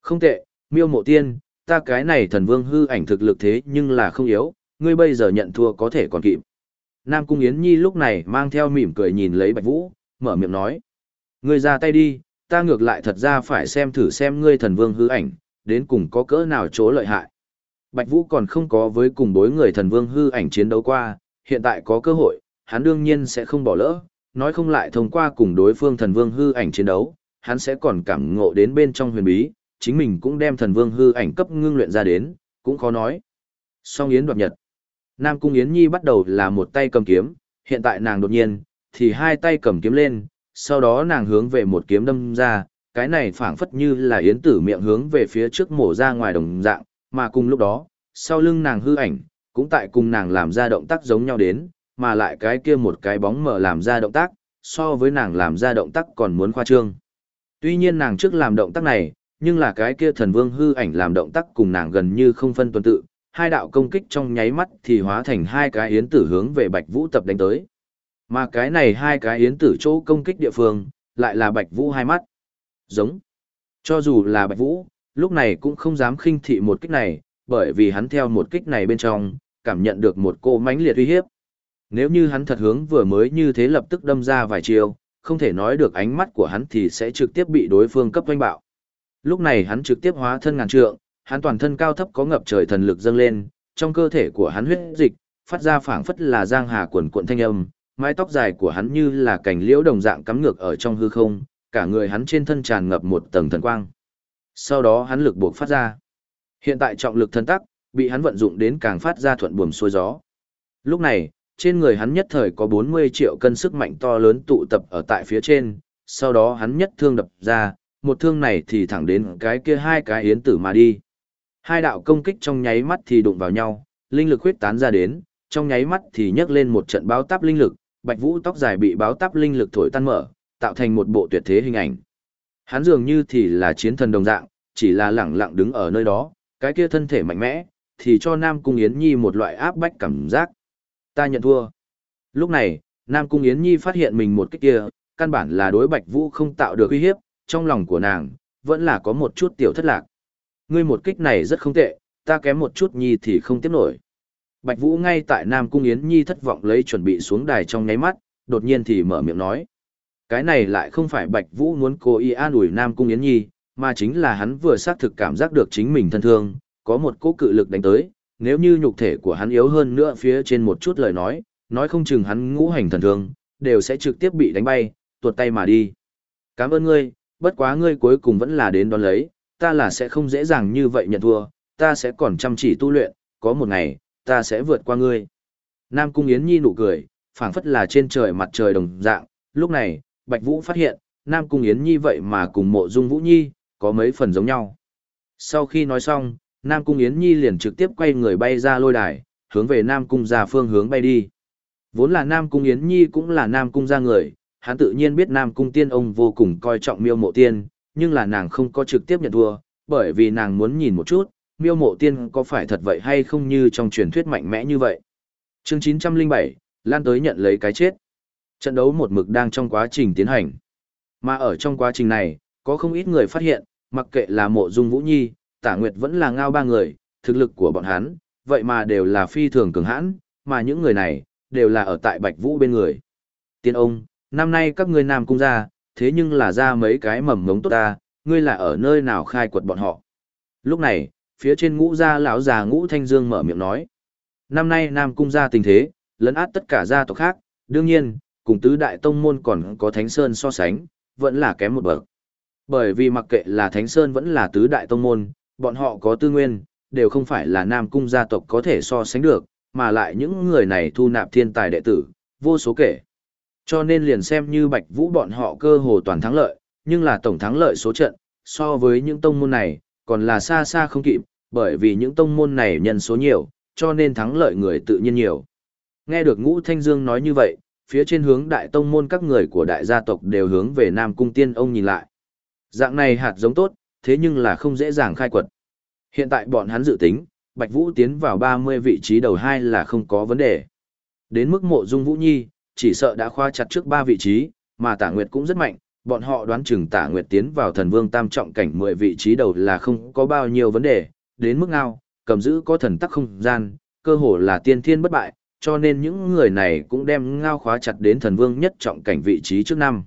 Không tệ, miêu mộ tiên, ta cái này thần vương hư ảnh thực lực thế nhưng là không yếu, ngươi bây giờ nhận thua có thể còn kịp. Nam Cung Yến Nhi lúc này mang theo mỉm cười nhìn lấy Bạch Vũ, mở miệng nói. Ngươi ra tay đi, ta ngược lại thật ra phải xem thử xem ngươi thần vương hư ảnh, đến cùng có cỡ nào chỗ lợi hại. Bạch Vũ còn không có với cùng đối người thần vương hư ảnh chiến đấu qua, hiện tại có cơ hội, hắn đương nhiên sẽ không bỏ lỡ, nói không lại thông qua cùng đối phương thần vương hư ảnh chiến đấu, hắn sẽ còn cảm ngộ đến bên trong huyền bí, chính mình cũng đem thần vương hư ảnh cấp ngưng luyện ra đến, cũng khó nói. Song Yến đoạt nhật. Nam Cung Yến Nhi bắt đầu là một tay cầm kiếm, hiện tại nàng đột nhiên, thì hai tay cầm kiếm lên, sau đó nàng hướng về một kiếm đâm ra, cái này phảng phất như là Yến tử miệng hướng về phía trước mổ ra ngoài đồng dạng, mà cùng lúc đó, sau lưng nàng hư ảnh, cũng tại cùng nàng làm ra động tác giống nhau đến, mà lại cái kia một cái bóng mở làm ra động tác, so với nàng làm ra động tác còn muốn khoa trương. Tuy nhiên nàng trước làm động tác này, nhưng là cái kia thần vương hư ảnh làm động tác cùng nàng gần như không phân tuần tự, hai đạo công kích trong nháy mắt thì hóa thành hai cái yến tử hướng về Bạch Vũ tập đánh tới. Mà cái này hai cái yến tử chỗ công kích địa phương, lại là Bạch Vũ hai mắt. Giống. Cho dù là Bạch Vũ, lúc này cũng không dám khinh thị một kích này, bởi vì hắn theo một kích này bên trong, cảm nhận được một cô mãnh liệt uy hiếp. Nếu như hắn thật hướng vừa mới như thế lập tức đâm ra vài chiều, không thể nói được ánh mắt của hắn thì sẽ trực tiếp bị đối phương cấp doanh bạo. Lúc này hắn trực tiếp hóa thân ngàn trượng, hắn toàn thân cao thấp có ngập trời thần lực dâng lên, trong cơ thể của hắn huyết dịch, phát ra phảng phất là giang hà quần cuộn thanh âm, mái tóc dài của hắn như là cành liễu đồng dạng cắm ngược ở trong hư không, cả người hắn trên thân tràn ngập một tầng thần quang. Sau đó hắn lực buộc phát ra. Hiện tại trọng lực thân tắc, bị hắn vận dụng đến càng phát ra thuận buồm xuôi gió. Lúc này, trên người hắn nhất thời có 40 triệu cân sức mạnh to lớn tụ tập ở tại phía trên, sau đó hắn nhất thương đập ra, một thương này thì thẳng đến cái kia hai cái yến tử mà đi. Hai đạo công kích trong nháy mắt thì đụng vào nhau, linh lực huyết tán ra đến, trong nháy mắt thì nhấc lên một trận báo táp linh lực, Bạch Vũ tóc dài bị báo táp linh lực thổi tan mở, tạo thành một bộ tuyệt thế hình ảnh. Hắn dường như thì là chiến thần đồng dạng, chỉ là lẳng lặng đứng ở nơi đó, cái kia thân thể mạnh mẽ, thì cho Nam Cung Yến Nhi một loại áp bách cảm giác. Ta nhận thua. Lúc này, Nam Cung Yến Nhi phát hiện mình một cái kia, căn bản là đối Bạch Vũ không tạo được uy hiếp, trong lòng của nàng, vẫn là có một chút tiểu thất lạc. Ngươi một kích này rất không tệ, ta kém một chút nhi thì không tiếp nổi. Bạch Vũ ngay tại Nam Cung Yến Nhi thất vọng lấy chuẩn bị xuống đài trong nháy mắt, đột nhiên thì mở miệng nói. Cái này lại không phải Bạch Vũ muốn cố ý an ủi Nam Cung Yến Nhi, mà chính là hắn vừa xác thực cảm giác được chính mình thân thương, có một cỗ cự lực đánh tới, nếu như nhục thể của hắn yếu hơn nữa phía trên một chút lời nói, nói không chừng hắn ngũ hành thần thương, đều sẽ trực tiếp bị đánh bay, tuột tay mà đi. Cảm ơn ngươi, bất quá ngươi cuối cùng vẫn là đến đón lấy, ta là sẽ không dễ dàng như vậy nhận thua, ta sẽ còn chăm chỉ tu luyện, có một ngày, ta sẽ vượt qua ngươi. Nam Cung Yến Nhi nụ cười, phảng phất là trên trời mặt trời đồng dạng, lúc này, Bạch Vũ phát hiện, Nam Cung Yến Nhi vậy mà cùng mộ dung Vũ Nhi, có mấy phần giống nhau. Sau khi nói xong, Nam Cung Yến Nhi liền trực tiếp quay người bay ra lôi đài, hướng về Nam Cung ra phương hướng bay đi. Vốn là Nam Cung Yến Nhi cũng là Nam Cung ra người, hắn tự nhiên biết Nam Cung Tiên ông vô cùng coi trọng miêu mộ tiên, nhưng là nàng không có trực tiếp nhận thua, bởi vì nàng muốn nhìn một chút, miêu mộ tiên có phải thật vậy hay không như trong truyền thuyết mạnh mẽ như vậy. Chương 907, Lan tới nhận lấy cái chết. Trận đấu một mực đang trong quá trình tiến hành. Mà ở trong quá trình này, có không ít người phát hiện, mặc kệ là mộ dung vũ nhi, tả nguyệt vẫn là ngao ba người, thực lực của bọn hắn, vậy mà đều là phi thường cường hãn, mà những người này, đều là ở tại bạch vũ bên người. Tiên ông, năm nay các ngươi nam cung ra, thế nhưng là ra mấy cái mầm ngống tốt ta, ngươi là ở nơi nào khai quật bọn họ. Lúc này, phía trên ngũ gia lão già ngũ thanh dương mở miệng nói. Năm nay nam cung gia tình thế, lấn át tất cả gia tộc khác, đương nhiên, cùng tứ đại tông môn còn có thánh sơn so sánh, vẫn là kém một bậc. Bởi vì mặc kệ là thánh sơn vẫn là tứ đại tông môn, bọn họ có tư nguyên, đều không phải là nam cung gia tộc có thể so sánh được, mà lại những người này thu nạp thiên tài đệ tử, vô số kể. Cho nên liền xem như Bạch Vũ bọn họ cơ hồ toàn thắng lợi, nhưng là tổng thắng lợi số trận, so với những tông môn này, còn là xa xa không kịp, bởi vì những tông môn này nhân số nhiều, cho nên thắng lợi người tự nhiên nhiều. Nghe được Ngũ Thanh Dương nói như vậy, phía trên hướng đại tông môn các người của đại gia tộc đều hướng về Nam Cung Tiên ông nhìn lại. Dạng này hạt giống tốt, thế nhưng là không dễ dàng khai quật. Hiện tại bọn hắn dự tính, Bạch Vũ tiến vào 30 vị trí đầu hai là không có vấn đề. Đến mức mộ dung Vũ Nhi, chỉ sợ đã khoa chặt trước ba vị trí, mà Tả Nguyệt cũng rất mạnh, bọn họ đoán chừng Tả Nguyệt tiến vào thần vương tam trọng cảnh 10 vị trí đầu là không có bao nhiêu vấn đề, đến mức nào, cầm giữ có thần tắc không gian, cơ hồ là tiên thiên bất bại, cho nên những người này cũng đem ngao khóa chặt đến thần vương nhất trọng cảnh vị trí trước năm.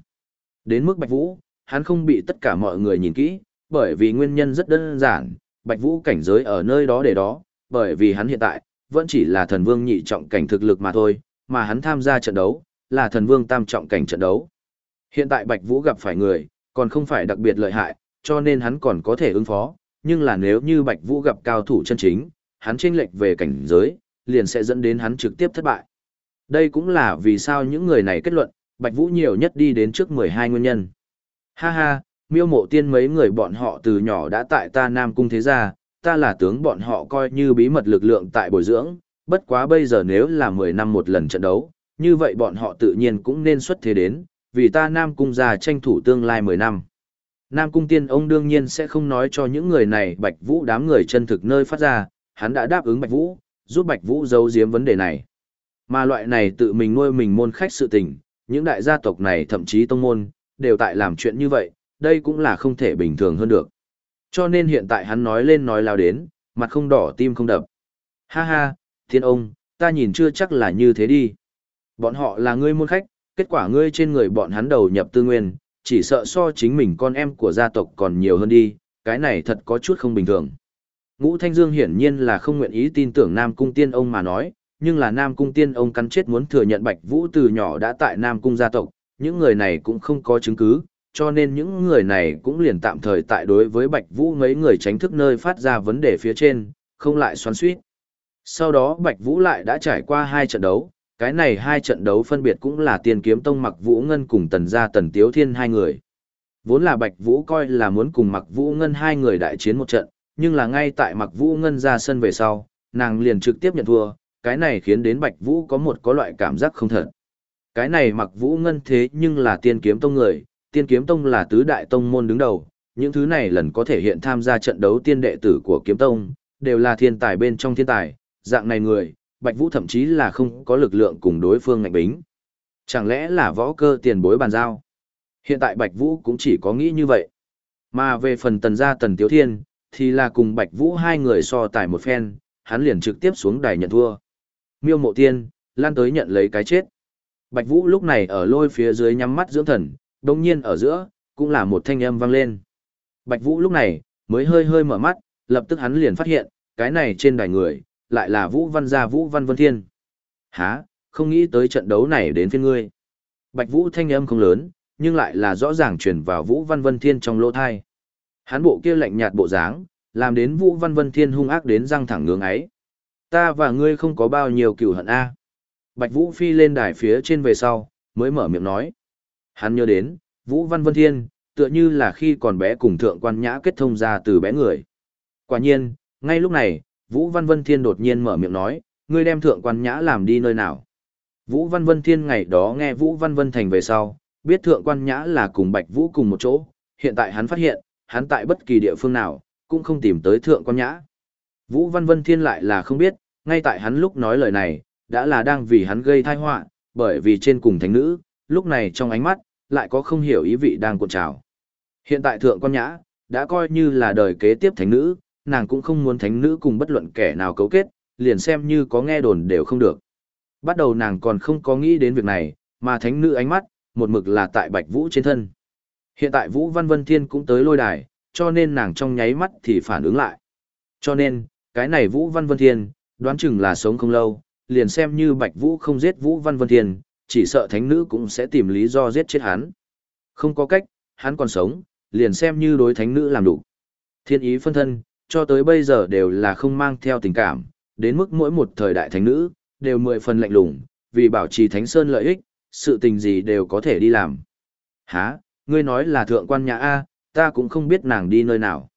Đến mức Bạch Vũ, hắn không bị tất cả mọi người nhìn kỹ, bởi vì nguyên nhân rất đơn giản, Bạch Vũ cảnh giới ở nơi đó để đó, bởi vì hắn hiện tại, vẫn chỉ là thần vương nhị trọng cảnh thực lực mà thôi, mà hắn tham gia trận đấu, là thần vương tam trọng cảnh trận đấu. Hiện tại Bạch Vũ gặp phải người, còn không phải đặc biệt lợi hại, cho nên hắn còn có thể ứng phó, nhưng là nếu như Bạch Vũ gặp cao thủ chân chính, hắn chênh lệch về cảnh giới, liền sẽ dẫn đến hắn trực tiếp thất bại. Đây cũng là vì sao những người này kết luận, Bạch Vũ nhiều nhất đi đến trước 12 nguyên nhân. Ha ha, miêu mộ tiên mấy người bọn họ từ nhỏ đã tại ta Nam Cung thế gia, ta là tướng bọn họ coi như bí mật lực lượng tại bồi dưỡng, bất quá bây giờ nếu là 10 năm một lần trận đấu, như vậy bọn họ tự nhiên cũng nên xuất thế đến, vì ta Nam Cung già tranh thủ tương lai 10 năm. Nam Cung tiên ông đương nhiên sẽ không nói cho những người này Bạch Vũ đám người chân thực nơi phát ra, hắn đã đáp ứng Bạch Vũ, giúp Bạch Vũ giấu giếm vấn đề này. Mà loại này tự mình nuôi mình môn khách sự tình, những đại gia tộc này thậm chí tông môn, đều tại làm chuyện như vậy, đây cũng là không thể bình thường hơn được. Cho nên hiện tại hắn nói lên nói lao đến, mặt không đỏ tim không đập. Ha ha, thiên ông, ta nhìn chưa chắc là như thế đi. Bọn họ là ngươi môn khách, kết quả ngươi trên người bọn hắn đầu nhập tư nguyên, chỉ sợ so chính mình con em của gia tộc còn nhiều hơn đi, cái này thật có chút không bình thường. Ngũ Thanh Dương hiển nhiên là không nguyện ý tin tưởng Nam Cung Tiên ông mà nói, nhưng là Nam Cung Tiên ông cắn chết muốn thừa nhận Bạch Vũ từ nhỏ đã tại Nam Cung gia tộc, những người này cũng không có chứng cứ, cho nên những người này cũng liền tạm thời tại đối với Bạch Vũ mấy người tránh thức nơi phát ra vấn đề phía trên, không lại xoắn suýt. Sau đó Bạch Vũ lại đã trải qua hai trận đấu, cái này hai trận đấu phân biệt cũng là tiền kiếm tông mặc Vũ Ngân cùng tần gia tần tiếu thiên hai người. Vốn là Bạch Vũ coi là muốn cùng mặc Vũ Ngân hai người đại chiến một trận, nhưng là ngay tại mặc Vũ Ngân ra sân về sau, nàng liền trực tiếp nhận thua, cái này khiến đến Bạch Vũ có một có loại cảm giác không thật. Cái này mặc Vũ Ngân thế nhưng là tiên kiếm tông người, tiên kiếm tông là tứ đại tông môn đứng đầu, những thứ này lần có thể hiện tham gia trận đấu tiên đệ tử của kiếm tông, đều là thiên tài bên trong thiên tài, dạng này người, Bạch Vũ thậm chí là không có lực lượng cùng đối phương ngạnh bính. Chẳng lẽ là võ cơ tiền bối bàn giao? Hiện tại Bạch Vũ cũng chỉ có nghĩ như vậy. Mà về phần tần gia tần tiếu thiên, thì là cùng Bạch Vũ hai người so tài một phen, hắn liền trực tiếp xuống đài nhận thua. Miêu mộ tiên, lan tới nhận lấy cái chết. Bạch Vũ lúc này ở lôi phía dưới nhắm mắt dưỡng thần, đồng nhiên ở giữa, cũng là một thanh âm vang lên. Bạch Vũ lúc này, mới hơi hơi mở mắt, lập tức hắn liền phát hiện, cái này trên đài người, lại là Vũ Văn gia Vũ Văn Vân Thiên. Hả, không nghĩ tới trận đấu này đến phiên ngươi. Bạch Vũ thanh âm không lớn, nhưng lại là rõ ràng truyền vào Vũ Văn Vân Thiên trong lỗ thai. Hắn bộ kia lạnh nhạt bộ dáng, làm đến Vũ Văn Vân Thiên hung ác đến răng thẳng ngưỡng ấy. Ta và ngươi không có bao nhiêu cừu hận a. Bạch Vũ phi lên đài phía trên về sau, mới mở miệng nói. Hắn nhớ đến, Vũ Văn Vân Thiên, tựa như là khi còn bé cùng thượng quan nhã kết thông ra từ bé người. Quả nhiên, ngay lúc này, Vũ Văn Vân Thiên đột nhiên mở miệng nói, ngươi đem thượng quan nhã làm đi nơi nào. Vũ Văn Vân Thiên ngày đó nghe Vũ Văn Vân Thành về sau, biết thượng quan nhã là cùng Bạch Vũ cùng một chỗ, hiện tại hắn phát hiện, hắn tại bất kỳ địa phương nào, cũng không tìm tới thượng quan nhã. Vũ Văn Vân Thiên lại là không biết, ngay tại hắn lúc nói lời này, đã là đang vì hắn gây tai họa, bởi vì trên cùng thánh nữ, lúc này trong ánh mắt, lại có không hiểu ý vị đang cuộn trào. Hiện tại thượng quan nhã, đã coi như là đời kế tiếp thánh nữ, nàng cũng không muốn thánh nữ cùng bất luận kẻ nào cấu kết, liền xem như có nghe đồn đều không được. Bắt đầu nàng còn không có nghĩ đến việc này, mà thánh nữ ánh mắt, một mực là tại Bạch Vũ trên thân. Hiện tại Vũ Văn Vân Thiên cũng tới lôi đài, cho nên nàng trong nháy mắt thì phản ứng lại. Cho nên, cái này Vũ Văn Vân Thiên, đoán chừng là sống không lâu, liền xem như Bạch Vũ không giết Vũ Văn Vân Thiên, chỉ sợ thánh nữ cũng sẽ tìm lý do giết chết hắn. Không có cách, hắn còn sống, liền xem như đối thánh nữ làm đủ. Thiên ý phân thân, cho tới bây giờ đều là không mang theo tình cảm, đến mức mỗi một thời đại thánh nữ, đều mười phần lạnh lùng, vì bảo trì thánh sơn lợi ích, sự tình gì đều có thể đi làm. Hả, ngươi nói là thượng quan nhã A, ta cũng không biết nàng đi nơi nào.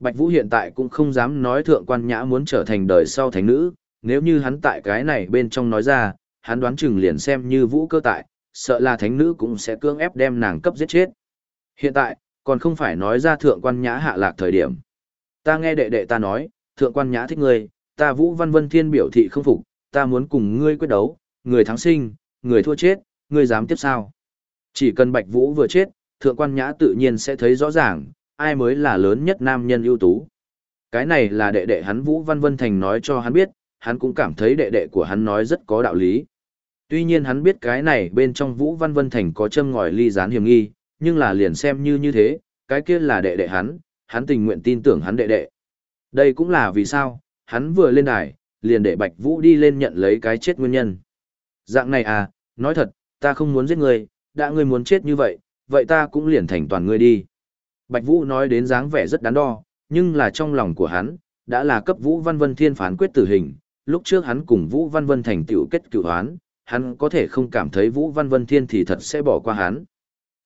Bạch Vũ hiện tại cũng không dám nói thượng quan nhã muốn trở thành đời sau thánh nữ, nếu như hắn tại cái này bên trong nói ra, hắn đoán chừng liền xem như vũ cơ tại, sợ là thánh nữ cũng sẽ cưỡng ép đem nàng cấp giết chết. Hiện tại, còn không phải nói ra thượng quan nhã hạ lạc thời điểm. Ta nghe đệ đệ ta nói, thượng quan nhã thích ngươi, ta vũ văn vân thiên biểu thị không phục, ta muốn cùng ngươi quyết đấu, người thắng sinh, người thua chết, ngươi dám tiếp sao? Chỉ cần bạch vũ vừa chết, thượng quan nhã tự nhiên sẽ thấy rõ ràng, ai mới là lớn nhất nam nhân ưu tú. Cái này là đệ đệ hắn Vũ Văn Vân Thành nói cho hắn biết, hắn cũng cảm thấy đệ đệ của hắn nói rất có đạo lý. Tuy nhiên hắn biết cái này bên trong Vũ Văn Vân Thành có châm ngòi ly gián hiểm nghi, nhưng là liền xem như như thế, cái kia là đệ đệ hắn, hắn tình nguyện tin tưởng hắn đệ đệ. Đây cũng là vì sao, hắn vừa lên đài, liền để Bạch Vũ đi lên nhận lấy cái chết nguyên nhân. Dạng này à, nói thật, ta không muốn giết ngươi, đã ngươi muốn chết như vậy, vậy ta cũng liền thành toàn ngươi đi. Bạch Vũ nói đến dáng vẻ rất đắn đo, nhưng là trong lòng của hắn, đã là cấp Vũ Văn Vân Thiên phán quyết tử hình, lúc trước hắn cùng Vũ Văn Vân thành tiểu kết cựu hoán, hắn có thể không cảm thấy Vũ Văn Vân Thiên thì thật sẽ bỏ qua hắn.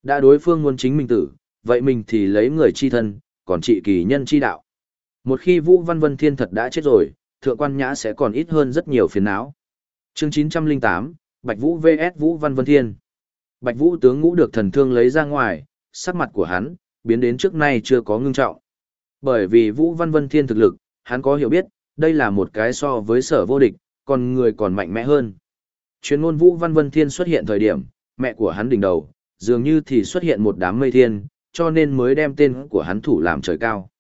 Đã đối phương muốn chính mình tử, vậy mình thì lấy người chi thân, còn trị kỳ nhân chi đạo. Một khi Vũ Văn Vân Thiên thật đã chết rồi, thượng quan nhã sẽ còn ít hơn rất nhiều phiền não. Chương 908, Bạch Vũ vs Vũ Văn Vân Thiên. Bạch Vũ tướng ngũ được thần thương lấy ra ngoài, sắc mặt của hắn, biến đến trước nay chưa có ngưng trọng. Bởi vì Vũ Văn Vân Thiên thực lực, hắn có hiểu biết, đây là một cái so với sở vô địch, còn người còn mạnh mẽ hơn. Chuyên ngôn Vũ Văn Vân Thiên xuất hiện thời điểm, mẹ của hắn đỉnh đầu, dường như thì xuất hiện một đám mây thiên, cho nên mới đem tên của hắn thủ làm trời cao.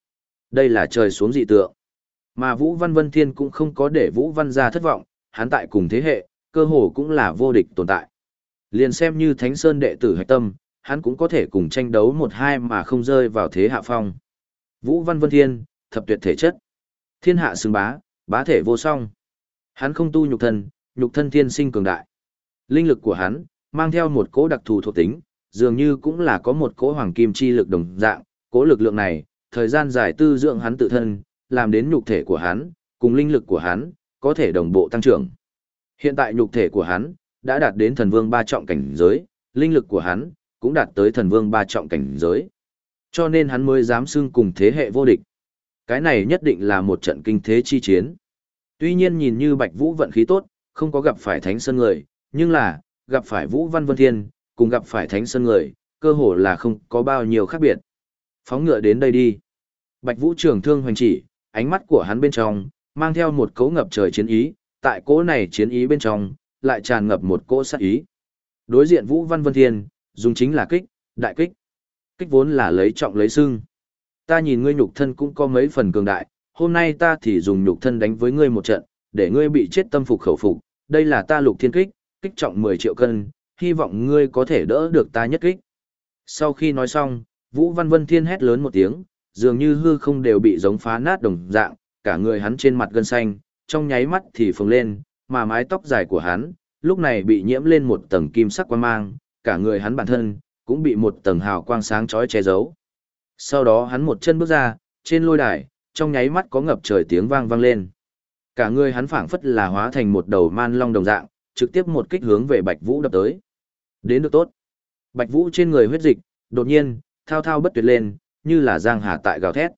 Đây là trời xuống dị tượng. Mà Vũ Văn Vân Thiên cũng không có để Vũ Văn gia thất vọng, hắn tại cùng thế hệ, cơ hồ cũng là vô địch tồn tại. Liền xem như Thánh Sơn đệ tử hạch tâm, hắn cũng có thể cùng tranh đấu một hai mà không rơi vào thế hạ phong. Vũ Văn Vân Thiên, thập tuyệt thể chất. Thiên hạ xứng bá, bá thể vô song. Hắn không tu nhục thân, nhục thân thiên sinh cường đại. Linh lực của hắn, mang theo một cỗ đặc thù thuộc tính, dường như cũng là có một cỗ hoàng kim chi lực đồng dạng, cỗ lực lượng này, thời gian dài tư dưỡng hắn tự thân, làm đến nhục thể của hắn, cùng linh lực của hắn, có thể đồng bộ tăng trưởng. Hiện tại nhục thể của hắn, đã đạt đến thần vương ba trọng cảnh giới, linh lực của hắn, cũng đạt tới thần vương ba trọng cảnh giới. Cho nên hắn mới dám xưng cùng thế hệ vô địch. Cái này nhất định là một trận kinh thế chi chiến. Tuy nhiên nhìn như Bạch Vũ vận khí tốt, không có gặp phải Thánh Sơn người, nhưng là, gặp phải Vũ Văn Vân Thiên, cùng gặp phải Thánh Sơn người, cơ hồ là không có bao nhiêu khác biệt. Phóng ngựa đến đây đi. Bạch Vũ trường thương hoành chỉ, ánh mắt của hắn bên trong, mang theo một cấu ngập trời chiến ý, tại cỗ này chiến ý bên trong, lại tràn ngập một cỗ sát ý. Đối diện Vũ Văn Vân Thiên, dùng chính là kích, đại kích. Kích vốn là lấy trọng lấy xương. Ta nhìn ngươi nhục thân cũng có mấy phần cường đại, hôm nay ta thì dùng nhục thân đánh với ngươi một trận, để ngươi bị chết tâm phục khẩu phục, đây là ta lục thiên kích, kích trọng 10 triệu cân, hy vọng ngươi có thể đỡ được ta nhất kích. Sau khi nói xong, Vũ Văn Vân Thiên hét lớn một tiếng, dường như hư không đều bị giống phá nát đồng dạng, cả người hắn trên mặt gân xanh, trong nháy mắt thì phồng lên, mà mái tóc dài của hắn, lúc này bị nhiễm lên một tầng kim sắc quang mang, cả người hắn bản thân, cũng bị một tầng hào quang sáng chói che giấu. Sau đó hắn một chân bước ra, trên lôi đài, trong nháy mắt có ngập trời tiếng vang vang lên. Cả người hắn phảng phất là hóa thành một đầu man long đồng dạng, trực tiếp một kích hướng về Bạch Vũ đập tới. Đến được tốt. Bạch Vũ trên người huyết dịch, đột nhiên, thao thao bất tuyệt lên, như là giang hà tại gào thét.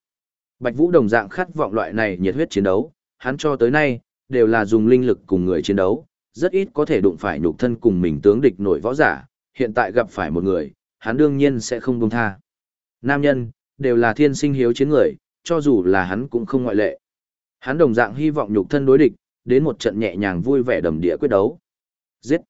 Bạch Vũ đồng dạng khát vọng loại này nhiệt huyết chiến đấu, hắn cho tới nay, đều là dùng linh lực cùng người chiến đấu, rất ít có thể đụng phải nhục thân cùng mình tướng địch nổi võ giả, hiện tại gặp phải một người, hắn đương nhiên sẽ không buông tha. Nam nhân, đều là thiên sinh hiếu chiến người, cho dù là hắn cũng không ngoại lệ. Hắn đồng dạng hy vọng nhục thân đối địch, đến một trận nhẹ nhàng vui vẻ đầm địa quyết đấu. Giết!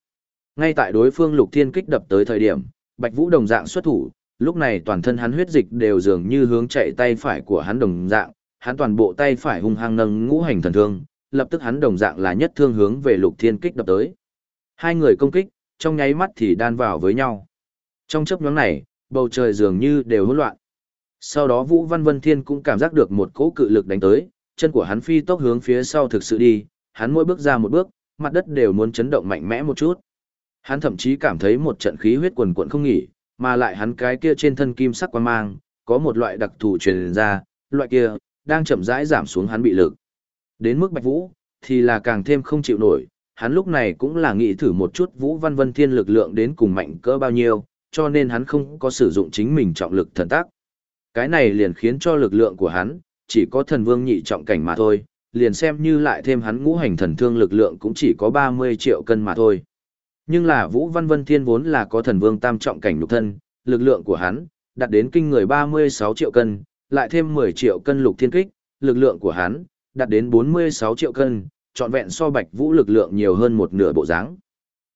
Ngay tại đối phương lục thiên kích đập tới thời điểm, Bạch Vũ đồng dạng xuất thủ, lúc này toàn thân hắn huyết dịch đều dường như hướng chạy tay phải của hắn đồng dạng, hắn toàn bộ tay phải hung hăng nâng ngũ hành thần thương, lập tức hắn đồng dạng là nhất thương hướng về lục thiên kích đập tới. Hai người công kích, trong nháy mắt thì đan vào với nhau. Trong chớp nhoáng này, bầu trời dường như đều hỗn loạn. Sau đó Vũ Văn Vân Thiên cũng cảm giác được một cỗ cự lực đánh tới, chân của hắn phi tốc hướng phía sau thực sự đi, hắn mỗi bước ra một bước, mặt đất đều muốn chấn động mạnh mẽ một chút. Hắn thậm chí cảm thấy một trận khí huyết quần quận không nghỉ, mà lại hắn cái kia trên thân kim sắc quan mang, có một loại đặc thù truyền ra, loại kia, đang chậm rãi giảm xuống hắn bị lực. Đến mức Bạch Vũ, thì là càng thêm không chịu nổi, hắn lúc này cũng là nghĩ thử một chút Vũ Văn Vân Thiên lực lượng đến cùng mạnh cỡ bao nhiêu, cho nên hắn không có sử dụng chính mình trọng lực thần tác. Cái này liền khiến cho lực lượng của hắn, chỉ có thần vương nhị trọng cảnh mà thôi, liền xem như lại thêm hắn ngũ hành thần thương lực lượng cũng chỉ có 30 triệu cân mà thôi. Nhưng là Vũ Văn Vân Thiên vốn là có thần vương tam trọng cảnh nhục thân, lực lượng của hắn đạt đến kinh người 36 triệu cân, lại thêm 10 triệu cân lục thiên kích, lực lượng của hắn đạt đến 46 triệu cân, trọn vẹn so Bạch Vũ lực lượng nhiều hơn một nửa bộ dáng.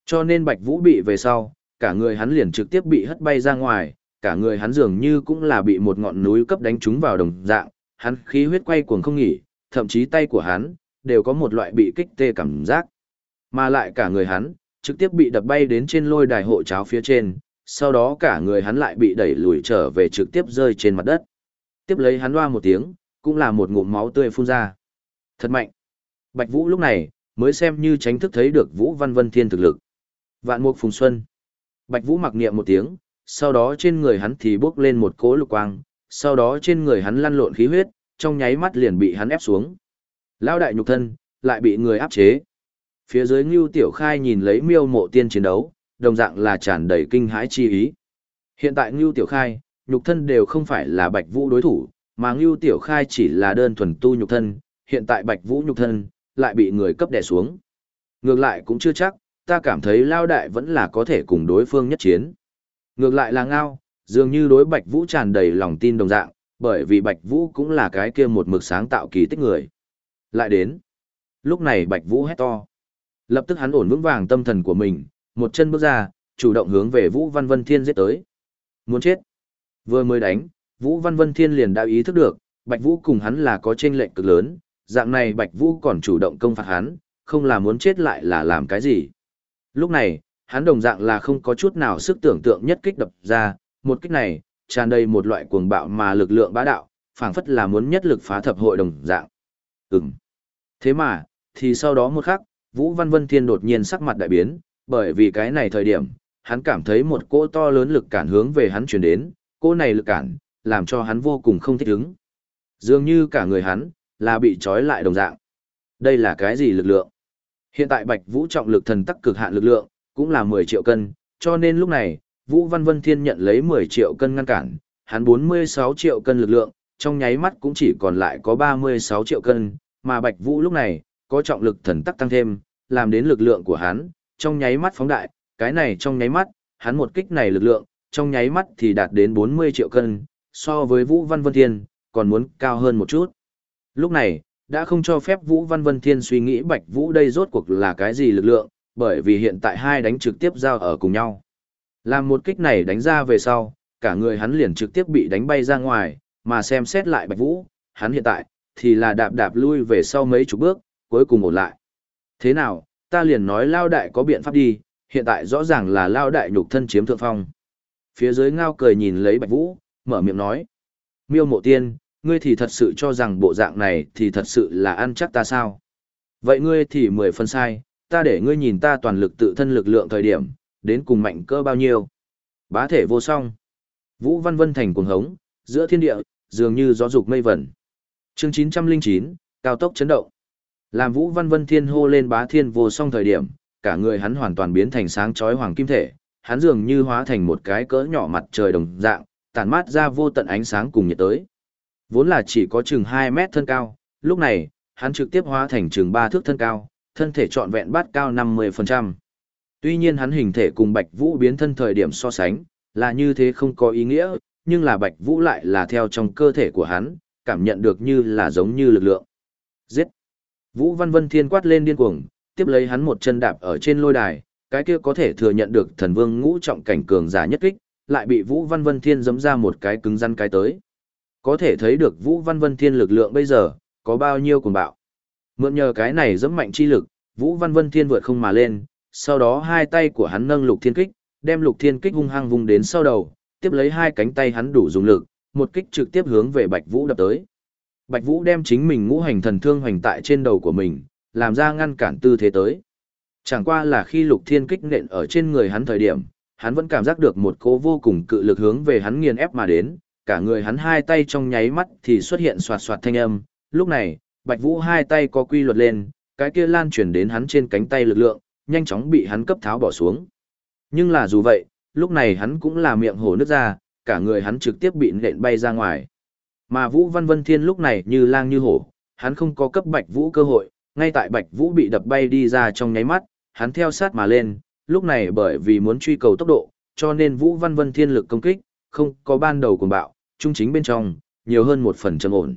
Cho nên Bạch Vũ bị về sau, cả người hắn liền trực tiếp bị hất bay ra ngoài, cả người hắn dường như cũng là bị một ngọn núi cấp đánh trúng vào đồng dạng, hắn khí huyết quay cuồng không nghỉ, thậm chí tay của hắn đều có một loại bị kích tê cảm giác. Mà lại cả người hắn trực tiếp bị đập bay đến trên lôi đài hộ cháo phía trên, sau đó cả người hắn lại bị đẩy lùi trở về trực tiếp rơi trên mặt đất. Tiếp lấy hắn loa một tiếng, cũng là một ngụm máu tươi phun ra. Thật mạnh. Bạch Vũ lúc này mới xem như tránh thức thấy được Vũ Văn Vân Thiên thực lực. Vạn Mục Phùng Xuân. Bạch Vũ mặc niệm một tiếng, sau đó trên người hắn thì bốc lên một cỗ lục quang, sau đó trên người hắn lăn lộn khí huyết, trong nháy mắt liền bị hắn ép xuống. Lao đại nhục thân, lại bị người áp chế. Phía dưới Ngưu Tiểu Khai nhìn lấy miêu mộ tiên chiến đấu, đồng dạng là tràn đầy kinh hãi chi ý. Hiện tại Ngưu Tiểu Khai, nhục thân đều không phải là Bạch Vũ đối thủ, mà Ngưu Tiểu Khai chỉ là đơn thuần tu nhục thân, hiện tại Bạch Vũ nhục thân, lại bị người cấp đè xuống. Ngược lại cũng chưa chắc, ta cảm thấy Lao Đại vẫn là có thể cùng đối phương nhất chiến. Ngược lại là Ngao, dường như đối Bạch Vũ tràn đầy lòng tin đồng dạng, bởi vì Bạch Vũ cũng là cái kia một mực sáng tạo kỳ tích người. Lại đến. Lúc này Bạch Vũ hét to. Lập tức hắn ổn vững vàng tâm thần của mình, một chân bước ra, chủ động hướng về Vũ Văn Vân Thiên giết tới. Muốn chết. Vừa mới đánh, Vũ Văn Vân Thiên liền đã ý thức được, Bạch Vũ cùng hắn là có chênh lệch cực lớn, dạng này Bạch Vũ còn chủ động công phạt hắn, không là muốn chết lại là làm cái gì. Lúc này, hắn đồng dạng là không có chút nào sức tưởng tượng nhất kích đập ra, một kích này, tràn đầy một loại cuồng bạo mà lực lượng bá đạo, phảng phất là muốn nhất lực phá thập hội đồng dạng. Ừm. Thế mà, thì sau đó một khắc, Vũ Văn Vân Thiên đột nhiên sắc mặt đại biến, bởi vì cái này thời điểm, hắn cảm thấy một cỗ to lớn lực cản hướng về hắn chuyển đến, cỗ này lực cản, làm cho hắn vô cùng không thích ứng. Dường như cả người hắn, là bị trói lại đồng dạng. Đây là cái gì lực lượng? Hiện tại Bạch Vũ trọng lực thần tắc cực hạn lực lượng, cũng là 10 triệu cân, cho nên lúc này, Vũ Văn Vân Thiên nhận lấy 10 triệu cân ngăn cản, hắn 46 triệu cân lực lượng, trong nháy mắt cũng chỉ còn lại có 36 triệu cân, mà Bạch Vũ lúc này, có trọng lực thần tắc tăng thêm, làm đến lực lượng của hắn, trong nháy mắt phóng đại, cái này trong nháy mắt, hắn một kích này lực lượng, trong nháy mắt thì đạt đến 40 triệu cân, so với Vũ Văn Vân Thiên, còn muốn cao hơn một chút. Lúc này, đã không cho phép Vũ Văn Vân Thiên suy nghĩ Bạch Vũ đây rốt cuộc là cái gì lực lượng, bởi vì hiện tại hai đánh trực tiếp giao ở cùng nhau. Làm một kích này đánh ra về sau, cả người hắn liền trực tiếp bị đánh bay ra ngoài, mà xem xét lại Bạch Vũ, hắn hiện tại, thì là đạp đạp lui về sau mấy chục bước, cuối cùng ổn lại. Thế nào, ta liền nói Lao Đại có biện pháp đi, hiện tại rõ ràng là Lao Đại nhục thân chiếm thượng phong. Phía dưới ngao cười nhìn lấy Bạch Vũ, mở miệng nói. Miêu mộ tiên, ngươi thì thật sự cho rằng bộ dạng này thì thật sự là ăn chắc ta sao? Vậy ngươi thì mười phân sai, ta để ngươi nhìn ta toàn lực tự thân lực lượng thời điểm, đến cùng mạnh cơ bao nhiêu. Bá thể vô song. Vũ Văn Vân thành cuồng hống, giữa thiên địa, dường như gió dục mây vẩn. Chương 909, cao tốc chấn động. Làm Vũ Văn Vân Thiên hô lên bá thiên vô song thời điểm, cả người hắn hoàn toàn biến thành sáng chói hoàng kim thể, hắn dường như hóa thành một cái cỡ nhỏ mặt trời đồng dạng, tản mát ra vô tận ánh sáng cùng nhiệt tới. Vốn là chỉ có chừng 2 mét thân cao, lúc này, hắn trực tiếp hóa thành chừng 3 thước thân cao, thân thể trọn vẹn bát cao 50%. Tuy nhiên hắn hình thể cùng Bạch Vũ biến thân thời điểm so sánh, là như thế không có ý nghĩa, nhưng là Bạch Vũ lại là theo trong cơ thể của hắn, cảm nhận được như là giống như lực lượng. Giết! Vũ Văn Vân Thiên quát lên điên cuồng, tiếp lấy hắn một chân đạp ở trên lôi đài, cái kia có thể thừa nhận được thần vương ngũ trọng cảnh cường giả nhất kích, lại bị Vũ Văn Vân Thiên giẫm ra một cái cứng rắn cái tới. Có thể thấy được Vũ Văn Vân Thiên lực lượng bây giờ, có bao nhiêu cuồng bạo. Mượn nhờ cái này giẫm mạnh chi lực, Vũ Văn Vân Thiên vượt không mà lên, sau đó hai tay của hắn nâng lục thiên kích, đem lục thiên kích hung hăng vùng đến sau đầu, tiếp lấy hai cánh tay hắn đủ dùng lực, một kích trực tiếp hướng về Bạch Vũ đập tới. Bạch Vũ đem chính mình ngũ hành thần thương hoành tại trên đầu của mình, làm ra ngăn cản tư thế tới. Chẳng qua là khi lục thiên kích nện ở trên người hắn thời điểm, hắn vẫn cảm giác được một cỗ vô cùng cự lực hướng về hắn nghiền ép mà đến, cả người hắn hai tay trong nháy mắt thì xuất hiện soạt soạt thanh âm, lúc này, Bạch Vũ hai tay có quy luật lên, cái kia lan truyền đến hắn trên cánh tay lực lượng, nhanh chóng bị hắn cấp tháo bỏ xuống. Nhưng là dù vậy, lúc này hắn cũng là miệng hổ nước ra, cả người hắn trực tiếp bị nện bay ra ngoài. Mà Vũ Văn Vân Thiên lúc này như lang như hổ, hắn không có cấp Bạch Vũ cơ hội, ngay tại Bạch Vũ bị đập bay đi ra trong nháy mắt, hắn theo sát mà lên, lúc này bởi vì muốn truy cầu tốc độ, cho nên Vũ Văn Vân Thiên lực công kích, không có ban đầu cuồng bạo, trung chính bên trong, nhiều hơn một phần trầm ổn.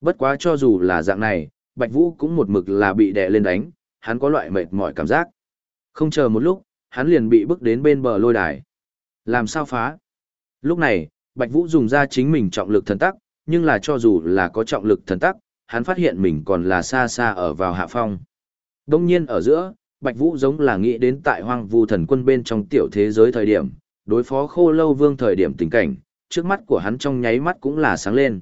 Bất quá cho dù là dạng này, Bạch Vũ cũng một mực là bị đè lên đánh, hắn có loại mệt mỏi cảm giác. Không chờ một lúc, hắn liền bị bước đến bên bờ lôi đài. Làm sao phá? Lúc này, Bạch Vũ dùng ra chính mình trọng lực thần tắc, nhưng là cho dù là có trọng lực thần tắc, hắn phát hiện mình còn là xa xa ở vào hạ phong. Đông nhiên ở giữa, Bạch Vũ giống là nghĩ đến tại hoang vu thần quân bên trong tiểu thế giới thời điểm, đối phó khô lâu vương thời điểm tình cảnh, trước mắt của hắn trong nháy mắt cũng là sáng lên.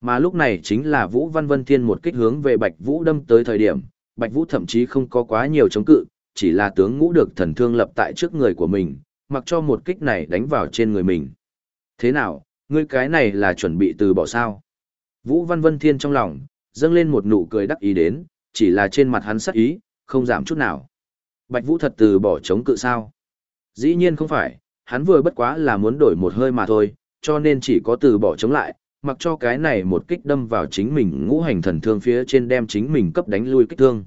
Mà lúc này chính là Vũ Văn Vân Thiên một kích hướng về Bạch Vũ đâm tới thời điểm, Bạch Vũ thậm chí không có quá nhiều chống cự, chỉ là tướng ngũ được thần thương lập tại trước người của mình, mặc cho một kích này đánh vào trên người mình. Thế nào, ngươi cái này là chuẩn bị từ bỏ sao? Vũ Văn Vân Thiên trong lòng, dâng lên một nụ cười đắc ý đến, chỉ là trên mặt hắn sắc ý, không giảm chút nào. Bạch Vũ thật từ bỏ chống cự sao? Dĩ nhiên không phải, hắn vừa bất quá là muốn đổi một hơi mà thôi, cho nên chỉ có từ bỏ chống lại, mặc cho cái này một kích đâm vào chính mình ngũ hành thần thương phía trên đem chính mình cấp đánh lui kích thương.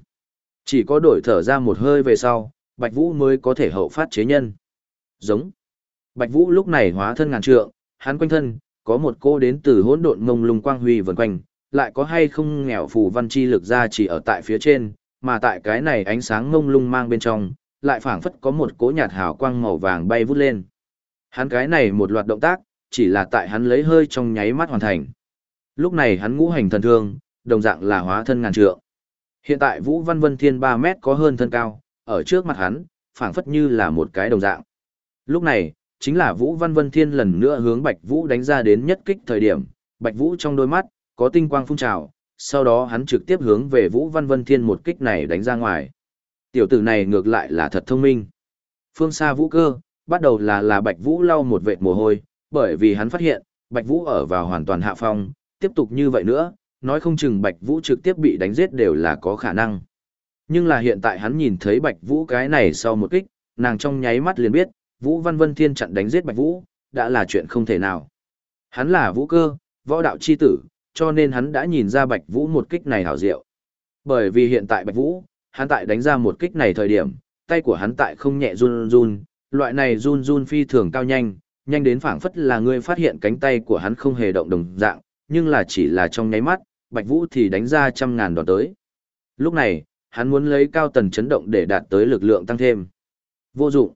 Chỉ có đổi thở ra một hơi về sau, Bạch Vũ mới có thể hậu phát chế nhân. Giống. Bạch Vũ lúc này hóa thân ngàn trượng, hắn quanh thân, có một cô đến từ hỗn độn ngông lung quang huy vần quanh, lại có hay không nghèo phù văn chi lực ra chỉ ở tại phía trên, mà tại cái này ánh sáng ngông lung mang bên trong, lại phảng phất có một cỗ nhạt hào quang màu vàng bay vút lên. Hắn cái này một loạt động tác, chỉ là tại hắn lấy hơi trong nháy mắt hoàn thành. Lúc này hắn ngũ hành thần thương, đồng dạng là hóa thân ngàn trượng. Hiện tại Vũ Văn Vân Thiên 3 mét có hơn thân cao, ở trước mặt hắn, phảng phất như là một cái đồng dạng. Lúc này, chính là Vũ Văn Vân Thiên lần nữa hướng Bạch Vũ đánh ra đến nhất kích thời điểm, Bạch Vũ trong đôi mắt, có tinh quang phun trào, sau đó hắn trực tiếp hướng về Vũ Văn Vân Thiên một kích này đánh ra ngoài. Tiểu tử này ngược lại là thật thông minh. Phương xa Vũ Cơ, bắt đầu là là Bạch Vũ lau một vệt mồ hôi, bởi vì hắn phát hiện, Bạch Vũ ở vào hoàn toàn hạ phong, tiếp tục như vậy nữa, nói không chừng Bạch Vũ trực tiếp bị đánh giết đều là có khả năng. Nhưng là hiện tại hắn nhìn thấy Bạch Vũ cái này sau một kích, nàng trong nháy mắt liền biết, Vũ Văn Vân Thiên chặn đánh giết Bạch Vũ, đã là chuyện không thể nào. Hắn là vũ cơ, võ đạo chi tử, cho nên hắn đã nhìn ra Bạch Vũ một kích này hảo diệu. Bởi vì hiện tại Bạch Vũ, hắn tại đánh ra một kích này thời điểm, tay của hắn tại không nhẹ run run, loại này run run phi thường cao nhanh, nhanh đến phảng phất là ngươi phát hiện cánh tay của hắn không hề động đồng dạng, nhưng là chỉ là trong nháy mắt, Bạch Vũ thì đánh ra trăm ngàn đòn tới. Lúc này, hắn muốn lấy cao tần chấn động để đạt tới lực lượng tăng thêm. Vô dụng.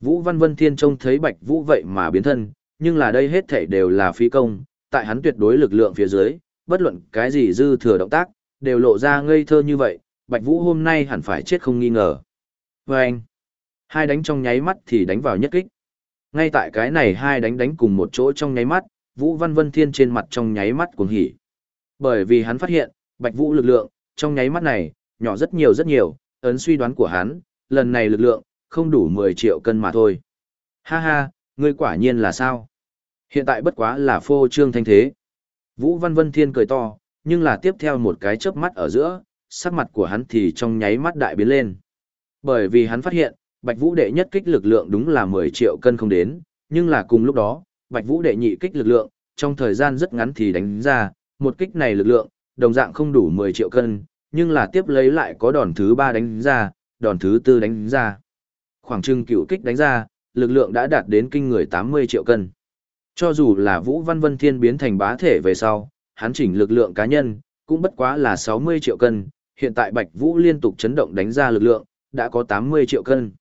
Vũ Văn Vân Thiên trông thấy Bạch Vũ vậy mà biến thân, nhưng là đây hết thảy đều là phí công, tại hắn tuyệt đối lực lượng phía dưới, bất luận cái gì dư thừa động tác, đều lộ ra ngây thơ như vậy, Bạch Vũ hôm nay hẳn phải chết không nghi ngờ. Và anh, hai đánh trong nháy mắt thì đánh vào nhất kích. Ngay tại cái này hai đánh đánh cùng một chỗ trong nháy mắt, Vũ Văn Vân Thiên trên mặt trong nháy mắt cuồng hỉ. Bởi vì hắn phát hiện, Bạch Vũ lực lượng, trong nháy mắt này, nhỏ rất nhiều rất nhiều, ấn suy đoán của hắn, lần này lực lượng, không đủ 10 triệu cân mà thôi. Ha ha, ngươi quả nhiên là sao? Hiện tại bất quá là phô trương thanh thế. Vũ Văn Vân Thiên cười to, nhưng là tiếp theo một cái chớp mắt ở giữa, sắc mặt của hắn thì trong nháy mắt đại biến lên. Bởi vì hắn phát hiện, Bạch Vũ đệ nhất kích lực lượng đúng là 10 triệu cân không đến, nhưng là cùng lúc đó, Bạch Vũ đệ nhị kích lực lượng, trong thời gian rất ngắn thì đánh ra, một kích này lực lượng, đồng dạng không đủ 10 triệu cân, nhưng là tiếp lấy lại có đòn thứ 3 đánh ra, đòn thứ 4 đánh ra. Khoảng chừng cựu kích đánh ra, lực lượng đã đạt đến kinh người 80 triệu cân. Cho dù là Vũ Văn Vân Thiên biến thành bá thể về sau, hắn chỉnh lực lượng cá nhân, cũng bất quá là 60 triệu cân, hiện tại Bạch Vũ liên tục chấn động đánh ra lực lượng, đã có 80 triệu cân.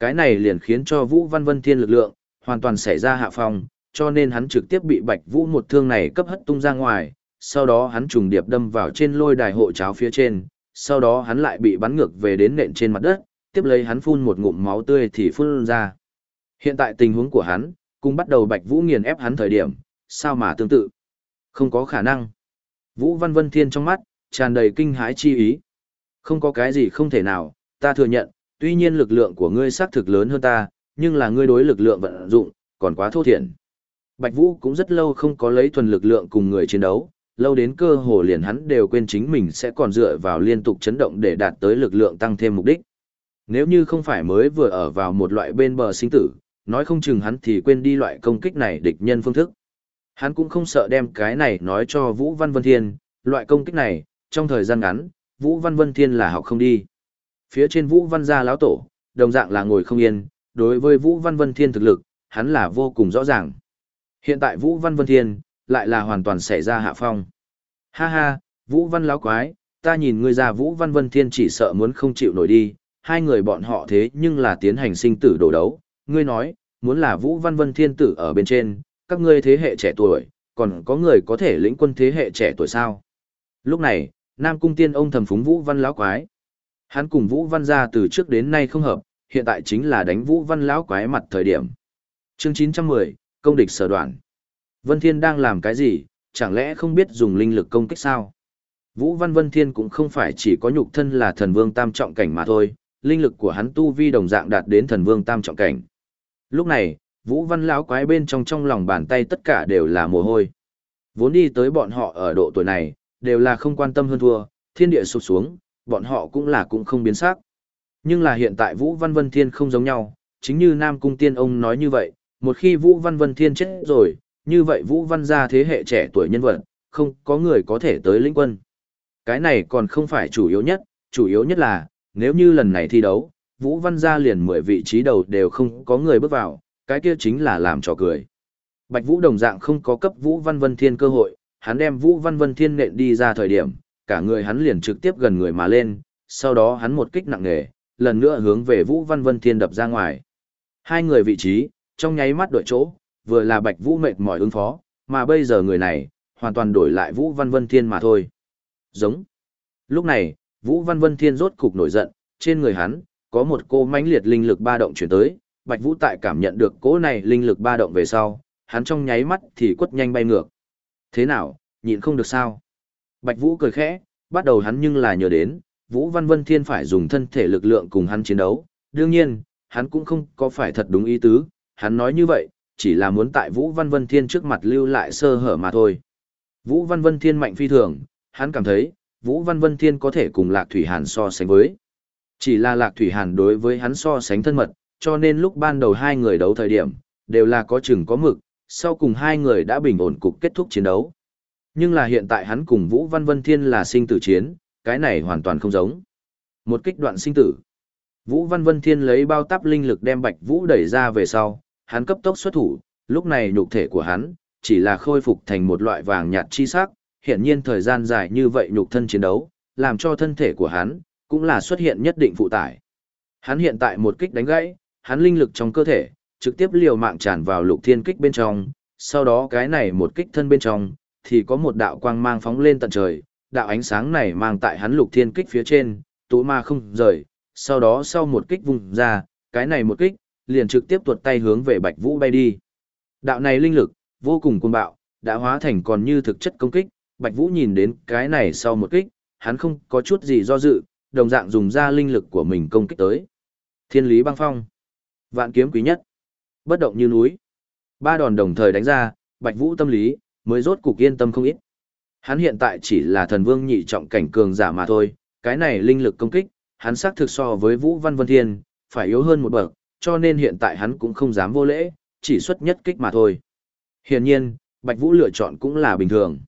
Cái này liền khiến cho Vũ Văn Vân Thiên lực lượng, hoàn toàn xảy ra hạ phong, cho nên hắn trực tiếp bị Bạch Vũ một thương này cấp hất tung ra ngoài, sau đó hắn trùng điệp đâm vào trên lôi đài hộ cháo phía trên, sau đó hắn lại bị bắn ngược về đến nện trên mặt đất, tiếp lấy hắn phun một ngụm máu tươi thì phun ra. Hiện tại tình huống của hắn, cùng bắt đầu Bạch Vũ nghiền ép hắn thời điểm, sao mà tương tự? Không có khả năng. Vũ Văn Vân Thiên trong mắt, tràn đầy kinh hãi chi ý. Không có cái gì không thể nào, ta thừa nhận, tuy nhiên lực lượng của ngươi xác thực lớn hơn ta, nhưng là ngươi đối lực lượng vận dụng, còn quá thô thiển. Bạch Vũ cũng rất lâu không có lấy thuần lực lượng cùng người chiến đấu, lâu đến cơ hồ liền hắn đều quên chính mình sẽ còn dựa vào liên tục chấn động để đạt tới lực lượng tăng thêm mục đích. Nếu như không phải mới vừa ở vào một loại bên bờ sinh tử, nói không chừng hắn thì quên đi loại công kích này địch nhân phương thức. Hắn cũng không sợ đem cái này nói cho Vũ Văn Vân Thiên, loại công kích này, trong thời gian ngắn, Vũ Văn Vân Thiên là học không đi. Phía trên Vũ Văn gia lão tổ, đồng dạng là ngồi không yên, đối với Vũ Văn Vân Thiên thực lực, hắn là vô cùng rõ ràng. Hiện tại Vũ Văn Vân Thiên, lại là hoàn toàn xảy ra hạ phong. Ha ha, Vũ Văn lão quái, ta nhìn ngươi ra Vũ Văn Vân Thiên chỉ sợ muốn không chịu nổi đi, hai người bọn họ thế nhưng là tiến hành sinh tử đổ đấu, ngươi nói, muốn là Vũ Văn Vân Thiên tử ở bên trên, các ngươi thế hệ trẻ tuổi, còn có người có thể lĩnh quân thế hệ trẻ tuổi sao? Lúc này, Nam Cung Tiên ông thầm phúng Vũ Văn lão quái. Hắn cùng Vũ Văn gia từ trước đến nay không hợp, hiện tại chính là đánh Vũ Văn lão quái mặt thời điểm. Chương 910, công địch sở đoạn. Vân Thiên đang làm cái gì, chẳng lẽ không biết dùng linh lực công kích sao? Vũ Văn Vân Thiên cũng không phải chỉ có nhục thân là thần vương tam trọng cảnh mà thôi, linh lực của hắn tu vi đồng dạng đạt đến thần vương tam trọng cảnh. Lúc này, Vũ Văn lão quái bên trong trong lòng bàn tay tất cả đều là mồ hôi. Vốn đi tới bọn họ ở độ tuổi này, đều là không quan tâm hơn thua, thiên địa sụp xuống, bọn họ cũng là cũng không biến sắc. Nhưng là hiện tại Vũ Văn Vân Thiên không giống nhau, chính như Nam Cung Tiên ông nói như vậy, một khi Vũ Văn Vân Thiên chết rồi, như vậy Vũ Văn gia thế hệ trẻ tuổi nhân vật, không có người có thể tới lĩnh quân. Cái này còn không phải chủ yếu nhất, chủ yếu nhất là, nếu như lần này thi đấu, Vũ Văn gia liền 10 vị trí đầu đều không có người bước vào, cái kia chính là làm trò cười. Bạch Vũ đồng dạng không có cấp Vũ Văn Vân Thiên cơ hội, hắn đem Vũ Văn Vân Thiên nện đi ra thời điểm, cả người hắn liền trực tiếp gần người mà lên, sau đó hắn một kích nặng nề, lần nữa hướng về Vũ Văn Vân Thiên đập ra ngoài. Hai người vị trí, trong nháy mắt đổi chỗ, vừa là Bạch Vũ mệt mỏi ứng phó, mà bây giờ người này, hoàn toàn đổi lại Vũ Văn Vân Thiên mà thôi. Giống. Lúc này, Vũ Văn Vân Thiên rốt cục nổi giận, trên người hắn, có một cô mãnh liệt linh lực ba động chuyển tới, Bạch Vũ tại cảm nhận được cỗ này linh lực ba động về sau, hắn trong nháy mắt thì quất nhanh bay ngược. Thế nào, nhịn không được sao? Bạch Vũ cười khẽ, bắt đầu hắn nhưng là nhớ đến, Vũ Văn Vân Thiên phải dùng thân thể lực lượng cùng hắn chiến đấu, đương nhiên, hắn cũng không có phải thật đúng ý tứ, hắn nói như vậy, chỉ là muốn tại Vũ Văn Vân Thiên trước mặt lưu lại sơ hở mà thôi. Vũ Văn Vân Thiên mạnh phi thường, hắn cảm thấy, Vũ Văn Vân Thiên có thể cùng Lạc Thủy Hàn so sánh với. Chỉ là Lạc Thủy Hàn đối với hắn so sánh thân mật, cho nên lúc ban đầu hai người đấu thời điểm, đều là có chừng có mực, sau cùng hai người đã bình ổn cục kết thúc chiến đấu. Nhưng là hiện tại hắn cùng Vũ Văn Vân Thiên là sinh tử chiến, cái này hoàn toàn không giống. Một kích đoạn sinh tử. Vũ Văn Vân Thiên lấy bao táp linh lực đem Bạch Vũ đẩy ra về sau, hắn cấp tốc xuất thủ, lúc này nhục thể của hắn chỉ là khôi phục thành một loại vàng nhạt chi sắc, hiện nhiên thời gian dài như vậy nhục thân chiến đấu, làm cho thân thể của hắn cũng là xuất hiện nhất định phụ tải. Hắn hiện tại một kích đánh gãy, hắn linh lực trong cơ thể trực tiếp liều mạng tràn vào lục thiên kích bên trong, sau đó cái này một kích thân bên trong thì có một đạo quang mang phóng lên tận trời, đạo ánh sáng này mang tại hắn lục thiên kích phía trên, tụ ma không rời, sau đó sau một kích vùng ra, cái này một kích, liền trực tiếp tuột tay hướng về Bạch Vũ bay đi. Đạo này linh lực, vô cùng cuồng bạo, đã hóa thành còn như thực chất công kích, Bạch Vũ nhìn đến cái này sau một kích, hắn không có chút gì do dự, đồng dạng dùng ra linh lực của mình công kích tới. Thiên lý băng phong, vạn kiếm quý nhất, bất động như núi. Ba đòn đồng thời đánh ra, Bạch Vũ tâm lý, mới rốt cục yên tâm không ít. Hắn hiện tại chỉ là thần vương nhị trọng cảnh cường giả mà thôi, cái này linh lực công kích, hắn xác thực so với Vũ Văn Vân Thiên, phải yếu hơn một bậc, cho nên hiện tại hắn cũng không dám vô lễ, chỉ xuất nhất kích mà thôi. Hiển nhiên, Bạch Vũ lựa chọn cũng là bình thường.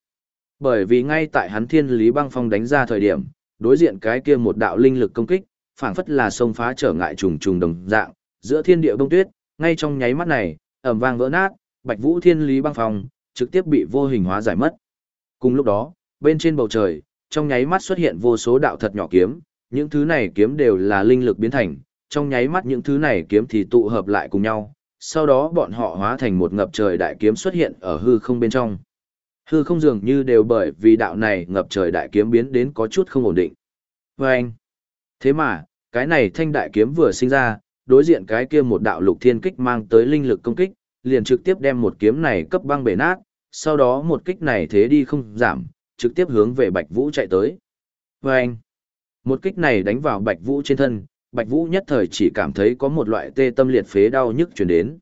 Bởi vì ngay tại hắn thiên lý băng phong đánh ra thời điểm, đối diện cái kia một đạo linh lực công kích, phảng phất là sông phá trở ngại trùng trùng đồng dạng, giữa thiên địa bông tuyết, ngay trong nháy mắt này, ầm vang vỡ nát, Bạch Vũ thiên lý băng phong trực tiếp bị vô hình hóa giải mất. Cùng lúc đó, bên trên bầu trời, trong nháy mắt xuất hiện vô số đạo thật nhỏ kiếm, những thứ này kiếm đều là linh lực biến thành, trong nháy mắt những thứ này kiếm thì tụ hợp lại cùng nhau, sau đó bọn họ hóa thành một ngập trời đại kiếm xuất hiện ở hư không bên trong. Hư không dường như đều bởi vì đạo này ngập trời đại kiếm biến đến có chút không ổn định. Và anh, thế mà, cái này thanh đại kiếm vừa sinh ra, đối diện cái kia một đạo lục thiên kích mang tới linh lực công kích, liền trực tiếp đem một kiếm này cấp băng bể nát, sau đó một kích này thế đi không giảm, trực tiếp hướng về Bạch Vũ chạy tới. Và anh, một kích này đánh vào Bạch Vũ trên thân, Bạch Vũ nhất thời chỉ cảm thấy có một loại tê tâm liệt phế đau nhức truyền đến.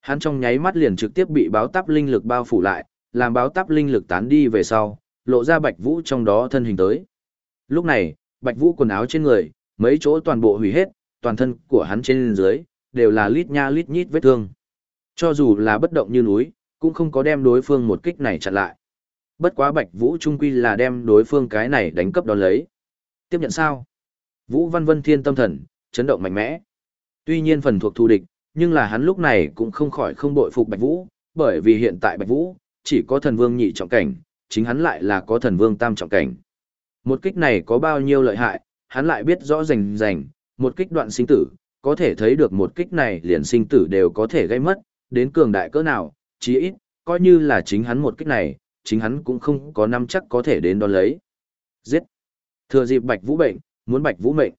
Hắn trong nháy mắt liền trực tiếp bị báo táp linh lực bao phủ lại, làm báo táp linh lực tán đi về sau, lộ ra Bạch Vũ trong đó thân hình tới. Lúc này, Bạch Vũ quần áo trên người, mấy chỗ toàn bộ hủy hết, toàn thân của hắn trên dưới, đều là lít nha lít nhít vết thương. Cho dù là bất động như núi, cũng không có đem đối phương một kích này chặn lại. Bất quá Bạch Vũ trung quy là đem đối phương cái này đánh cấp đón lấy. Tiếp nhận sao? Vũ Văn Vân Thiên tâm thần, chấn động mạnh mẽ. Tuy nhiên phần thuộc thù địch, nhưng là hắn lúc này cũng không khỏi không bội phục Bạch Vũ, bởi vì hiện tại Bạch Vũ chỉ có thần vương nhị trọng cảnh, chính hắn lại là có thần vương tam trọng cảnh. Một kích này có bao nhiêu lợi hại, hắn lại biết rõ rành rành, một kích đoạn sinh tử, có thể thấy được một kích này liền sinh tử đều có thể gây mất, đến cường đại cỡ nào, chí ít, coi như là chính hắn một kích này, chính hắn cũng không có năm chắc có thể đến đón lấy. Giết! Thừa dịp Bạch Vũ bệnh, muốn Bạch Vũ mệnh.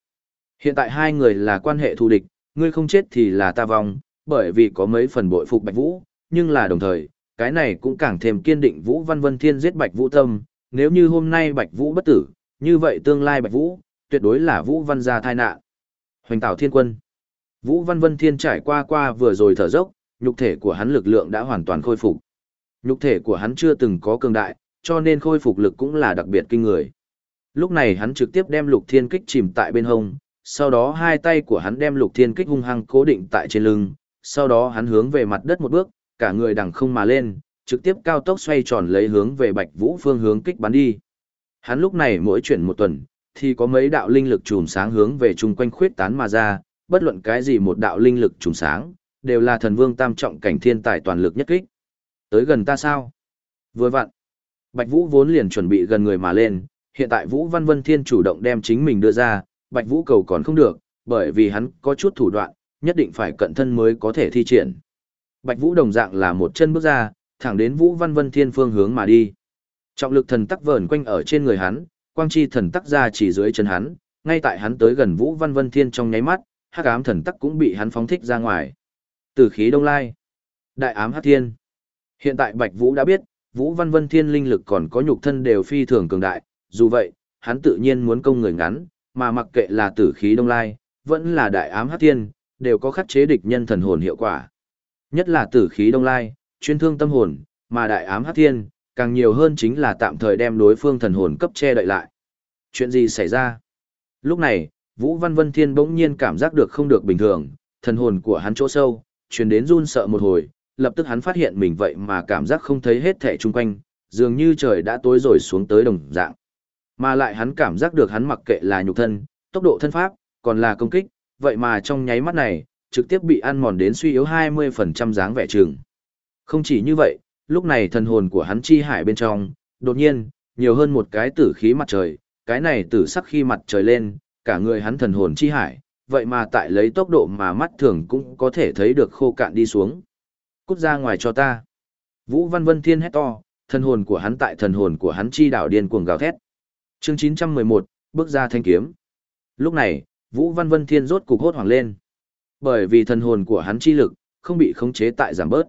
Hiện tại hai người là quan hệ thù địch, ngươi không chết thì là ta vong, bởi vì có mấy phần bội phục Bạch Vũ, nhưng là đồng thời, cái này cũng càng thêm kiên định Vũ Văn Vân Thiên giết Bạch Vũ tâm, nếu như hôm nay Bạch Vũ bất tử, như vậy tương lai Bạch Vũ, tuyệt đối là Vũ Văn gia tai nạn. Hoành Tảo Thiên Quân Vũ Văn Vân Thiên trải qua qua vừa rồi thở dốc, nhục thể của hắn lực lượng đã hoàn toàn khôi phục. Nhục thể của hắn chưa từng có cường đại, cho nên khôi phục lực cũng là đặc biệt kinh người. Lúc này hắn trực tiếp đem lục thiên kích chìm tại bên hông, sau đó hai tay của hắn đem lục thiên kích hung hăng cố định tại trên lưng, sau đó hắn hướng về mặt đất một bước, cả người đằng không mà lên, trực tiếp cao tốc xoay tròn lấy hướng về Bạch Vũ phương hướng kích bắn đi. Hắn lúc này mỗi chuyển một tuần, thì có mấy đạo linh lực trùm sáng hướng về chung quanh khuyết tán mà ra, bất luận cái gì một đạo linh lực trùm sáng, đều là thần vương tam trọng cảnh thiên tài toàn lực nhất kích. Tới gần ta sao? Vừa vặn. Bạch Vũ vốn liền chuẩn bị gần người mà lên, hiện tại Vũ Văn Vân Thiên chủ động đem chính mình đưa ra, Bạch Vũ cầu còn không được, bởi vì hắn có chút thủ đoạn, nhất định phải cận thân mới có thể thi triển. Bạch Vũ đồng dạng là một chân bước ra, thẳng đến Vũ Văn Vân Thiên phương hướng mà đi. Trọng lực thần tắc vờn quanh ở trên người hắn, quang chi thần tắc ra chỉ dưới chân hắn, ngay tại hắn tới gần Vũ Văn Vân Thiên trong nháy mắt, hắc ám thần tắc cũng bị hắn phóng thích ra ngoài. Tử khí đông lai, đại ám Hát thiên. Hiện tại Bạch Vũ đã biết, Vũ Văn Vân Thiên linh lực còn có nhục thân đều phi thường cường đại, dù vậy, hắn tự nhiên muốn công người ngắn, mà mặc kệ là tử khí đông lai, vẫn là đại ám Hát thiên, đều có khắc chế địch nhân thần hồn hiệu quả. Nhất là tử khí đông lai, chuyên thương tâm hồn, mà đại ám Hát thiên, càng nhiều hơn chính là tạm thời đem đối phương thần hồn cấp che đậy lại. Chuyện gì xảy ra? Lúc này, Vũ Văn Vân Thiên bỗng nhiên cảm giác được không được bình thường, thần hồn của hắn chỗ sâu, truyền đến run sợ một hồi, lập tức hắn phát hiện mình vậy mà cảm giác không thấy hết thẻ chung quanh, dường như trời đã tối rồi xuống tới đồng dạng. Mà lại hắn cảm giác được hắn mặc kệ là nhục thân, tốc độ thân pháp, còn là công kích, vậy mà trong nháy mắt này, trực tiếp bị ăn mòn đến suy yếu 20% dáng vẻ trường. Không chỉ như vậy, lúc này thần hồn của hắn chi hải bên trong, đột nhiên, nhiều hơn một cái tử khí mặt trời, cái này tử sắc khi mặt trời lên, cả người hắn thần hồn chi hải, vậy mà tại lấy tốc độ mà mắt thường cũng có thể thấy được khô cạn đi xuống. Cút ra ngoài cho ta. Vũ Văn Vân Thiên hét to, thần hồn của hắn tại thần hồn của hắn chi đảo điên cuồng gào thét. Chương 911, bước ra thanh kiếm. Lúc này, Vũ Văn Vân Thiên rốt cục hốt hoảng lên. Bởi vì thần hồn của hắn chi lực không bị khống chế tại giảm bớt.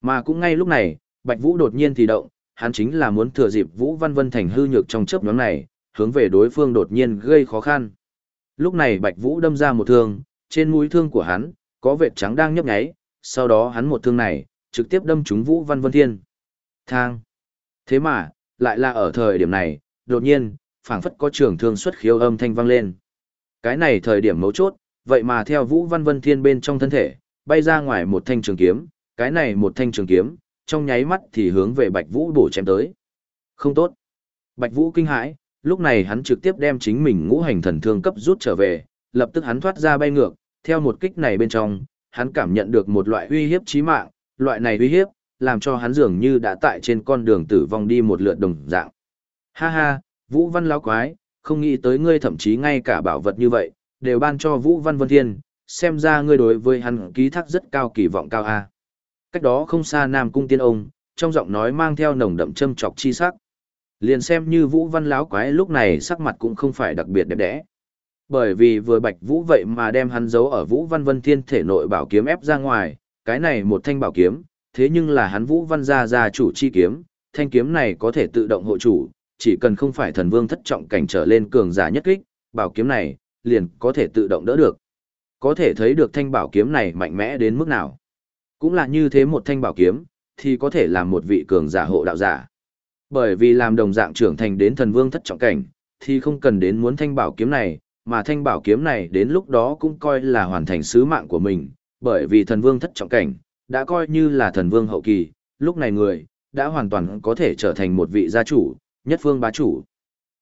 Mà cũng ngay lúc này, Bạch Vũ đột nhiên thì động, hắn chính là muốn thừa dịp Vũ Văn Vân thành hư nhược trong chớp nhoáng này, hướng về đối phương đột nhiên gây khó khăn. Lúc này Bạch Vũ đâm ra một thương, trên mũi thương của hắn có vệt trắng đang nhấp nháy, sau đó hắn một thương này trực tiếp đâm trúng Vũ Văn Vân Thiên. Thang. Thế mà, lại là ở thời điểm này, đột nhiên, phảng phất có trường thương xuất khiếu âm thanh vang lên. Cái này thời điểm mấu chốt, vậy mà theo Vũ Văn Vân Thiên bên trong thân thể, bay ra ngoài một thanh trường kiếm, cái này một thanh trường kiếm, trong nháy mắt thì hướng về Bạch Vũ bổ chém tới. Không tốt. Bạch Vũ kinh hãi, lúc này hắn trực tiếp đem chính mình ngũ hành thần thương cấp rút trở về, lập tức hắn thoát ra bay ngược, theo một kích này bên trong, hắn cảm nhận được một loại uy hiếp chí mạng, loại này uy hiếp, làm cho hắn dường như đã tại trên con đường tử vong đi một lượt đồng dạng. Ha ha, Vũ Văn lão quái, không nghĩ tới ngươi thậm chí ngay cả bảo vật như vậy, đều ban cho Vũ Văn Vân Thiên, xem ra ngươi đối với hắn ký thác rất cao kỳ vọng cao a. Cách đó không xa Nam Cung Tiên ông, trong giọng nói mang theo nồng đậm châm chọc chi sắc. Liền xem như Vũ Văn láo quái lúc này sắc mặt cũng không phải đặc biệt đẹp đẽ. Bởi vì vừa Bạch Vũ vậy mà đem hắn giấu ở Vũ Văn Vân Thiên thể nội bảo kiếm ép ra ngoài, cái này một thanh bảo kiếm, thế nhưng là hắn Vũ Văn gia gia chủ chi kiếm, thanh kiếm này có thể tự động hộ chủ, chỉ cần không phải thần vương thất trọng cảnh trở lên cường giả nhất kích, bảo kiếm này liền có thể tự động đỡ được. Có thể thấy được thanh bảo kiếm này mạnh mẽ đến mức nào. Cũng là như thế một thanh bảo kiếm, thì có thể làm một vị cường giả hộ đạo giả. Bởi vì làm đồng dạng trưởng thành đến thần vương thất trọng cảnh, thì không cần đến muốn thanh bảo kiếm này, mà thanh bảo kiếm này đến lúc đó cũng coi là hoàn thành sứ mạng của mình, bởi vì thần vương thất trọng cảnh, đã coi như là thần vương hậu kỳ, lúc này người, đã hoàn toàn có thể trở thành một vị gia chủ, nhất phương bá chủ.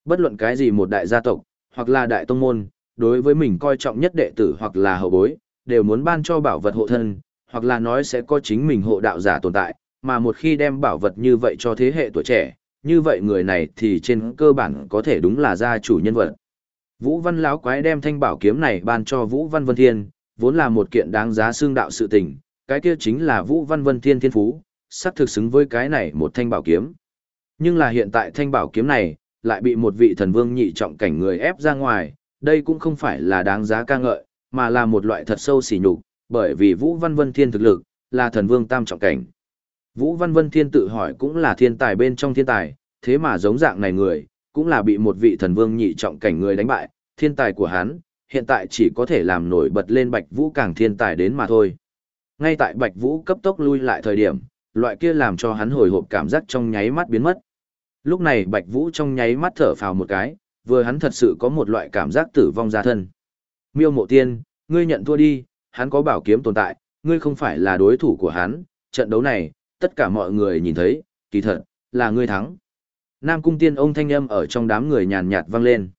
Bất luận cái gì một đại gia tộc, hoặc là đại tông môn, đối với mình coi trọng nhất đệ tử hoặc là hậu bối, đều muốn ban cho bảo vật hộ thân, hoặc là nói sẽ có chính mình hộ đạo giả tồn tại, mà một khi đem bảo vật như vậy cho thế hệ tuổi trẻ, như vậy người này thì trên cơ bản có thể đúng là gia chủ nhân vật. Vũ Văn lão quái đem thanh bảo kiếm này ban cho Vũ Văn Vân Thiên, vốn là một kiện đáng giá xương đạo sự tình, cái kia chính là Vũ Văn Vân Thiên thiên phú, sắp thực xứng với cái này một thanh bảo kiếm. Nhưng là hiện tại thanh bảo kiếm này, lại bị một vị thần vương nhị trọng cảnh người ép ra ngoài, đây cũng không phải là đáng giá ca ngợi, mà là một loại thật sâu xỉ nhục, bởi vì Vũ Văn Vân Thiên thực lực, là thần vương tam trọng cảnh. Vũ Văn Vân Thiên tự hỏi cũng là thiên tài bên trong thiên tài, thế mà giống dạng này người, cũng là bị một vị thần vương nhị trọng cảnh người đánh bại, thiên tài của hắn, hiện tại chỉ có thể làm nổi bật lên Bạch Vũ càng thiên tài đến mà thôi. Ngay tại Bạch Vũ cấp tốc lui lại thời điểm, loại kia làm cho hắn hồi hộp cảm giác trong nháy mắt biến mất. Lúc này Bạch Vũ trong nháy mắt thở phào một cái, vừa hắn thật sự có một loại cảm giác tử vong ra thân. Miêu Mộ Tiên, ngươi nhận thua đi, hắn có bảo kiếm tồn tại, ngươi không phải là đối thủ của hắn, trận đấu này, tất cả mọi người nhìn thấy, kỳ thật, là ngươi thắng. Nam Cung Tiên ông thanh âm ở trong đám người nhàn nhạt vang lên.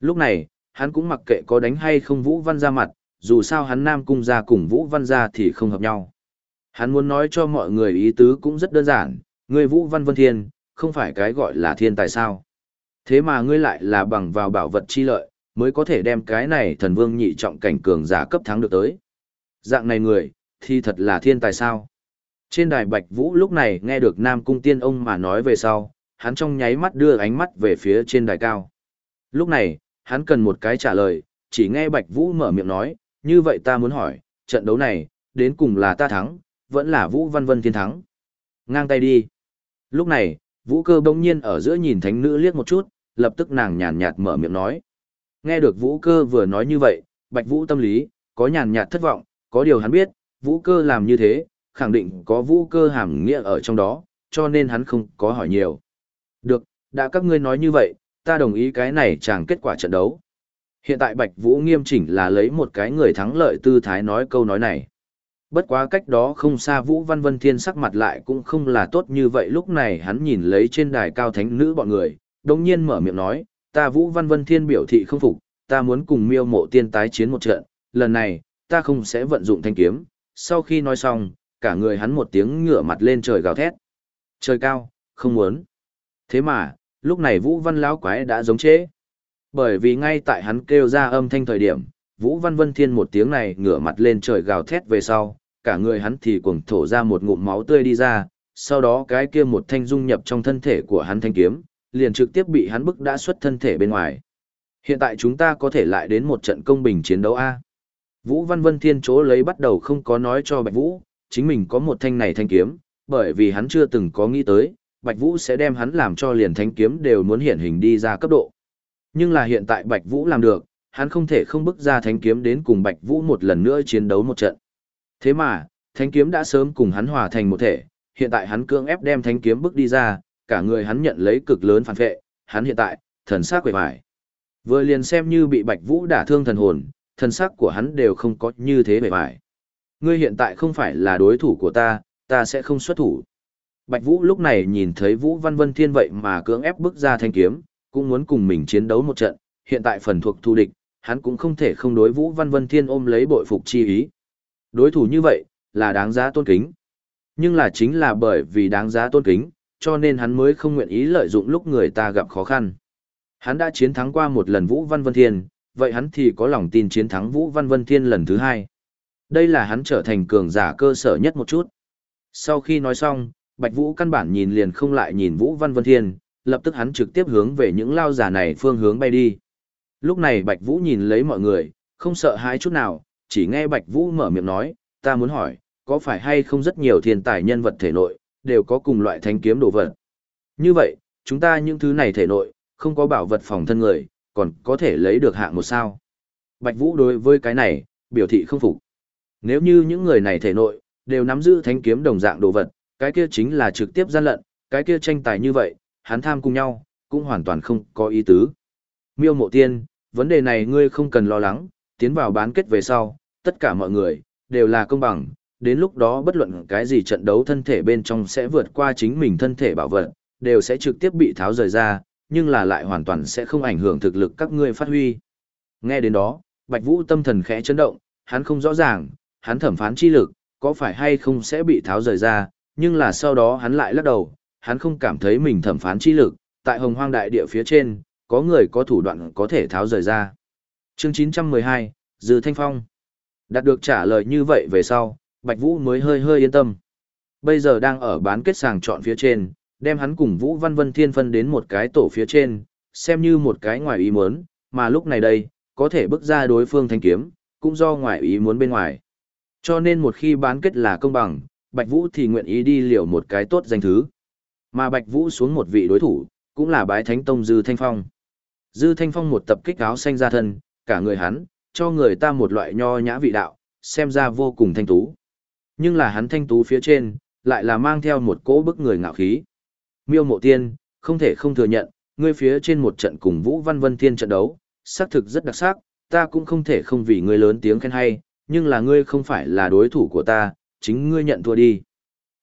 Lúc này, hắn cũng mặc kệ có đánh hay không Vũ Văn ra mặt, dù sao hắn Nam Cung ra cùng Vũ Văn ra thì không hợp nhau. Hắn muốn nói cho mọi người ý tứ cũng rất đơn giản, ngươi Vũ Văn Vân Thiên, không phải cái gọi là thiên tài sao. Thế mà ngươi lại là bằng vào bảo vật chi lợi, mới có thể đem cái này thần vương nhị trọng cảnh cường giả cấp thắng được tới. Dạng này người, thì thật là thiên tài sao. Trên đài Bạch Vũ lúc này nghe được Nam Cung Tiên ông mà nói về sau, hắn trong nháy mắt đưa ánh mắt về phía trên đài cao. Lúc này, hắn cần một cái trả lời, chỉ nghe Bạch Vũ mở miệng nói, như vậy ta muốn hỏi, trận đấu này, đến cùng là ta thắng, vẫn là Vũ Văn Vân Thiên thắng. Ngang tay đi. Lúc này, Vũ cơ bỗng nhiên ở giữa nhìn thánh nữ liếc một chút, lập tức nàng nhàn nhạt mở miệng nói. Nghe được Vũ cơ vừa nói như vậy, Bạch Vũ tâm lý, có nhàn nhạt thất vọng, có điều hắn biết, vũ cơ làm như thế, khẳng định có vũ cơ hàm nghĩa ở trong đó, cho nên hắn không có hỏi nhiều. Được, đã các ngươi nói như vậy, ta đồng ý cái này chẳng kết quả trận đấu. Hiện tại Bạch Vũ nghiêm chỉnh là lấy một cái người thắng lợi tư thái nói câu nói này. Bất quá cách đó không xa Vũ Văn Vân Thiên sắc mặt lại cũng không là tốt như vậy lúc này hắn nhìn lấy trên đài cao thánh nữ bọn người, đồng nhiên mở miệng nói, ta Vũ Văn Vân Thiên biểu thị không phục, ta muốn cùng miêu mộ tiên tái chiến một trận, lần này, ta không sẽ vận dụng thanh kiếm. Sau khi nói xong, cả người hắn một tiếng ngửa mặt lên trời gào thét. Trời cao, không muốn. Thế mà, lúc này Vũ Văn lão quái đã giống chế. Bởi vì ngay tại hắn kêu ra âm thanh thời điểm, Vũ Văn Vân Thiên một tiếng này ngửa mặt lên trời gào thét về sau, cả người hắn thì cuồng thổ ra một ngụm máu tươi đi ra, sau đó cái kia một thanh dung nhập trong thân thể của hắn thanh kiếm, liền trực tiếp bị hắn bức đã xuất thân thể bên ngoài. Hiện tại chúng ta có thể lại đến một trận công bình chiến đấu A. Vũ Văn Vân Thiên chỗ lấy bắt đầu không có nói cho Bạch Vũ, chính mình có một thanh này thanh kiếm, bởi vì hắn chưa từng có nghĩ tới, Bạch Vũ sẽ đem hắn làm cho liền thanh kiếm đều muốn hiện hình đi ra cấp độ. Nhưng là hiện tại Bạch Vũ làm được, hắn không thể không bức ra thanh kiếm đến cùng Bạch Vũ một lần nữa chiến đấu một trận. Thế mà, thanh kiếm đã sớm cùng hắn hòa thành một thể, hiện tại hắn cưỡng ép đem thanh kiếm bức đi ra, cả người hắn nhận lấy cực lớn phản vệ, hắn hiện tại, thần sắc quệ vải. Vừa liền xem như bị Bạch Vũ đả thương thần hồn, thần sắc của hắn đều không có như thế bề vải. Ngươi hiện tại không phải là đối thủ của ta, ta sẽ không xuất thủ. Bạch Vũ lúc này nhìn thấy Vũ Văn Vân Thiên vậy mà cưỡng ép bước ra thanh kiếm, cũng muốn cùng mình chiến đấu một trận, hiện tại phần thuộc thù địch, hắn cũng không thể không đối Vũ Văn Vân Thiên ôm lấy bội phục chi ý. Đối thủ như vậy, là đáng giá tôn kính. Nhưng là chính là bởi vì đáng giá tôn kính, cho nên hắn mới không nguyện ý lợi dụng lúc người ta gặp khó khăn. Hắn đã chiến thắng qua một lần Vũ Văn Vân Thiên, vậy hắn thì có lòng tin chiến thắng Vũ Văn Vân Thiên lần thứ hai. Đây là hắn trở thành cường giả cơ sở nhất một chút. Sau khi nói xong, Bạch Vũ căn bản nhìn liền không lại nhìn Vũ Văn Vân Thiên, lập tức hắn trực tiếp hướng về những lao giả này phương hướng bay đi. Lúc này Bạch Vũ nhìn lấy mọi người, không sợ hãi chút nào, chỉ nghe Bạch Vũ mở miệng nói, ta muốn hỏi, có phải hay không rất nhiều thiên tài nhân vật thể nội, đều có cùng loại thanh kiếm đồ vật. Như vậy, chúng ta những thứ này thể nội, không có bảo vật phòng thân người, còn có thể lấy được hạng một sao. Bạch Vũ đối với cái này, biểu thị không phục. Nếu như những người này thể nội, đều nắm giữ thanh kiếm đồng dạng đồ vật, cái kia chính là trực tiếp gian lận, cái kia tranh tài như vậy, hắn tham cùng nhau, cũng hoàn toàn không có ý tứ. Miêu mộ tiên, vấn đề này ngươi không cần lo lắng, tiến vào bán kết về sau, tất cả mọi người, đều là công bằng, đến lúc đó bất luận cái gì trận đấu thân thể bên trong sẽ vượt qua chính mình thân thể bảo vật, đều sẽ trực tiếp bị tháo rời ra, nhưng là lại hoàn toàn sẽ không ảnh hưởng thực lực các ngươi phát huy. Nghe đến đó, Bạch Vũ tâm thần khẽ chấn động, hắn không rõ ràng, hắn thẩm phán chi lực, có phải hay không sẽ bị tháo rời ra, nhưng là sau đó hắn lại lắc đầu, hắn không cảm thấy mình thẩm phán chi lực, tại hồng hoang đại địa phía trên, có người có thủ đoạn có thể tháo rời ra. Chương 912, Dư Thanh Phong. Đạt được trả lời như vậy về sau, Bạch Vũ mới hơi hơi yên tâm. Bây giờ đang ở bán kết sàng chọn phía trên, đem hắn cùng Vũ Văn Vân Thiên phân đến một cái tổ phía trên, xem như một cái ngoài ý muốn, mà lúc này đây, có thể bước ra đối phương thanh kiếm, cũng do ngoài ý muốn bên ngoài. Cho nên một khi bán kết là công bằng, Bạch Vũ thì nguyện ý đi liều một cái tốt danh thứ. Mà Bạch Vũ xuống một vị đối thủ, cũng là bái thánh tông Dư Thanh Phong. Dư Thanh Phong một tập kích áo xanh ra thân, cả người hắn, cho người ta một loại nho nhã vị đạo, xem ra vô cùng thanh tú. Nhưng là hắn thanh tú phía trên, lại là mang theo một cỗ bức người ngạo khí. Miêu mộ tiên, không thể không thừa nhận, ngươi phía trên một trận cùng Vũ Văn Vân Thiên trận đấu, xác thực rất đặc sắc, ta cũng không thể không vì ngươi lớn tiếng khen hay, nhưng là ngươi không phải là đối thủ của ta, chính ngươi nhận thua đi.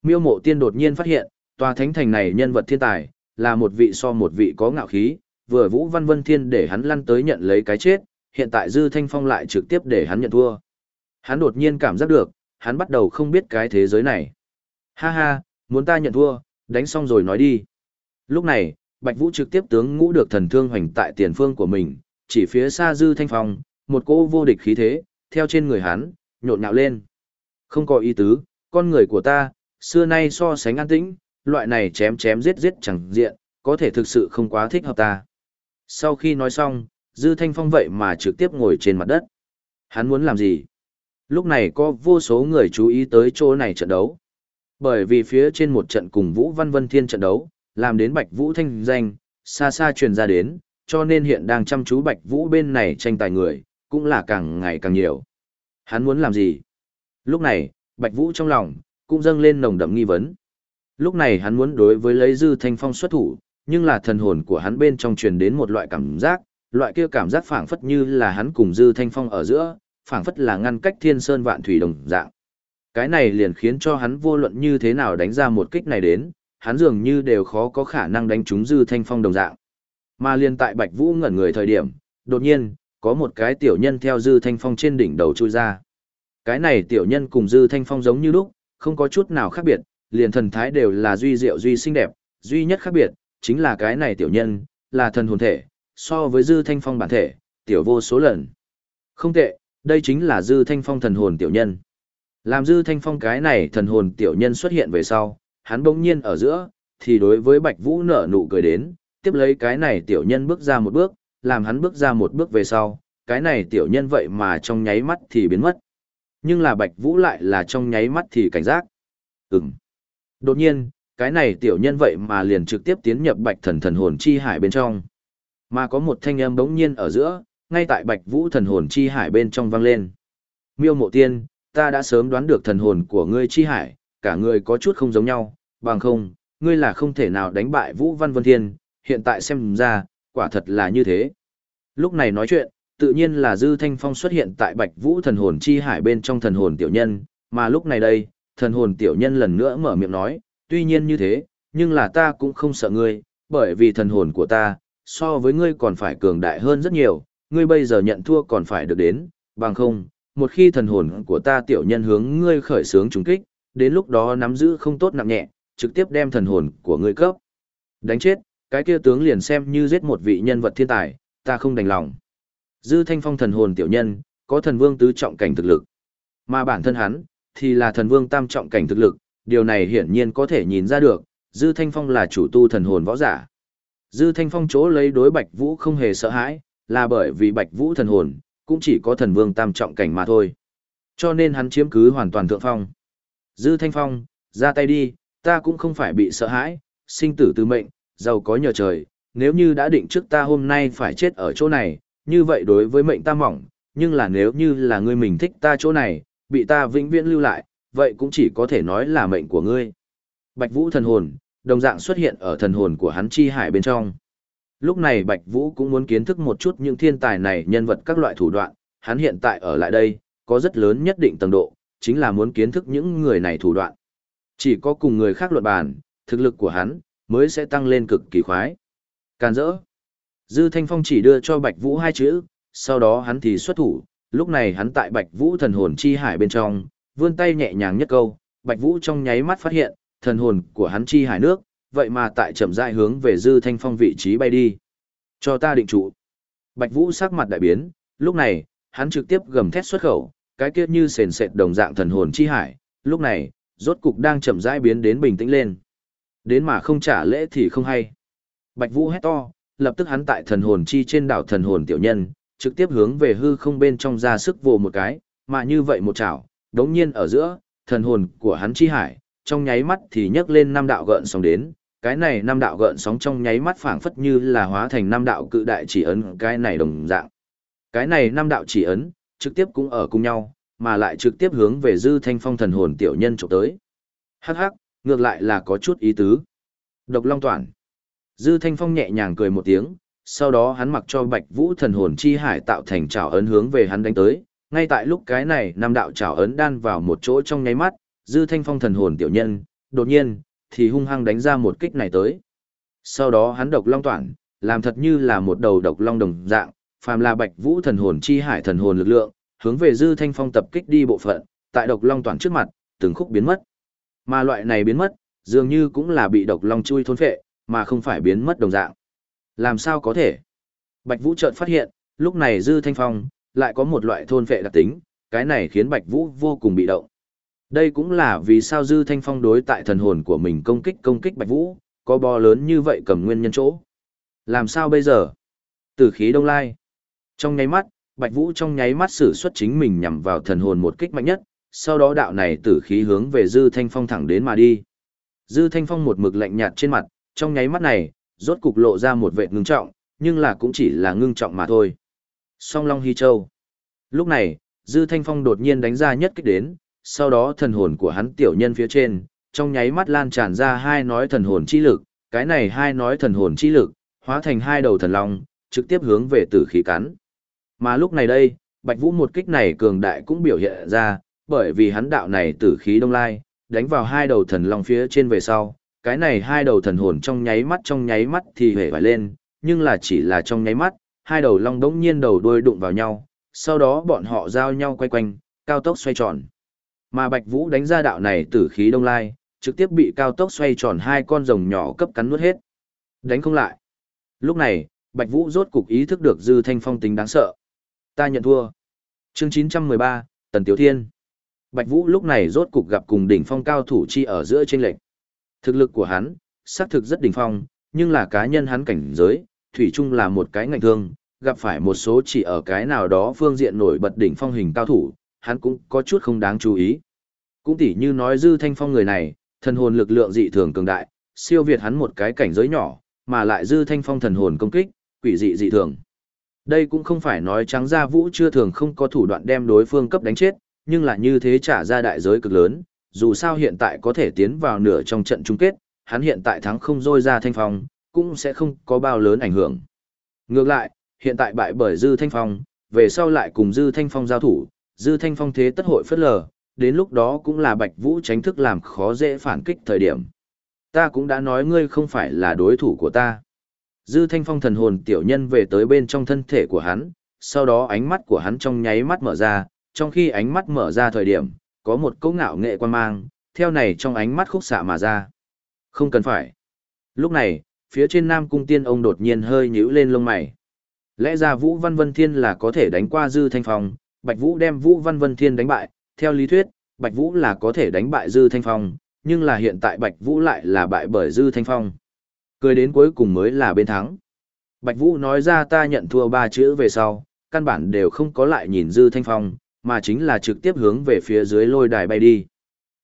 Miêu mộ tiên đột nhiên phát hiện, tòa thánh thành này nhân vật thiên tài, là một vị so một vị có ngạo khí, vừa Vũ Văn Vân Thiên để hắn lăn tới nhận lấy cái chết, hiện tại Dư Thanh Phong lại trực tiếp để hắn nhận thua. Hắn đột nhiên cảm giác được, hắn bắt đầu không biết cái thế giới này. Ha ha, muốn ta nhận thua, đánh xong rồi nói đi. Lúc này, Bạch Vũ trực tiếp tướng ngũ được thần thương hoành tại tiền phương của mình, chỉ phía xa Dư Thanh Phong, một cô vô địch khí thế, theo trên người hắn, nhộn nhạo lên. Không có ý tứ, con người của ta, xưa nay so sánh an tĩnh, loại này chém chém giết giết chẳng diện, có thể thực sự không quá thích hợp ta. Sau khi nói xong, Dư Thanh Phong vậy mà trực tiếp ngồi trên mặt đất. Hắn muốn làm gì? Lúc này có vô số người chú ý tới chỗ này trận đấu. Bởi vì phía trên một trận cùng Vũ Văn Vân Thiên trận đấu, làm đến Bạch Vũ thanh danh, xa xa truyền ra đến, cho nên hiện đang chăm chú Bạch Vũ bên này tranh tài người, cũng là càng ngày càng nhiều. Hắn muốn làm gì? Lúc này, Bạch Vũ trong lòng, cũng dâng lên nồng đậm nghi vấn. Lúc này hắn muốn đối với lấy Dư Thanh Phong xuất thủ, nhưng là thần hồn của hắn bên trong truyền đến một loại cảm giác, loại kia cảm giác phảng phất như là hắn cùng Dư Thanh Phong ở giữa, phảng phất là ngăn cách thiên sơn vạn thủy đồng dạng. Cái này liền khiến cho hắn vô luận như thế nào đánh ra một kích này đến, hắn dường như đều khó có khả năng đánh trúng Dư Thanh Phong đồng dạng. Mà liền tại Bạch Vũ ngẩn người thời điểm, đột nhiên, có một cái tiểu nhân theo Dư Thanh Phong trên đỉnh đầu chui ra. Cái này tiểu nhân cùng Dư Thanh Phong giống như lúc, không có chút nào khác biệt, liền thần thái đều là duy diệu duy xinh đẹp, duy nhất khác biệt, chính là cái này tiểu nhân, là thần hồn thể, so với Dư Thanh Phong bản thể, tiểu vô số lần. Không tệ, đây chính là Dư Thanh Phong thần hồn tiểu nhân. Làm Dư Thanh Phong cái này thần hồn tiểu nhân xuất hiện về sau, hắn bỗng nhiên ở giữa, thì đối với Bạch Vũ nở nụ cười đến, tiếp lấy cái này tiểu nhân bước ra một bước, làm hắn bước ra một bước về sau, cái này tiểu nhân vậy mà trong nháy mắt thì biến mất. Nhưng là Bạch Vũ lại là trong nháy mắt thì cảnh giác. Ừm. Đột nhiên, cái này tiểu nhân vậy mà liền trực tiếp tiến nhập Bạch Thần thần hồn chi hải bên trong. Mà có một thanh âm bỗng nhiên ở giữa, ngay tại Bạch Vũ thần hồn chi hải bên trong vang lên. Miêu Mộ Tiên, ta đã sớm đoán được thần hồn của ngươi chi hải, cả người có chút không giống nhau, bằng không, ngươi là không thể nào đánh bại Vũ Văn Vân Thiên, hiện tại xem ra, quả thật là như thế. Lúc này nói chuyện, tự nhiên là Dư Thanh Phong xuất hiện tại Bạch Vũ thần hồn chi hải bên trong thần hồn tiểu nhân, mà lúc này đây, thần hồn tiểu nhân lần nữa mở miệng nói, tuy nhiên như thế, nhưng là ta cũng không sợ ngươi, bởi vì thần hồn của ta, so với ngươi còn phải cường đại hơn rất nhiều, ngươi bây giờ nhận thua còn phải được đến, bằng không, một khi thần hồn của ta tiểu nhân hướng ngươi khởi sướng trúng kích, đến lúc đó nắm giữ không tốt nặng nhẹ, trực tiếp đem thần hồn của ngươi cấp. Đánh chết, cái kia tướng liền xem như giết một vị nhân vật thiên tài, ta không đành lòng. Dư thanh phong thần hồn tiểu nhân, có thần vương tứ trọng cảnh thực lực. Mà bản thân hắn, thì là thần vương tam trọng cảnh thực lực, điều này hiển nhiên có thể nhìn ra được, Dư Thanh Phong là chủ tu thần hồn võ giả. Dư Thanh Phong chỗ lấy đối Bạch Vũ không hề sợ hãi, là bởi vì Bạch Vũ thần hồn, cũng chỉ có thần vương tam trọng cảnh mà thôi. Cho nên hắn chiếm cứ hoàn toàn thượng phong. Dư Thanh Phong, ra tay đi, ta cũng không phải bị sợ hãi, sinh tử từ mệnh, giàu có nhờ trời, nếu như đã định trước ta hôm nay phải chết ở chỗ này, như vậy đối với mệnh ta mỏng, nhưng là nếu như là ngươi mình thích ta chỗ này, bị ta vĩnh viễn lưu lại, vậy cũng chỉ có thể nói là mệnh của ngươi. Bạch Vũ thần hồn, đồng dạng xuất hiện ở thần hồn của hắn chi hải bên trong. Lúc này Bạch Vũ cũng muốn kiến thức một chút những thiên tài này nhân vật các loại thủ đoạn, hắn hiện tại ở lại đây, có rất lớn nhất định tầng độ, chính là muốn kiến thức những người này thủ đoạn. Chỉ có cùng người khác luận bàn, thực lực của hắn, mới sẽ tăng lên cực kỳ khoái. Càn rỡ. Dư Thanh Phong chỉ đưa cho Bạch Vũ hai chữ, sau đó hắn thì xuất thủ, lúc này hắn tại Bạch Vũ thần hồn chi hải bên trong, vươn tay nhẹ nhàng nhất câu, Bạch Vũ trong nháy mắt phát hiện, thần hồn của hắn chi hải nước, vậy mà tại chậm rãi hướng về Dư Thanh Phong vị trí bay đi. Cho ta định trụ. Bạch Vũ sắc mặt đại biến, lúc này, hắn trực tiếp gầm thét xuất khẩu, cái kia như sền sệt đồng dạng thần hồn chi hải, lúc này, rốt cục đang chậm rãi biến đến bình tĩnh lên. Đến mà không trả lễ thì không hay. Bạch Vũ hét to, lập tức hắn tại thần hồn chi trên đảo thần hồn tiểu nhân, trực tiếp hướng về hư không bên trong ra sức vồ một cái, mà như vậy một chảo, đống nhiên ở giữa, thần hồn của hắn chi hải, trong nháy mắt thì nhấc lên năm đạo gợn sóng đến, cái này năm đạo gợn sóng trong nháy mắt phảng phất như là hóa thành năm đạo cự đại chỉ ấn cái này đồng dạng. Cái này năm đạo chỉ ấn, trực tiếp cũng ở cùng nhau, mà lại trực tiếp hướng về dư thanh phong thần hồn tiểu nhân chụp tới. Hắc hắc, ngược lại là có chút ý tứ. Độc Long Toản. Dư Thanh Phong nhẹ nhàng cười một tiếng, sau đó hắn mặc cho Bạch Vũ thần hồn chi hải tạo thành trảo ấn hướng về hắn đánh tới. Ngay tại lúc cái này năm đạo trảo ấn đan vào một chỗ trong nháy mắt, Dư Thanh Phong thần hồn tiểu nhân, đột nhiên thì hung hăng đánh ra một kích này tới. Sau đó hắn độc long toản, làm thật như là một đầu độc long đồng dạng, phàm là Bạch Vũ thần hồn chi hải thần hồn lực lượng, hướng về Dư Thanh Phong tập kích đi bộ phận, tại độc long toản trước mặt, từng khúc biến mất. Mà loại này biến mất, dường như cũng là bị độc long chui thôn phệ, mà không phải biến mất đồng dạng. Làm sao có thể? Bạch Vũ chợt phát hiện, lúc này Dư Thanh Phong lại có một loại thôn phệ đặc tính, cái này khiến Bạch Vũ vô cùng bị động. Đây cũng là vì sao Dư Thanh Phong đối tại thần hồn của mình công kích công kích Bạch Vũ, có bò lớn như vậy cầm nguyên nhân chỗ. Làm sao bây giờ? Tử khí đông lai. Trong nháy mắt, Bạch Vũ trong nháy mắt sử xuất chính mình nhằm vào thần hồn một kích mạnh nhất, sau đó đạo này tử khí hướng về Dư Thanh Phong thẳng đến mà đi. Dư Thanh Phong một mực lạnh nhạt trên mặt, trong nháy mắt này, rốt cục lộ ra một vệ ngưng trọng, nhưng là cũng chỉ là ngưng trọng mà thôi. Song Long Hy Châu. Lúc này, Dư Thanh Phong đột nhiên đánh ra nhất kích đến, sau đó thần hồn của hắn tiểu nhân phía trên, trong nháy mắt lan tràn ra hai nói thần hồn chi lực, cái này hai nói thần hồn chi lực, hóa thành hai đầu thần long, trực tiếp hướng về tử khí cắn. Mà lúc này đây, Bạch Vũ một kích này cường đại cũng biểu hiện ra, bởi vì hắn đạo này tử khí đông lai, đánh vào hai đầu thần long phía trên về sau, cái này hai đầu thần hồn trong nháy mắt trong nháy mắt thì hề vải lên, nhưng là chỉ là trong nháy mắt, hai đầu long đống nhiên đầu đuôi đụng vào nhau, sau đó bọn họ giao nhau quay quanh, cao tốc xoay tròn. Mà Bạch Vũ đánh ra đạo này tử khí đông lai, trực tiếp bị cao tốc xoay tròn hai con rồng nhỏ cấp cắn nuốt hết. Đánh không lại. Lúc này, Bạch Vũ rốt cục ý thức được Dư Thanh Phong tính đáng sợ. Ta nhận thua. Chương 913, Tần Tiểu Thiên. Bạch Vũ lúc này rốt cục gặp cùng đỉnh phong cao thủ chi ở giữa trên lệnh. Thực lực của hắn, xác thực rất đỉnh phong, nhưng là cá nhân hắn cảnh giới, thủy chung là một cái ngành thương, gặp phải một số chỉ ở cái nào đó phương diện nổi bật đỉnh phong hình cao thủ, hắn cũng có chút không đáng chú ý. Cũng tỉ như nói dư thanh phong người này, thần hồn lực lượng dị thường cường đại, siêu việt hắn một cái cảnh giới nhỏ, mà lại dư thanh phong thần hồn công kích, quỷ dị dị thường. Đây cũng không phải nói trắng ra vũ chưa thường không có thủ đoạn đem đối phương cấp đánh chết, nhưng là như thế trả ra đại giới cực lớn, dù sao hiện tại có thể tiến vào nửa trong trận chung kết, hắn hiện tại thắng không rôi ra thanh phong, cũng sẽ không có bao lớn ảnh hưởng. Ngược lại, hiện tại bại bởi Dư Thanh Phong, về sau lại cùng Dư Thanh Phong giao thủ, Dư Thanh Phong thế tất hội phất lờ, đến lúc đó cũng là Bạch Vũ tránh thức làm khó dễ phản kích thời điểm. Ta cũng đã nói ngươi không phải là đối thủ của ta. Dư Thanh Phong thần hồn tiểu nhân về tới bên trong thân thể của hắn, sau đó ánh mắt của hắn trong nháy mắt mở ra, trong khi ánh mắt mở ra thời điểm, có một câu ngạo nghệ quan mang, theo này trong ánh mắt khúc xạ mà ra. Không cần phải. Lúc này, phía trên Nam Cung Tiên ông đột nhiên hơi nhíu lên lông mày. Lẽ ra Vũ Văn Vân Thiên là có thể đánh qua Dư Thanh Phong, Bạch Vũ đem Vũ Văn Vân Thiên đánh bại, theo lý thuyết, Bạch Vũ là có thể đánh bại Dư Thanh Phong, nhưng là hiện tại Bạch Vũ lại là bại bởi Dư Thanh Phong. Cười đến cuối cùng mới là bên thắng. Bạch Vũ nói ra ta nhận thua ba chữ về sau, căn bản đều không có lại nhìn Dư Thanh Phong, mà chính là trực tiếp hướng về phía dưới lôi đài bay đi.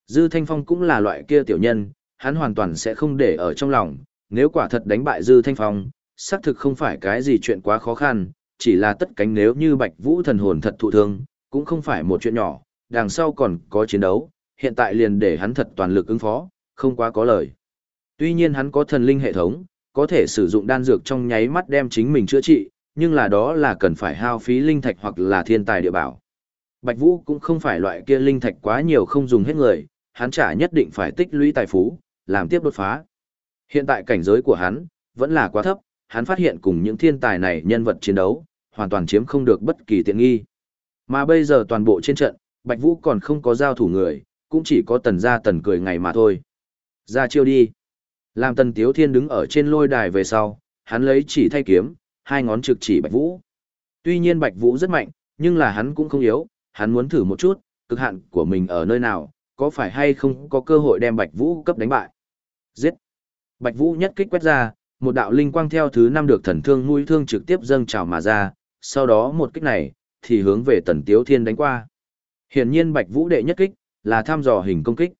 Dư Thanh Phong cũng là loại kia tiểu nhân, hắn hoàn toàn sẽ không để ở trong lòng, nếu quả thật đánh bại Dư Thanh Phong, xác thực không phải cái gì chuyện quá khó khăn, chỉ là tất cánh nếu như Bạch Vũ thần hồn thật thụ thương, cũng không phải một chuyện nhỏ, đằng sau còn có chiến đấu, hiện tại liền để hắn thật toàn lực ứng phó, không quá có lời. Tuy nhiên hắn có thần linh hệ thống, có thể sử dụng đan dược trong nháy mắt đem chính mình chữa trị, nhưng là đó là cần phải hao phí linh thạch hoặc là thiên tài địa bảo. Bạch Vũ cũng không phải loại kia linh thạch quá nhiều không dùng hết người, hắn chả nhất định phải tích lũy tài phú, làm tiếp đột phá. Hiện tại cảnh giới của hắn, vẫn là quá thấp, hắn phát hiện cùng những thiên tài này nhân vật chiến đấu, hoàn toàn chiếm không được bất kỳ tiện nghi. Mà bây giờ toàn bộ trên trận, Bạch Vũ còn không có giao thủ người, cũng chỉ có tần gia tần cười ngày mà thôi. Ra chiêu đi. Làm tần tiếu thiên đứng ở trên lôi đài về sau, hắn lấy chỉ thay kiếm, hai ngón trực chỉ Bạch Vũ. Tuy nhiên Bạch Vũ rất mạnh, nhưng là hắn cũng không yếu, hắn muốn thử một chút, cực hạn của mình ở nơi nào, có phải hay không có cơ hội đem Bạch Vũ cấp đánh bại. Giết! Bạch Vũ nhất kích quét ra, một đạo linh quang theo thứ năm được thần thương mũi thương trực tiếp dâng trào mà ra, sau đó một kích này, thì hướng về tần tiếu thiên đánh qua. Hiển nhiên Bạch Vũ đệ nhất kích, là tham dò hình công kích.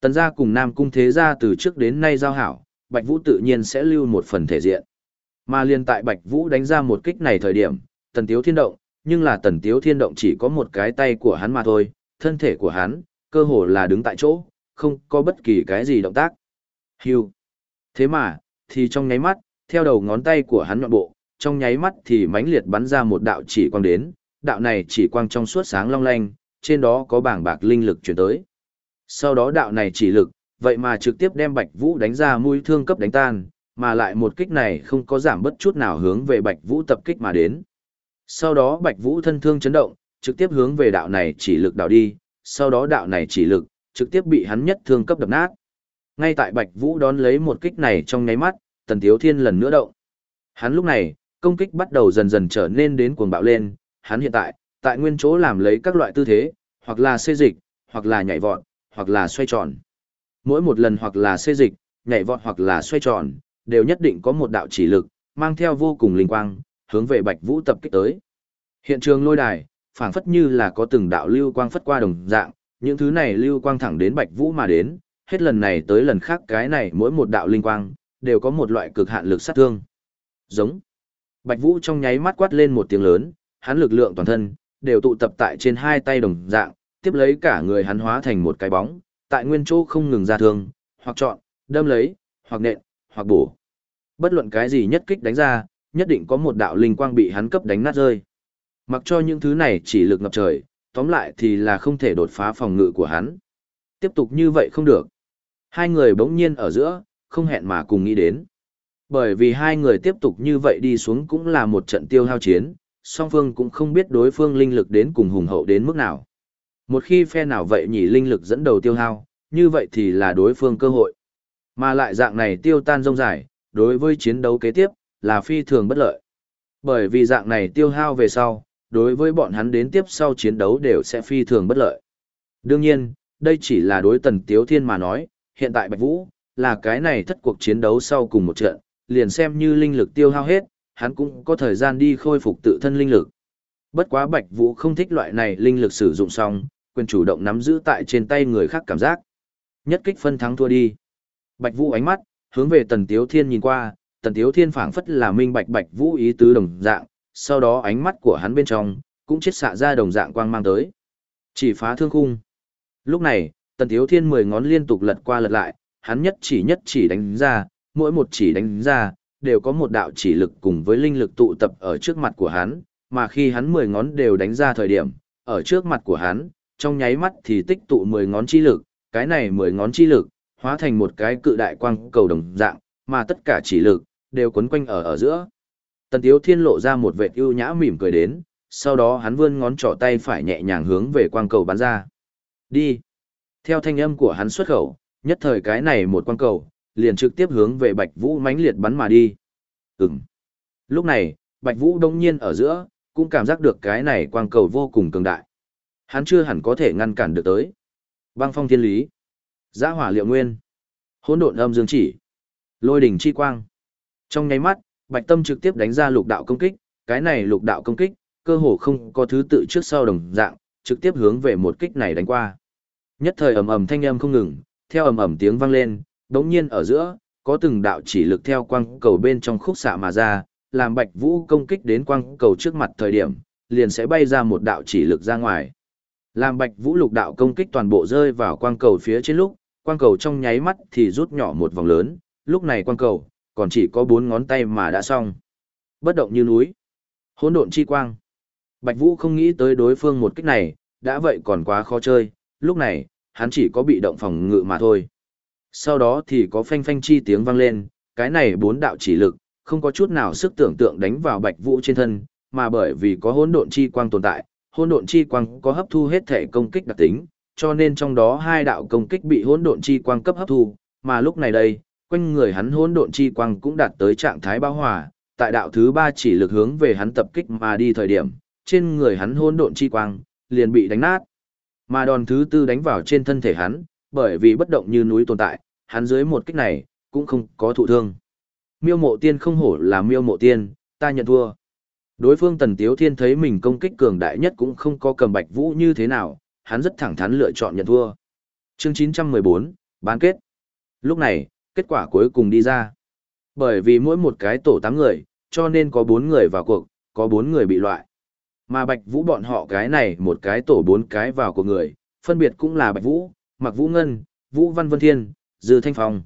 Tần gia cùng Nam Cung Thế gia từ trước đến nay giao hảo, Bạch Vũ tự nhiên sẽ lưu một phần thể diện. Mà liên tại Bạch Vũ đánh ra một kích này thời điểm, tần tiếu thiên động, nhưng là tần tiếu thiên động chỉ có một cái tay của hắn mà thôi, thân thể của hắn, cơ hồ là đứng tại chỗ, không có bất kỳ cái gì động tác. Hưu. Thế mà, thì trong nháy mắt, theo đầu ngón tay của hắn nhọn bộ, trong nháy mắt thì mãnh liệt bắn ra một đạo chỉ quang đến, đạo này chỉ quang trong suốt sáng long lanh, trên đó có bảng bạc linh lực chuyển tới. Sau đó đạo này chỉ lực, vậy mà trực tiếp đem Bạch Vũ đánh ra mũi thương cấp đánh tan, mà lại một kích này không có giảm bất chút nào hướng về Bạch Vũ tập kích mà đến. Sau đó Bạch Vũ thân thương chấn động, trực tiếp hướng về đạo này chỉ lực đảo đi, sau đó đạo này chỉ lực, trực tiếp bị hắn nhất thương cấp đập nát. Ngay tại Bạch Vũ đón lấy một kích này trong nháy mắt, Tần Tiếu Thiên lần nữa động. Hắn lúc này, công kích bắt đầu dần dần trở nên đến cuồng bạo lên, hắn hiện tại, tại nguyên chỗ làm lấy các loại tư thế, hoặc là xê dịch, hoặc là nhảy vọt, hoặc là xoay tròn. Mỗi một lần hoặc là xê dịch, nhảy vọt hoặc là xoay tròn, đều nhất định có một đạo chỉ lực, mang theo vô cùng linh quang, hướng về Bạch Vũ tập kích tới. Hiện trường lôi đài, phảng phất như là có từng đạo lưu quang phất qua đồng dạng, những thứ này lưu quang thẳng đến Bạch Vũ mà đến, hết lần này tới lần khác cái này mỗi một đạo linh quang, đều có một loại cực hạn lực sát thương. Giống. Bạch Vũ trong nháy mắt quát lên một tiếng lớn, hắn lực lượng toàn thân, đều tụ tập tại trên hai tay đồng dạng, tiếp lấy cả người hắn hóa thành một cái bóng, tại nguyên chỗ không ngừng ra thương, hoặc chọn, đâm lấy, hoặc nện, hoặc bổ. Bất luận cái gì nhất kích đánh ra, nhất định có một đạo linh quang bị hắn cấp đánh nát rơi. Mặc cho những thứ này chỉ lực ngập trời, tóm lại thì là không thể đột phá phòng ngự của hắn. Tiếp tục như vậy không được. Hai người bỗng nhiên ở giữa, không hẹn mà cùng nghĩ đến. Bởi vì hai người tiếp tục như vậy đi xuống cũng là một trận tiêu hao chiến, song phương cũng không biết đối phương linh lực đến cùng hùng hậu đến mức nào. Một khi phe nào vậy nhỉ linh lực dẫn đầu tiêu hao, như vậy thì là đối phương cơ hội. Mà lại dạng này tiêu tan rông dài, đối với chiến đấu kế tiếp, là phi thường bất lợi. Bởi vì dạng này tiêu hao về sau, đối với bọn hắn đến tiếp sau chiến đấu đều sẽ phi thường bất lợi. Đương nhiên, đây chỉ là đối tần tiếu thiên mà nói, hiện tại Bạch Vũ, là cái này thất cuộc chiến đấu sau cùng một trận, liền xem như linh lực tiêu hao hết, hắn cũng có thời gian đi khôi phục tự thân linh lực. Bất quá Bạch Vũ không thích loại này linh lực sử dụng xong, quyền chủ động nắm giữ tại trên tay người khác cảm giác. Nhất kích phân thắng thua đi. Bạch Vũ ánh mắt, hướng về Tần Tiếu Thiên nhìn qua, Tần Tiếu Thiên phảng phất là minh bạch Bạch Vũ ý tứ đồng dạng, sau đó ánh mắt của hắn bên trong, cũng chết xạ ra đồng dạng quang mang tới. Chỉ phá thương khung. Lúc này, Tần Tiếu Thiên mười ngón liên tục lật qua lật lại, hắn nhất chỉ nhất chỉ đánh ra, mỗi một chỉ đánh ra, đều có một đạo chỉ lực cùng với linh lực tụ tập ở trước mặt của hắn, mà khi hắn mười ngón đều đánh ra thời điểm, ở trước mặt của hắn, trong nháy mắt thì tích tụ mười ngón chi lực, cái này mười ngón chi lực, hóa thành một cái cự đại quang cầu đồng dạng, mà tất cả chỉ lực, đều quấn quanh ở ở giữa. Tần Tiếu Thiên lộ ra một vệt ưu nhã mỉm cười đến, sau đó hắn vươn ngón trỏ tay phải nhẹ nhàng hướng về quang cầu bắn ra. Đi! Theo thanh âm của hắn xuất khẩu, nhất thời cái này một quang cầu, liền trực tiếp hướng về Bạch Vũ mãnh liệt bắn mà đi. Ừm. Lúc này, Bạch Vũ đông nhiên ở giữa, cũng cảm giác được cái này quang cầu vô cùng cường đại. Hắn chưa hẳn có thể ngăn cản được tới. Băng phong thiên lý. Giã hỏa liệu nguyên. Hỗn độn âm dương chỉ. Lôi đỉnh chi quang. Trong nháy mắt, Bạch Tâm trực tiếp đánh ra lục đạo công kích, cái này lục đạo công kích, cơ hồ không có thứ tự trước sau đồng dạng, trực tiếp hướng về một kích này đánh qua. Nhất thời ầm ầm thanh âm không ngừng, theo ầm ầm tiếng vang lên, đống nhiên ở giữa, có từng đạo chỉ lực theo quang cầu bên trong khúc xạ mà ra, làm Bạch Vũ công kích đến quang cầu trước mặt thời điểm, liền sẽ bay ra một đạo chỉ lực ra ngoài. Làm Bạch Vũ lục đạo công kích toàn bộ rơi vào quang cầu phía trên lúc, quang cầu trong nháy mắt thì rút nhỏ một vòng lớn, lúc này quang cầu còn chỉ có bốn ngón tay mà đã xong. Bất động như núi. Hỗn độn chi quang. Bạch Vũ không nghĩ tới đối phương một kích này, đã vậy còn quá khó chơi, lúc này, hắn chỉ có bị động phòng ngự mà thôi. Sau đó thì có phanh phanh chi tiếng vang lên, cái này bốn đạo chỉ lực, không có chút nào sức tưởng tượng đánh vào Bạch Vũ trên thân, mà bởi vì có hỗn độn chi quang tồn tại, hỗn độn chi quang có hấp thu hết thể công kích đặc tính, cho nên trong đó hai đạo công kích bị hỗn độn chi quang cấp hấp thu, mà lúc này đây, quanh người hắn hỗn độn chi quang cũng đạt tới trạng thái bão hòa, tại đạo thứ ba chỉ lực hướng về hắn tập kích mà đi thời điểm, trên người hắn hỗn độn chi quang liền bị đánh nát. Mà đòn thứ tư đánh vào trên thân thể hắn, bởi vì bất động như núi tồn tại, hắn dưới một kích này cũng không có thụ thương. Miêu Mộ Tiên không hổ là Miêu Mộ Tiên, ta nhận thua. Đối phương Tần Tiếu Thiên thấy mình công kích cường đại nhất cũng không có cầm Bạch Vũ như thế nào, hắn rất thẳng thắn lựa chọn nhận thua. Chương 914, bán kết. Lúc này, kết quả cuối cùng đi ra. Bởi vì mỗi một cái tổ 8 người, cho nên có 4 người vào cuộc, có 4 người bị loại. Mà Bạch Vũ bọn họ cái này một cái tổ 4 cái vào của người, phân biệt cũng là Bạch Vũ, Mặc Vũ Ngân, Vũ Văn Vân Thiên, Dư Thanh Phong.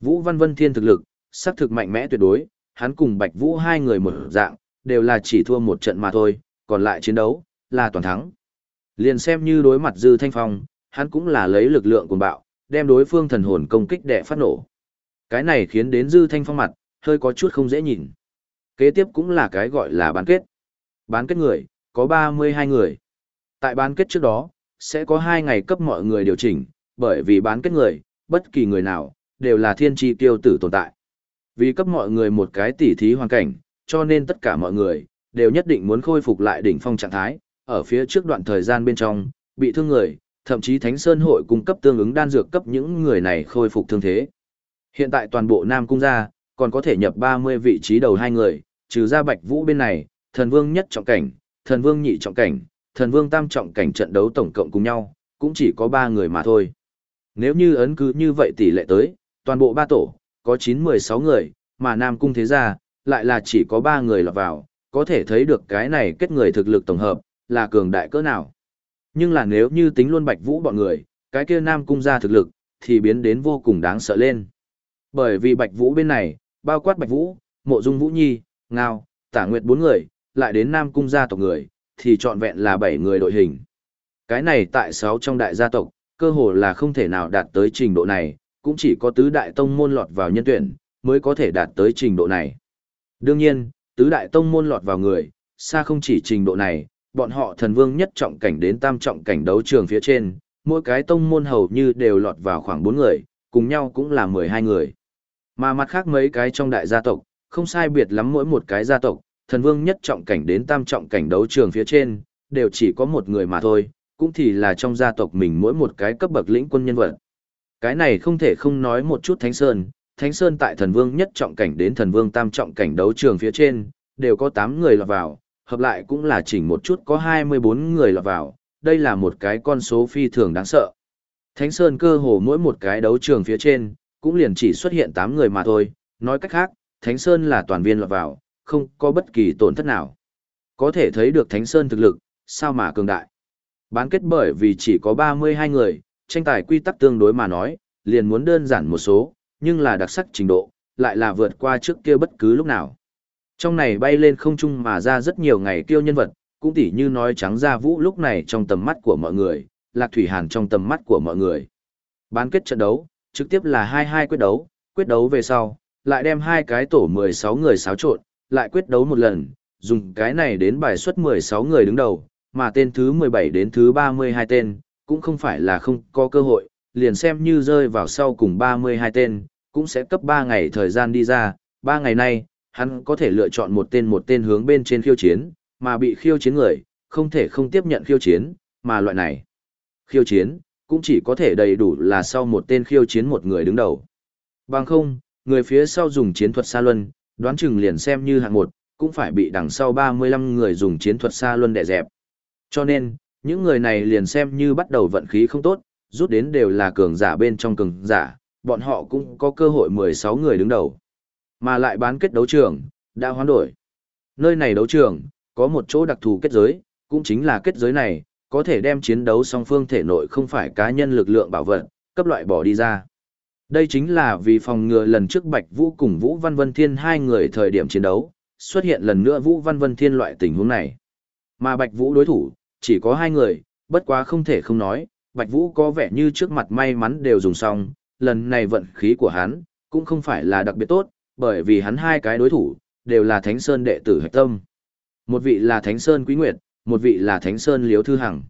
Vũ Văn Vân Thiên thực lực, sắc thực mạnh mẽ tuyệt đối, hắn cùng Bạch Vũ hai người một dạng, đều là chỉ thua một trận mà thôi, còn lại chiến đấu, là toàn thắng. Liền xem như đối mặt Dư Thanh Phong, hắn cũng là lấy lực lượng cuồng bạo, đem đối phương thần hồn công kích đè phát nổ. Cái này khiến đến Dư Thanh Phong mặt, hơi có chút không dễ nhìn. Kế tiếp cũng là cái gọi là bán kết. Bán kết người, có 32 người. Tại bán kết trước đó, sẽ có 2 ngày cấp mọi người điều chỉnh, bởi vì bán kết người, bất kỳ người nào, đều là thiên tri tiêu tử tồn tại. Vì cấp mọi người một cái tỉ thí hoàn cảnh, cho nên tất cả mọi người, đều nhất định muốn khôi phục lại đỉnh phong trạng thái, ở phía trước đoạn thời gian bên trong, bị thương người, thậm chí Thánh Sơn hội cung cấp tương ứng đan dược cấp những người này khôi phục thương thế. Hiện tại toàn bộ Nam Cung gia, còn có thể nhập 30 vị trí đầu hai người, trừ ra Bạch Vũ bên này, thần vương nhất trọng cảnh, thần vương nhị trọng cảnh, thần vương tam trọng cảnh trận đấu tổng cộng cùng nhau, cũng chỉ có 3 người mà thôi. Nếu như ấn cứ như vậy tỷ lệ tới, toàn bộ ba tổ, có 9-16 người, mà Nam Cung thế gia, lại là chỉ có 3 người lọt vào, có thể thấy được cái này kết người thực lực tổng hợp, là cường đại cỡ nào. Nhưng là nếu như tính luôn Bạch Vũ bọn người, cái kia Nam Cung gia thực lực, thì biến đến vô cùng đáng sợ lên. Bởi vì Bạch Vũ bên này, bao quát Bạch Vũ, Mộ Dung Vũ Nhi, Ngao, Tả Nguyệt bốn người, lại đến Nam Cung gia tộc người, thì trọn vẹn là bảy người đội hình. Cái này tại sáu trong đại gia tộc, cơ hồ là không thể nào đạt tới trình độ này, cũng chỉ có tứ đại tông môn lọt vào nhân tuyển, mới có thể đạt tới trình độ này. Đương nhiên, tứ đại tông môn lọt vào người, xa không chỉ trình độ này, bọn họ thần vương nhất trọng cảnh đến tam trọng cảnh đấu trường phía trên, mỗi cái tông môn hầu như đều lọt vào khoảng 4 người, cùng nhau cũng là 12 người. Mà mặt khác mấy cái trong đại gia tộc, không sai biệt lắm mỗi một cái gia tộc, thần vương nhất trọng cảnh đến tam trọng cảnh đấu trường phía trên, đều chỉ có một người mà thôi, cũng thì là trong gia tộc mình mỗi một cái cấp bậc lĩnh quân nhân vật. Cái này không thể không nói một chút Thánh Sơn, Thánh Sơn tại thần vương nhất trọng cảnh đến thần vương tam trọng cảnh đấu trường phía trên, đều có 8 người lọt vào, hợp lại cũng là chỉnh một chút có 24 người lọt vào, đây là một cái con số phi thường đáng sợ. Thánh Sơn cơ hồ mỗi một cái đấu trường phía trên, cũng liền chỉ xuất hiện 8 người mà thôi, nói cách khác, Thánh Sơn là toàn viên lọt vào, không có bất kỳ tổn thất nào. Có thể thấy được Thánh Sơn thực lực, sao mà cường đại. Bán kết bởi vì chỉ có 32 người, tranh tài quy tắc tương đối mà nói, liền muốn đơn giản một số, nhưng là đặc sắc trình độ, lại là vượt qua trước kia bất cứ lúc nào. Trong này bay lên không trung mà ra rất nhiều ngày kiêu nhân vật, cũng tỉ như nói trắng ra vũ lúc này trong tầm mắt của mọi người, lạc thủy hàn trong tầm mắt của mọi người. Bán kết trận đấu, trực tiếp là 2-2 quyết đấu, quyết đấu về sau, lại đem hai cái tổ 16 người xáo trộn, lại quyết đấu một lần, dùng cái này đến bài xuất 16 người đứng đầu, mà tên thứ 17 đến thứ 32 tên, cũng không phải là không có cơ hội, liền xem như rơi vào sau cùng 32 tên, cũng sẽ cấp 3 ngày thời gian đi ra, 3 ngày nay, hắn có thể lựa chọn một tên một tên hướng bên trên khiêu chiến, mà bị khiêu chiến người, không thể không tiếp nhận khiêu chiến, mà loại này. Khiêu chiến, cũng chỉ có thể đầy đủ là sau một tên khiêu chiến một người đứng đầu. Bằng không, người phía sau dùng chiến thuật xa luân, đoán chừng liền xem như hạng một, cũng phải bị đằng sau 35 người dùng chiến thuật xa luân đè dẹp. Cho nên, những người này liền xem như bắt đầu vận khí không tốt, rút đến đều là cường giả bên trong cường giả, bọn họ cũng có cơ hội 16 người đứng đầu. Mà lại bán kết đấu trường, đã hoán đổi. Nơi này đấu trường, có một chỗ đặc thù kết giới, cũng chính là kết giới này, có thể đem chiến đấu song phương thể nội không phải cá nhân lực lượng bảo vật, cấp loại bỏ đi ra. Đây chính là vì phòng ngừa lần trước Bạch Vũ cùng Vũ Văn Vân Thiên hai người thời điểm chiến đấu, xuất hiện lần nữa Vũ Văn Vân Thiên loại tình huống này. Mà Bạch Vũ đối thủ, chỉ có hai người, bất quá không thể không nói, Bạch Vũ có vẻ như trước mặt may mắn đều dùng xong, lần này vận khí của hắn, cũng không phải là đặc biệt tốt, bởi vì hắn hai cái đối thủ, đều là Thánh Sơn đệ tử hạch tâm. Một vị là Thánh Sơn Quý Nguyệt, một vị là Thánh Sơn Liếu Thư Hằng.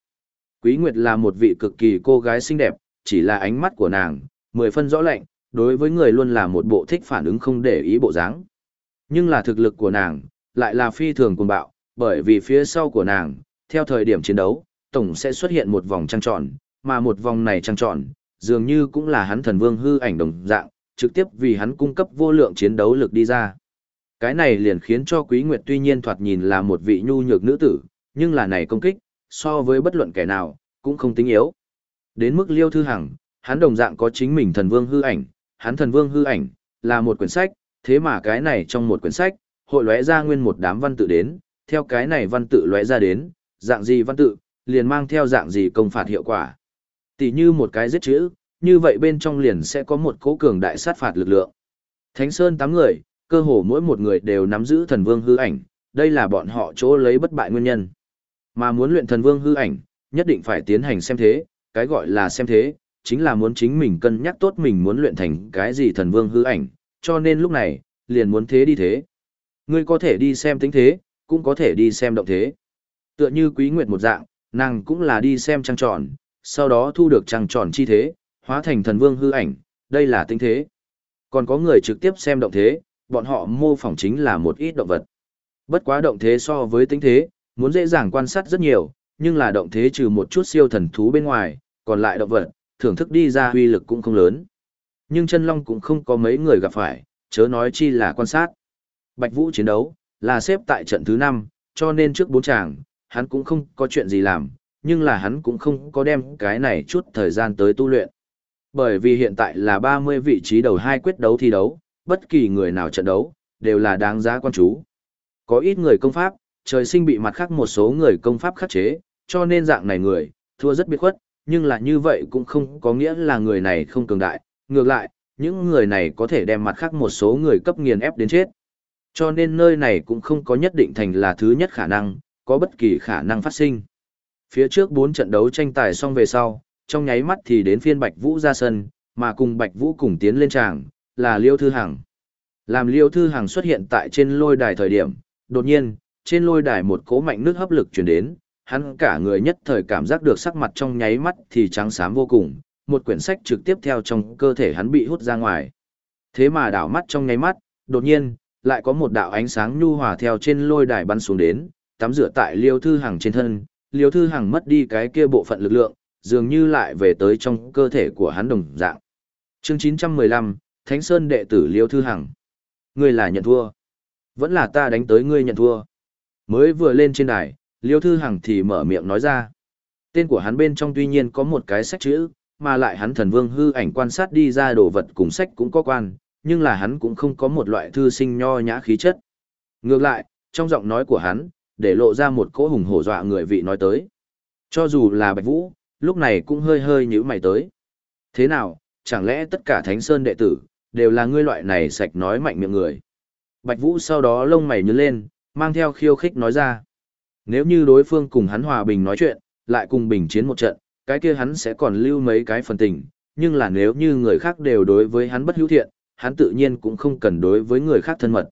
Quý Nguyệt là một vị cực kỳ cô gái xinh đẹp, chỉ là ánh mắt của nàng, mười phân rõ lệnh, đối với người luôn là một bộ thích phản ứng không để ý bộ dáng. Nhưng là thực lực của nàng, lại là phi thường cuồng bạo, bởi vì phía sau của nàng, theo thời điểm chiến đấu, tổng sẽ xuất hiện một vòng trăng tròn, mà một vòng này trăng tròn, dường như cũng là hắn thần vương hư ảnh đồng dạng, trực tiếp vì hắn cung cấp vô lượng chiến đấu lực đi ra. Cái này liền khiến cho Quý Nguyệt tuy nhiên thoạt nhìn là một vị nhu nhược nữ tử, nhưng là này công kích, so với bất luận kẻ nào, cũng không tính yếu. Đến mức Liêu Thư Hằng, hắn đồng dạng có chính mình thần vương hư ảnh, hắn thần vương hư ảnh, là một quyển sách, thế mà cái này trong một quyển sách, hội lóe ra nguyên một đám văn tự đến, theo cái này văn tự lóe ra đến, dạng gì văn tự, liền mang theo dạng gì công phạt hiệu quả. Tỷ như một cái giết chữ, như vậy bên trong liền sẽ có một cố cường đại sát phạt lực lượng. Thánh Sơn tám người, cơ hồ mỗi một người đều nắm giữ thần vương hư ảnh, đây là bọn họ chỗ lấy bất bại nguyên nhân. Mà muốn luyện thần vương hư ảnh, nhất định phải tiến hành xem thế, cái gọi là xem thế, chính là muốn chính mình cân nhắc tốt mình muốn luyện thành cái gì thần vương hư ảnh, cho nên lúc này, liền muốn thế đi thế. Ngươi có thể đi xem tính thế, cũng có thể đi xem động thế. Tựa như quý nguyệt một dạng, nàng cũng là đi xem trăng tròn, sau đó thu được trăng tròn chi thế, hóa thành thần vương hư ảnh, đây là tính thế. Còn có người trực tiếp xem động thế, bọn họ mô phỏng chính là một ít động vật. Bất quá động thế so với tính thế, muốn dễ dàng quan sát rất nhiều, nhưng là động thế trừ một chút siêu thần thú bên ngoài, còn lại động vật, thưởng thức đi ra huy lực cũng không lớn. Nhưng chân long cũng không có mấy người gặp phải, chớ nói chi là quan sát. Bạch Vũ chiến đấu, là xếp tại trận thứ 5, cho nên trước bốn chàng, hắn cũng không có chuyện gì làm, nhưng là hắn cũng không có đem cái này chút thời gian tới tu luyện. Bởi vì hiện tại là 30 vị trí đầu hai quyết đấu thi đấu, bất kỳ người nào trận đấu, đều là đáng giá quan chú. Có ít người công pháp, trời sinh bị mặt khác một số người công pháp khắc chế, cho nên dạng này người, thua rất biệt khuất, nhưng là như vậy cũng không có nghĩa là người này không cường đại, ngược lại, những người này có thể đem mặt khác một số người cấp nghiền ép đến chết. Cho nên nơi này cũng không có nhất định thành là thứ nhất khả năng, có bất kỳ khả năng phát sinh. Phía trước bốn trận đấu tranh tài xong về sau, trong nháy mắt thì đến phiên Bạch Vũ ra sân, mà cùng Bạch Vũ cùng tiến lên tràng, là Liêu Thư Hằng. Làm Liêu Thư Hằng xuất hiện tại trên lôi đài thời điểm, đột nhiên, trên lôi đài một cỗ mạnh nước hấp lực chuyển đến, hắn cả người nhất thời cảm giác được sắc mặt trong nháy mắt thì trắng xám vô cùng, một quyển sách trực tiếp theo trong cơ thể hắn bị hút ra ngoài. Thế mà đảo mắt trong nháy mắt, đột nhiên, lại có một đạo ánh sáng nhu hòa theo trên lôi đài bắn xuống đến, tắm rửa tại Liêu Thư Hằng trên thân, Liêu Thư Hằng mất đi cái kia bộ phận lực lượng, dường như lại về tới trong cơ thể của hắn đồng dạng. Chương 915, Thánh Sơn đệ tử Liêu Thư Hằng. Ngươi là nhận thua. Vẫn là ta đánh tới ngươi nhận thua. Mới vừa lên trên đài, Liêu Thư Hằng thì mở miệng nói ra. Tên của hắn bên trong tuy nhiên có một cái sách chữ, mà lại hắn thần vương hư ảnh quan sát đi ra đồ vật cùng sách cũng có quan, nhưng là hắn cũng không có một loại thư sinh nho nhã khí chất. Ngược lại, trong giọng nói của hắn, để lộ ra một cỗ hùng hổ dọa người vị nói tới. Cho dù là Bạch Vũ, lúc này cũng hơi hơi nhíu mày tới. Thế nào, chẳng lẽ tất cả Thánh Sơn đệ tử, đều là ngươi loại này sạch nói mạnh miệng người. Bạch Vũ sau đó lông mày nhướng lên, mang theo khiêu khích nói ra. Nếu như đối phương cùng hắn hòa bình nói chuyện, lại cùng bình chiến một trận, cái kia hắn sẽ còn lưu mấy cái phần tình, nhưng là nếu như người khác đều đối với hắn bất hữu thiện, hắn tự nhiên cũng không cần đối với người khác thân mật.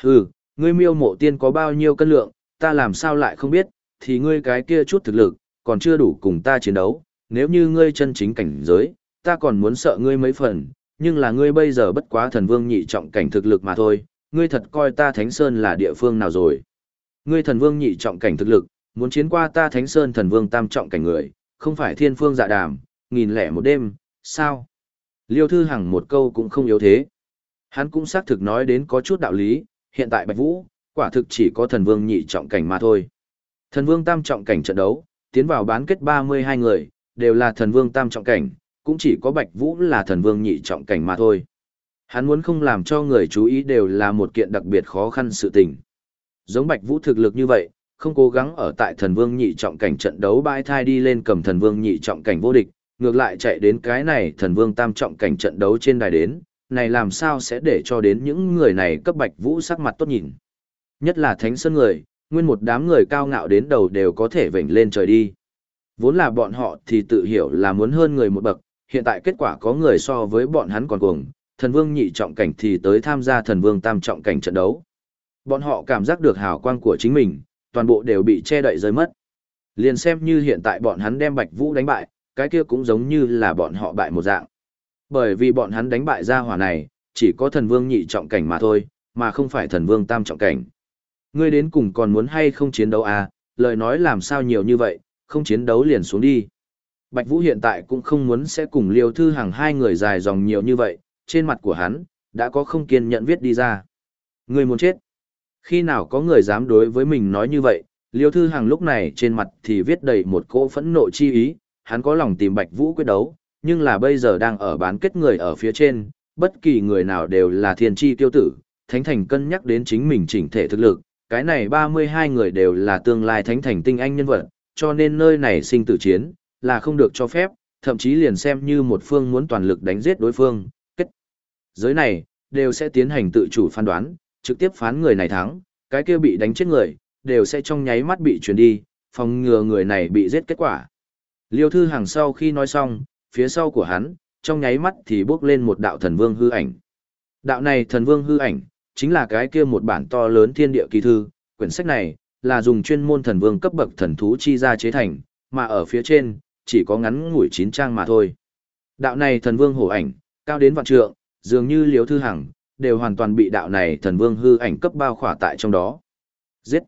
Hừ, ngươi miêu mộ tiên có bao nhiêu cân lượng, ta làm sao lại không biết, thì ngươi cái kia chút thực lực, còn chưa đủ cùng ta chiến đấu, nếu như ngươi chân chính cảnh giới, ta còn muốn sợ ngươi mấy phần, nhưng là ngươi bây giờ bất quá thần vương nhị trọng cảnh thực lực mà thôi, ngươi thật coi ta Thánh Sơn là địa phương nào rồi. Ngươi thần vương nhị trọng cảnh thực lực, muốn chiến qua ta Thánh Sơn thần vương tam trọng cảnh người, không phải thiên phương dạ đàm, nghìn lẻ một đêm, sao? Liêu Thư Hằng một câu cũng không yếu thế. Hắn cũng xác thực nói đến có chút đạo lý, hiện tại Bạch Vũ, quả thực chỉ có thần vương nhị trọng cảnh mà thôi. Thần vương tam trọng cảnh trận đấu, tiến vào bán kết 32 người, đều là thần vương tam trọng cảnh, cũng chỉ có Bạch Vũ là thần vương nhị trọng cảnh mà thôi. Hắn muốn không làm cho người chú ý đều là một kiện đặc biệt khó khăn sự tình. Giống Bạch Vũ thực lực như vậy, không cố gắng ở tại thần vương nhị trọng cảnh trận đấu bãi thai đi lên cầm thần vương nhị trọng cảnh vô địch, ngược lại chạy đến cái này thần vương tam trọng cảnh trận đấu trên đài đến, này làm sao sẽ để cho đến những người này cấp Bạch Vũ sắc mặt tốt nhìn. Nhất là thánh sơn người, nguyên một đám người cao ngạo đến đầu đều có thể vểnh lên trời đi. Vốn là bọn họ thì tự hiểu là muốn hơn người một bậc, hiện tại kết quả có người so với bọn hắn còn cuồng, thần vương nhị trọng cảnh thì tới tham gia thần vương tam trọng cảnh trận đấu. Bọn họ cảm giác được hào quang của chính mình, toàn bộ đều bị che đậy rơi mất. Liền xem như hiện tại bọn hắn đem Bạch Vũ đánh bại, cái kia cũng giống như là bọn họ bại một dạng. Bởi vì bọn hắn đánh bại gia hỏa này, chỉ có thần vương nhị trọng cảnh mà thôi, mà không phải thần vương tam trọng cảnh. Ngươi đến cùng còn muốn hay không chiến đấu à, lời nói làm sao nhiều như vậy, không chiến đấu liền xuống đi. Bạch Vũ hiện tại cũng không muốn sẽ cùng Liêu Thư Hằng hai người dài dòng nhiều như vậy, trên mặt của hắn, đã có không kiên nhẫn viết đi ra. Người muốn chết. Khi nào có người dám đối với mình nói như vậy, Liêu Thư Hằng lúc này trên mặt thì viết đầy một cỗ phẫn nộ chi ý, hắn có lòng tìm Bạch Vũ quyết đấu, nhưng là bây giờ đang ở bán kết người ở phía trên, bất kỳ người nào đều là thiên chi tiêu tử, thánh thành cân nhắc đến chính mình chỉnh thể thực lực, cái này 32 người đều là tương lai thánh thành tinh anh nhân vật, cho nên nơi này sinh tử chiến, là không được cho phép, thậm chí liền xem như một phương muốn toàn lực đánh giết đối phương. Giới này, đều sẽ tiến hành tự chủ phán đoán, trực tiếp phán người này thắng, cái kia bị đánh chết người, đều sẽ trong nháy mắt bị chuyển đi, phòng ngừa người này bị giết kết quả. Liêu thư hàng sau khi nói xong, phía sau của hắn, trong nháy mắt thì bước lên một đạo thần vương hư ảnh. Đạo này thần vương hư ảnh, chính là cái kia một bản to lớn thiên địa kỳ thư, quyển sách này, là dùng chuyên môn thần vương cấp bậc thần thú chi ra chế thành, mà ở phía trên, chỉ có ngắn ngủi chín trang mà thôi. Đạo này thần vương hổ ảnh, cao đến vạn trượng, dường như liếu thư hằng, đều hoàn toàn bị đạo này thần vương hư ảnh cấp bao khỏa tại trong đó. Giết!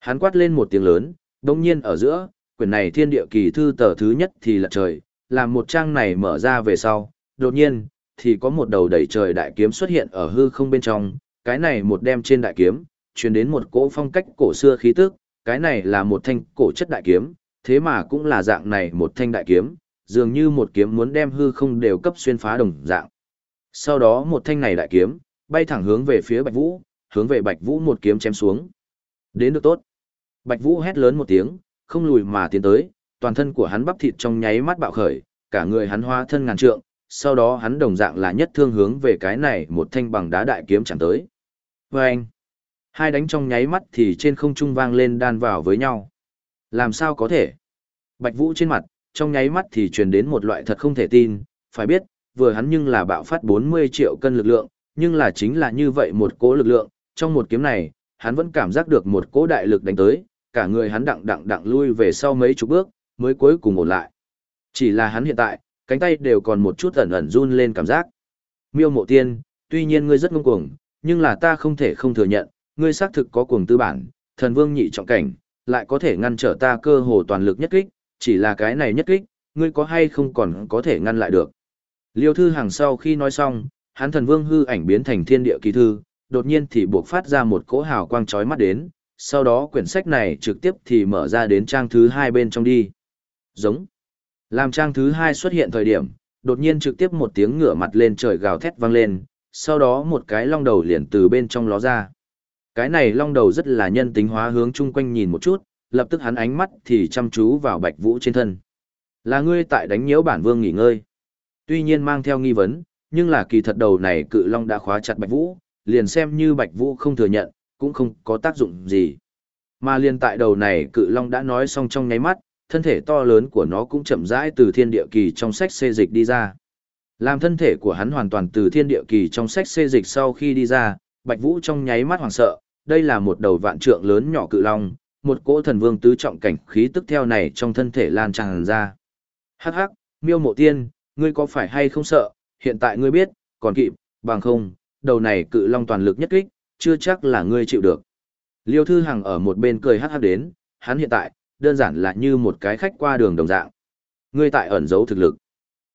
Hắn quát lên một tiếng lớn, đồng nhiên ở giữa, quyển này thiên địa kỳ thư tờ thứ nhất thì lật trời, làm một trang này mở ra về sau, đột nhiên, thì có một đầu đẩy trời đại kiếm xuất hiện ở hư không bên trong, cái này một đem trên đại kiếm, truyền đến một cỗ phong cách cổ xưa khí tức, cái này là một thanh cổ chất đại kiếm, thế mà cũng là dạng này một thanh đại kiếm, dường như một kiếm muốn đem hư không đều cấp xuyên phá đồng dạng. Sau đó một thanh này đại kiếm, bay thẳng hướng về phía Bạch Vũ, hướng về Bạch Vũ một kiếm chém xuống. Đến được tốt. Bạch Vũ hét lớn một tiếng, không lùi mà tiến tới, toàn thân của hắn bắp thịt trong nháy mắt bạo khởi, cả người hắn hóa thân ngàn trượng, sau đó hắn đồng dạng là nhất thương hướng về cái này một thanh bằng đá đại kiếm chẳng tới. Và anh, hai đánh trong nháy mắt thì trên không trung vang lên đan vào với nhau. Làm sao có thể? Bạch Vũ trên mặt, trong nháy mắt thì truyền đến một loại thật không thể tin, phải biết, vừa hắn nhưng là bạo phát 40 triệu cân lực lượng, nhưng là chính là như vậy một cỗ lực lượng, trong một kiếm này, hắn vẫn cảm giác được một cỗ đại lực đánh tới, cả người hắn đặng đặng đặng lui về sau mấy chục bước, mới cuối cùng ổn lại. Chỉ là hắn hiện tại, cánh tay đều còn một chút ẩn ẩn run lên cảm giác. Miêu mộ tiên, tuy nhiên ngươi rất ngông cuồng, nhưng là ta không thể không thừa nhận, ngươi xác thực có cuồng tư bản, thần vương nhị trọng cảnh, lại có thể ngăn trở ta cơ hồ toàn lực nhất kích, chỉ là cái này nhất kích, ngươi có hay không còn có thể ngăn lại được. Liêu thư hàng sau khi nói xong, hắn thần vương hư ảnh biến thành thiên địa kỳ thư, đột nhiên thì buộc phát ra một cỗ hào quang chói mắt đến, sau đó quyển sách này trực tiếp thì mở ra đến trang thứ hai bên trong đi. Giống. Làm trang thứ hai xuất hiện thời điểm, đột nhiên trực tiếp một tiếng ngửa mặt lên trời gào thét vang lên, sau đó một cái long đầu liền từ bên trong ló ra. Cái này long đầu rất là nhân tính hóa hướng chung quanh nhìn một chút, lập tức hắn ánh mắt thì chăm chú vào Bạch Vũ trên thân. Là ngươi tại đánh nhiễu bản vương nghỉ ngơi. Tuy nhiên mang theo nghi vấn, nhưng là kỳ thật đầu này cự long đã khóa chặt Bạch Vũ, liền xem như Bạch Vũ không thừa nhận, cũng không có tác dụng gì. Mà liền tại đầu này cự long đã nói xong trong nháy mắt, thân thể to lớn của nó cũng chậm rãi từ thiên địa kỳ trong sách xê dịch đi ra. Làm thân thể của hắn hoàn toàn từ thiên địa kỳ trong sách xê dịch sau khi đi ra, Bạch Vũ trong nháy mắt hoảng sợ, đây là một đầu vạn trượng lớn nhỏ cự long, một cỗ thần vương tứ trọng cảnh khí tức theo này trong thân thể lan tràn ra. Hắc hắc, miêu mộ tiên, ngươi có phải hay không sợ, hiện tại ngươi biết, còn kịp, bằng không, đầu này cự long toàn lực nhất kích, chưa chắc là ngươi chịu được. Liêu Thư Hằng ở một bên cười hát hát đến, hắn hiện tại, đơn giản là như một cái khách qua đường đồng dạng. Ngươi tại ẩn giấu thực lực.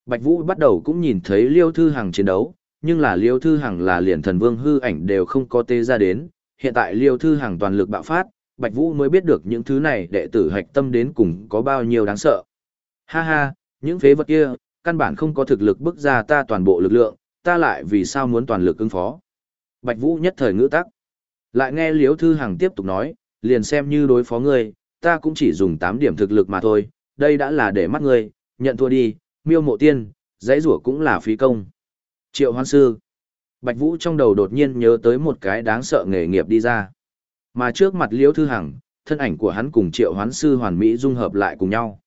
Bạch Vũ bắt đầu cũng nhìn thấy Liêu Thư Hằng chiến đấu, nhưng là Liêu Thư Hằng là liền thần vương hư ảnh đều không có tê ra đến, hiện tại Liêu Thư Hằng toàn lực bạo phát, Bạch Vũ mới biết được những thứ này đệ tử hạch tâm đến cùng có bao nhiêu đáng sợ. Ha ha, những phế vật kia, căn bản không có thực lực bức ra ta toàn bộ lực lượng, ta lại vì sao muốn toàn lực ứng phó. Bạch Vũ nhất thời ngữ tắc. Lại nghe liễu Thư Hằng tiếp tục nói, liền xem như đối phó ngươi, ta cũng chỉ dùng 8 điểm thực lực mà thôi, đây đã là để mắt ngươi, nhận thua đi, miêu mộ tiên, dãy rủa cũng là phí công. Triệu hoan sư. Bạch Vũ trong đầu đột nhiên nhớ tới một cái đáng sợ nghề nghiệp đi ra. Mà trước mặt Liễu Thư Hằng, thân ảnh của hắn cùng Triệu Hoán sư hoàn mỹ dung hợp lại cùng nhau.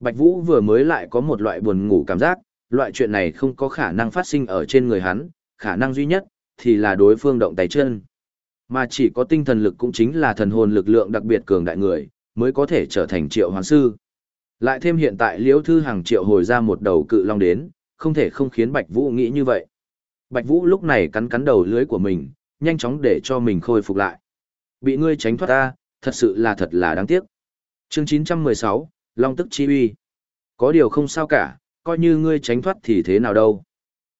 Bạch Vũ vừa mới lại có một loại buồn ngủ cảm giác, loại chuyện này không có khả năng phát sinh ở trên người hắn, khả năng duy nhất thì là đối phương động tay chân. Mà chỉ có tinh thần lực cũng chính là thần hồn lực lượng đặc biệt cường đại người, mới có thể trở thành triệu hoán sư. Lại thêm hiện tại Liễu Thư Hằng triệu hồi ra một đầu cự long đến, không thể không khiến Bạch Vũ nghĩ như vậy. Bạch Vũ lúc này cắn cắn đầu lưới của mình, nhanh chóng để cho mình khôi phục lại. Bị ngươi tránh thoát ta, thật sự là thật là đáng tiếc. Chương 916, Long tức chi uy. Có điều không sao cả, coi như ngươi tránh thoát thì thế nào đâu.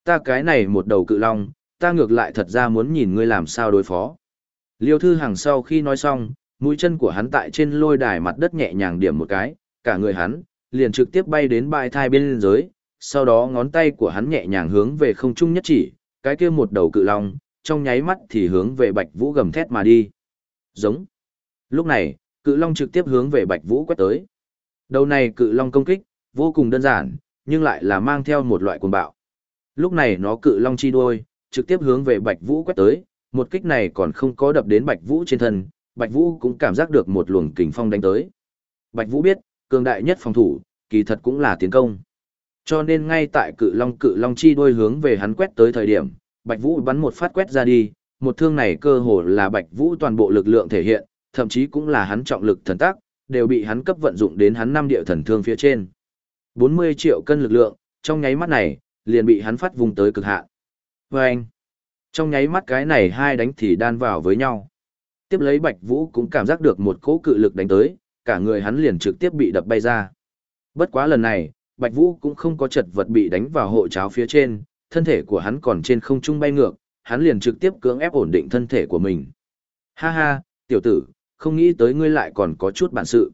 Ta cái này một đầu cự long, ta ngược lại thật ra muốn nhìn ngươi làm sao đối phó. Liêu Thư Hằng sau khi nói xong, mũi chân của hắn tại trên lôi đài mặt đất nhẹ nhàng điểm một cái, cả người hắn liền trực tiếp bay đến bãi thai bên dưới, sau đó ngón tay của hắn nhẹ nhàng hướng về không trung nhất chỉ, cái kia một đầu cự long, trong nháy mắt thì hướng về Bạch Vũ gầm thét mà đi. Giống. Lúc này, cự long trực tiếp hướng về Bạch Vũ quét tới. Đầu này cự long công kích, vô cùng đơn giản, nhưng lại là mang theo một loại cuồng bạo. Lúc này nó cự long chi đuôi, trực tiếp hướng về Bạch Vũ quét tới, một kích này còn không có đập đến Bạch Vũ trên thân, Bạch Vũ cũng cảm giác được một luồng kình phong đánh tới. Bạch Vũ biết, cường đại nhất phòng thủ, kỳ thật cũng là tiến công. Cho nên ngay tại cự long cự long chi đuôi hướng về hắn quét tới thời điểm, Bạch Vũ bắn một phát quét ra đi, một thương này cơ hồ là Bạch Vũ toàn bộ lực lượng thể hiện, thậm chí cũng là hắn trọng lực thần tác, đều bị hắn cấp vận dụng đến hắn năm địa thần thương phía trên. 40 triệu cân lực lượng, trong nháy mắt này, liền bị hắn phát vùng tới cực hạn. Vâng! anh, trong nháy mắt cái này hai đánh thì đan vào với nhau. Tiếp lấy Bạch Vũ cũng cảm giác được một cỗ cự lực đánh tới, cả người hắn liền trực tiếp bị đập bay ra. Bất quá lần này, Bạch Vũ cũng không có chật vật bị đánh vào hộ cháo phía trên, thân thể của hắn còn trên không trung bay ngược, hắn liền trực tiếp cưỡng ép ổn định thân thể của mình. Ha ha, tiểu tử, không nghĩ tới ngươi lại còn có chút bản sự.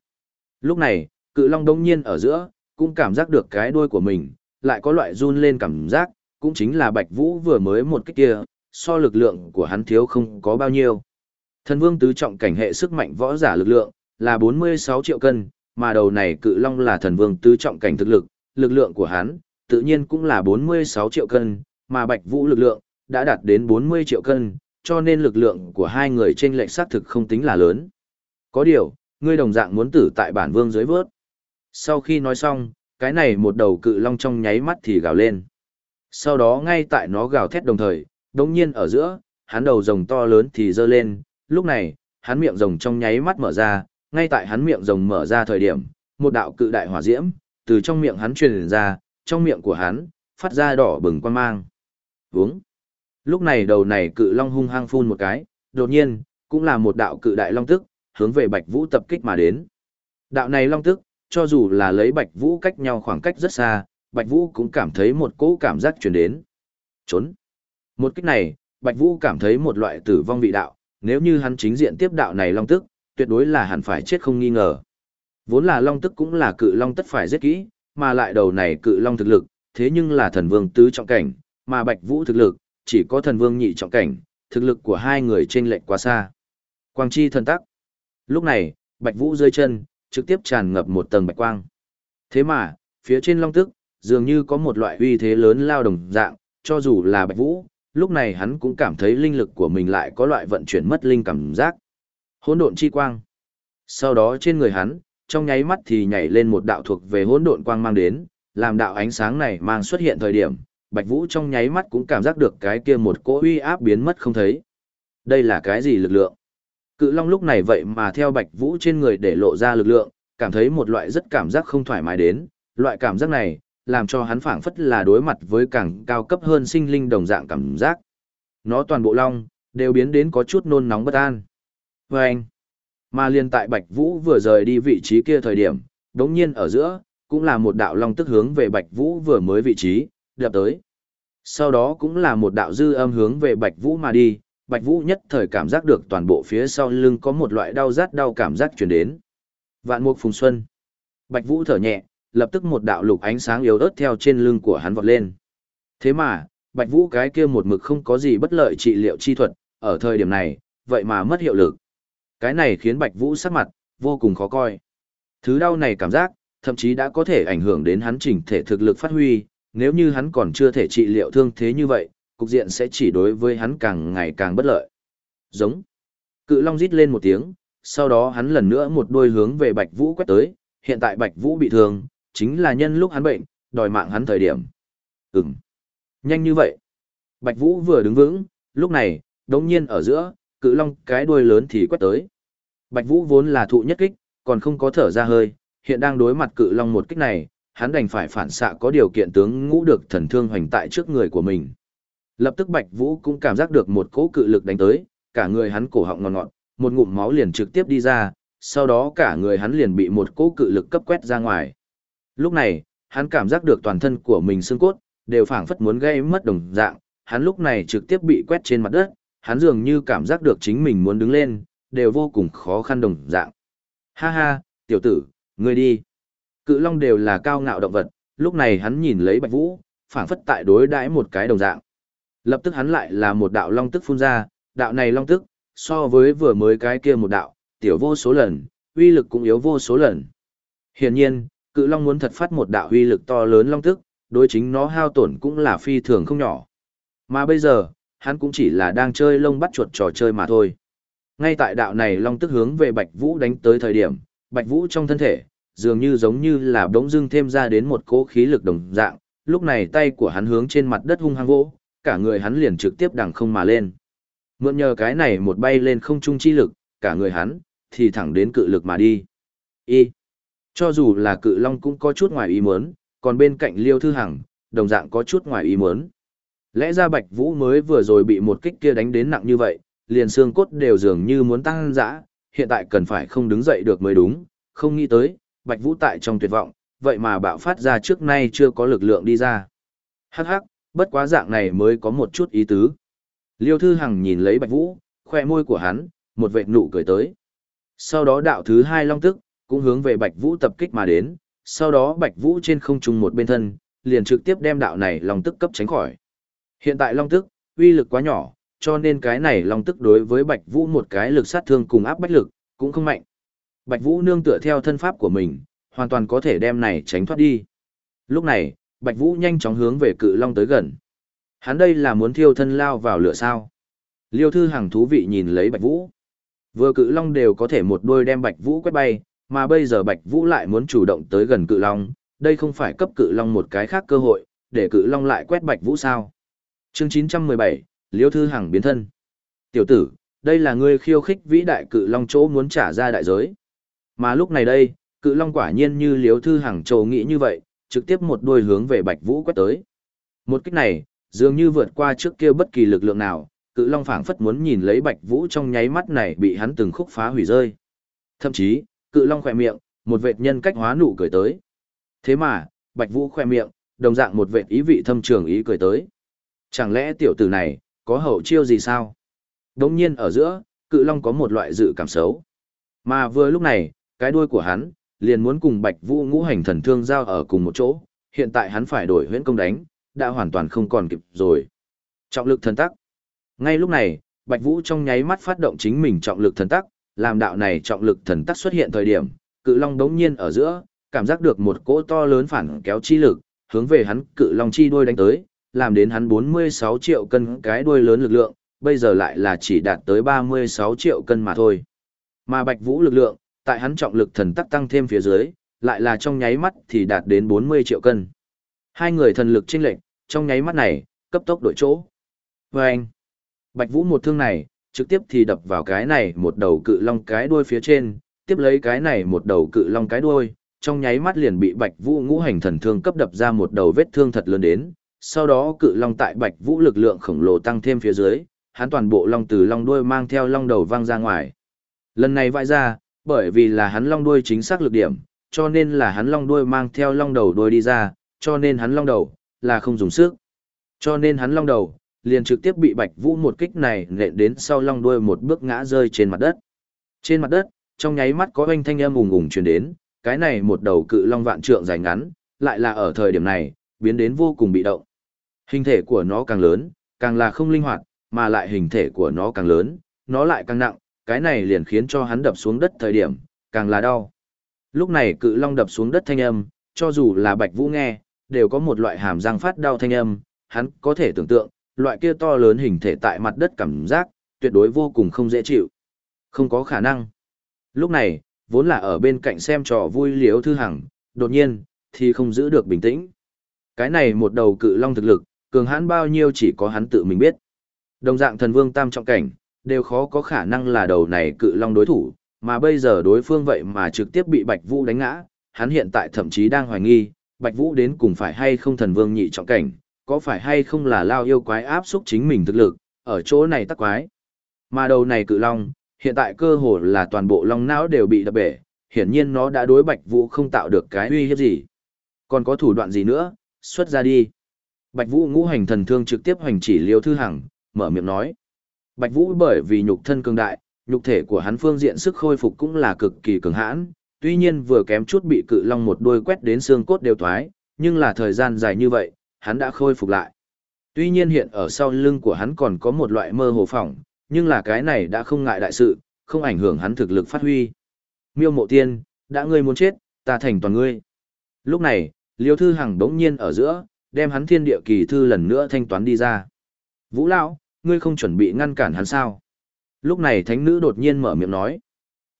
Lúc này, cự long đông nhiên ở giữa, cũng cảm giác được cái đuôi của mình, lại có loại run lên cảm giác, cũng chính là Bạch Vũ vừa mới một cái kia, so lực lượng của hắn thiếu không có bao nhiêu. Thần vương tứ trọng cảnh hệ sức mạnh võ giả lực lượng là 46 triệu cân, mà đầu này cự long là thần vương tứ trọng cảnh thực lực, lực lượng của hắn tự nhiên cũng là 46 triệu cân, mà Bạch Vũ lực lượng đã đạt đến 40 triệu cân, cho nên lực lượng của hai người trên lệnh xác thực không tính là lớn. Có điều, ngươi đồng dạng muốn tử tại bản vương dưới vớt. Sau khi nói xong, cái này một đầu cự long trong nháy mắt thì gào lên. Sau đó ngay tại nó gào thét đồng thời, đống nhiên ở giữa, hắn đầu rồng to lớn thì dơ lên, lúc này, hắn miệng rồng trong nháy mắt mở ra, ngay tại hắn miệng rồng mở ra thời điểm, một đạo cự đại hỏa diễm, từ trong miệng hắn truyền ra, trong miệng của hắn, phát ra đỏ bừng quan mang. Vúng. Lúc này đầu này cự long hung hăng phun một cái, đột nhiên, cũng là một đạo cự đại long tức, hướng về Bạch Vũ tập kích mà đến. Đạo này long tức, cho dù là lấy Bạch Vũ cách nhau khoảng cách rất xa, Bạch Vũ cũng cảm thấy một cỗ cảm giác truyền đến. Trốn. Một kích này, Bạch Vũ cảm thấy một loại tử vong vị đạo, nếu như hắn chính diện tiếp đạo này long tức, tuyệt đối là hẳn phải chết không nghi ngờ. Vốn là long tức cũng là cự long tất phải giết kỹ, mà lại đầu này cự long thực lực, thế nhưng là thần vương tứ trọng cảnh, mà Bạch Vũ thực lực, chỉ có thần vương nhị trọng cảnh, thực lực của hai người trên lệch quá xa. Quang chi thần tắc. Lúc này, Bạch Vũ rơi chân, trực tiếp tràn ngập một tầng bạch quang. Thế mà, phía trên long tức, dường như có một loại uy thế lớn lao đồng dạng, cho dù là Bạch Vũ, lúc này hắn cũng cảm thấy linh lực của mình lại có loại vận chuyển mất linh cảm giác. Hỗn độn chi quang. Sau đó trên người hắn, trong nháy mắt thì nhảy lên một đạo thuộc về hỗn độn quang mang đến, làm đạo ánh sáng này mang xuất hiện thời điểm, Bạch Vũ trong nháy mắt cũng cảm giác được cái kia một cỗ uy áp biến mất không thấy. Đây là cái gì lực lượng? Cự Long lúc này vậy mà theo Bạch Vũ trên người để lộ ra lực lượng, cảm thấy một loại rất cảm giác không thoải mái đến, loại cảm giác này, làm cho hắn phảng phất là đối mặt với càng cao cấp hơn sinh linh đồng dạng cảm giác. Nó toàn bộ long, đều biến đến có chút nôn nóng bất an. Và anh, mà liên tại Bạch Vũ vừa rời đi vị trí kia thời điểm, đống nhiên ở giữa, cũng là một đạo long tức hướng về Bạch Vũ vừa mới vị trí, đập tới. Sau đó cũng là một đạo dư âm hướng về Bạch Vũ mà đi, Bạch Vũ nhất thời cảm giác được toàn bộ phía sau lưng có một loại đau rát đau cảm giác truyền đến. Vạn mục phùng xuân. Bạch Vũ thở nhẹ, lập tức một đạo lục ánh sáng yếu ớt theo trên lưng của hắn vọt lên. Thế mà, Bạch Vũ cái kia một mực không có gì bất lợi trị liệu chi thuật, ở thời điểm này, vậy mà mất hiệu lực. Cái này khiến Bạch Vũ sắc mặt, vô cùng khó coi. Thứ đau này cảm giác, thậm chí đã có thể ảnh hưởng đến hắn chỉnh thể thực lực phát huy, nếu như hắn còn chưa thể trị liệu thương thế như vậy, cục diện sẽ chỉ đối với hắn càng ngày càng bất lợi. Giống. Cự Long rít lên một tiếng, sau đó hắn lần nữa một đôi hướng về Bạch Vũ quét tới, hiện tại Bạch Vũ bị thương, chính là nhân lúc hắn bệnh, đòi mạng hắn thời điểm. Ừm. Nhanh như vậy. Bạch Vũ vừa đứng vững, lúc này, đống nhiên ở giữa, cự long cái đuôi lớn thì quét tới. Bạch Vũ vốn là thụ nhất kích, còn không có thở ra hơi, hiện đang đối mặt cự long một kích này, hắn đành phải phản xạ có điều kiện tướng ngũ được thần thương hoành tại trước người của mình. Lập tức Bạch Vũ cũng cảm giác được một cỗ cự lực đánh tới, cả người hắn cổ họng ngọt ngọt, một ngụm máu liền trực tiếp đi ra, sau đó cả người hắn liền bị một cỗ cự lực cấp quét ra ngoài. Lúc này, hắn cảm giác được toàn thân của mình xương cốt, đều phảng phất muốn gây mất đồng dạng, hắn lúc này trực tiếp bị quét trên mặt đất, hắn dường như cảm giác được chính mình muốn đứng lên, đều vô cùng khó khăn đồng dạng. Ha ha, tiểu tử, ngươi đi. Cự long đều là cao ngạo động vật, lúc này hắn nhìn lấy Bạch Vũ, phảng phất tại đối đãi một cái đồng dạng. Lập tức hắn lại là một đạo long tức phun ra, đạo này long tức, so với vừa mới cái kia một đạo, tiểu vô số lần, uy lực cũng yếu vô số lần. Hiển nhiên, cự long muốn thật phát một đạo uy lực to lớn long tức, đối chính nó hao tổn cũng là phi thường không nhỏ. Mà bây giờ, hắn cũng chỉ là đang chơi lông bắt chuột trò chơi mà thôi. Ngay tại đạo này long tức hướng về Bạch Vũ đánh tới thời điểm, Bạch Vũ trong thân thể, dường như giống như là đống dưng thêm ra đến một cỗ khí lực đồng dạng, lúc này tay của hắn hướng trên mặt đất hung hăng vỗ, cả người hắn liền trực tiếp đằng không mà lên. Mượn nhờ cái này một bay lên không trung chi lực, cả người hắn, thì thẳng đến cự lực mà đi. Y. Cho dù là cự long cũng có chút ngoài ý muốn, còn bên cạnh Liêu Thư Hằng, đồng dạng có chút ngoài ý muốn. Lẽ ra Bạch Vũ mới vừa rồi bị một kích kia đánh đến nặng như vậy, liền xương cốt đều dường như muốn tăng dã, hiện tại cần phải không đứng dậy được mới đúng, không nghĩ tới, Bạch Vũ tại trong tuyệt vọng, vậy mà bạo phát ra trước nay chưa có lực lượng đi ra. Hắc hắc, bất quá dạng này mới có một chút ý tứ. Liêu Thư Hằng nhìn lấy Bạch Vũ, khoe môi của hắn, một vệt nụ cười tới. Sau đó đạo thứ hai long tức, cũng hướng về Bạch Vũ tập kích mà đến, sau đó Bạch Vũ trên không trung một bên thân, liền trực tiếp đem đạo này long tức cấp tránh khỏi. Hiện tại long tức, uy lực quá nhỏ, cho nên cái này long tức đối với Bạch Vũ một cái lực sát thương cùng áp bách lực, cũng không mạnh. Bạch Vũ nương tựa theo thân pháp của mình, hoàn toàn có thể đem này tránh thoát đi. Lúc này, Bạch Vũ nhanh chóng hướng về cự long tới gần. Hắn đây là muốn thiêu thân lao vào lửa sao. Liêu thư Hằng thú vị nhìn lấy Bạch Vũ. Vừa cự long đều có thể một đôi đem Bạch Vũ quét bay, mà bây giờ Bạch Vũ lại muốn chủ động tới gần cự long, đây không phải cấp cự long một cái khác cơ hội, để cự long lại quét Bạch Vũ sao. Chương 917, Liêu thư Hằng biến thân. Tiểu tử, đây là ngươi khiêu khích vĩ đại cự long chỗ muốn trả ra đại giới. Mà lúc này đây, cự long quả nhiên như Liêu thư Hằng trầu nghĩ như vậy, trực tiếp một đuôi hướng về Bạch Vũ quét tới. Một kích này, dường như vượt qua trước kia bất kỳ lực lượng nào, cự long phảng phất muốn nhìn lấy Bạch Vũ trong nháy mắt này bị hắn từng khúc phá hủy rơi. Thậm chí, cự long khẽ miệng, một vệt nhân cách hóa nụ cười tới. Thế mà, Bạch Vũ khỏe miệng, đồng dạng một vệt ý vị thâm trường ý cười tới. Chẳng lẽ tiểu tử này, có hậu chiêu gì sao? Đống nhiên ở giữa, cự long có một loại dự cảm xấu. Mà vừa lúc này, cái đuôi của hắn, liền muốn cùng Bạch Vũ ngũ hành thần thương giao ở cùng một chỗ, hiện tại hắn phải đổi huyễn công đánh, đã hoàn toàn không còn kịp rồi. Trọng lực thần tắc. Ngay lúc này, Bạch Vũ trong nháy mắt phát động chính mình trọng lực thần tắc, làm đạo này trọng lực thần tắc xuất hiện thời điểm, cự long đống nhiên ở giữa, cảm giác được một cỗ to lớn phản kéo chi lực, hướng về hắn cự long chi đuôi đánh tới, làm đến hắn 46 triệu cân cái đuôi lớn lực lượng, bây giờ lại là chỉ đạt tới 36 triệu cân mà thôi. Mà Bạch Vũ lực lượng, tại hắn trọng lực thần tắc tăng thêm phía dưới, lại là trong nháy mắt thì đạt đến 40 triệu cân. Hai người thần lực chênh lệch, trong nháy mắt này, cấp tốc đổi chỗ. Và anh, Bạch Vũ một thương này, trực tiếp thì đập vào cái này một đầu cự long cái đuôi phía trên, tiếp lấy cái này một đầu cự long cái đuôi, trong nháy mắt liền bị Bạch Vũ ngũ hành thần thương cấp đập ra một đầu vết thương thật lớn đến. Sau đó cự long tại Bạch Vũ lực lượng khổng lồ tăng thêm phía dưới, hắn toàn bộ long từ long đuôi mang theo long đầu văng ra ngoài. Lần này vãi ra, bởi vì là hắn long đuôi chính xác lực điểm, cho nên là hắn long đuôi mang theo long đầu đuôi đi ra, cho nên hắn long đầu là không dùng sức. Cho nên hắn long đầu liền trực tiếp bị Bạch Vũ một kích này nện đến sau long đuôi một bước ngã rơi trên mặt đất. Trên mặt đất, trong nháy mắt có oanh thanh âm ùng ùng truyền đến, cái này một đầu cự long vạn trượng dài ngắn, lại là ở thời điểm này, biến đến vô cùng bị động. Hình thể của nó càng lớn, càng là không linh hoạt, mà lại hình thể của nó càng lớn, nó lại càng nặng, cái này liền khiến cho hắn đập xuống đất thời điểm, càng là đau. Lúc này cự long đập xuống đất thanh âm, cho dù là Bạch Vũ nghe, đều có một loại hàm răng phát đau thanh âm, hắn có thể tưởng tượng, loại kia to lớn hình thể tại mặt đất cảm giác, tuyệt đối vô cùng không dễ chịu. Không có khả năng. Lúc này, vốn là ở bên cạnh xem trò vui liếu thư hằng, đột nhiên, thì không giữ được bình tĩnh. Cái này một đầu cự long thực lực, cường hãn bao nhiêu chỉ có hắn tự mình biết. Đồng dạng thần vương tam trọng cảnh, đều khó có khả năng là đầu này cự long đối thủ, mà bây giờ đối phương vậy mà trực tiếp bị Bạch Vũ đánh ngã, hắn hiện tại thậm chí đang hoài nghi, Bạch Vũ đến cùng phải hay không thần vương nhị trọng cảnh, có phải hay không là lao yêu quái áp xúc chính mình thực lực, ở chỗ này tắc quái. Mà đầu này cự long, hiện tại cơ hồ là toàn bộ long não đều bị đập bể, hiển nhiên nó đã đối Bạch Vũ không tạo được cái uy hiếp gì. Còn có thủ đoạn gì nữa, xuất ra đi. Bạch Vũ ngũ hành thần thương trực tiếp hành chỉ Liêu Thư Hằng, mở miệng nói. Bạch Vũ bởi vì nhục thân cường đại, nhục thể của hắn phương diện sức khôi phục cũng là cực kỳ cường hãn, tuy nhiên vừa kém chút bị cự long một đuôi quét đến xương cốt đều thoái, nhưng là thời gian dài như vậy, hắn đã khôi phục lại. Tuy nhiên hiện ở sau lưng của hắn còn có một loại mơ hồ phỏng, nhưng là cái này đã không ngại đại sự, không ảnh hưởng hắn thực lực phát huy. Miêu mộ tiên, đã ngươi muốn chết, ta thành toàn ngươi. Lúc này, Liêu Thư Hằng đống nhiên ở giữa, đem hắn thiên địa kỳ thư lần nữa thanh toán đi ra. Vũ Lão, ngươi không chuẩn bị ngăn cản hắn sao? Lúc này thánh nữ đột nhiên mở miệng nói.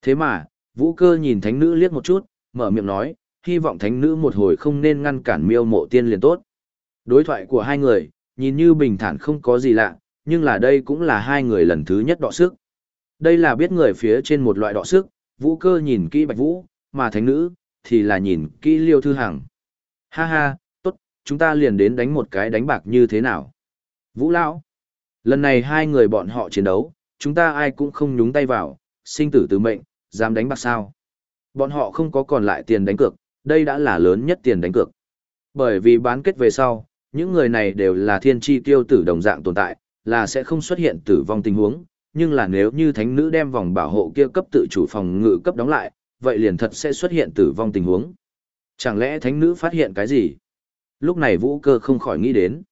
Thế mà, vũ cơ nhìn thánh nữ liếc một chút, mở miệng nói, hy vọng thánh nữ một hồi không nên ngăn cản miêu mộ tiên liền tốt. Đối thoại của hai người, nhìn như bình thản không có gì lạ, nhưng là đây cũng là hai người lần thứ nhất đọ sức. Đây là biết người phía trên một loại đọ sức, vũ cơ nhìn kỹ bạch vũ, mà thánh nữ, thì là nhìn kỹ liêu thư hằng. Ha ha, tốt, chúng ta liền đến đánh một cái đánh bạc như thế nào. Vũ lão, lần này hai người bọn họ chiến đấu, chúng ta ai cũng không nhúng tay vào, sinh tử từ mệnh, dám đánh bạc sao. Bọn họ không có còn lại tiền đánh cược, đây đã là lớn nhất tiền đánh cược. Bởi vì bán kết về sau, những người này đều là thiên tri tiêu tử đồng dạng tồn tại, là sẽ không xuất hiện tử vong tình huống, nhưng là nếu như thánh nữ đem vòng bảo hộ kia cấp tự chủ phòng ngự cấp đóng lại, vậy liền thật sẽ xuất hiện tử vong tình huống. Chẳng lẽ thánh nữ phát hiện cái gì? Lúc này vũ cơ không khỏi nghĩ đến.